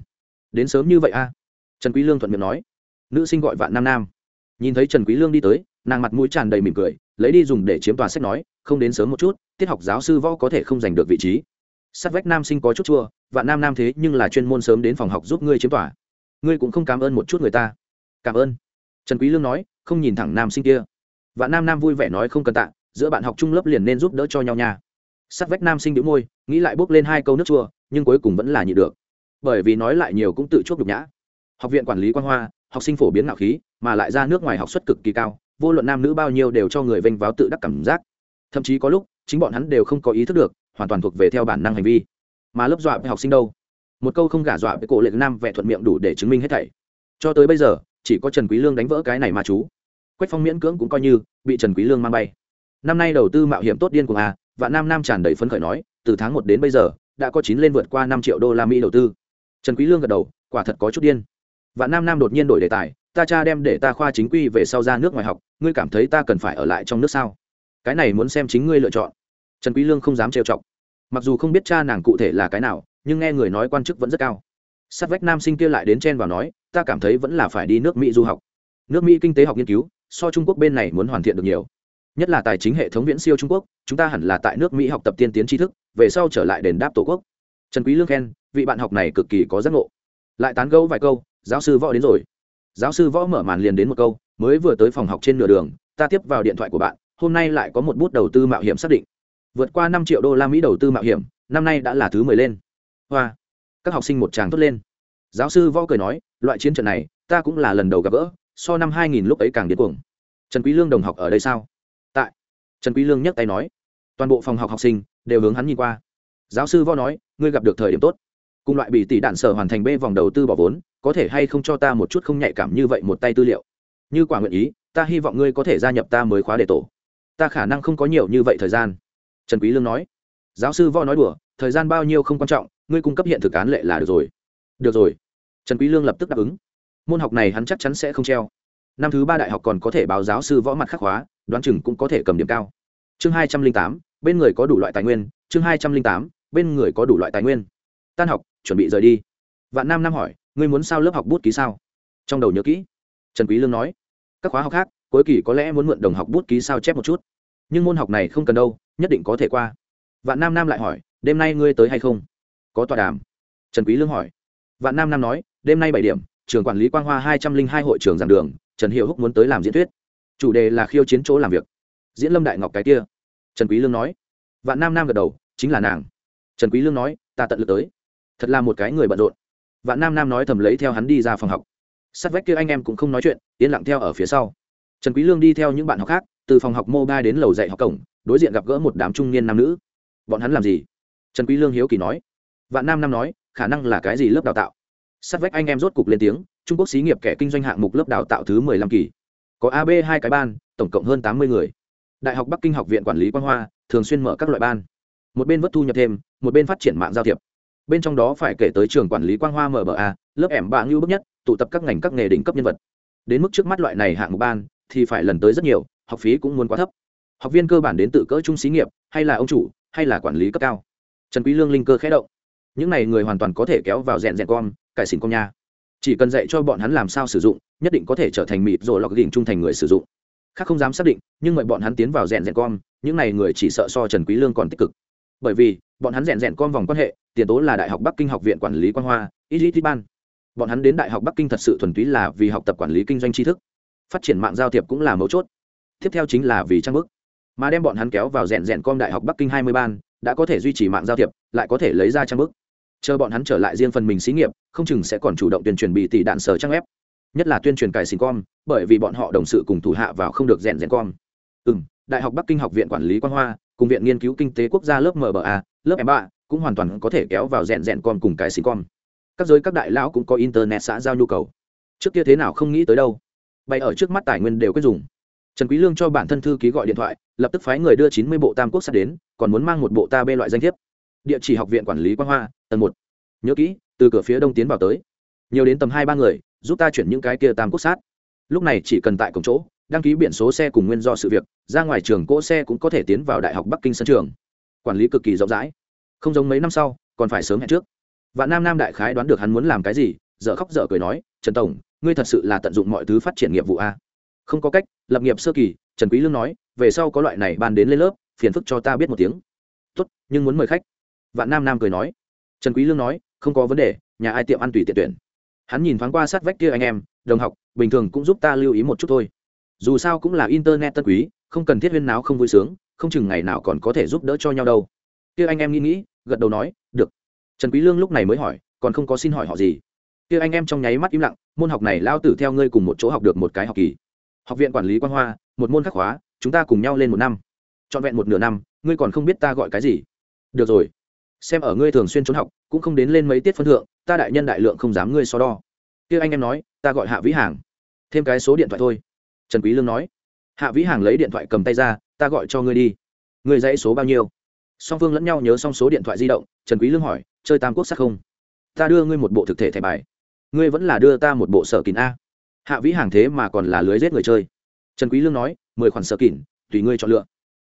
Đến sớm như vậy a? À? trần quý lương thuận miệng nói. Nữ sinh gọi vạn nam nam. Nhìn thấy trần quý lương đi tới, nàng mặt mũi tràn đầy mỉm cười lấy đi dùng để chiếm tòa sách nói, không đến sớm một chút, tiết học giáo sư võ có thể không giành được vị trí. Sát vách nam sinh có chút chua, vạn nam nam thế nhưng là chuyên môn sớm đến phòng học giúp ngươi chiếm tòa. Ngươi cũng không cảm ơn một chút người ta. Cảm ơn. Trần quý lương nói, không nhìn thẳng nam sinh kia. Vạn nam nam vui vẻ nói không cần tạ, giữa bạn học chung lớp liền nên giúp đỡ cho nhau nha. Sát vách nam sinh đĩu môi, nghĩ lại bước lên hai câu nước chua, nhưng cuối cùng vẫn là nhịn được. Bởi vì nói lại nhiều cũng tự chuốc nhục nhã. Học viện quản lý quan hoa, học sinh phổ biến ngạo khí, mà lại ra nước ngoài học suất cực kỳ cao vô luận nam nữ bao nhiêu đều cho người vênh váo tự đắc cảm giác. Thậm chí có lúc, chính bọn hắn đều không có ý thức được, hoàn toàn thuộc về theo bản năng hành vi. Mà lớp dọa với học sinh đâu? Một câu không gả dọa với cổ lệ nam vẽ thuận miệng đủ để chứng minh hết thảy. Cho tới bây giờ, chỉ có trần quý lương đánh vỡ cái này mà chú. Quách phong miễn cưỡng cũng coi như bị trần quý lương mang bay. Năm nay đầu tư mạo hiểm tốt điên của a và nam nam tràn đầy phấn khởi nói, từ tháng một đến bây giờ, đã có chín lên vượt qua năm triệu đô la mỹ đầu tư. Trần quý lương gật đầu, quả thật có chút điên. Và nam nam đột nhiên đổi đề tài ta cha đem để ta khoa chính quy về sau ra nước ngoài học, ngươi cảm thấy ta cần phải ở lại trong nước sao? Cái này muốn xem chính ngươi lựa chọn. Trần quý lương không dám trêu chọc. Mặc dù không biết cha nàng cụ thể là cái nào, nhưng nghe người nói quan chức vẫn rất cao. Sát vách nam sinh kia lại đến chen vào nói, ta cảm thấy vẫn là phải đi nước mỹ du học. Nước mỹ kinh tế học nghiên cứu, so trung quốc bên này muốn hoàn thiện được nhiều. Nhất là tài chính hệ thống viễn siêu trung quốc, chúng ta hẳn là tại nước mỹ học tập tiên tiến tri thức, về sau trở lại đền đáp tổ quốc. Trần quý lương khen, vị bạn học này cực kỳ có giác ngộ. Lại tán gẫu vài câu, giáo sư võ đến rồi giáo sư võ mở màn liền đến một câu, mới vừa tới phòng học trên nửa đường, ta tiếp vào điện thoại của bạn, hôm nay lại có một bút đầu tư mạo hiểm xác định. Vượt qua năm triệu đô la mỹ đầu tư mạo hiểm, năm nay đã là thứ mười lên. Hoa. Các học sinh một tràng tốt lên. Giáo sư võ cười nói, loại chiến trận này, ta cũng là lần đầu gặp gỡ, so năm hai nghìn lúc ấy càng điên cuồng. Trần quý lương đồng học ở đây sao? Tại. Trần quý lương nhấc tay nói. Toàn bộ phòng học học sinh đều hướng hắn nhìn qua. Giáo sư võ nói, ngươi gặp được thời điểm tốt. Cùng loại bị tỷ đạn sở hoàn thành b vòng đầu tư bỏ vốn có thể hay không cho ta một chút không nhạy cảm như vậy một tay tư liệu? Như quả nguyện ý, ta hy vọng ngươi có thể gia nhập ta mới khóa đề tổ. Ta khả năng không có nhiều như vậy thời gian. Trần quý lương nói. Giáo sư võ nói đùa, thời gian bao nhiêu không quan trọng, ngươi cung cấp hiện thực án lệ là được rồi. Được rồi. Trần quý lương lập tức đáp ứng. Môn học này hắn chắc chắn sẽ không treo. Năm thứ ba đại học còn có thể báo giáo sư võ mặt khắc hóa đoán chừng cũng có thể cầm điểm cao. Chương hai trăm linh tám, bên người có đủ loại tài nguyên, chương hai trăm linh tám, bên người có đủ loại tài nguyên. Tan học, chuẩn bị rời đi. Vạn nam nam hỏi ngươi muốn sao lớp học bút ký sao? Trong đầu nhớ kỹ. Trần quý lương nói. Các khóa học khác, cuối kỳ có lẽ muốn mượn đồng học bút ký sao chép một chút. Nhưng môn học này không cần đâu, nhất định có thể qua. Vạn nam nam lại hỏi, đêm nay ngươi tới hay không? Có tọa đàm. Trần quý lương hỏi. Vạn nam nam nói, đêm nay bảy điểm, trường quản lý quang hoa hai trăm linh hai hội trường giảng đường, trần hiệu húc muốn tới làm diễn thuyết. Chủ đề là khiêu chiến chỗ làm việc. Diễn lâm đại ngọc cái kia. Trần quý lương nói. Vạn nam nam gật đầu, chính là nàng. Trần quý lương nói, ta tận lực tới. Thật là một cái người bận rộn vạn nam nam nói thầm lấy theo hắn đi ra phòng học. Sát vách kia anh em cũng không nói chuyện, yên lặng theo ở phía sau. Trần quý lương đi theo những bạn học khác, từ phòng học mobile đến lầu dạy học cổng, đối diện gặp gỡ một đám trung niên nam nữ. Bọn hắn làm gì? Trần quý lương hiếu kỳ nói. Vạn nam nam nói, khả năng là cái gì lớp đào tạo? Sát vách anh em rốt cục lên tiếng, trung quốc xí nghiệp kẻ kinh doanh hạng mục lớp đào tạo thứ mười lăm kỳ. Có ab hai cái ban, tổng cộng hơn tám mươi người. Đại học bắc kinh học viện quản lý quan hoa, thường xuyên mở các loại ban. Một bên vất thu nhập thêm, một bên phát triển mạng giao thiệp bên trong đó phải kể tới trường quản lý quang hoa mba lớp ẻm bạ ngưu bức nhất, tụ tập các ngành các nghề đỉnh cấp nhân vật. Đến mức trước mắt loại này hạng mục ban, thì phải lần tới rất nhiều, học phí cũng muốn quá thấp. Học viên cơ bản đến tự cỡ trung xí nghiệp, hay là ông chủ, hay là quản lý cấp cao. Trần quý lương linh cơ khẽ động. Những này người hoàn toàn có thể kéo vào rèn rèn con, cải xỉn con nha. Chỉ cần dạy cho bọn hắn làm sao sử dụng, nhất định có thể trở thành mịt rồi lọc đỉnh trung thành người sử dụng. Khác không dám xác định, nhưng mời bọn hắn tiến vào rèn rèn con, những này người chỉ sợ so trần quý lương còn tích cực. Bởi vì bọn hắn rèn rèn con vòng quan hệ, tiền tố là đại học bắc kinh học viện quản lý quan hoa izit ban. Bọn hắn đến đại học bắc kinh thật sự thuần túy là vì học tập quản lý kinh doanh tri thức. Phát triển mạng giao thiệp cũng là mấu chốt. Tiếp theo chính là vì trang bức. Mà đem bọn hắn kéo vào rèn rèn com đại học bắc kinh hai mươi ban, đã có thể duy trì mạng giao thiệp, lại có thể lấy ra trang bức. Chờ bọn hắn trở lại riêng phần mình xí nghiệp, không chừng sẽ còn chủ động tuyên truyền bị tỷ đạn sở trang ép nhất là tuyên truyền cài xin com, bởi vì bọn họ đồng sự cùng thủ hạ vào không được rèn rèn com. Ừ đại học bắc kinh học viện quản lý quan hoa cùng viện nghiên cứu kinh tế quốc gia lớp mba lớp m ba cũng hoàn toàn có thể kéo vào rèn rèn con cùng cái xin con các giới các đại lão cũng có internet xã giao nhu cầu. Trước kia thế nào không nghĩ tới đâu. Bày ở trước mắt tài nguyên đều quyết dùng. Trần quý lương cho bản thân thư ký gọi điện thoại, lập tức phái người đưa chín mươi bộ tam quốc sát đến, còn muốn mang một bộ ta bê loại danh thiếp. Địa chỉ học viện quản lý quang hoa, tầng một. Nhớ kỹ, từ cửa phía đông tiến vào tới. Nhiều đến tầm hai ba người, giúp ta chuyển những cái kia tam quốc sát. Lúc này chỉ cần tại cổng chỗ đăng ký biển số xe cùng nguyên do sự việc, ra ngoài trường cỗ xe cũng có thể tiến vào đại học bắc kinh sân trường. Quản lý cực kỳ rộng rãi. Không giống mấy năm sau, còn phải sớm hẹn trước. Và nam nam đại khái đoán được hắn muốn làm cái gì, dở khóc dở cười nói, trần tổng, ngươi thật sự là tận dụng mọi thứ phát triển nghiệp vụ a. Không có cách, lập nghiệp sơ kỳ, trần quý lương nói, về sau có loại này ban đến lên lớp, phiền phức cho ta biết một tiếng. Tốt, nhưng muốn mời khách. Vạn nam nam cười nói. Trần quý lương nói, không có vấn đề, nhà ai tiệm ăn tùy tiện tuyển. Hắn nhìn thoáng qua sát vách kia anh em, đồng học, bình thường cũng giúp ta lưu ý một chút thôi dù sao cũng là internet tân quý không cần thiết huyên náo không vui sướng không chừng ngày nào còn có thể giúp đỡ cho nhau đâu. Kia anh em nghĩ nghĩ gật đầu nói được. Trần quý lương lúc này mới hỏi còn không có xin hỏi họ gì? Kia anh em trong nháy mắt im lặng môn học này lao tử theo ngươi cùng một chỗ học được một cái học kỳ. Học viện quản lý quan hoa một môn khắc hóa, chúng ta cùng nhau lên một năm. Trọn vẹn một nửa năm ngươi còn không biết ta gọi cái gì. Được rồi. Xem ở ngươi thường xuyên trốn học cũng không đến lên mấy tiết phân thượng ta đại nhân đại lượng không dám ngươi so đo. Kia anh em nói ta gọi hạ vĩ hàng. Thêm cái số điện thoại thôi trần quý lương nói. Hạ vĩ hàng lấy điện thoại cầm tay ra, ta gọi cho ngươi đi. Ngươi dãy số bao nhiêu? Song phương lẫn nhau nhớ xong số điện thoại di động, trần quý lương hỏi, chơi tam quốc sắc không? Ta đưa ngươi một bộ thực thể thẻ bài. Ngươi vẫn là đưa ta một bộ sở kín a. Hạ vĩ hàng thế mà còn là lưới giết người chơi. Trần quý lương nói, mười khoản sở kín tùy ngươi chọn lựa.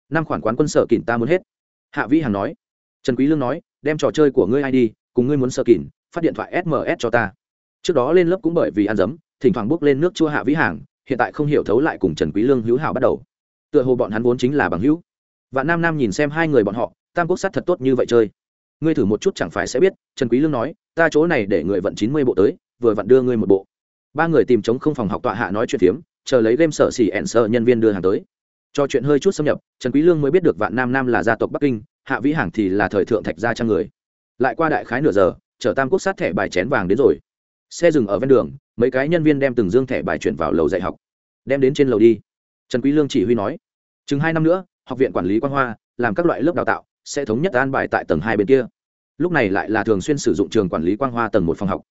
Năm khoản quán quân sở kín ta muốn hết. Hạ vĩ hàng nói. Trần quý lương nói, đem trò chơi của ngươi ai đi, cùng ngươi muốn sở kín phát điện thoại sms cho ta. Trước đó lên lớp cũng bởi vì ăn dấm, thỉnh thoảng bước lên nước chua hạ vĩ hàng hiện tại không hiểu thấu lại cùng trần quý lương hữu hảo bắt đầu. Tựa hồ bọn hắn vốn chính là bằng hữu. Và nam nam nhìn xem hai người bọn họ, tam quốc sát thật tốt như vậy chơi. Ngươi thử một chút chẳng phải sẽ biết, trần quý lương nói, ta chỗ này để người vận chín mươi bộ tới, vừa vặn đưa ngươi một bộ. Ba người tìm chống không phòng học tọa hạ nói chuyện phiếm, chờ lấy game sở xỉ ẹn sợ nhân viên đưa hàng tới. Cho chuyện hơi chút xâm nhập, trần quý lương mới biết được vạn nam nam là gia tộc bắc kinh, hạ vĩ hàng thì là thời thượng thạch gia trang người. Lại qua đại khái nửa giờ, chở tam quốc sát thẻ bài chén vàng đến rồi. Xe dừng ở ven đường mấy cái nhân viên đem từng dương thẻ bài chuyển vào lầu dạy học, đem đến trên lầu đi. Trần quý lương chỉ huy nói, chừng hai năm nữa, học viện quản lý quan hoa làm các loại lớp đào tạo, sẽ thống nhất an bài tại tầng hai bên kia. Lúc này lại là thường xuyên sử dụng trường quản lý quan hoa tầng một phòng học.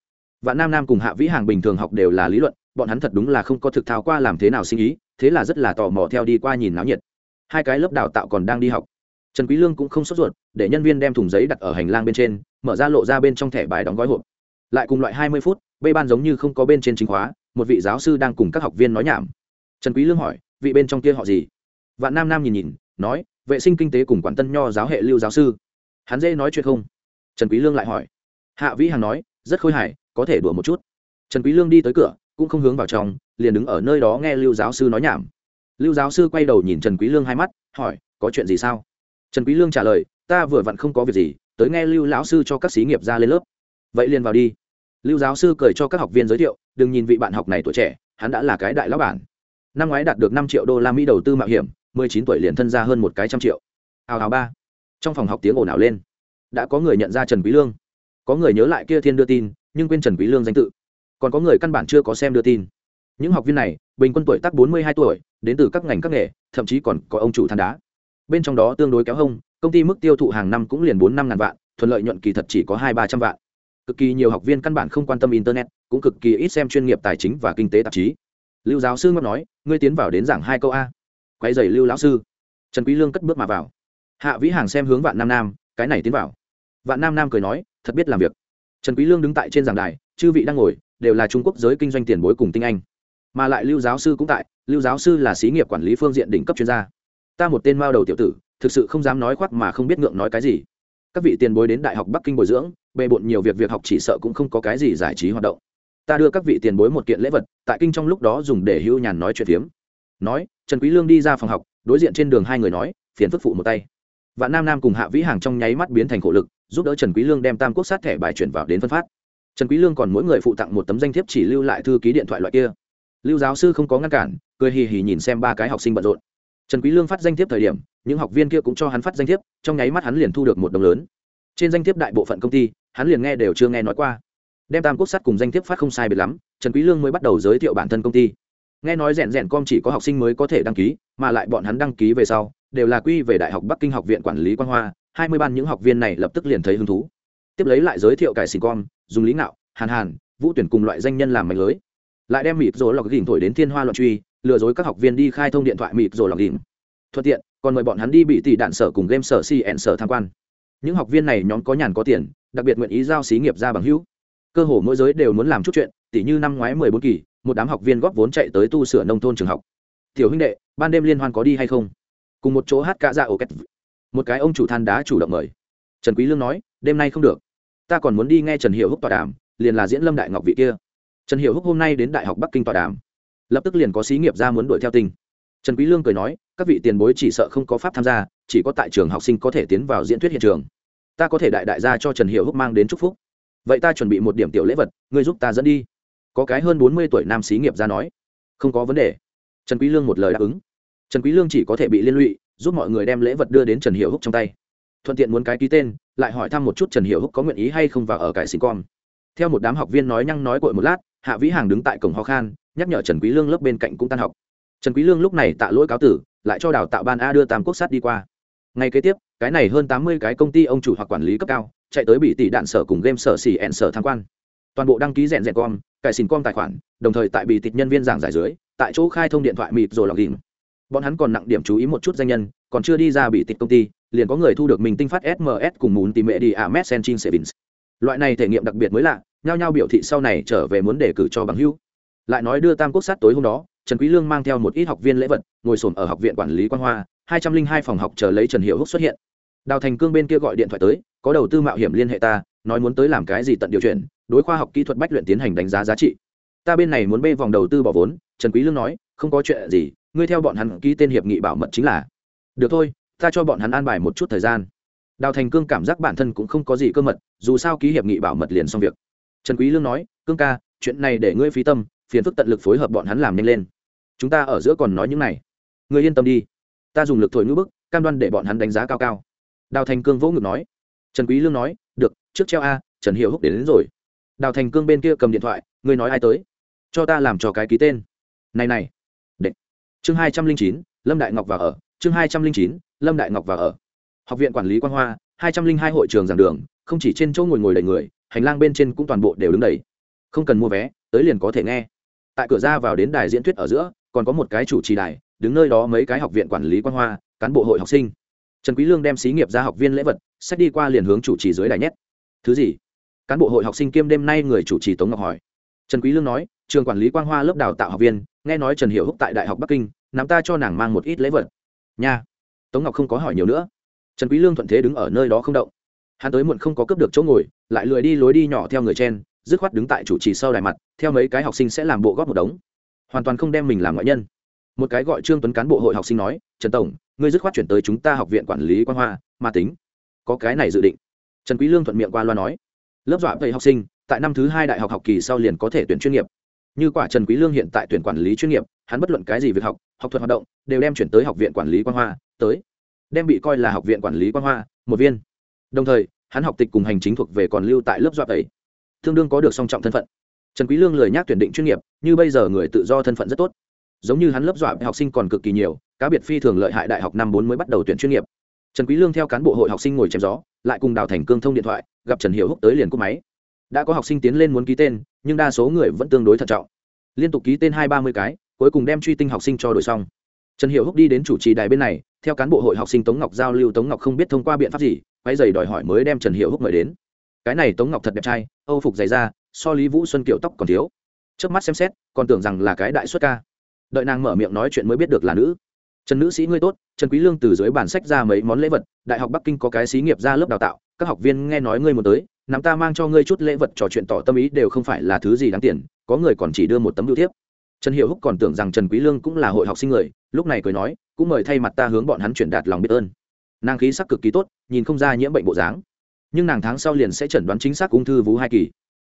Và nam nam cùng hạ vĩ hàng bình thường học đều là lý luận, bọn hắn thật đúng là không có thực thao qua làm thế nào sinh ý thế là rất là tò mò theo đi qua nhìn náo nhiệt. Hai cái lớp đào tạo còn đang đi học. Trần quý lương cũng không sốt ruột, để nhân viên đem thùng giấy đặt ở hành lang bên trên, mở ra lộ ra bên trong thẻ bài đóng gói hộp. Lại cùng loại hai mươi phút bê ban giống như không có bên trên chính khóa, một vị giáo sư đang cùng các học viên nói nhảm. Trần quý lương hỏi, vị bên trong kia họ gì? Vạn nam nam nhìn nhìn, nói, vệ sinh kinh tế cùng quản tân nho giáo hệ lưu giáo sư. Hắn dễ nói chuyện không? Trần quý lương lại hỏi. Hạ vĩ hằng nói, rất khôi hài, có thể đùa một chút. Trần quý lương đi tới cửa, cũng không hướng vào trong, liền đứng ở nơi đó nghe lưu giáo sư nói nhảm. Lưu giáo sư quay đầu nhìn trần quý lương hai mắt, hỏi, có chuyện gì sao? Trần quý lương trả lời, ta vừa vặn không có việc gì, tới nghe lưu lão sư cho các sĩ nghiệp ra lên lớp. Vậy liền vào đi lưu giáo sư cười cho các học viên giới thiệu, đừng nhìn vị bạn học này tuổi trẻ, hắn đã là cái đại lão bản. Năm ngoái đạt được năm triệu đô la mỹ đầu tư mạo hiểm, mười chín tuổi liền thân ra hơn một cái trăm triệu. Hào hào ba. Trong phòng học tiếng ồn ào lên. Đã có người nhận ra trần quý lương. Có người nhớ lại kia thiên đưa tin, nhưng quên trần quý lương danh tự. Còn có người căn bản chưa có xem đưa tin. Những học viên này, bình quân tuổi tác bốn mươi hai tuổi, đến từ các ngành các nghề, thậm chí còn có ông chủ than đá. Bên trong đó tương đối kéo hông, công ty mức tiêu thụ hàng năm cũng liền bốn năm ngàn vạn, thuận lợi nhuận kỳ thật chỉ có hai ba trăm vạn cực kỳ nhiều học viên căn bản không quan tâm internet, cũng cực kỳ ít xem chuyên nghiệp tài chính và kinh tế tạp chí. Lưu giáo sư ngọc nói, ngươi tiến vào đến giảng hai câu a. Quay dày lưu lão sư. Trần quý lương cất bước mà vào. Hạ vĩ hàng xem hướng vạn nam nam, cái này tiến vào. Vạn nam nam cười nói, thật biết làm việc. Trần quý lương đứng tại trên giảng đài, chư vị đang ngồi, đều là trung quốc giới kinh doanh tiền bối cùng tinh anh. Mà lại lưu giáo sư cũng tại, lưu giáo sư là sĩ nghiệp quản lý phương diện đỉnh cấp chuyên gia. Ta một tên mao đầu tiểu tử, thực sự không dám nói khoác mà không biết ngượng nói cái gì. Các vị tiền bối đến đại học bắc kinh bồi dưỡng bề bộn nhiều việc việc học chỉ sợ cũng không có cái gì giải trí hoạt động. Ta đưa các vị tiền bối một kiện lễ vật, tại kinh trong lúc đó dùng để hưu nhàn nói chuyện phiếm. Nói, trần quý lương đi ra phòng học, đối diện trên đường hai người nói, phiền phức phụ một tay. Vạn nam nam cùng hạ vĩ hàng trong nháy mắt biến thành khổ lực, giúp đỡ trần quý lương đem tam quốc sát thẻ bài chuyển vào đến phân phát. Trần quý lương còn mỗi người phụ tặng một tấm danh thiếp chỉ lưu lại thư ký điện thoại loại kia. Lưu giáo sư không có ngăn cản, cười hì hì nhìn xem ba cái học sinh bận rộn. Trần quý lương phát danh thiếp thời điểm, những học viên kia cũng cho hắn phát danh thiếp, trong nháy mắt hắn liền thu được một đồng lớn trên danh thiếp đại bộ phận công ty, hắn liền nghe đều chưa nghe nói qua. Đem tam quốc sắt cùng danh thiếp phát không sai biệt lắm, trần quý lương mới bắt đầu giới thiệu bản thân công ty. Nghe nói rèn rèn com chỉ có học sinh mới có thể đăng ký, mà lại bọn hắn đăng ký về sau, đều là quy về đại học bắc kinh học viện quản lý quan hoa, hai mươi ban những học viên này lập tức liền thấy hứng thú. Tiếp lấy lại giới thiệu cải xin com, dùng lý ngạo, hàn hàn, vũ tuyển cùng loại danh nhân làm mạnh lưới. Lại đem mịt rồi lọc đỉnh thổi đến thiên hoa loạn truy, lừa dối các học viên đi khai thông điện thoại mịt rồi lọc đỉnh thuận tiện, còn mời bọn hắn đi bị tỷ đạn sở cùng game sở cn sở tham quan những học viên này nhóm có nhàn có tiền, đặc biệt nguyện ý giao xí nghiệp ra bằng hữu. Cơ hồ mỗi giới đều muốn làm chút chuyện tỷ như năm ngoái mười bốn kỳ, một đám học viên góp vốn chạy tới tu sửa nông thôn trường học. Tiểu huynh đệ, ban đêm liên hoan có đi hay không? Cùng một chỗ hát cả dạ ổ két một cái ông chủ than đá chủ động mời. Trần quý lương nói, đêm nay không được. Ta còn muốn đi nghe trần hiệu húc tọa đàm, liền là diễn lâm đại ngọc vị kia. Trần hiệu húc hôm nay đến đại học bắc kinh tọa đàm. Lập tức liền có xí nghiệp ra muốn đuổi theo tình. Trần quý lương cười nói, các vị tiền bối chỉ sợ không có pháp tham gia chỉ có tại trường học sinh có thể tiến vào diễn thuyết hiện trường. Ta có thể đại đại gia cho trần hiệu húc mang đến chúc phúc. Vậy ta chuẩn bị một điểm tiểu lễ vật, ngươi giúp ta dẫn đi. Có cái hơn bốn mươi tuổi nam xí nghiệp ra nói. Không có vấn đề. Trần quý lương một lời đáp ứng. Trần quý lương chỉ có thể bị liên lụy, giúp mọi người đem lễ vật đưa đến trần hiệu húc trong tay. Thuận tiện muốn cái ký tên, lại hỏi thăm một chút trần hiệu húc có nguyện ý hay không vào ở cải sinh con theo một đám học viên nói nhăng nói cội một lát, hạ vĩ hàng đứng tại cổng ho khan, nhắc nhở trần quý lương lớp bên cạnh cũng tan học. Trần quý lương lúc này tạ lỗi cáo tử, lại cho đào tạo ban a đưa tam quốc sát đi qua ngay kế tiếp, cái này hơn tám mươi cái công ty ông chủ hoặc quản lý cấp cao, chạy tới bị tỷ đạn sở cùng game sở xỉ ẹn sở tham quan. Toàn bộ đăng ký rèn rèn com, cải xin com tài khoản, đồng thời tại bị tịch nhân viên giảng giải dưới, tại chỗ khai thông điện thoại mịt rồi lọc đỉnh bọn hắn còn nặng điểm chú ý một chút danh nhân, còn chưa đi ra bị tịch công ty, liền có người thu được mình tinh phát sms cùng muốn tìm mẹ đi à messenger savings. Loại này thể nghiệm đặc biệt mới lạ, nhao nhao biểu thị sau này trở về muốn đề cử cho bằng hữu. Lại nói đưa tam quốc sát tối hôm đó, trần quý lương mang theo một ít học viên lễ vật, ngồi sồn ở học viện quản lý quan hoa hai trăm linh hai phòng học chờ lấy trần hiệu húc xuất hiện. Đào thành cương bên kia gọi điện thoại tới, có đầu tư mạo hiểm liên hệ ta, nói muốn tới làm cái gì tận điều chuyển, đối khoa học kỹ thuật bách luyện tiến hành đánh giá giá trị. Ta bên này muốn bê vòng đầu tư bỏ vốn. Trần quý lương nói, không có chuyện gì, ngươi theo bọn hắn ký tên hiệp nghị bảo mật chính là được thôi, ta cho bọn hắn an bài một chút thời gian. Đào thành cương cảm giác bản thân cũng không có gì cơ mật, dù sao ký hiệp nghị bảo mật liền xong việc. Trần quý lương nói, cương ca, chuyện này để ngươi phí tâm, phiền phức tận lực phối hợp bọn hắn làm nhanh lên. Chúng ta ở giữa còn nói những này. Ngươi yên tâm đi ta dùng lực thổi ngữ bức cam đoan để bọn hắn đánh giá cao cao. Đào thành cương vỗ ngực nói. Trần quý lương nói được trước treo a trần hiệu húc đến, đến rồi. Đào thành cương bên kia cầm điện thoại ngươi nói ai tới? Cho ta làm cho cái ký tên. Này này. Đệ. Chương hai trăm linh chín lâm đại ngọc vào ở. Chương hai trăm linh chín lâm đại ngọc vào ở. Học viện quản lý quan hoa hai trăm linh hai hội trường giảng đường không chỉ trên chỗ ngồi ngồi đầy người hành lang bên trên cũng toàn bộ đều đứng đầy. Không cần mua vé tới liền có thể nghe. Tại cửa ra vào đến đài diễn thuyết ở giữa còn có một cái chủ trì đài đứng nơi đó mấy cái học viện quản lý quan hoa, cán bộ hội học sinh. Trần quý lương đem xí nghiệp ra học viên lễ vật sách đi qua liền hướng chủ trì dưới đài nhét. Thứ gì? Cán bộ hội học sinh kiêm đêm nay người chủ trì tống ngọc hỏi. Trần quý lương nói, trường quản lý quang hoa lớp đào tạo học viên, nghe nói trần hiểu húc tại đại học bắc kinh, nắm ta cho nàng mang một ít lễ vật. Nha. Tống ngọc không có hỏi nhiều nữa. Trần quý lương thuận thế đứng ở nơi đó không động. Hắn tới muộn không có cướp được chỗ ngồi, lại lười đi lối đi nhỏ theo người chen, dứt khoát đứng tại chủ trì sau đài mặt, theo mấy cái học sinh sẽ làm bộ góp một đống. Hoàn toàn không đem mình làm ngoại nhân một cái gọi trương tuấn cán bộ hội học sinh nói, trần tổng, ngươi dứt khoát chuyển tới chúng ta học viện quản lý quan hoa mà tính. Có cái này dự định. Trần quý lương thuận miệng qua loa nói, lớp dọa thầy học sinh, tại năm thứ hai đại học học kỳ sau liền có thể tuyển chuyên nghiệp. Như quả trần quý lương hiện tại tuyển quản lý chuyên nghiệp, hắn bất luận cái gì việc học học thuật hoạt động, đều đem chuyển tới học viện quản lý quan hoa, tới. Đem bị coi là học viện quản lý quan hoa, một viên. Đồng thời, hắn học tịch cùng hành chính thuộc về còn lưu tại lớp dọa thầy tương đương có được song trọng thân phận. Trần quý lương lời nhắc tuyển định chuyên nghiệp, như bây giờ người tự do thân phận rất tốt giống như hắn lớp dọa học sinh còn cực kỳ nhiều, cá biệt phi thường lợi hại đại học năm bốn mới bắt đầu tuyển chuyên nghiệp. Trần quý lương theo cán bộ hội học sinh ngồi chém gió, lại cùng đào thành cương thông điện thoại, gặp trần hiểu húc tới liền cúp máy. Đã có học sinh tiến lên muốn ký tên, nhưng đa số người vẫn tương đối thận trọng. Liên tục ký tên hai ba mươi cái, cuối cùng đem truy tinh học sinh cho đổi xong. Trần hiểu húc đi đến chủ trì đài bên này, theo cán bộ hội học sinh tống ngọc giao lưu, tống ngọc không biết thông qua biện pháp gì, quay giày đòi hỏi mới đem trần hiểu húc mời đến. Cái này tống ngọc thật đẹp trai, âu phục dày da, so lý vũ xuân kiểu tóc còn thiếu. Trước mắt xem xét, còn tưởng rằng là cái đại xuất ca đợi nàng mở miệng nói chuyện mới biết được là nữ. Trần nữ sĩ ngươi tốt, trần quý lương từ dưới bản sách ra mấy món lễ vật, đại học bắc kinh có cái xí nghiệp ra lớp đào tạo, các học viên nghe nói ngươi muốn tới, nắm ta mang cho ngươi chút lễ vật trò chuyện tỏ tâm ý đều không phải là thứ gì đáng tiền, có người còn chỉ đưa một tấm biểu thiếp. Trần hiệu húc còn tưởng rằng trần quý lương cũng là hội học sinh người, lúc này cười nói, cũng mời thay mặt ta hướng bọn hắn chuyển đạt lòng biết ơn. Nàng khí sắc cực kỳ tốt, nhìn không ra nhiễm bệnh bộ dáng. Nhưng nàng tháng sau liền sẽ chẩn đoán chính xác ung thư vú hai kỳ.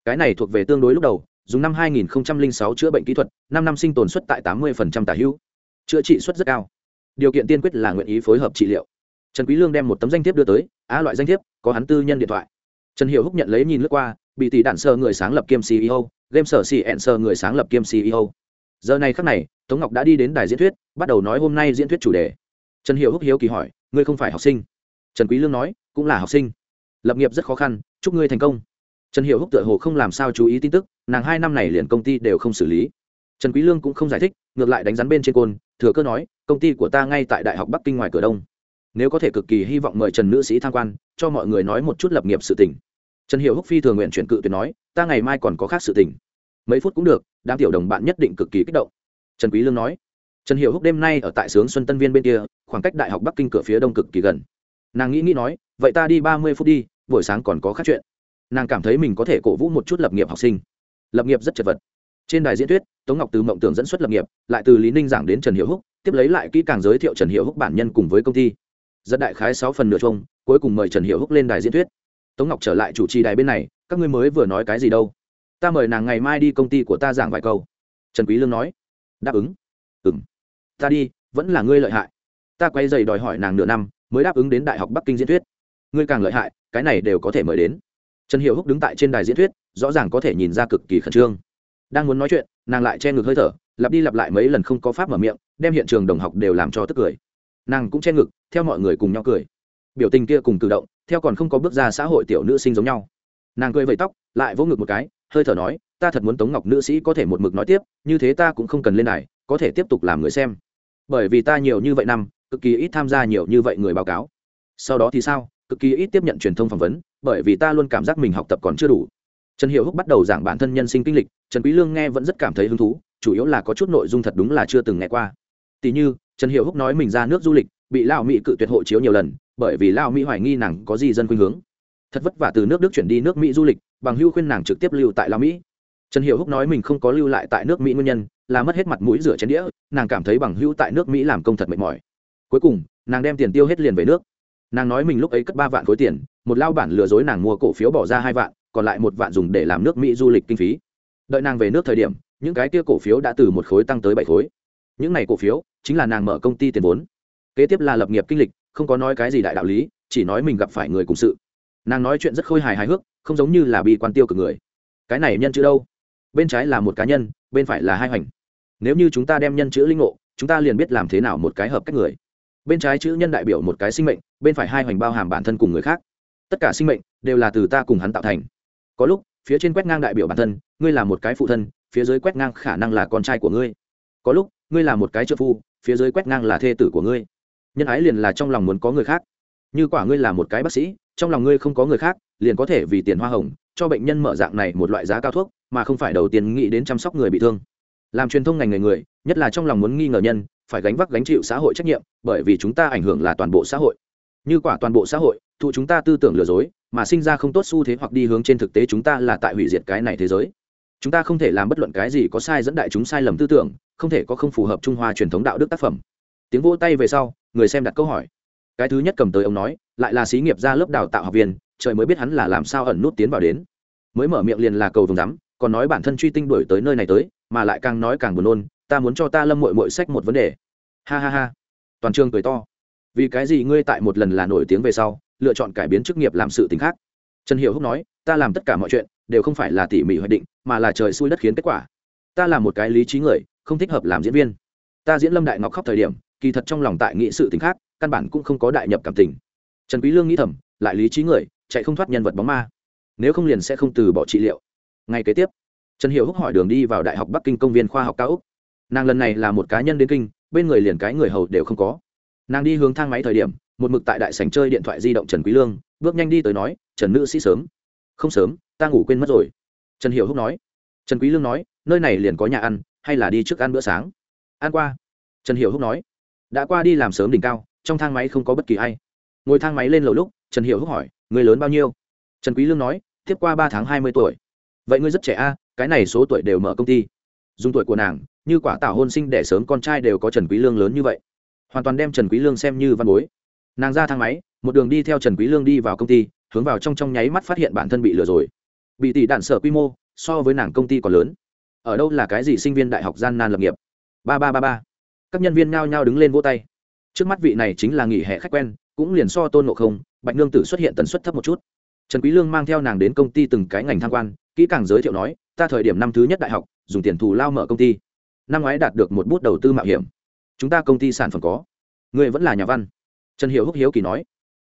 Cái này thuộc về tương đối lúc đầu dùng năm 2006 chữa bệnh kỹ thuật, năm năm sinh tồn suất tại 80% tả hữu. Chữa trị suất rất cao. Điều kiện tiên quyết là nguyện ý phối hợp trị liệu. Trần quý lương đem một tấm danh thiếp đưa tới, á loại danh thiếp, có hắn tư nhân điện thoại. Trần hiểu húc nhận lấy nhìn lướt qua, bị tỷ đạn sơ người sáng lập kiêm ceo game sở xì ẹn sơ người sáng lập kiêm ceo giờ này khắc này, tống ngọc đã đi đến đài diễn thuyết, bắt đầu nói hôm nay diễn thuyết chủ đề. Trần hiểu húc hiếu kỳ hỏi, ngươi không phải học sinh? Trần quý lương nói, cũng là học sinh. Lập nghiệp rất khó khăn, chúc ngươi thành công trần hiểu húc tựa hồ không làm sao chú ý tin tức, nàng hai năm này liền công ty đều không xử lý. Trần quý lương cũng không giải thích, ngược lại đánh rắn bên trên côn, thừa cơ nói, công ty của ta ngay tại đại học bắc kinh ngoài cửa đông. Nếu có thể cực kỳ hy vọng mời trần nữ sĩ tham quan, cho mọi người nói một chút lập nghiệp sự tình. Trần hiệu húc phi thường nguyện chuyển cự tuyệt nói, ta ngày mai còn có khác sự tình. Mấy phút cũng được, đám tiểu đồng bạn nhất định cực kỳ kích động. Trần quý lương nói, trần hiệu húc đêm nay ở tại sướng xuân tân viên bên kia, khoảng cách đại học bắc kinh cửa phía đông cực kỳ gần. Nàng nghĩ nghĩ nói, vậy ta đi ba mươi phút đi, buổi sáng còn có khác chuyện nàng cảm thấy mình có thể cổ vũ một chút lập nghiệp học sinh. Lập nghiệp rất chật vật. Trên đài diễn thuyết, tống ngọc từ mộng tưởng dẫn xuất lập nghiệp, lại từ lý ninh giảng đến trần hiệu húc, tiếp lấy lại kỹ càng giới thiệu trần hiệu húc bản nhân cùng với công ty. Dẫn đại khái sáu phần nửa chung, cuối cùng mời trần hiệu húc lên đài diễn thuyết. Tống ngọc trở lại chủ trì đài bên này, các ngươi mới vừa nói cái gì đâu? Ta mời nàng ngày mai đi công ty của ta giảng vài câu. Trần quý lương nói. Đáp ứng. Ừ m ta đi, vẫn là ngươi lợi hại. Ta quay dày đòi hỏi nàng nửa năm, mới đáp ứng đến đại học bắc kinh diễn thuyết. Ngươi càng lợi hại, cái này đều có thể mời đến trần hiệu húc đứng tại trên đài diễn thuyết, rõ ràng có thể nhìn ra cực kỳ khẩn trương. Đang muốn nói chuyện, nàng lại che ngực hơi thở, lặp đi lặp lại mấy lần không có pháp mở miệng, đem hiện trường đồng học đều làm cho tức cười. Nàng cũng che ngực, theo mọi người cùng nhau cười. Biểu tình kia cùng cử động, theo còn không có bước ra xã hội tiểu nữ sinh giống nhau. Nàng cười vẫy tóc, lại vỗ ngực một cái, hơi thở nói, ta thật muốn tống ngọc nữ sĩ có thể một mực nói tiếp, như thế ta cũng không cần lên này có thể tiếp tục làm người xem. Bởi vì ta nhiều như vậy năm, cực kỳ ít tham gia nhiều như vậy người báo cáo. Sau đó thì sao? Cực kỳ ít tiếp nhận truyền thông phỏng vấn bởi vì ta luôn cảm giác mình học tập còn chưa đủ. Trần hiệu húc bắt đầu giảng bản thân nhân sinh kinh lịch, trần quý lương nghe vẫn rất cảm thấy hứng thú, chủ yếu là có chút nội dung thật đúng là chưa từng nghe qua. Tỷ như, trần hiệu húc nói mình ra nước du lịch, bị lao mỹ cự tuyệt hộ chiếu nhiều lần, bởi vì lao mỹ hoài nghi nàng có gì dân khuynh hướng. Thật vất vả từ nước đức chuyển đi nước mỹ du lịch, bằng hưu khuyên nàng trực tiếp lưu tại lao mỹ. Trần hiệu húc nói mình không có lưu lại tại nước mỹ nguyên nhân, là mất hết mặt mũi rửa chén đĩa, nàng cảm thấy bằng hữu tại nước mỹ làm công thật mệt mỏi. Cuối cùng, nàng đem tiền tiêu hết liền về nước nàng nói mình lúc ấy cất ba vạn khối tiền, một lao bản lừa dối nàng mua cổ phiếu bỏ ra hai vạn, còn lại một vạn dùng để làm nước mỹ du lịch kinh phí. Đợi nàng về nước thời điểm, những cái kia cổ phiếu đã từ một khối tăng tới bảy khối. Những này cổ phiếu chính là nàng mở công ty tiền vốn. Kế tiếp là lập nghiệp kinh lịch, không có nói cái gì đại đạo lý, chỉ nói mình gặp phải người cùng sự. Nàng nói chuyện rất khôi hài hài hước, không giống như là bi quan tiêu cực người. Cái này nhân chữ đâu? Bên trái là một cá nhân, bên phải là hai hoành. Nếu như chúng ta đem nhân chữ linh ngộ, chúng ta liền biết làm thế nào một cái hợp cách người. Bên trái chữ nhân đại biểu một cái sinh mệnh bên phải hai hoành bao hàm bản thân cùng người khác. Tất cả sinh mệnh đều là từ ta cùng hắn tạo thành. Có lúc, phía trên quét ngang đại biểu bản thân, ngươi là một cái phụ thân, phía dưới quét ngang khả năng là con trai của ngươi. Có lúc, ngươi là một cái trợ phu, phía dưới quét ngang là thê tử của ngươi. Nhân ái liền là trong lòng muốn có người khác. Như quả ngươi là một cái bác sĩ, trong lòng ngươi không có người khác, liền có thể vì tiền hoa hồng, cho bệnh nhân mở dạng này một loại giá cao thuốc, mà không phải đầu tiên nghĩ đến chăm sóc người bị thương. Làm truyền thông ngành người người, nhất là trong lòng muốn nghi ngờ nhân, phải gánh vác gánh chịu xã hội trách nhiệm, bởi vì chúng ta ảnh hưởng là toàn bộ xã hội như quả toàn bộ xã hội, thụ chúng ta tư tưởng lừa dối, mà sinh ra không tốt xu thế hoặc đi hướng trên thực tế chúng ta là tại hủy diệt cái này thế giới. Chúng ta không thể làm bất luận cái gì có sai dẫn đại chúng sai lầm tư tưởng, không thể có không phù hợp trung hoa truyền thống đạo đức tác phẩm. Tiếng vỗ tay về sau, người xem đặt câu hỏi. Cái thứ nhất cầm tới ông nói, lại là xí nghiệp ra lớp đào tạo học viên, trời mới biết hắn là làm sao ẩn nút tiến vào đến. Mới mở miệng liền là cầu vùng rắm còn nói bản thân truy tinh đuổi tới nơi này tới, mà lại càng nói càng buồn nôn, ta muốn cho ta lâm mội mội sách một vấn đề. Ha ha ha. Toàn trường cười to vì cái gì ngươi tại một lần là nổi tiếng về sau, lựa chọn cải biến chức nghiệp làm sự t khác? Trần hiểu húc nói, ta làm tất cả mọi chuyện, đều không phải là tỉ mỉ hoạch định, mà là trời xui đất khiến kết quả. Ta là một cái lý trí người, không thích hợp làm diễn viên. Ta diễn lâm đại ngọc khóc thời điểm, kỳ thật trong lòng tại nghị sự t khác, căn bản cũng không có đại nhập cảm tình. Trần quý lương nghĩ thầm, lại lý trí người, chạy không thoát nhân vật bóng ma. Nếu không liền sẽ không từ bỏ trị liệu. Ngay kế tiếp, trần hiệu húc hỏi đường đi vào đại học bắc kinh công viên khoa học cao úc. Nàng lần này là một cá nhân đến kinh, bên người liền cái người hầu đều không có nàng đi hướng thang máy thời điểm, một mực tại đại sảnh chơi điện thoại di động trần quý lương, bước nhanh đi tới nói, trần nữ sĩ sớm. Không sớm, ta ngủ quên mất rồi. Trần hiệu húc nói. Trần quý lương nói, nơi này liền có nhà ăn, hay là đi trước ăn bữa sáng? Ăn qua. Trần hiệu húc nói. Đã qua đi làm sớm đỉnh cao, trong thang máy không có bất kỳ ai. Ngồi thang máy lên lầu lúc, trần hiệu húc hỏi, người lớn bao nhiêu? Trần quý lương nói, tiếp qua ba tháng hai mươi tuổi. Vậy ngươi rất trẻ a, cái này số tuổi đều mở công ty. Dùng tuổi của nàng, như quả tảo hôn sinh đẻ sớm con trai đều có trần quý lương lớn như vậy hoàn toàn đem trần quý lương xem như văn bối nàng ra thang máy một đường đi theo trần quý lương đi vào công ty hướng vào trong trong nháy mắt phát hiện bản thân bị lừa rồi bị tỷ đạn sở quy mô so với nàng công ty còn lớn ở đâu là cái gì sinh viên đại học gian nan lập nghiệp ba ba ba ba các nhân viên nhao nhao đứng lên vỗ tay trước mắt vị này chính là nghỉ hè khách quen cũng liền so tôn ngộ không bạch nương tử xuất hiện tần suất thấp một chút trần quý lương mang theo nàng đến công ty từng cái ngành tham quan kỹ càng giới thiệu nói ta thời điểm năm thứ nhất đại học dùng tiền thù lao mở công ty năm ngoái đạt được một bút đầu tư mạo hiểm chúng ta công ty sản phẩm có. Người vẫn là nhà văn. Trần hiểu húc hiếu kỳ nói.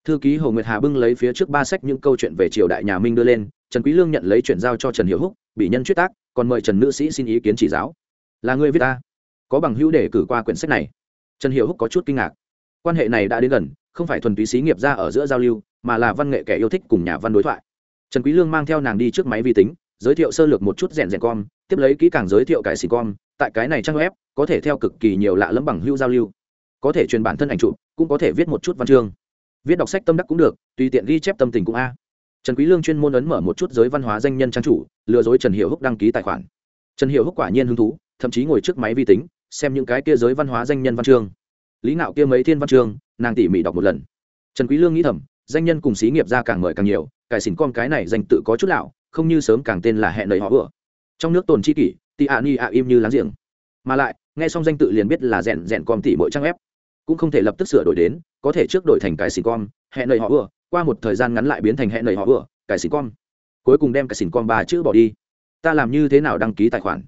Thư ký hồ nguyệt hà bưng lấy phía trước ba sách những câu chuyện về triều đại nhà minh đưa lên, trần quý lương nhận lấy chuyển giao cho trần hiểu húc, bị nhân chuyết tác, còn mời trần nữ sĩ xin ý kiến chỉ giáo. Là người viết ta. Có bằng hữu để cử qua quyển sách này. Trần hiểu húc có chút kinh ngạc. Quan hệ này đã đến gần, không phải thuần túy xí nghiệp ra ở giữa giao lưu, mà là văn nghệ kẻ yêu thích cùng nhà văn đối thoại. Trần quý lương mang theo nàng đi trước máy vi tính, giới thiệu sơ lược một chút rèn rèn com, tiếp lấy kỹ càng giới thiệu cải xì com tại cái này trang web, có thể theo cực kỳ nhiều lạ lẫm bằng hữu giao lưu. Có thể truyền bản thân ảnh chụp, cũng có thể viết một chút văn chương. Viết đọc sách tâm đắc cũng được, tùy tiện ghi chép tâm tình cũng a. Trần quý lương chuyên môn ấn mở một chút giới văn hóa danh nhân trang chủ, lừa dối trần hiểu húc đăng ký tài khoản. Trần hiểu húc quả nhiên hứng thú, thậm chí ngồi trước máy vi tính, xem những cái kia giới văn hóa danh nhân văn chương. Lý nạo kia mấy thiên văn chương, nàng tỉ mỉ đọc một lần. Trần quý lương nghĩ thầm, danh nhân cùng xí nghiệp ra càng mời càng nhiều, cải xỉn con cái này danh tự có chút lão không như sớm càng tên là hẹn lời họ vừa. Trong nước tồn chi kỷ tị ạ ni ạ im như láng giềng. Mà lại, nghe xong danh tự liền biết là rèn rèn com tỉ mỗi trang ép cũng không thể lập tức sửa đổi đến, có thể trước đổi thành cái xỉn com, hẹn lời họ vừa qua một thời gian ngắn lại biến thành hẹn lời họ vừa cái xỉn com. Cuối cùng đem cái xỉn com ba chữ bỏ đi. Ta làm như thế nào đăng ký tài khoản?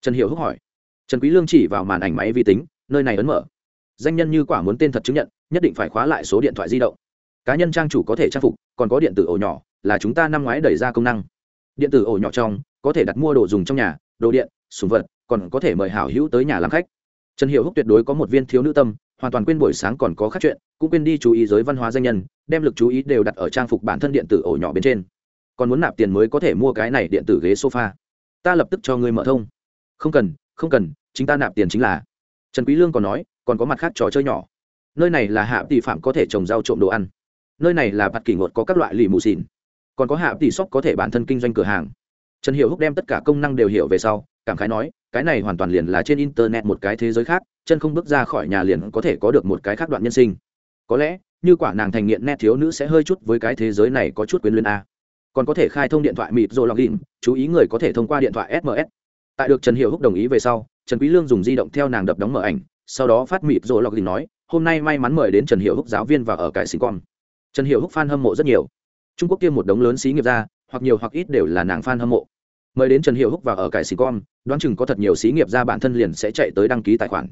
Trần hiểu húc hỏi. Trần quý lương chỉ vào màn ảnh máy vi tính, nơi này ấn mở. Danh nhân như quả muốn tên thật chứng nhận, nhất định phải khóa lại số điện thoại di động. Cá nhân trang chủ có thể trang phục, còn có điện tử ổ nhỏ, là chúng ta năm ngoái đẩy ra công năng. Điện tử ổ nhỏ trong, có thể đặt mua đồ dùng trong nhà đồ điện, sùng vật, còn có thể mời hảo hữu tới nhà làm khách. Trần hiệu húc tuyệt đối có một viên thiếu nữ tâm, hoàn toàn quên buổi sáng còn có khác chuyện, cũng quên đi chú ý giới văn hóa danh nhân, đem lực chú ý đều đặt ở trang phục bản thân điện tử ổ nhỏ bên trên. Còn muốn nạp tiền mới có thể mua cái này điện tử ghế sofa. Ta lập tức cho ngươi mở thông. Không cần không cần, chính ta nạp tiền chính là. Trần quý lương còn nói, còn có mặt khác trò chơi nhỏ. Nơi này là hạ tỷ phạm có thể trồng rau trộm đồ ăn. Nơi này là bạt kỷ ngột có các loại lì mù xìn còn có hạ tỷ shop có thể bản thân kinh doanh cửa hàng trần Hiệu húc đem tất cả công năng đều hiểu về sau, cảm khái nói, cái này hoàn toàn liền là trên internet một cái thế giới khác, chân không bước ra khỏi nhà liền có thể có được một cái khác đoạn nhân sinh. Có lẽ, như quả nàng thành nghiện nét thiếu nữ sẽ hơi chút với cái thế giới này có chút quyến luyến a. Còn có thể khai thông điện thoại mịt rồi login, chú ý người có thể thông qua điện thoại sms tại được trần Hiệu húc đồng ý về sau, trần quý lương dùng di động theo nàng đập đóng mở ảnh, sau đó phát mịt rồi login nói, hôm nay may mắn mời đến trần Hiệu húc giáo viên và ở cải sinh con. Trần Hiệu húc fan hâm mộ rất nhiều. Trung quốc kia một đống lớn xí nghiệp ra, hoặc nhiều hoặc ít đều là nàng fan hâm mộ mời đến trần hiệu húc và ở cải xì con đoán chừng có thật nhiều xí nghiệp ra bản thân liền sẽ chạy tới đăng ký tài khoản.